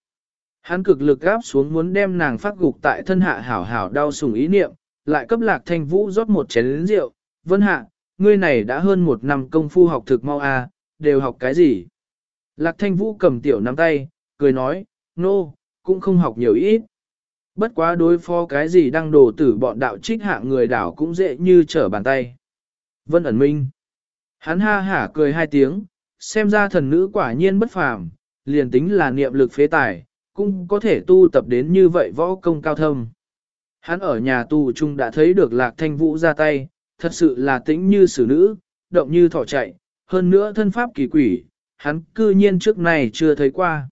Hắn cực lực gáp xuống muốn đem nàng phát gục tại thân hạ hảo hảo đau sùng ý niệm, lại cấp lạc thanh vũ rót một chén rượu, vân hạ, ngươi này đã hơn một năm công phu học thực mau a, à, đều học cái gì? Lạc thanh vũ cầm tiểu nắm tay, cười nói, nô, no, cũng không học nhiều ít. Bất quá đối phó cái gì đang đổ tử bọn đạo trích hạng người đảo cũng dễ như trở bàn tay. Vân ẩn minh. Hắn ha hả cười hai tiếng, xem ra thần nữ quả nhiên bất phàm, liền tính là niệm lực phế tài, cũng có thể tu tập đến như vậy võ công cao thâm. Hắn ở nhà tù chung đã thấy được lạc thanh vũ ra tay, thật sự là tĩnh như xử nữ, động như thỏ chạy, hơn nữa thân pháp kỳ quỷ, hắn cư nhiên trước này chưa thấy qua.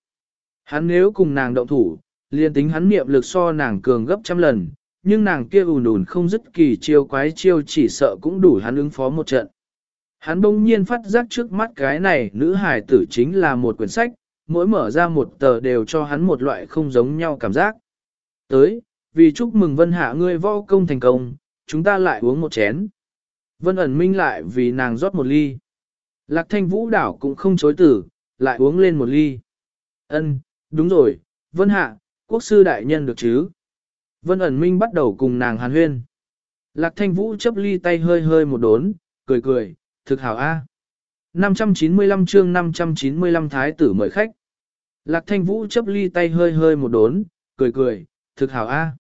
Hắn nếu cùng nàng động thủ, liền tính hắn niệm lực so nàng cường gấp trăm lần, nhưng nàng kia ùn ùn không dứt kỳ chiêu quái chiêu chỉ sợ cũng đủ hắn ứng phó một trận. Hắn bỗng nhiên phát giác trước mắt cái này nữ hài tử chính là một quyển sách, mỗi mở ra một tờ đều cho hắn một loại không giống nhau cảm giác. Tới, vì chúc mừng Vân Hạ ngươi võ công thành công, chúng ta lại uống một chén. Vân ẩn minh lại vì nàng rót một ly. Lạc thanh vũ đảo cũng không chối tử, lại uống lên một ly. Ân, đúng rồi, Vân Hạ, quốc sư đại nhân được chứ? Vân ẩn minh bắt đầu cùng nàng hàn huyên. Lạc thanh vũ chấp ly tay hơi hơi một đốn, cười cười, thực hảo A. 595 chương 595 thái tử mời khách. Lạc thanh vũ chấp ly tay hơi hơi một đốn, cười cười, thực hảo A.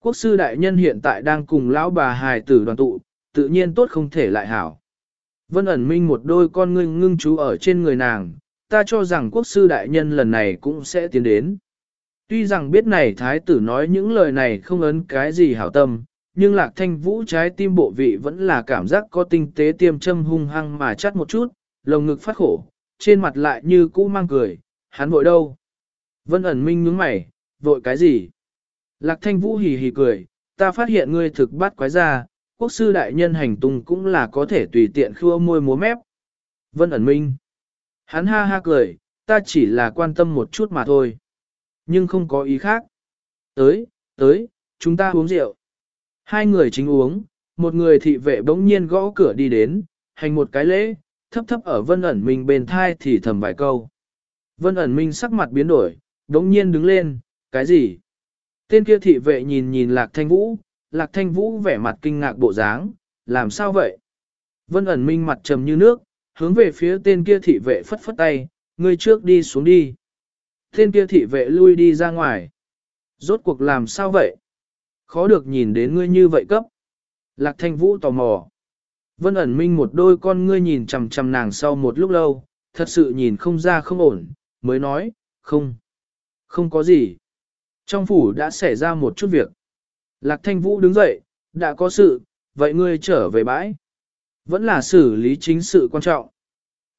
Quốc sư đại nhân hiện tại đang cùng lão bà hài tử đoàn tụ, tự nhiên tốt không thể lại hảo. Vân ẩn minh một đôi con ngươi ngưng chú ở trên người nàng, ta cho rằng quốc sư đại nhân lần này cũng sẽ tiến đến. Tuy rằng biết này thái tử nói những lời này không ấn cái gì hảo tâm, nhưng lạc thanh vũ trái tim bộ vị vẫn là cảm giác có tinh tế tiêm châm hung hăng mà chắt một chút, lồng ngực phát khổ, trên mặt lại như cũ mang cười, hắn vội đâu. Vân ẩn minh nhướng mày, vội cái gì? Lạc thanh vũ hì hì cười, ta phát hiện ngươi thực bắt quái ra, quốc sư đại nhân hành tung cũng là có thể tùy tiện khua môi múa mép. Vân ẩn minh. Hắn ha ha cười, ta chỉ là quan tâm một chút mà thôi. Nhưng không có ý khác. Tới, tới, chúng ta uống rượu. Hai người chính uống, một người thị vệ bỗng nhiên gõ cửa đi đến, hành một cái lễ, thấp thấp ở vân ẩn minh bên thai thì thầm vài câu. Vân ẩn minh sắc mặt biến đổi, bỗng nhiên đứng lên, cái gì? Tên kia thị vệ nhìn nhìn lạc thanh vũ, lạc thanh vũ vẻ mặt kinh ngạc bộ dáng, làm sao vậy? Vân ẩn minh mặt trầm như nước, hướng về phía tên kia thị vệ phất phất tay, ngươi trước đi xuống đi. Tên kia thị vệ lui đi ra ngoài. Rốt cuộc làm sao vậy? Khó được nhìn đến ngươi như vậy cấp. Lạc thanh vũ tò mò. Vân ẩn minh một đôi con ngươi nhìn chằm chằm nàng sau một lúc lâu, thật sự nhìn không ra không ổn, mới nói, không, không có gì. Trong phủ đã xảy ra một chút việc. Lạc thanh vũ đứng dậy, đã có sự, vậy ngươi trở về bãi. Vẫn là xử lý chính sự quan trọng.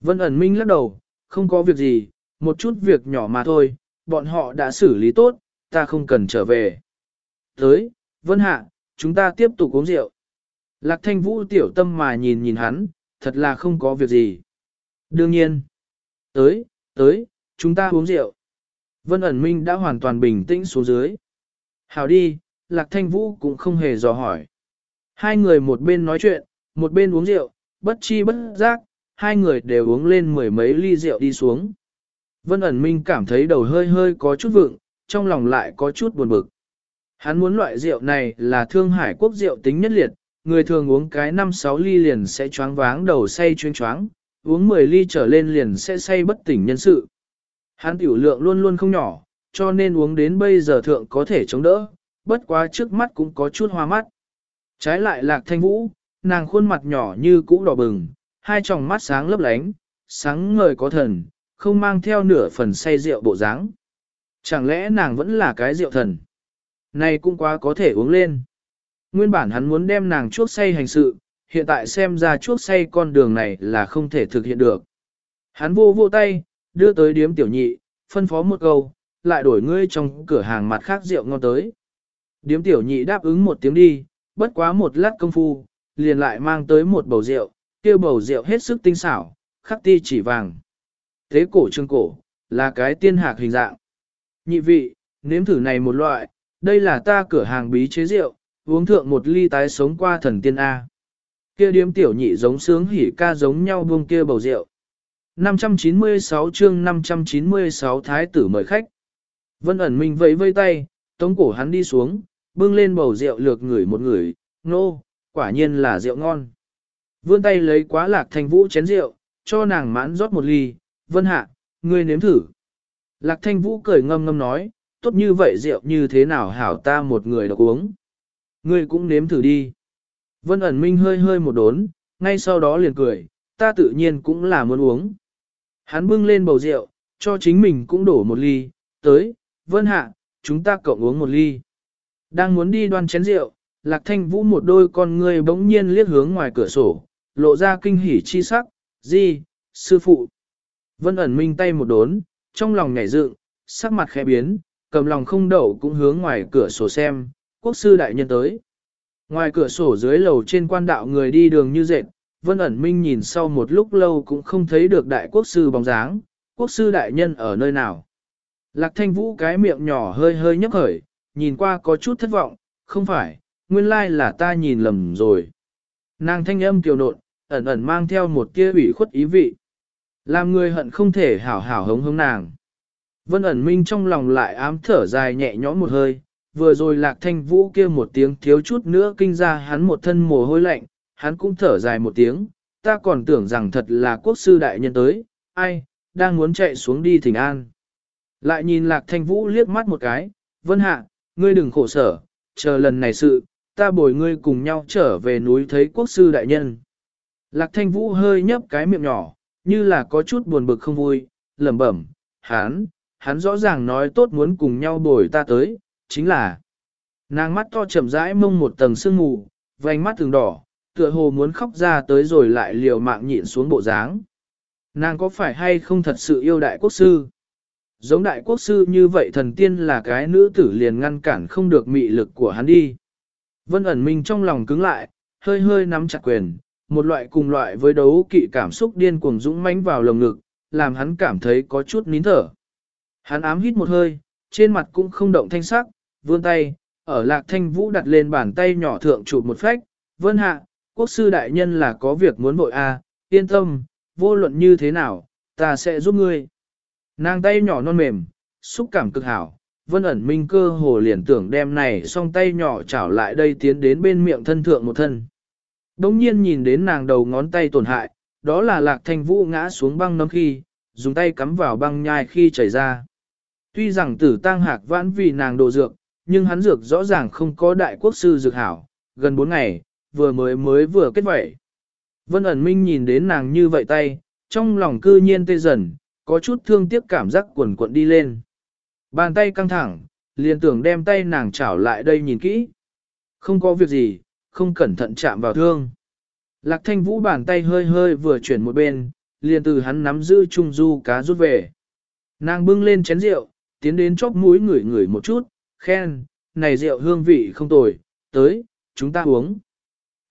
Vân ẩn minh lắc đầu, không có việc gì, một chút việc nhỏ mà thôi, bọn họ đã xử lý tốt, ta không cần trở về. Tới, Vân Hạ, chúng ta tiếp tục uống rượu. Lạc thanh vũ tiểu tâm mà nhìn nhìn hắn, thật là không có việc gì. Đương nhiên. Tới, tới, chúng ta uống rượu. Vân ẩn minh đã hoàn toàn bình tĩnh xuống dưới. Hào đi, Lạc thanh vũ cũng không hề dò hỏi. Hai người một bên nói chuyện, một bên uống rượu, bất chi bất giác, hai người đều uống lên mười mấy ly rượu đi xuống. Vân ẩn minh cảm thấy đầu hơi hơi có chút vượng, trong lòng lại có chút buồn bực. Hắn muốn loại rượu này là thương hải quốc rượu tính nhất liệt, người thường uống cái 5-6 ly liền sẽ choáng váng đầu say chuyên choáng, uống 10 ly trở lên liền sẽ say bất tỉnh nhân sự. Hắn tiểu lượng luôn luôn không nhỏ, cho nên uống đến bây giờ thượng có thể chống đỡ, bất quá trước mắt cũng có chút hoa mắt. Trái lại lạc thanh vũ, nàng khuôn mặt nhỏ như cũ đỏ bừng, hai tròng mắt sáng lấp lánh, sáng ngời có thần, không mang theo nửa phần say rượu bộ dáng. Chẳng lẽ nàng vẫn là cái rượu thần? Này cũng quá có thể uống lên. Nguyên bản hắn muốn đem nàng chuốc say hành sự, hiện tại xem ra chuốc say con đường này là không thể thực hiện được. Hắn vô vô tay, đưa tới điếm tiểu nhị, phân phó một câu, lại đổi ngươi trong cửa hàng mặt khác rượu ngon tới. Điếm tiểu nhị đáp ứng một tiếng đi, bất quá một lát công phu, liền lại mang tới một bầu rượu, kia bầu rượu hết sức tinh xảo, khắc ti chỉ vàng. Thế cổ trương cổ, là cái tiên hạc hình dạng. Nhị vị, nếm thử này một loại, đây là ta cửa hàng bí chế rượu, uống thượng một ly tái sống qua thần tiên A. Kia điếm tiểu nhị giống sướng hỉ ca giống nhau buông kia bầu rượu. 596 chương 596 thái tử mời khách. Vân ẩn mình vẫy vây tay, tống cổ hắn đi xuống, bưng lên bầu rượu lược ngửi một người, nô, quả nhiên là rượu ngon. Vươn tay lấy quá lạc thanh vũ chén rượu, cho nàng mãn rót một ly, vân hạ, ngươi nếm thử. Lạc thanh vũ cười ngâm ngâm nói, tốt như vậy rượu như thế nào hảo ta một người đọc uống. Ngươi cũng nếm thử đi. Vân ẩn minh hơi hơi một đốn, ngay sau đó liền cười, ta tự nhiên cũng là muốn uống. Hắn bưng lên bầu rượu, cho chính mình cũng đổ một ly, tới, vân hạ, chúng ta cộng uống một ly. Đang muốn đi đoan chén rượu, lạc thanh vũ một đôi con người bỗng nhiên liếc hướng ngoài cửa sổ, lộ ra kinh hỉ chi sắc, gì, sư phụ. Vân ẩn minh tay một đốn, trong lòng nhảy dựng, sắc mặt khẽ biến, cầm lòng không đậu cũng hướng ngoài cửa sổ xem, quốc sư đại nhân tới. Ngoài cửa sổ dưới lầu trên quan đạo người đi đường như dệt, Vân ẩn minh nhìn sau một lúc lâu cũng không thấy được đại quốc sư bóng dáng, quốc sư đại nhân ở nơi nào. Lạc thanh vũ cái miệng nhỏ hơi hơi nhấp khởi, nhìn qua có chút thất vọng, không phải, nguyên lai là ta nhìn lầm rồi. Nàng thanh âm kiều nộn, ẩn ẩn mang theo một tia ủy khuất ý vị. Làm người hận không thể hảo hảo hống hống nàng. Vân ẩn minh trong lòng lại ám thở dài nhẹ nhõm một hơi, vừa rồi lạc thanh vũ kia một tiếng thiếu chút nữa kinh ra hắn một thân mồ hôi lạnh, hắn cũng thở dài một tiếng, ta còn tưởng rằng thật là quốc sư đại nhân tới, ai, đang muốn chạy xuống đi thỉnh an. Lại nhìn lạc thanh vũ liếc mắt một cái, vân hạ, ngươi đừng khổ sở, chờ lần này sự, ta bồi ngươi cùng nhau trở về núi thấy quốc sư đại nhân. Lạc thanh vũ hơi nhấp cái miệng nhỏ, như là có chút buồn bực không vui, lẩm bẩm, hắn, hắn rõ ràng nói tốt muốn cùng nhau bồi ta tới, chính là nàng mắt to chậm rãi mông một tầng sương mù, vành mắt thường đỏ, tựa hồ muốn khóc ra tới rồi lại liều mạng nhịn xuống bộ dáng. Nàng có phải hay không thật sự yêu đại quốc sư? Giống đại quốc sư như vậy thần tiên là cái nữ tử liền ngăn cản không được mị lực của hắn đi. Vân ẩn minh trong lòng cứng lại, hơi hơi nắm chặt quyền, một loại cùng loại với đấu kỵ cảm xúc điên cuồng dũng mãnh vào lồng ngực, làm hắn cảm thấy có chút nín thở. Hắn ám hít một hơi, trên mặt cũng không động thanh sắc, vươn tay, ở lạc thanh vũ đặt lên bàn tay nhỏ thượng chụp một phách, vân hạ, quốc sư đại nhân là có việc muốn vội a, à, yên tâm, vô luận như thế nào, ta sẽ giúp ngươi. Nàng tay nhỏ non mềm, xúc cảm cực hảo, vân ẩn minh cơ hồ liền tưởng đem này song tay nhỏ chảo lại đây tiến đến bên miệng thân thượng một thân. Đống nhiên nhìn đến nàng đầu ngón tay tổn hại, đó là lạc thanh vũ ngã xuống băng nấm khi, dùng tay cắm vào băng nhai khi chảy ra. Tuy rằng tử tăng hạc vãn vì nàng đồ dược, nhưng hắn dược rõ ràng không có đại quốc sư dược hảo, gần 4 ngày, vừa mới mới vừa kết vẩy. Vân ẩn minh nhìn đến nàng như vậy tay, trong lòng cư nhiên tê dần, có chút thương tiếc cảm giác quần cuộn đi lên. Bàn tay căng thẳng, liền tưởng đem tay nàng chảo lại đây nhìn kỹ. Không có việc gì, không cẩn thận chạm vào thương. Lạc thanh vũ bàn tay hơi hơi vừa chuyển một bên, liền từ hắn nắm giữ trung du cá rút về. Nàng bưng lên chén rượu, tiến đến chóp mũi ngửi ngửi một chút, khen, này rượu hương vị không tồi, tới, chúng ta uống.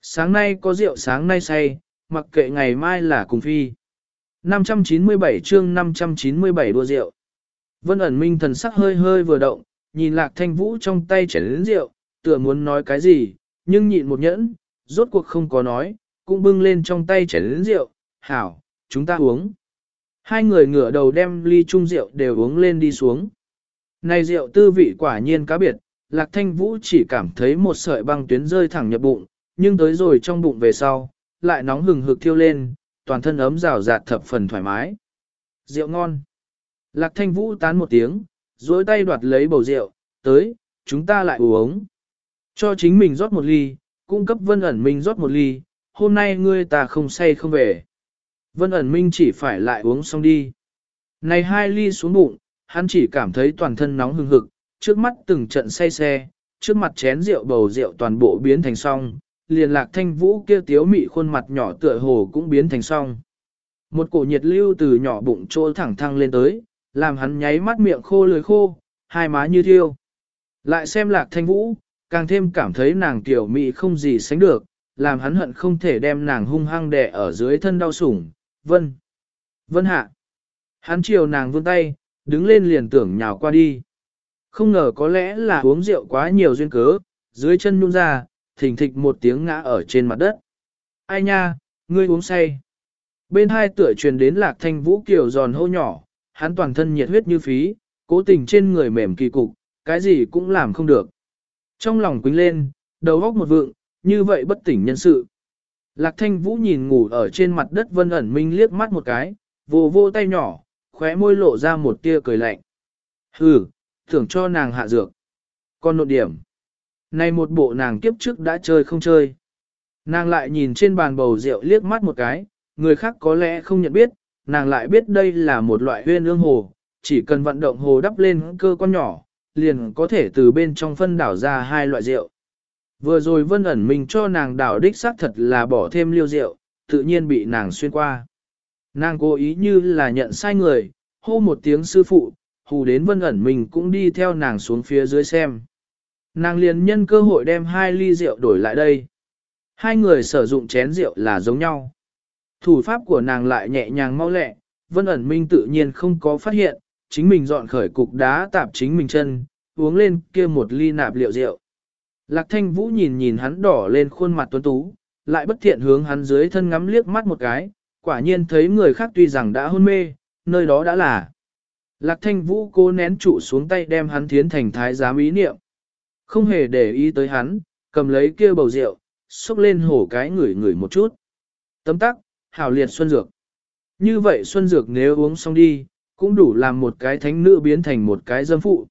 Sáng nay có rượu sáng nay say, mặc kệ ngày mai là cùng phi. 597 chương 597 đua rượu. Vân ẩn minh thần sắc hơi hơi vừa động, nhìn lạc thanh vũ trong tay chảy đến rượu, tựa muốn nói cái gì, nhưng nhịn một nhẫn, rốt cuộc không có nói, cũng bưng lên trong tay chảy đến rượu, hảo, chúng ta uống. Hai người ngửa đầu đem ly chung rượu đều uống lên đi xuống. Này rượu tư vị quả nhiên cá biệt, lạc thanh vũ chỉ cảm thấy một sợi băng tuyến rơi thẳng nhập bụng, nhưng tới rồi trong bụng về sau, lại nóng hừng hực thiêu lên, toàn thân ấm rào rạt thập phần thoải mái. Rượu ngon. Lạc thanh vũ tán một tiếng, duỗi tay đoạt lấy bầu rượu, tới, chúng ta lại uống. Cho chính mình rót một ly, cung cấp vân ẩn minh rót một ly, hôm nay ngươi ta không say không về. Vân ẩn minh chỉ phải lại uống xong đi. Này hai ly xuống bụng, hắn chỉ cảm thấy toàn thân nóng hừng hực, trước mắt từng trận say xe, trước mặt chén rượu bầu rượu toàn bộ biến thành song, liền lạc thanh vũ kia tiếu mị khuôn mặt nhỏ tựa hồ cũng biến thành song. Một cổ nhiệt lưu từ nhỏ bụng trôi thẳng thăng lên tới, làm hắn nháy mắt miệng khô lưỡi khô, hai má như thiêu. Lại xem lạc thanh vũ, càng thêm cảm thấy nàng tiểu mị không gì sánh được, làm hắn hận không thể đem nàng hung hăng đè ở dưới thân đau sủng, vân. Vân hạ. Hắn chiều nàng vươn tay, đứng lên liền tưởng nhào qua đi. Không ngờ có lẽ là uống rượu quá nhiều duyên cớ, dưới chân nhung ra, thình thịch một tiếng ngã ở trên mặt đất. Ai nha, ngươi uống say. Bên hai tựa truyền đến lạc thanh vũ kiểu giòn hô nhỏ, hắn toàn thân nhiệt huyết như phí, cố tình trên người mềm kỳ cục, cái gì cũng làm không được. Trong lòng quính lên, đầu góc một vượng, như vậy bất tỉnh nhân sự. Lạc thanh vũ nhìn ngủ ở trên mặt đất vân ẩn minh liếc mắt một cái, vô vô tay nhỏ, khóe môi lộ ra một tia cười lạnh. Hừ, thưởng cho nàng hạ dược. Còn nội điểm. Này một bộ nàng kiếp trước đã chơi không chơi. Nàng lại nhìn trên bàn bầu rượu liếc mắt một cái, người khác có lẽ không nhận biết, nàng lại biết đây là một loại huyên ương hồ, chỉ cần vận động hồ đắp lên cơ quan nhỏ, liền có thể từ bên trong phân đảo ra hai loại rượu. Vừa rồi vân ẩn mình cho nàng đảo đích xác thật là bỏ thêm liêu rượu, tự nhiên bị nàng xuyên qua. Nàng cố ý như là nhận sai người, hô một tiếng sư phụ, hù đến vân ẩn mình cũng đi theo nàng xuống phía dưới xem. Nàng liền nhân cơ hội đem hai ly rượu đổi lại đây. Hai người sử dụng chén rượu là giống nhau. Thủ pháp của nàng lại nhẹ nhàng mau lẹ, vân ẩn minh tự nhiên không có phát hiện, chính mình dọn khởi cục đá tạp chính mình chân, uống lên kia một ly nạp liệu rượu. Lạc thanh vũ nhìn nhìn hắn đỏ lên khuôn mặt tuấn tú, lại bất thiện hướng hắn dưới thân ngắm liếc mắt một cái, quả nhiên thấy người khác tuy rằng đã hôn mê, nơi đó đã là. Lạc thanh vũ cố nén trụ xuống tay đem hắn thiến thành thái giám ý niệm. Không hề để ý tới hắn, cầm lấy kia bầu rượu, xúc lên hổ cái ngửi ngửi một chút. Tấm tắc, hảo liệt xuân dược. Như vậy xuân dược nếu uống xong đi, cũng đủ làm một cái thánh nữ biến thành một cái dâm phụ.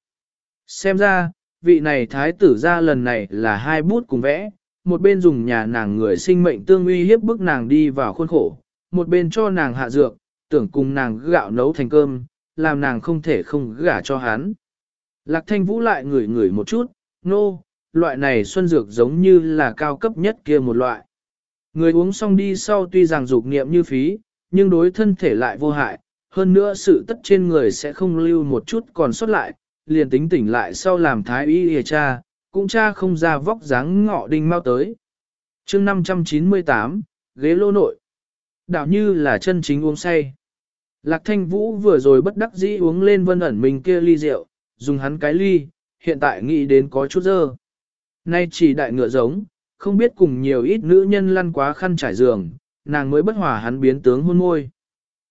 Xem ra, vị này thái tử ra lần này là hai bút cùng vẽ, một bên dùng nhà nàng người sinh mệnh tương uy hiếp bức nàng đi vào khuôn khổ, một bên cho nàng hạ dược, tưởng cùng nàng gạo nấu thành cơm, làm nàng không thể không gả cho hắn. Lạc thanh vũ lại ngửi ngửi một chút, nô, no, loại này xuân dược giống như là cao cấp nhất kia một loại. Người uống xong đi sau tuy rằng dục niệm như phí, nhưng đối thân thể lại vô hại, hơn nữa sự tất trên người sẽ không lưu một chút còn sót lại, liền tính tỉnh lại sau làm thái y hề cha, cũng cha không ra vóc dáng ngọ đinh mau tới. chương 598, ghế lô nội. Đạo như là chân chính uống say. Lạc thanh vũ vừa rồi bất đắc dĩ uống lên vân ẩn mình kia ly rượu, dùng hắn cái ly, hiện tại nghĩ đến có chút dơ. Nay chỉ đại ngựa giống, không biết cùng nhiều ít nữ nhân lăn quá khăn trải giường, nàng mới bất hòa hắn biến tướng hôn môi.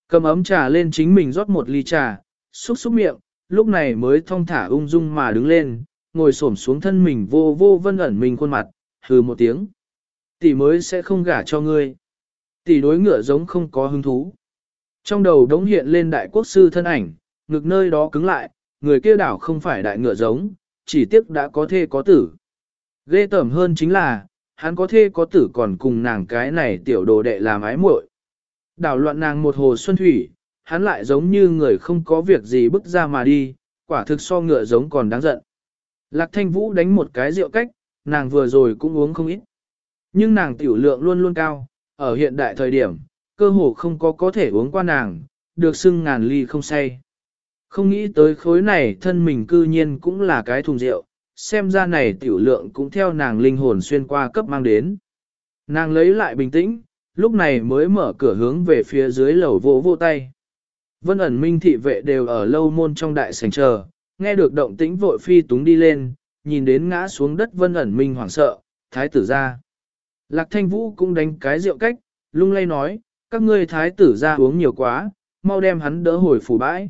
Cầm ấm trà lên chính mình rót một ly trà, xúc xúc miệng, lúc này mới thong thả ung dung mà đứng lên, ngồi xổm xuống thân mình vô vô vân ẩn mình khuôn mặt, hừ một tiếng. Tỷ mới sẽ không gả cho ngươi. Tỷ đối ngựa giống không có hứng thú. Trong đầu đống hiện lên đại quốc sư thân ảnh, ngực nơi đó cứng lại, người kia đảo không phải đại ngựa giống, chỉ tiếc đã có thê có tử. Ghê tởm hơn chính là, hắn có thê có tử còn cùng nàng cái này tiểu đồ đệ làm ái muội. Đảo loạn nàng một hồ xuân thủy, hắn lại giống như người không có việc gì bước ra mà đi, quả thực so ngựa giống còn đáng giận. Lạc thanh vũ đánh một cái rượu cách, nàng vừa rồi cũng uống không ít. Nhưng nàng tiểu lượng luôn luôn cao, ở hiện đại thời điểm, cơ hồ không có có thể uống qua nàng, được xưng ngàn ly không say. Không nghĩ tới khối này thân mình cư nhiên cũng là cái thùng rượu, xem ra này tiểu lượng cũng theo nàng linh hồn xuyên qua cấp mang đến. Nàng lấy lại bình tĩnh, lúc này mới mở cửa hướng về phía dưới lầu vỗ vỗ tay. Vân ẩn minh thị vệ đều ở lâu môn trong đại sảnh chờ, nghe được động tĩnh vội phi túng đi lên, nhìn đến ngã xuống đất vân ẩn minh hoảng sợ, thái tử ra. Lạc thanh vũ cũng đánh cái rượu cách, lung lay nói, các ngươi thái tử ra uống nhiều quá, mau đem hắn đỡ hồi phủ bãi.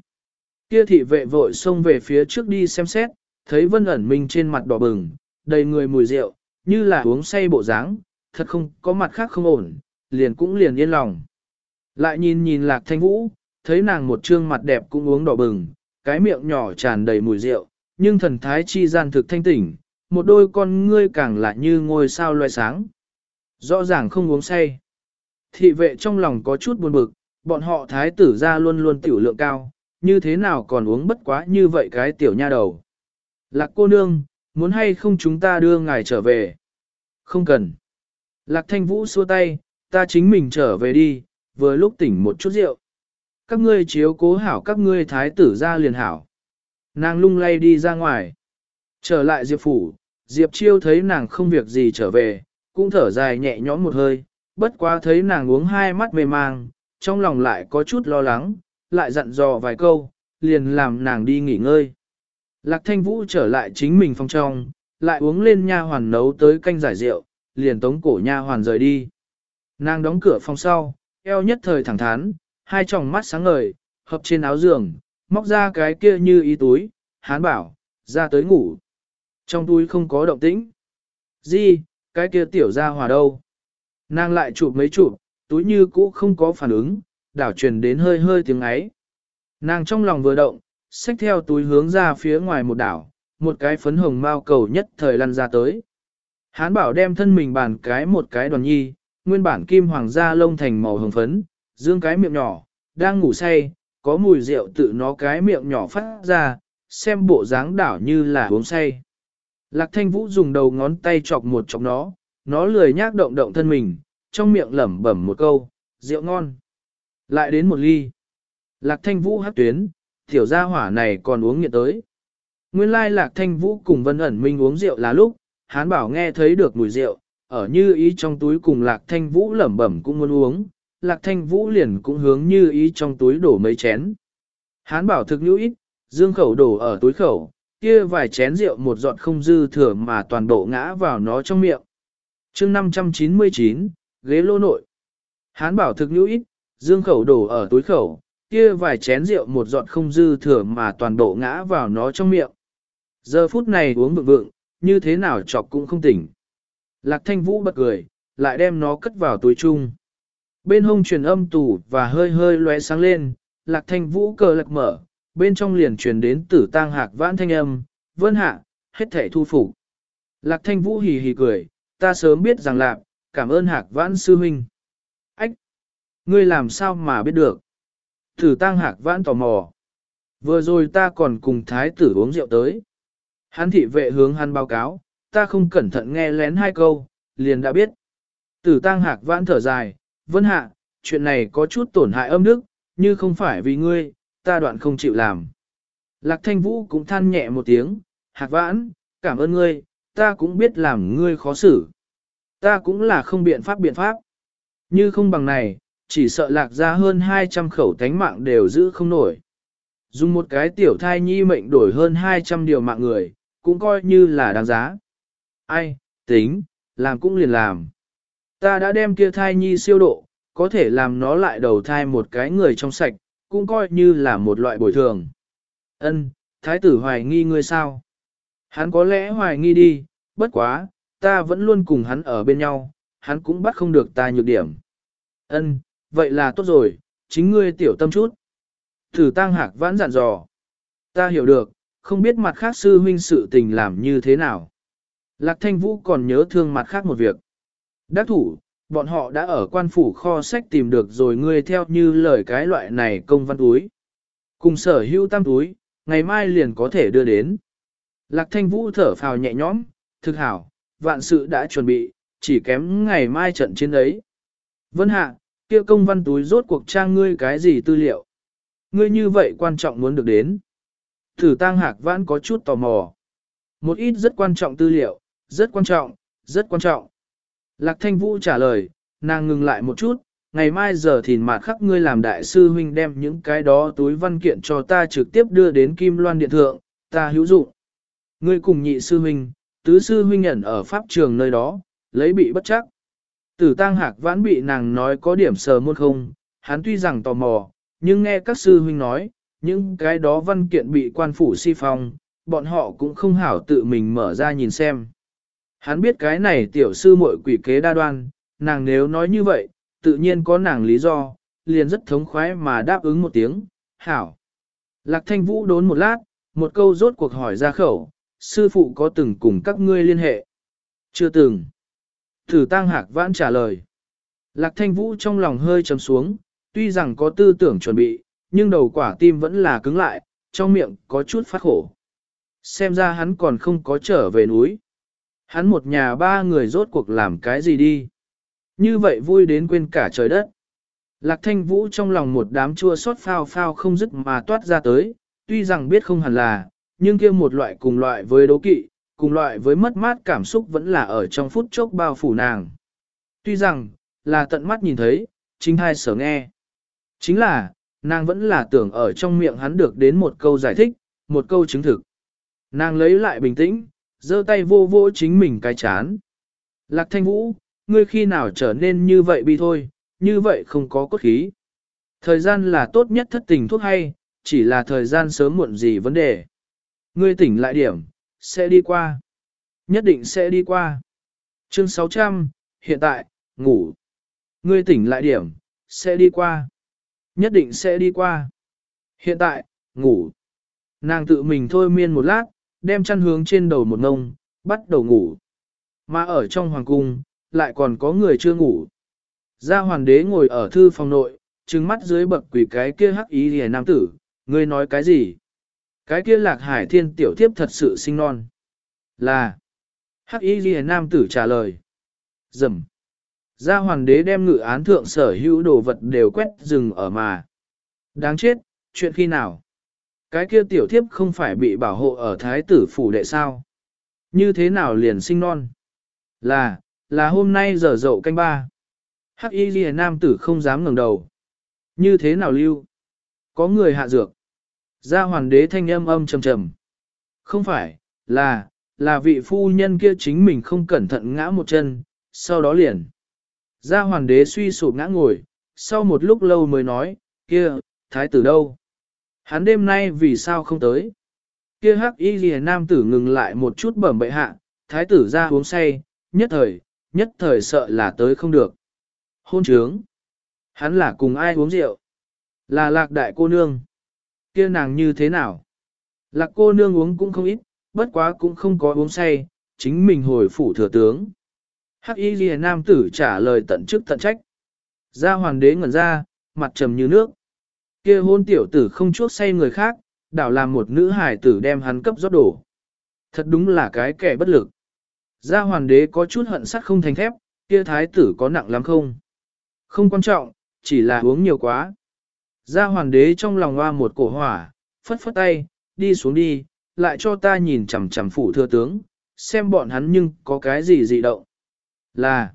Kia thị vệ vội xông về phía trước đi xem xét, thấy vân ẩn minh trên mặt đỏ bừng, đầy người mùi rượu, như là uống say bộ dáng, thật không có mặt khác không ổn, liền cũng liền yên lòng. Lại nhìn nhìn lạc thanh vũ, thấy nàng một trương mặt đẹp cũng uống đỏ bừng, cái miệng nhỏ tràn đầy mùi rượu, nhưng thần thái chi gian thực thanh tỉnh, một đôi con ngươi càng lại như ngôi sao loe sáng. Rõ ràng không uống say. Thị vệ trong lòng có chút buồn bực, bọn họ thái tử ra luôn luôn tiểu lượng cao, như thế nào còn uống bất quá như vậy cái tiểu nha đầu. Lạc cô nương, muốn hay không chúng ta đưa ngài trở về? Không cần. Lạc thanh vũ xua tay, ta chính mình trở về đi, vừa lúc tỉnh một chút rượu. Các ngươi chiếu cố hảo các ngươi thái tử ra liền hảo. Nàng lung lay đi ra ngoài. Trở lại Diệp phủ, Diệp chiêu thấy nàng không việc gì trở về, cũng thở dài nhẹ nhõm một hơi, bất quá thấy nàng uống hai mắt mê mang, trong lòng lại có chút lo lắng, lại dặn dò vài câu, liền làm nàng đi nghỉ ngơi. Lạc thanh vũ trở lại chính mình phòng trong, lại uống lên nha hoàn nấu tới canh giải rượu, liền tống cổ nha hoàn rời đi. Nàng đóng cửa phòng sau, eo nhất thời thẳng thắn, hai tròng mắt sáng ngời, hợp trên áo giường, móc ra cái kia như ý túi, hán bảo, ra tới ngủ. Trong túi không có động tĩnh. Di, cái kia tiểu ra hòa đâu? Nàng lại chụp mấy chụp, túi như cũ không có phản ứng, đảo truyền đến hơi hơi tiếng ấy. Nàng trong lòng vừa động, xách theo túi hướng ra phía ngoài một đảo, một cái phấn hồng mao cầu nhất thời lăn ra tới. Hán bảo đem thân mình bàn cái một cái đoàn nhi, nguyên bản kim hoàng da lông thành màu hồng phấn, dương cái miệng nhỏ, đang ngủ say, có mùi rượu tự nó cái miệng nhỏ phát ra, xem bộ dáng đảo như là uống say. Lạc thanh vũ dùng đầu ngón tay chọc một chọc nó, nó lười nhác động động thân mình, trong miệng lẩm bẩm một câu, rượu ngon. Lại đến một ly. Lạc thanh vũ hát tuyến, tiểu gia hỏa này còn uống nghiện tới. Nguyên lai lạc thanh vũ cùng vân ẩn minh uống rượu là lúc, hán bảo nghe thấy được mùi rượu, ở như ý trong túi cùng lạc thanh vũ lẩm bẩm cũng muốn uống, lạc thanh vũ liền cũng hướng như ý trong túi đổ mấy chén. Hán bảo thực nhũ ít, dương khẩu đổ ở túi khẩu, kia vài chén rượu một giọt không dư thừa mà toàn bộ ngã vào nó trong miệng. chương 599, ghế lô nội. Hán bảo thực nhũ ít, dương khẩu đổ ở túi khẩu, kia vài chén rượu một giọt không dư thừa mà toàn bộ ngã vào nó trong miệng. Giờ phút này uống vượng vượng, như thế nào chọc cũng không tỉnh. Lạc thanh vũ bật cười, lại đem nó cất vào túi chung. Bên hông truyền âm tủ và hơi hơi lóe sáng lên, lạc thanh vũ cờ lạc mở, bên trong liền truyền đến tử tang hạc vãn thanh âm, vân hạ, hết thể thu phục. Lạc thanh vũ hì hì cười, ta sớm biết rằng lạc, cảm ơn hạc vãn sư huynh. Ngươi làm sao mà biết được? Tử Tăng hạc vãn tò mò. Vừa rồi ta còn cùng thái tử uống rượu tới. Hắn thị vệ hướng hắn báo cáo, ta không cẩn thận nghe lén hai câu, liền đã biết. Tử Tăng hạc vãn thở dài, vân hạ, chuyện này có chút tổn hại âm đức, như không phải vì ngươi, ta đoạn không chịu làm. Lạc thanh vũ cũng than nhẹ một tiếng, hạc vãn, cảm ơn ngươi, ta cũng biết làm ngươi khó xử. Ta cũng là không biện pháp biện pháp. Như không bằng này, chỉ sợ lạc ra hơn 200 khẩu thánh mạng đều giữ không nổi. Dùng một cái tiểu thai nhi mệnh đổi hơn 200 điều mạng người, cũng coi như là đáng giá. Ai, tính, làm cũng liền làm. Ta đã đem kia thai nhi siêu độ, có thể làm nó lại đầu thai một cái người trong sạch, cũng coi như là một loại bồi thường. Ân, thái tử hoài nghi ngươi sao? Hắn có lẽ hoài nghi đi, bất quá, ta vẫn luôn cùng hắn ở bên nhau, hắn cũng bắt không được ta nhược điểm. Ân, vậy là tốt rồi, chính ngươi tiểu tâm chút. Thử tăng hạc vãn dặn dò. Ta hiểu được, không biết mặt khác sư huynh sự tình làm như thế nào. Lạc thanh vũ còn nhớ thương mặt khác một việc. Đắc thủ, bọn họ đã ở quan phủ kho sách tìm được rồi ngươi theo như lời cái loại này công văn túi. Cùng sở hữu tam túi, ngày mai liền có thể đưa đến. Lạc thanh vũ thở phào nhẹ nhõm, thực hảo, vạn sự đã chuẩn bị, chỉ kém ngày mai trận chiến ấy. Vân hạ, kia công văn túi rốt cuộc trang ngươi cái gì tư liệu. Ngươi như vậy quan trọng muốn được đến. Thử tang hạc vãn có chút tò mò. Một ít rất quan trọng tư liệu, rất quan trọng, rất quan trọng. Lạc thanh vũ trả lời, nàng ngừng lại một chút, ngày mai giờ thìn mạt khắc ngươi làm đại sư huynh đem những cái đó túi văn kiện cho ta trực tiếp đưa đến Kim Loan Điện Thượng, ta hữu dụng. Ngươi cùng nhị sư huynh, tứ sư huynh nhận ở pháp trường nơi đó, lấy bị bất chắc. Tử tang hạc vãn bị nàng nói có điểm sờ môn không, hắn tuy rằng tò mò, nhưng nghe các sư huynh nói, những cái đó văn kiện bị quan phủ si phong, bọn họ cũng không hảo tự mình mở ra nhìn xem. Hắn biết cái này tiểu sư muội quỷ kế đa đoan, nàng nếu nói như vậy, tự nhiên có nàng lý do, liền rất thống khoái mà đáp ứng một tiếng, hảo. Lạc thanh vũ đốn một lát, một câu rốt cuộc hỏi ra khẩu, sư phụ có từng cùng các ngươi liên hệ? Chưa từng. Thử tăng hạc vãn trả lời. Lạc thanh vũ trong lòng hơi chấm xuống, tuy rằng có tư tưởng chuẩn bị, nhưng đầu quả tim vẫn là cứng lại, trong miệng có chút phát khổ. Xem ra hắn còn không có trở về núi. Hắn một nhà ba người rốt cuộc làm cái gì đi. Như vậy vui đến quên cả trời đất. Lạc thanh vũ trong lòng một đám chua xót phao phao không dứt mà toát ra tới, tuy rằng biết không hẳn là, nhưng kia một loại cùng loại với đố kỵ, cùng loại với mất mát cảm xúc vẫn là ở trong phút chốc bao phủ nàng. Tuy rằng, là tận mắt nhìn thấy, chính hai sở nghe. Chính là, nàng vẫn là tưởng ở trong miệng hắn được đến một câu giải thích, một câu chứng thực. Nàng lấy lại bình tĩnh, giơ tay vô vô chính mình cái chán. Lạc thanh vũ, ngươi khi nào trở nên như vậy bi thôi, như vậy không có cốt khí. Thời gian là tốt nhất thất tình thuốc hay, chỉ là thời gian sớm muộn gì vấn đề. Ngươi tỉnh lại điểm, sẽ đi qua. Nhất định sẽ đi qua. Chương 600, hiện tại, ngủ. Ngươi tỉnh lại điểm, sẽ đi qua. Nhất định sẽ đi qua. Hiện tại, ngủ. Nàng tự mình thôi miên một lát, đem chăn hướng trên đầu một ngông, bắt đầu ngủ. Mà ở trong hoàng cung, lại còn có người chưa ngủ. Gia hoàng đế ngồi ở thư phòng nội, trừng mắt dưới bậc quỷ cái kia hắc ý rìa nam tử, ngươi nói cái gì? Cái kia lạc hải thiên tiểu tiếp thật sự sinh non. Là. Hắc y ghi nam tử trả lời. Dầm. Gia hoàng đế đem ngự án thượng sở hữu đồ vật đều quét rừng ở mà. Đáng chết, chuyện khi nào? Cái kia tiểu thiếp không phải bị bảo hộ ở thái tử phủ đệ sao? Như thế nào liền sinh non? Là, là hôm nay giờ dậu canh ba. Hắc y ghi nam tử không dám ngẩng đầu. Như thế nào lưu? Có người hạ dược. Gia hoàng đế thanh âm âm trầm trầm. Không phải, là, là vị phu nhân kia chính mình không cẩn thận ngã một chân, sau đó liền. Gia hoàng đế suy sụp ngã ngồi, sau một lúc lâu mới nói, kia, thái tử đâu? Hắn đêm nay vì sao không tới? Kia hắc y ghi nam tử ngừng lại một chút bẩm bệ hạ, thái tử ra uống say, nhất thời, nhất thời sợ là tới không được. Hôn trướng. Hắn là cùng ai uống rượu? Là lạc đại cô nương kia nàng như thế nào? Lạc cô nương uống cũng không ít, bất quá cũng không có uống say, chính mình hồi phủ thừa tướng. Hắc y ghi nam tử trả lời tận chức tận trách. Gia hoàng đế ngẩn ra, mặt trầm như nước. kia hôn tiểu tử không chuốc say người khác, đảo làm một nữ hải tử đem hắn cấp rót đổ. Thật đúng là cái kẻ bất lực. Gia hoàng đế có chút hận sắt không thành thép, kia thái tử có nặng lắm không? Không quan trọng, chỉ là uống nhiều quá. Gia hoàng đế trong lòng hoa một cổ hỏa, phất phất tay, đi xuống đi, lại cho ta nhìn chằm chằm phủ thừa tướng, xem bọn hắn nhưng có cái gì dị động. Là,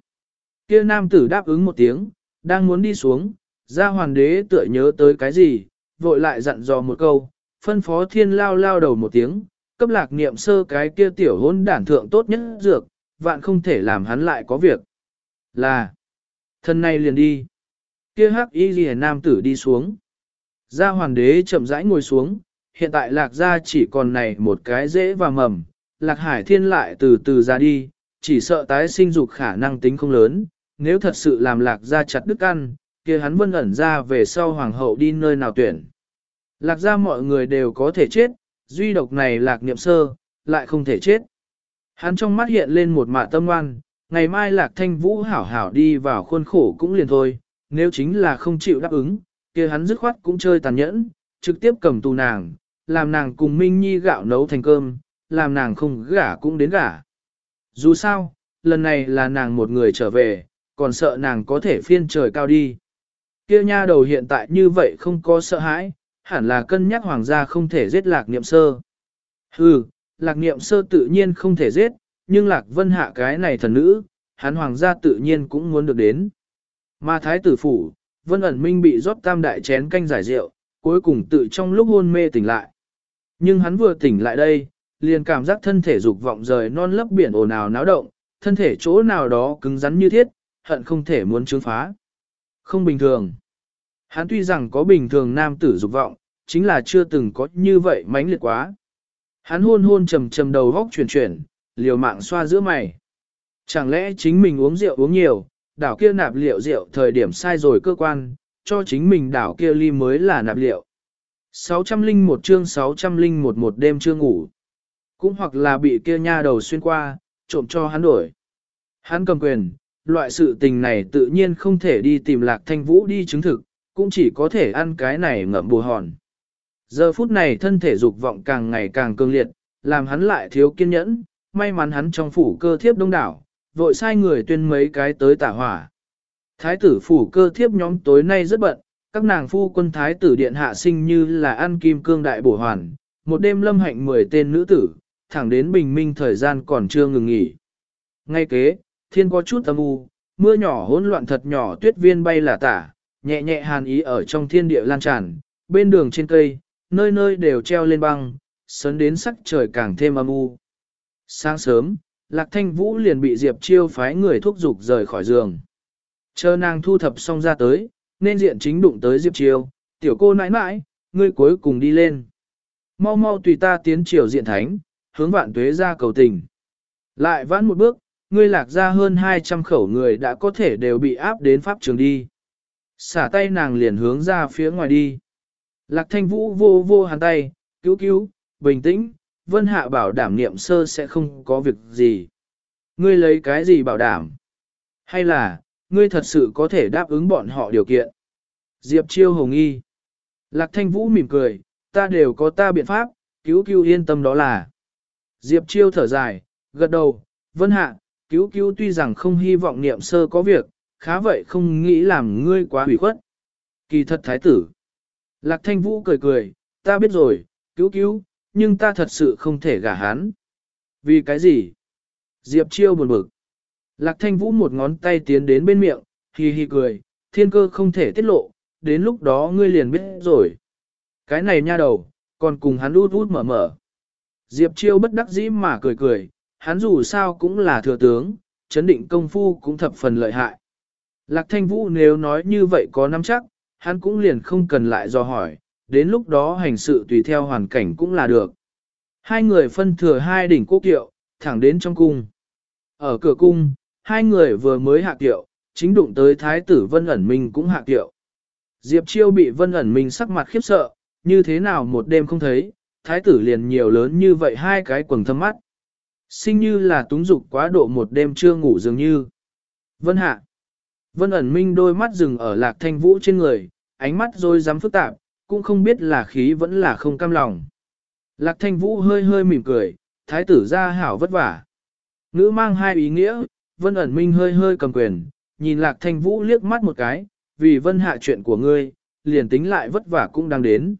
kia nam tử đáp ứng một tiếng, đang muốn đi xuống, gia hoàng đế tựa nhớ tới cái gì, vội lại dặn dò một câu, phân phó thiên lao lao đầu một tiếng, cấp lạc niệm sơ cái kia tiểu hôn đản thượng tốt nhất dược, vạn không thể làm hắn lại có việc. Là, thân này liền đi. Kia hắc y ghi nam tử đi xuống. Gia hoàng đế chậm rãi ngồi xuống, hiện tại lạc gia chỉ còn này một cái dễ và mầm, lạc hải thiên lại từ từ ra đi, chỉ sợ tái sinh dục khả năng tính không lớn, nếu thật sự làm lạc gia chặt đức ăn, kia hắn vân ẩn ra về sau hoàng hậu đi nơi nào tuyển. Lạc gia mọi người đều có thể chết, duy độc này lạc niệm sơ, lại không thể chết. Hắn trong mắt hiện lên một mạ tâm ngoan, ngày mai lạc thanh vũ hảo hảo đi vào khuôn khổ cũng liền thôi, nếu chính là không chịu đáp ứng, kia hắn dứt khoát cũng chơi tàn nhẫn, trực tiếp cầm tù nàng, làm nàng cùng Minh Nhi gạo nấu thành cơm, làm nàng không gả cũng đến gả. Dù sao, lần này là nàng một người trở về, còn sợ nàng có thể phiên trời cao đi. Kia nha đầu hiện tại như vậy không có sợ hãi, hẳn là cân nhắc hoàng gia không thể giết lạc niệm sơ. Hừ, lạc niệm sơ tự nhiên không thể giết, nhưng lạc vân hạ cái này thần nữ, hắn hoàng gia tự nhiên cũng muốn được đến. Mà thái tử phủ, vân ẩn minh bị rót tam đại chén canh giải rượu, cuối cùng tự trong lúc hôn mê tỉnh lại. Nhưng hắn vừa tỉnh lại đây, liền cảm giác thân thể dục vọng rời non lấp biển ồn ào náo động, thân thể chỗ nào đó cứng rắn như thiết, hận không thể muốn chứng phá. Không bình thường. Hắn tuy rằng có bình thường nam tử dục vọng, chính là chưa từng có như vậy mãnh liệt quá. Hắn hôn hôn trầm trầm đầu góc chuyển chuyển, liều mạng xoa giữa mày. Chẳng lẽ chính mình uống rượu uống nhiều, đảo kia nạp liệu rượu thời điểm sai rồi cơ quan, cho chính mình đảo kia ly mới là nạp liệu. 601 chương 601 một đêm chưa ngủ. Cũng hoặc là bị kia nha đầu xuyên qua, trộm cho hắn đổi. Hắn cầm quyền, loại sự tình này tự nhiên không thể đi tìm lạc thanh vũ đi chứng thực, cũng chỉ có thể ăn cái này ngậm bù hòn. Giờ phút này thân thể dục vọng càng ngày càng cương liệt, làm hắn lại thiếu kiên nhẫn, may mắn hắn trong phủ cơ thiếp đông đảo, vội sai người tuyên mấy cái tới tả hỏa. Thái tử phủ cơ thiếp nhóm tối nay rất bận, các nàng phu quân thái tử điện hạ sinh như là ăn kim cương đại bổ hoàn, một đêm lâm hạnh 10 tên nữ tử, thẳng đến bình minh thời gian còn chưa ngừng nghỉ. Ngay kế, thiên có chút âm u, mưa nhỏ hỗn loạn thật nhỏ tuyết viên bay là tả, nhẹ nhẹ hàn ý ở trong thiên địa lan tràn, bên đường trên cây, nơi nơi đều treo lên băng, sấn đến sắc trời càng thêm âm u. Sáng sớm, Lạc Thanh Vũ liền bị Diệp Chiêu phái người thúc giục rời khỏi giường. Chờ nàng thu thập xong ra tới, nên diện chính đụng tới Diệp Chiêu, tiểu cô nãi nãi, ngươi cuối cùng đi lên. Mau mau tùy ta tiến triều diện thánh, hướng vạn tuế ra cầu tình. Lại vãn một bước, ngươi lạc ra hơn 200 khẩu người đã có thể đều bị áp đến pháp trường đi. Xả tay nàng liền hướng ra phía ngoài đi. Lạc thanh vũ vô vô hàn tay, cứu cứu, bình tĩnh, vân hạ bảo đảm niệm sơ sẽ không có việc gì. Ngươi lấy cái gì bảo đảm? Hay là, ngươi thật sự có thể đáp ứng bọn họ điều kiện? Diệp chiêu hồng y. Lạc thanh vũ mỉm cười, ta đều có ta biện pháp, cứu cứu yên tâm đó là. Diệp chiêu thở dài, gật đầu, vân hạ, cứu cứu tuy rằng không hy vọng niệm sơ có việc, khá vậy không nghĩ làm ngươi quá hủy khuất. Kỳ thật thái tử. Lạc thanh vũ cười cười, ta biết rồi, cứu cứu, nhưng ta thật sự không thể gả hắn. Vì cái gì? Diệp chiêu buồn bực. Lạc thanh vũ một ngón tay tiến đến bên miệng, hì hì cười, thiên cơ không thể tiết lộ, đến lúc đó ngươi liền biết rồi. Cái này nha đầu, còn cùng hắn út út mở mở. Diệp chiêu bất đắc dĩ mà cười cười, hắn dù sao cũng là thừa tướng, chấn định công phu cũng thập phần lợi hại. Lạc thanh vũ nếu nói như vậy có nắm chắc, hắn cũng liền không cần lại do hỏi, đến lúc đó hành sự tùy theo hoàn cảnh cũng là được. Hai người phân thừa hai đỉnh quốc kiệu, thẳng đến trong cung. Ở cửa cung, hai người vừa mới hạ kiệu, chính đụng tới thái tử Vân ẩn minh cũng hạ kiệu. Diệp Chiêu bị Vân ẩn minh sắc mặt khiếp sợ, như thế nào một đêm không thấy, thái tử liền nhiều lớn như vậy hai cái quần thâm mắt. Sinh như là túng dục quá độ một đêm chưa ngủ dường như. Vân hạ. Vân ẩn minh đôi mắt dừng ở lạc thanh vũ trên người, ánh mắt rồi dám phức tạp, cũng không biết là khí vẫn là không cam lòng. Lạc thanh vũ hơi hơi mỉm cười, thái tử ra hảo vất vả. Ngữ mang hai ý nghĩa, vân ẩn minh hơi hơi cầm quyền, nhìn lạc thanh vũ liếc mắt một cái, vì vân hạ chuyện của ngươi, liền tính lại vất vả cũng đang đến.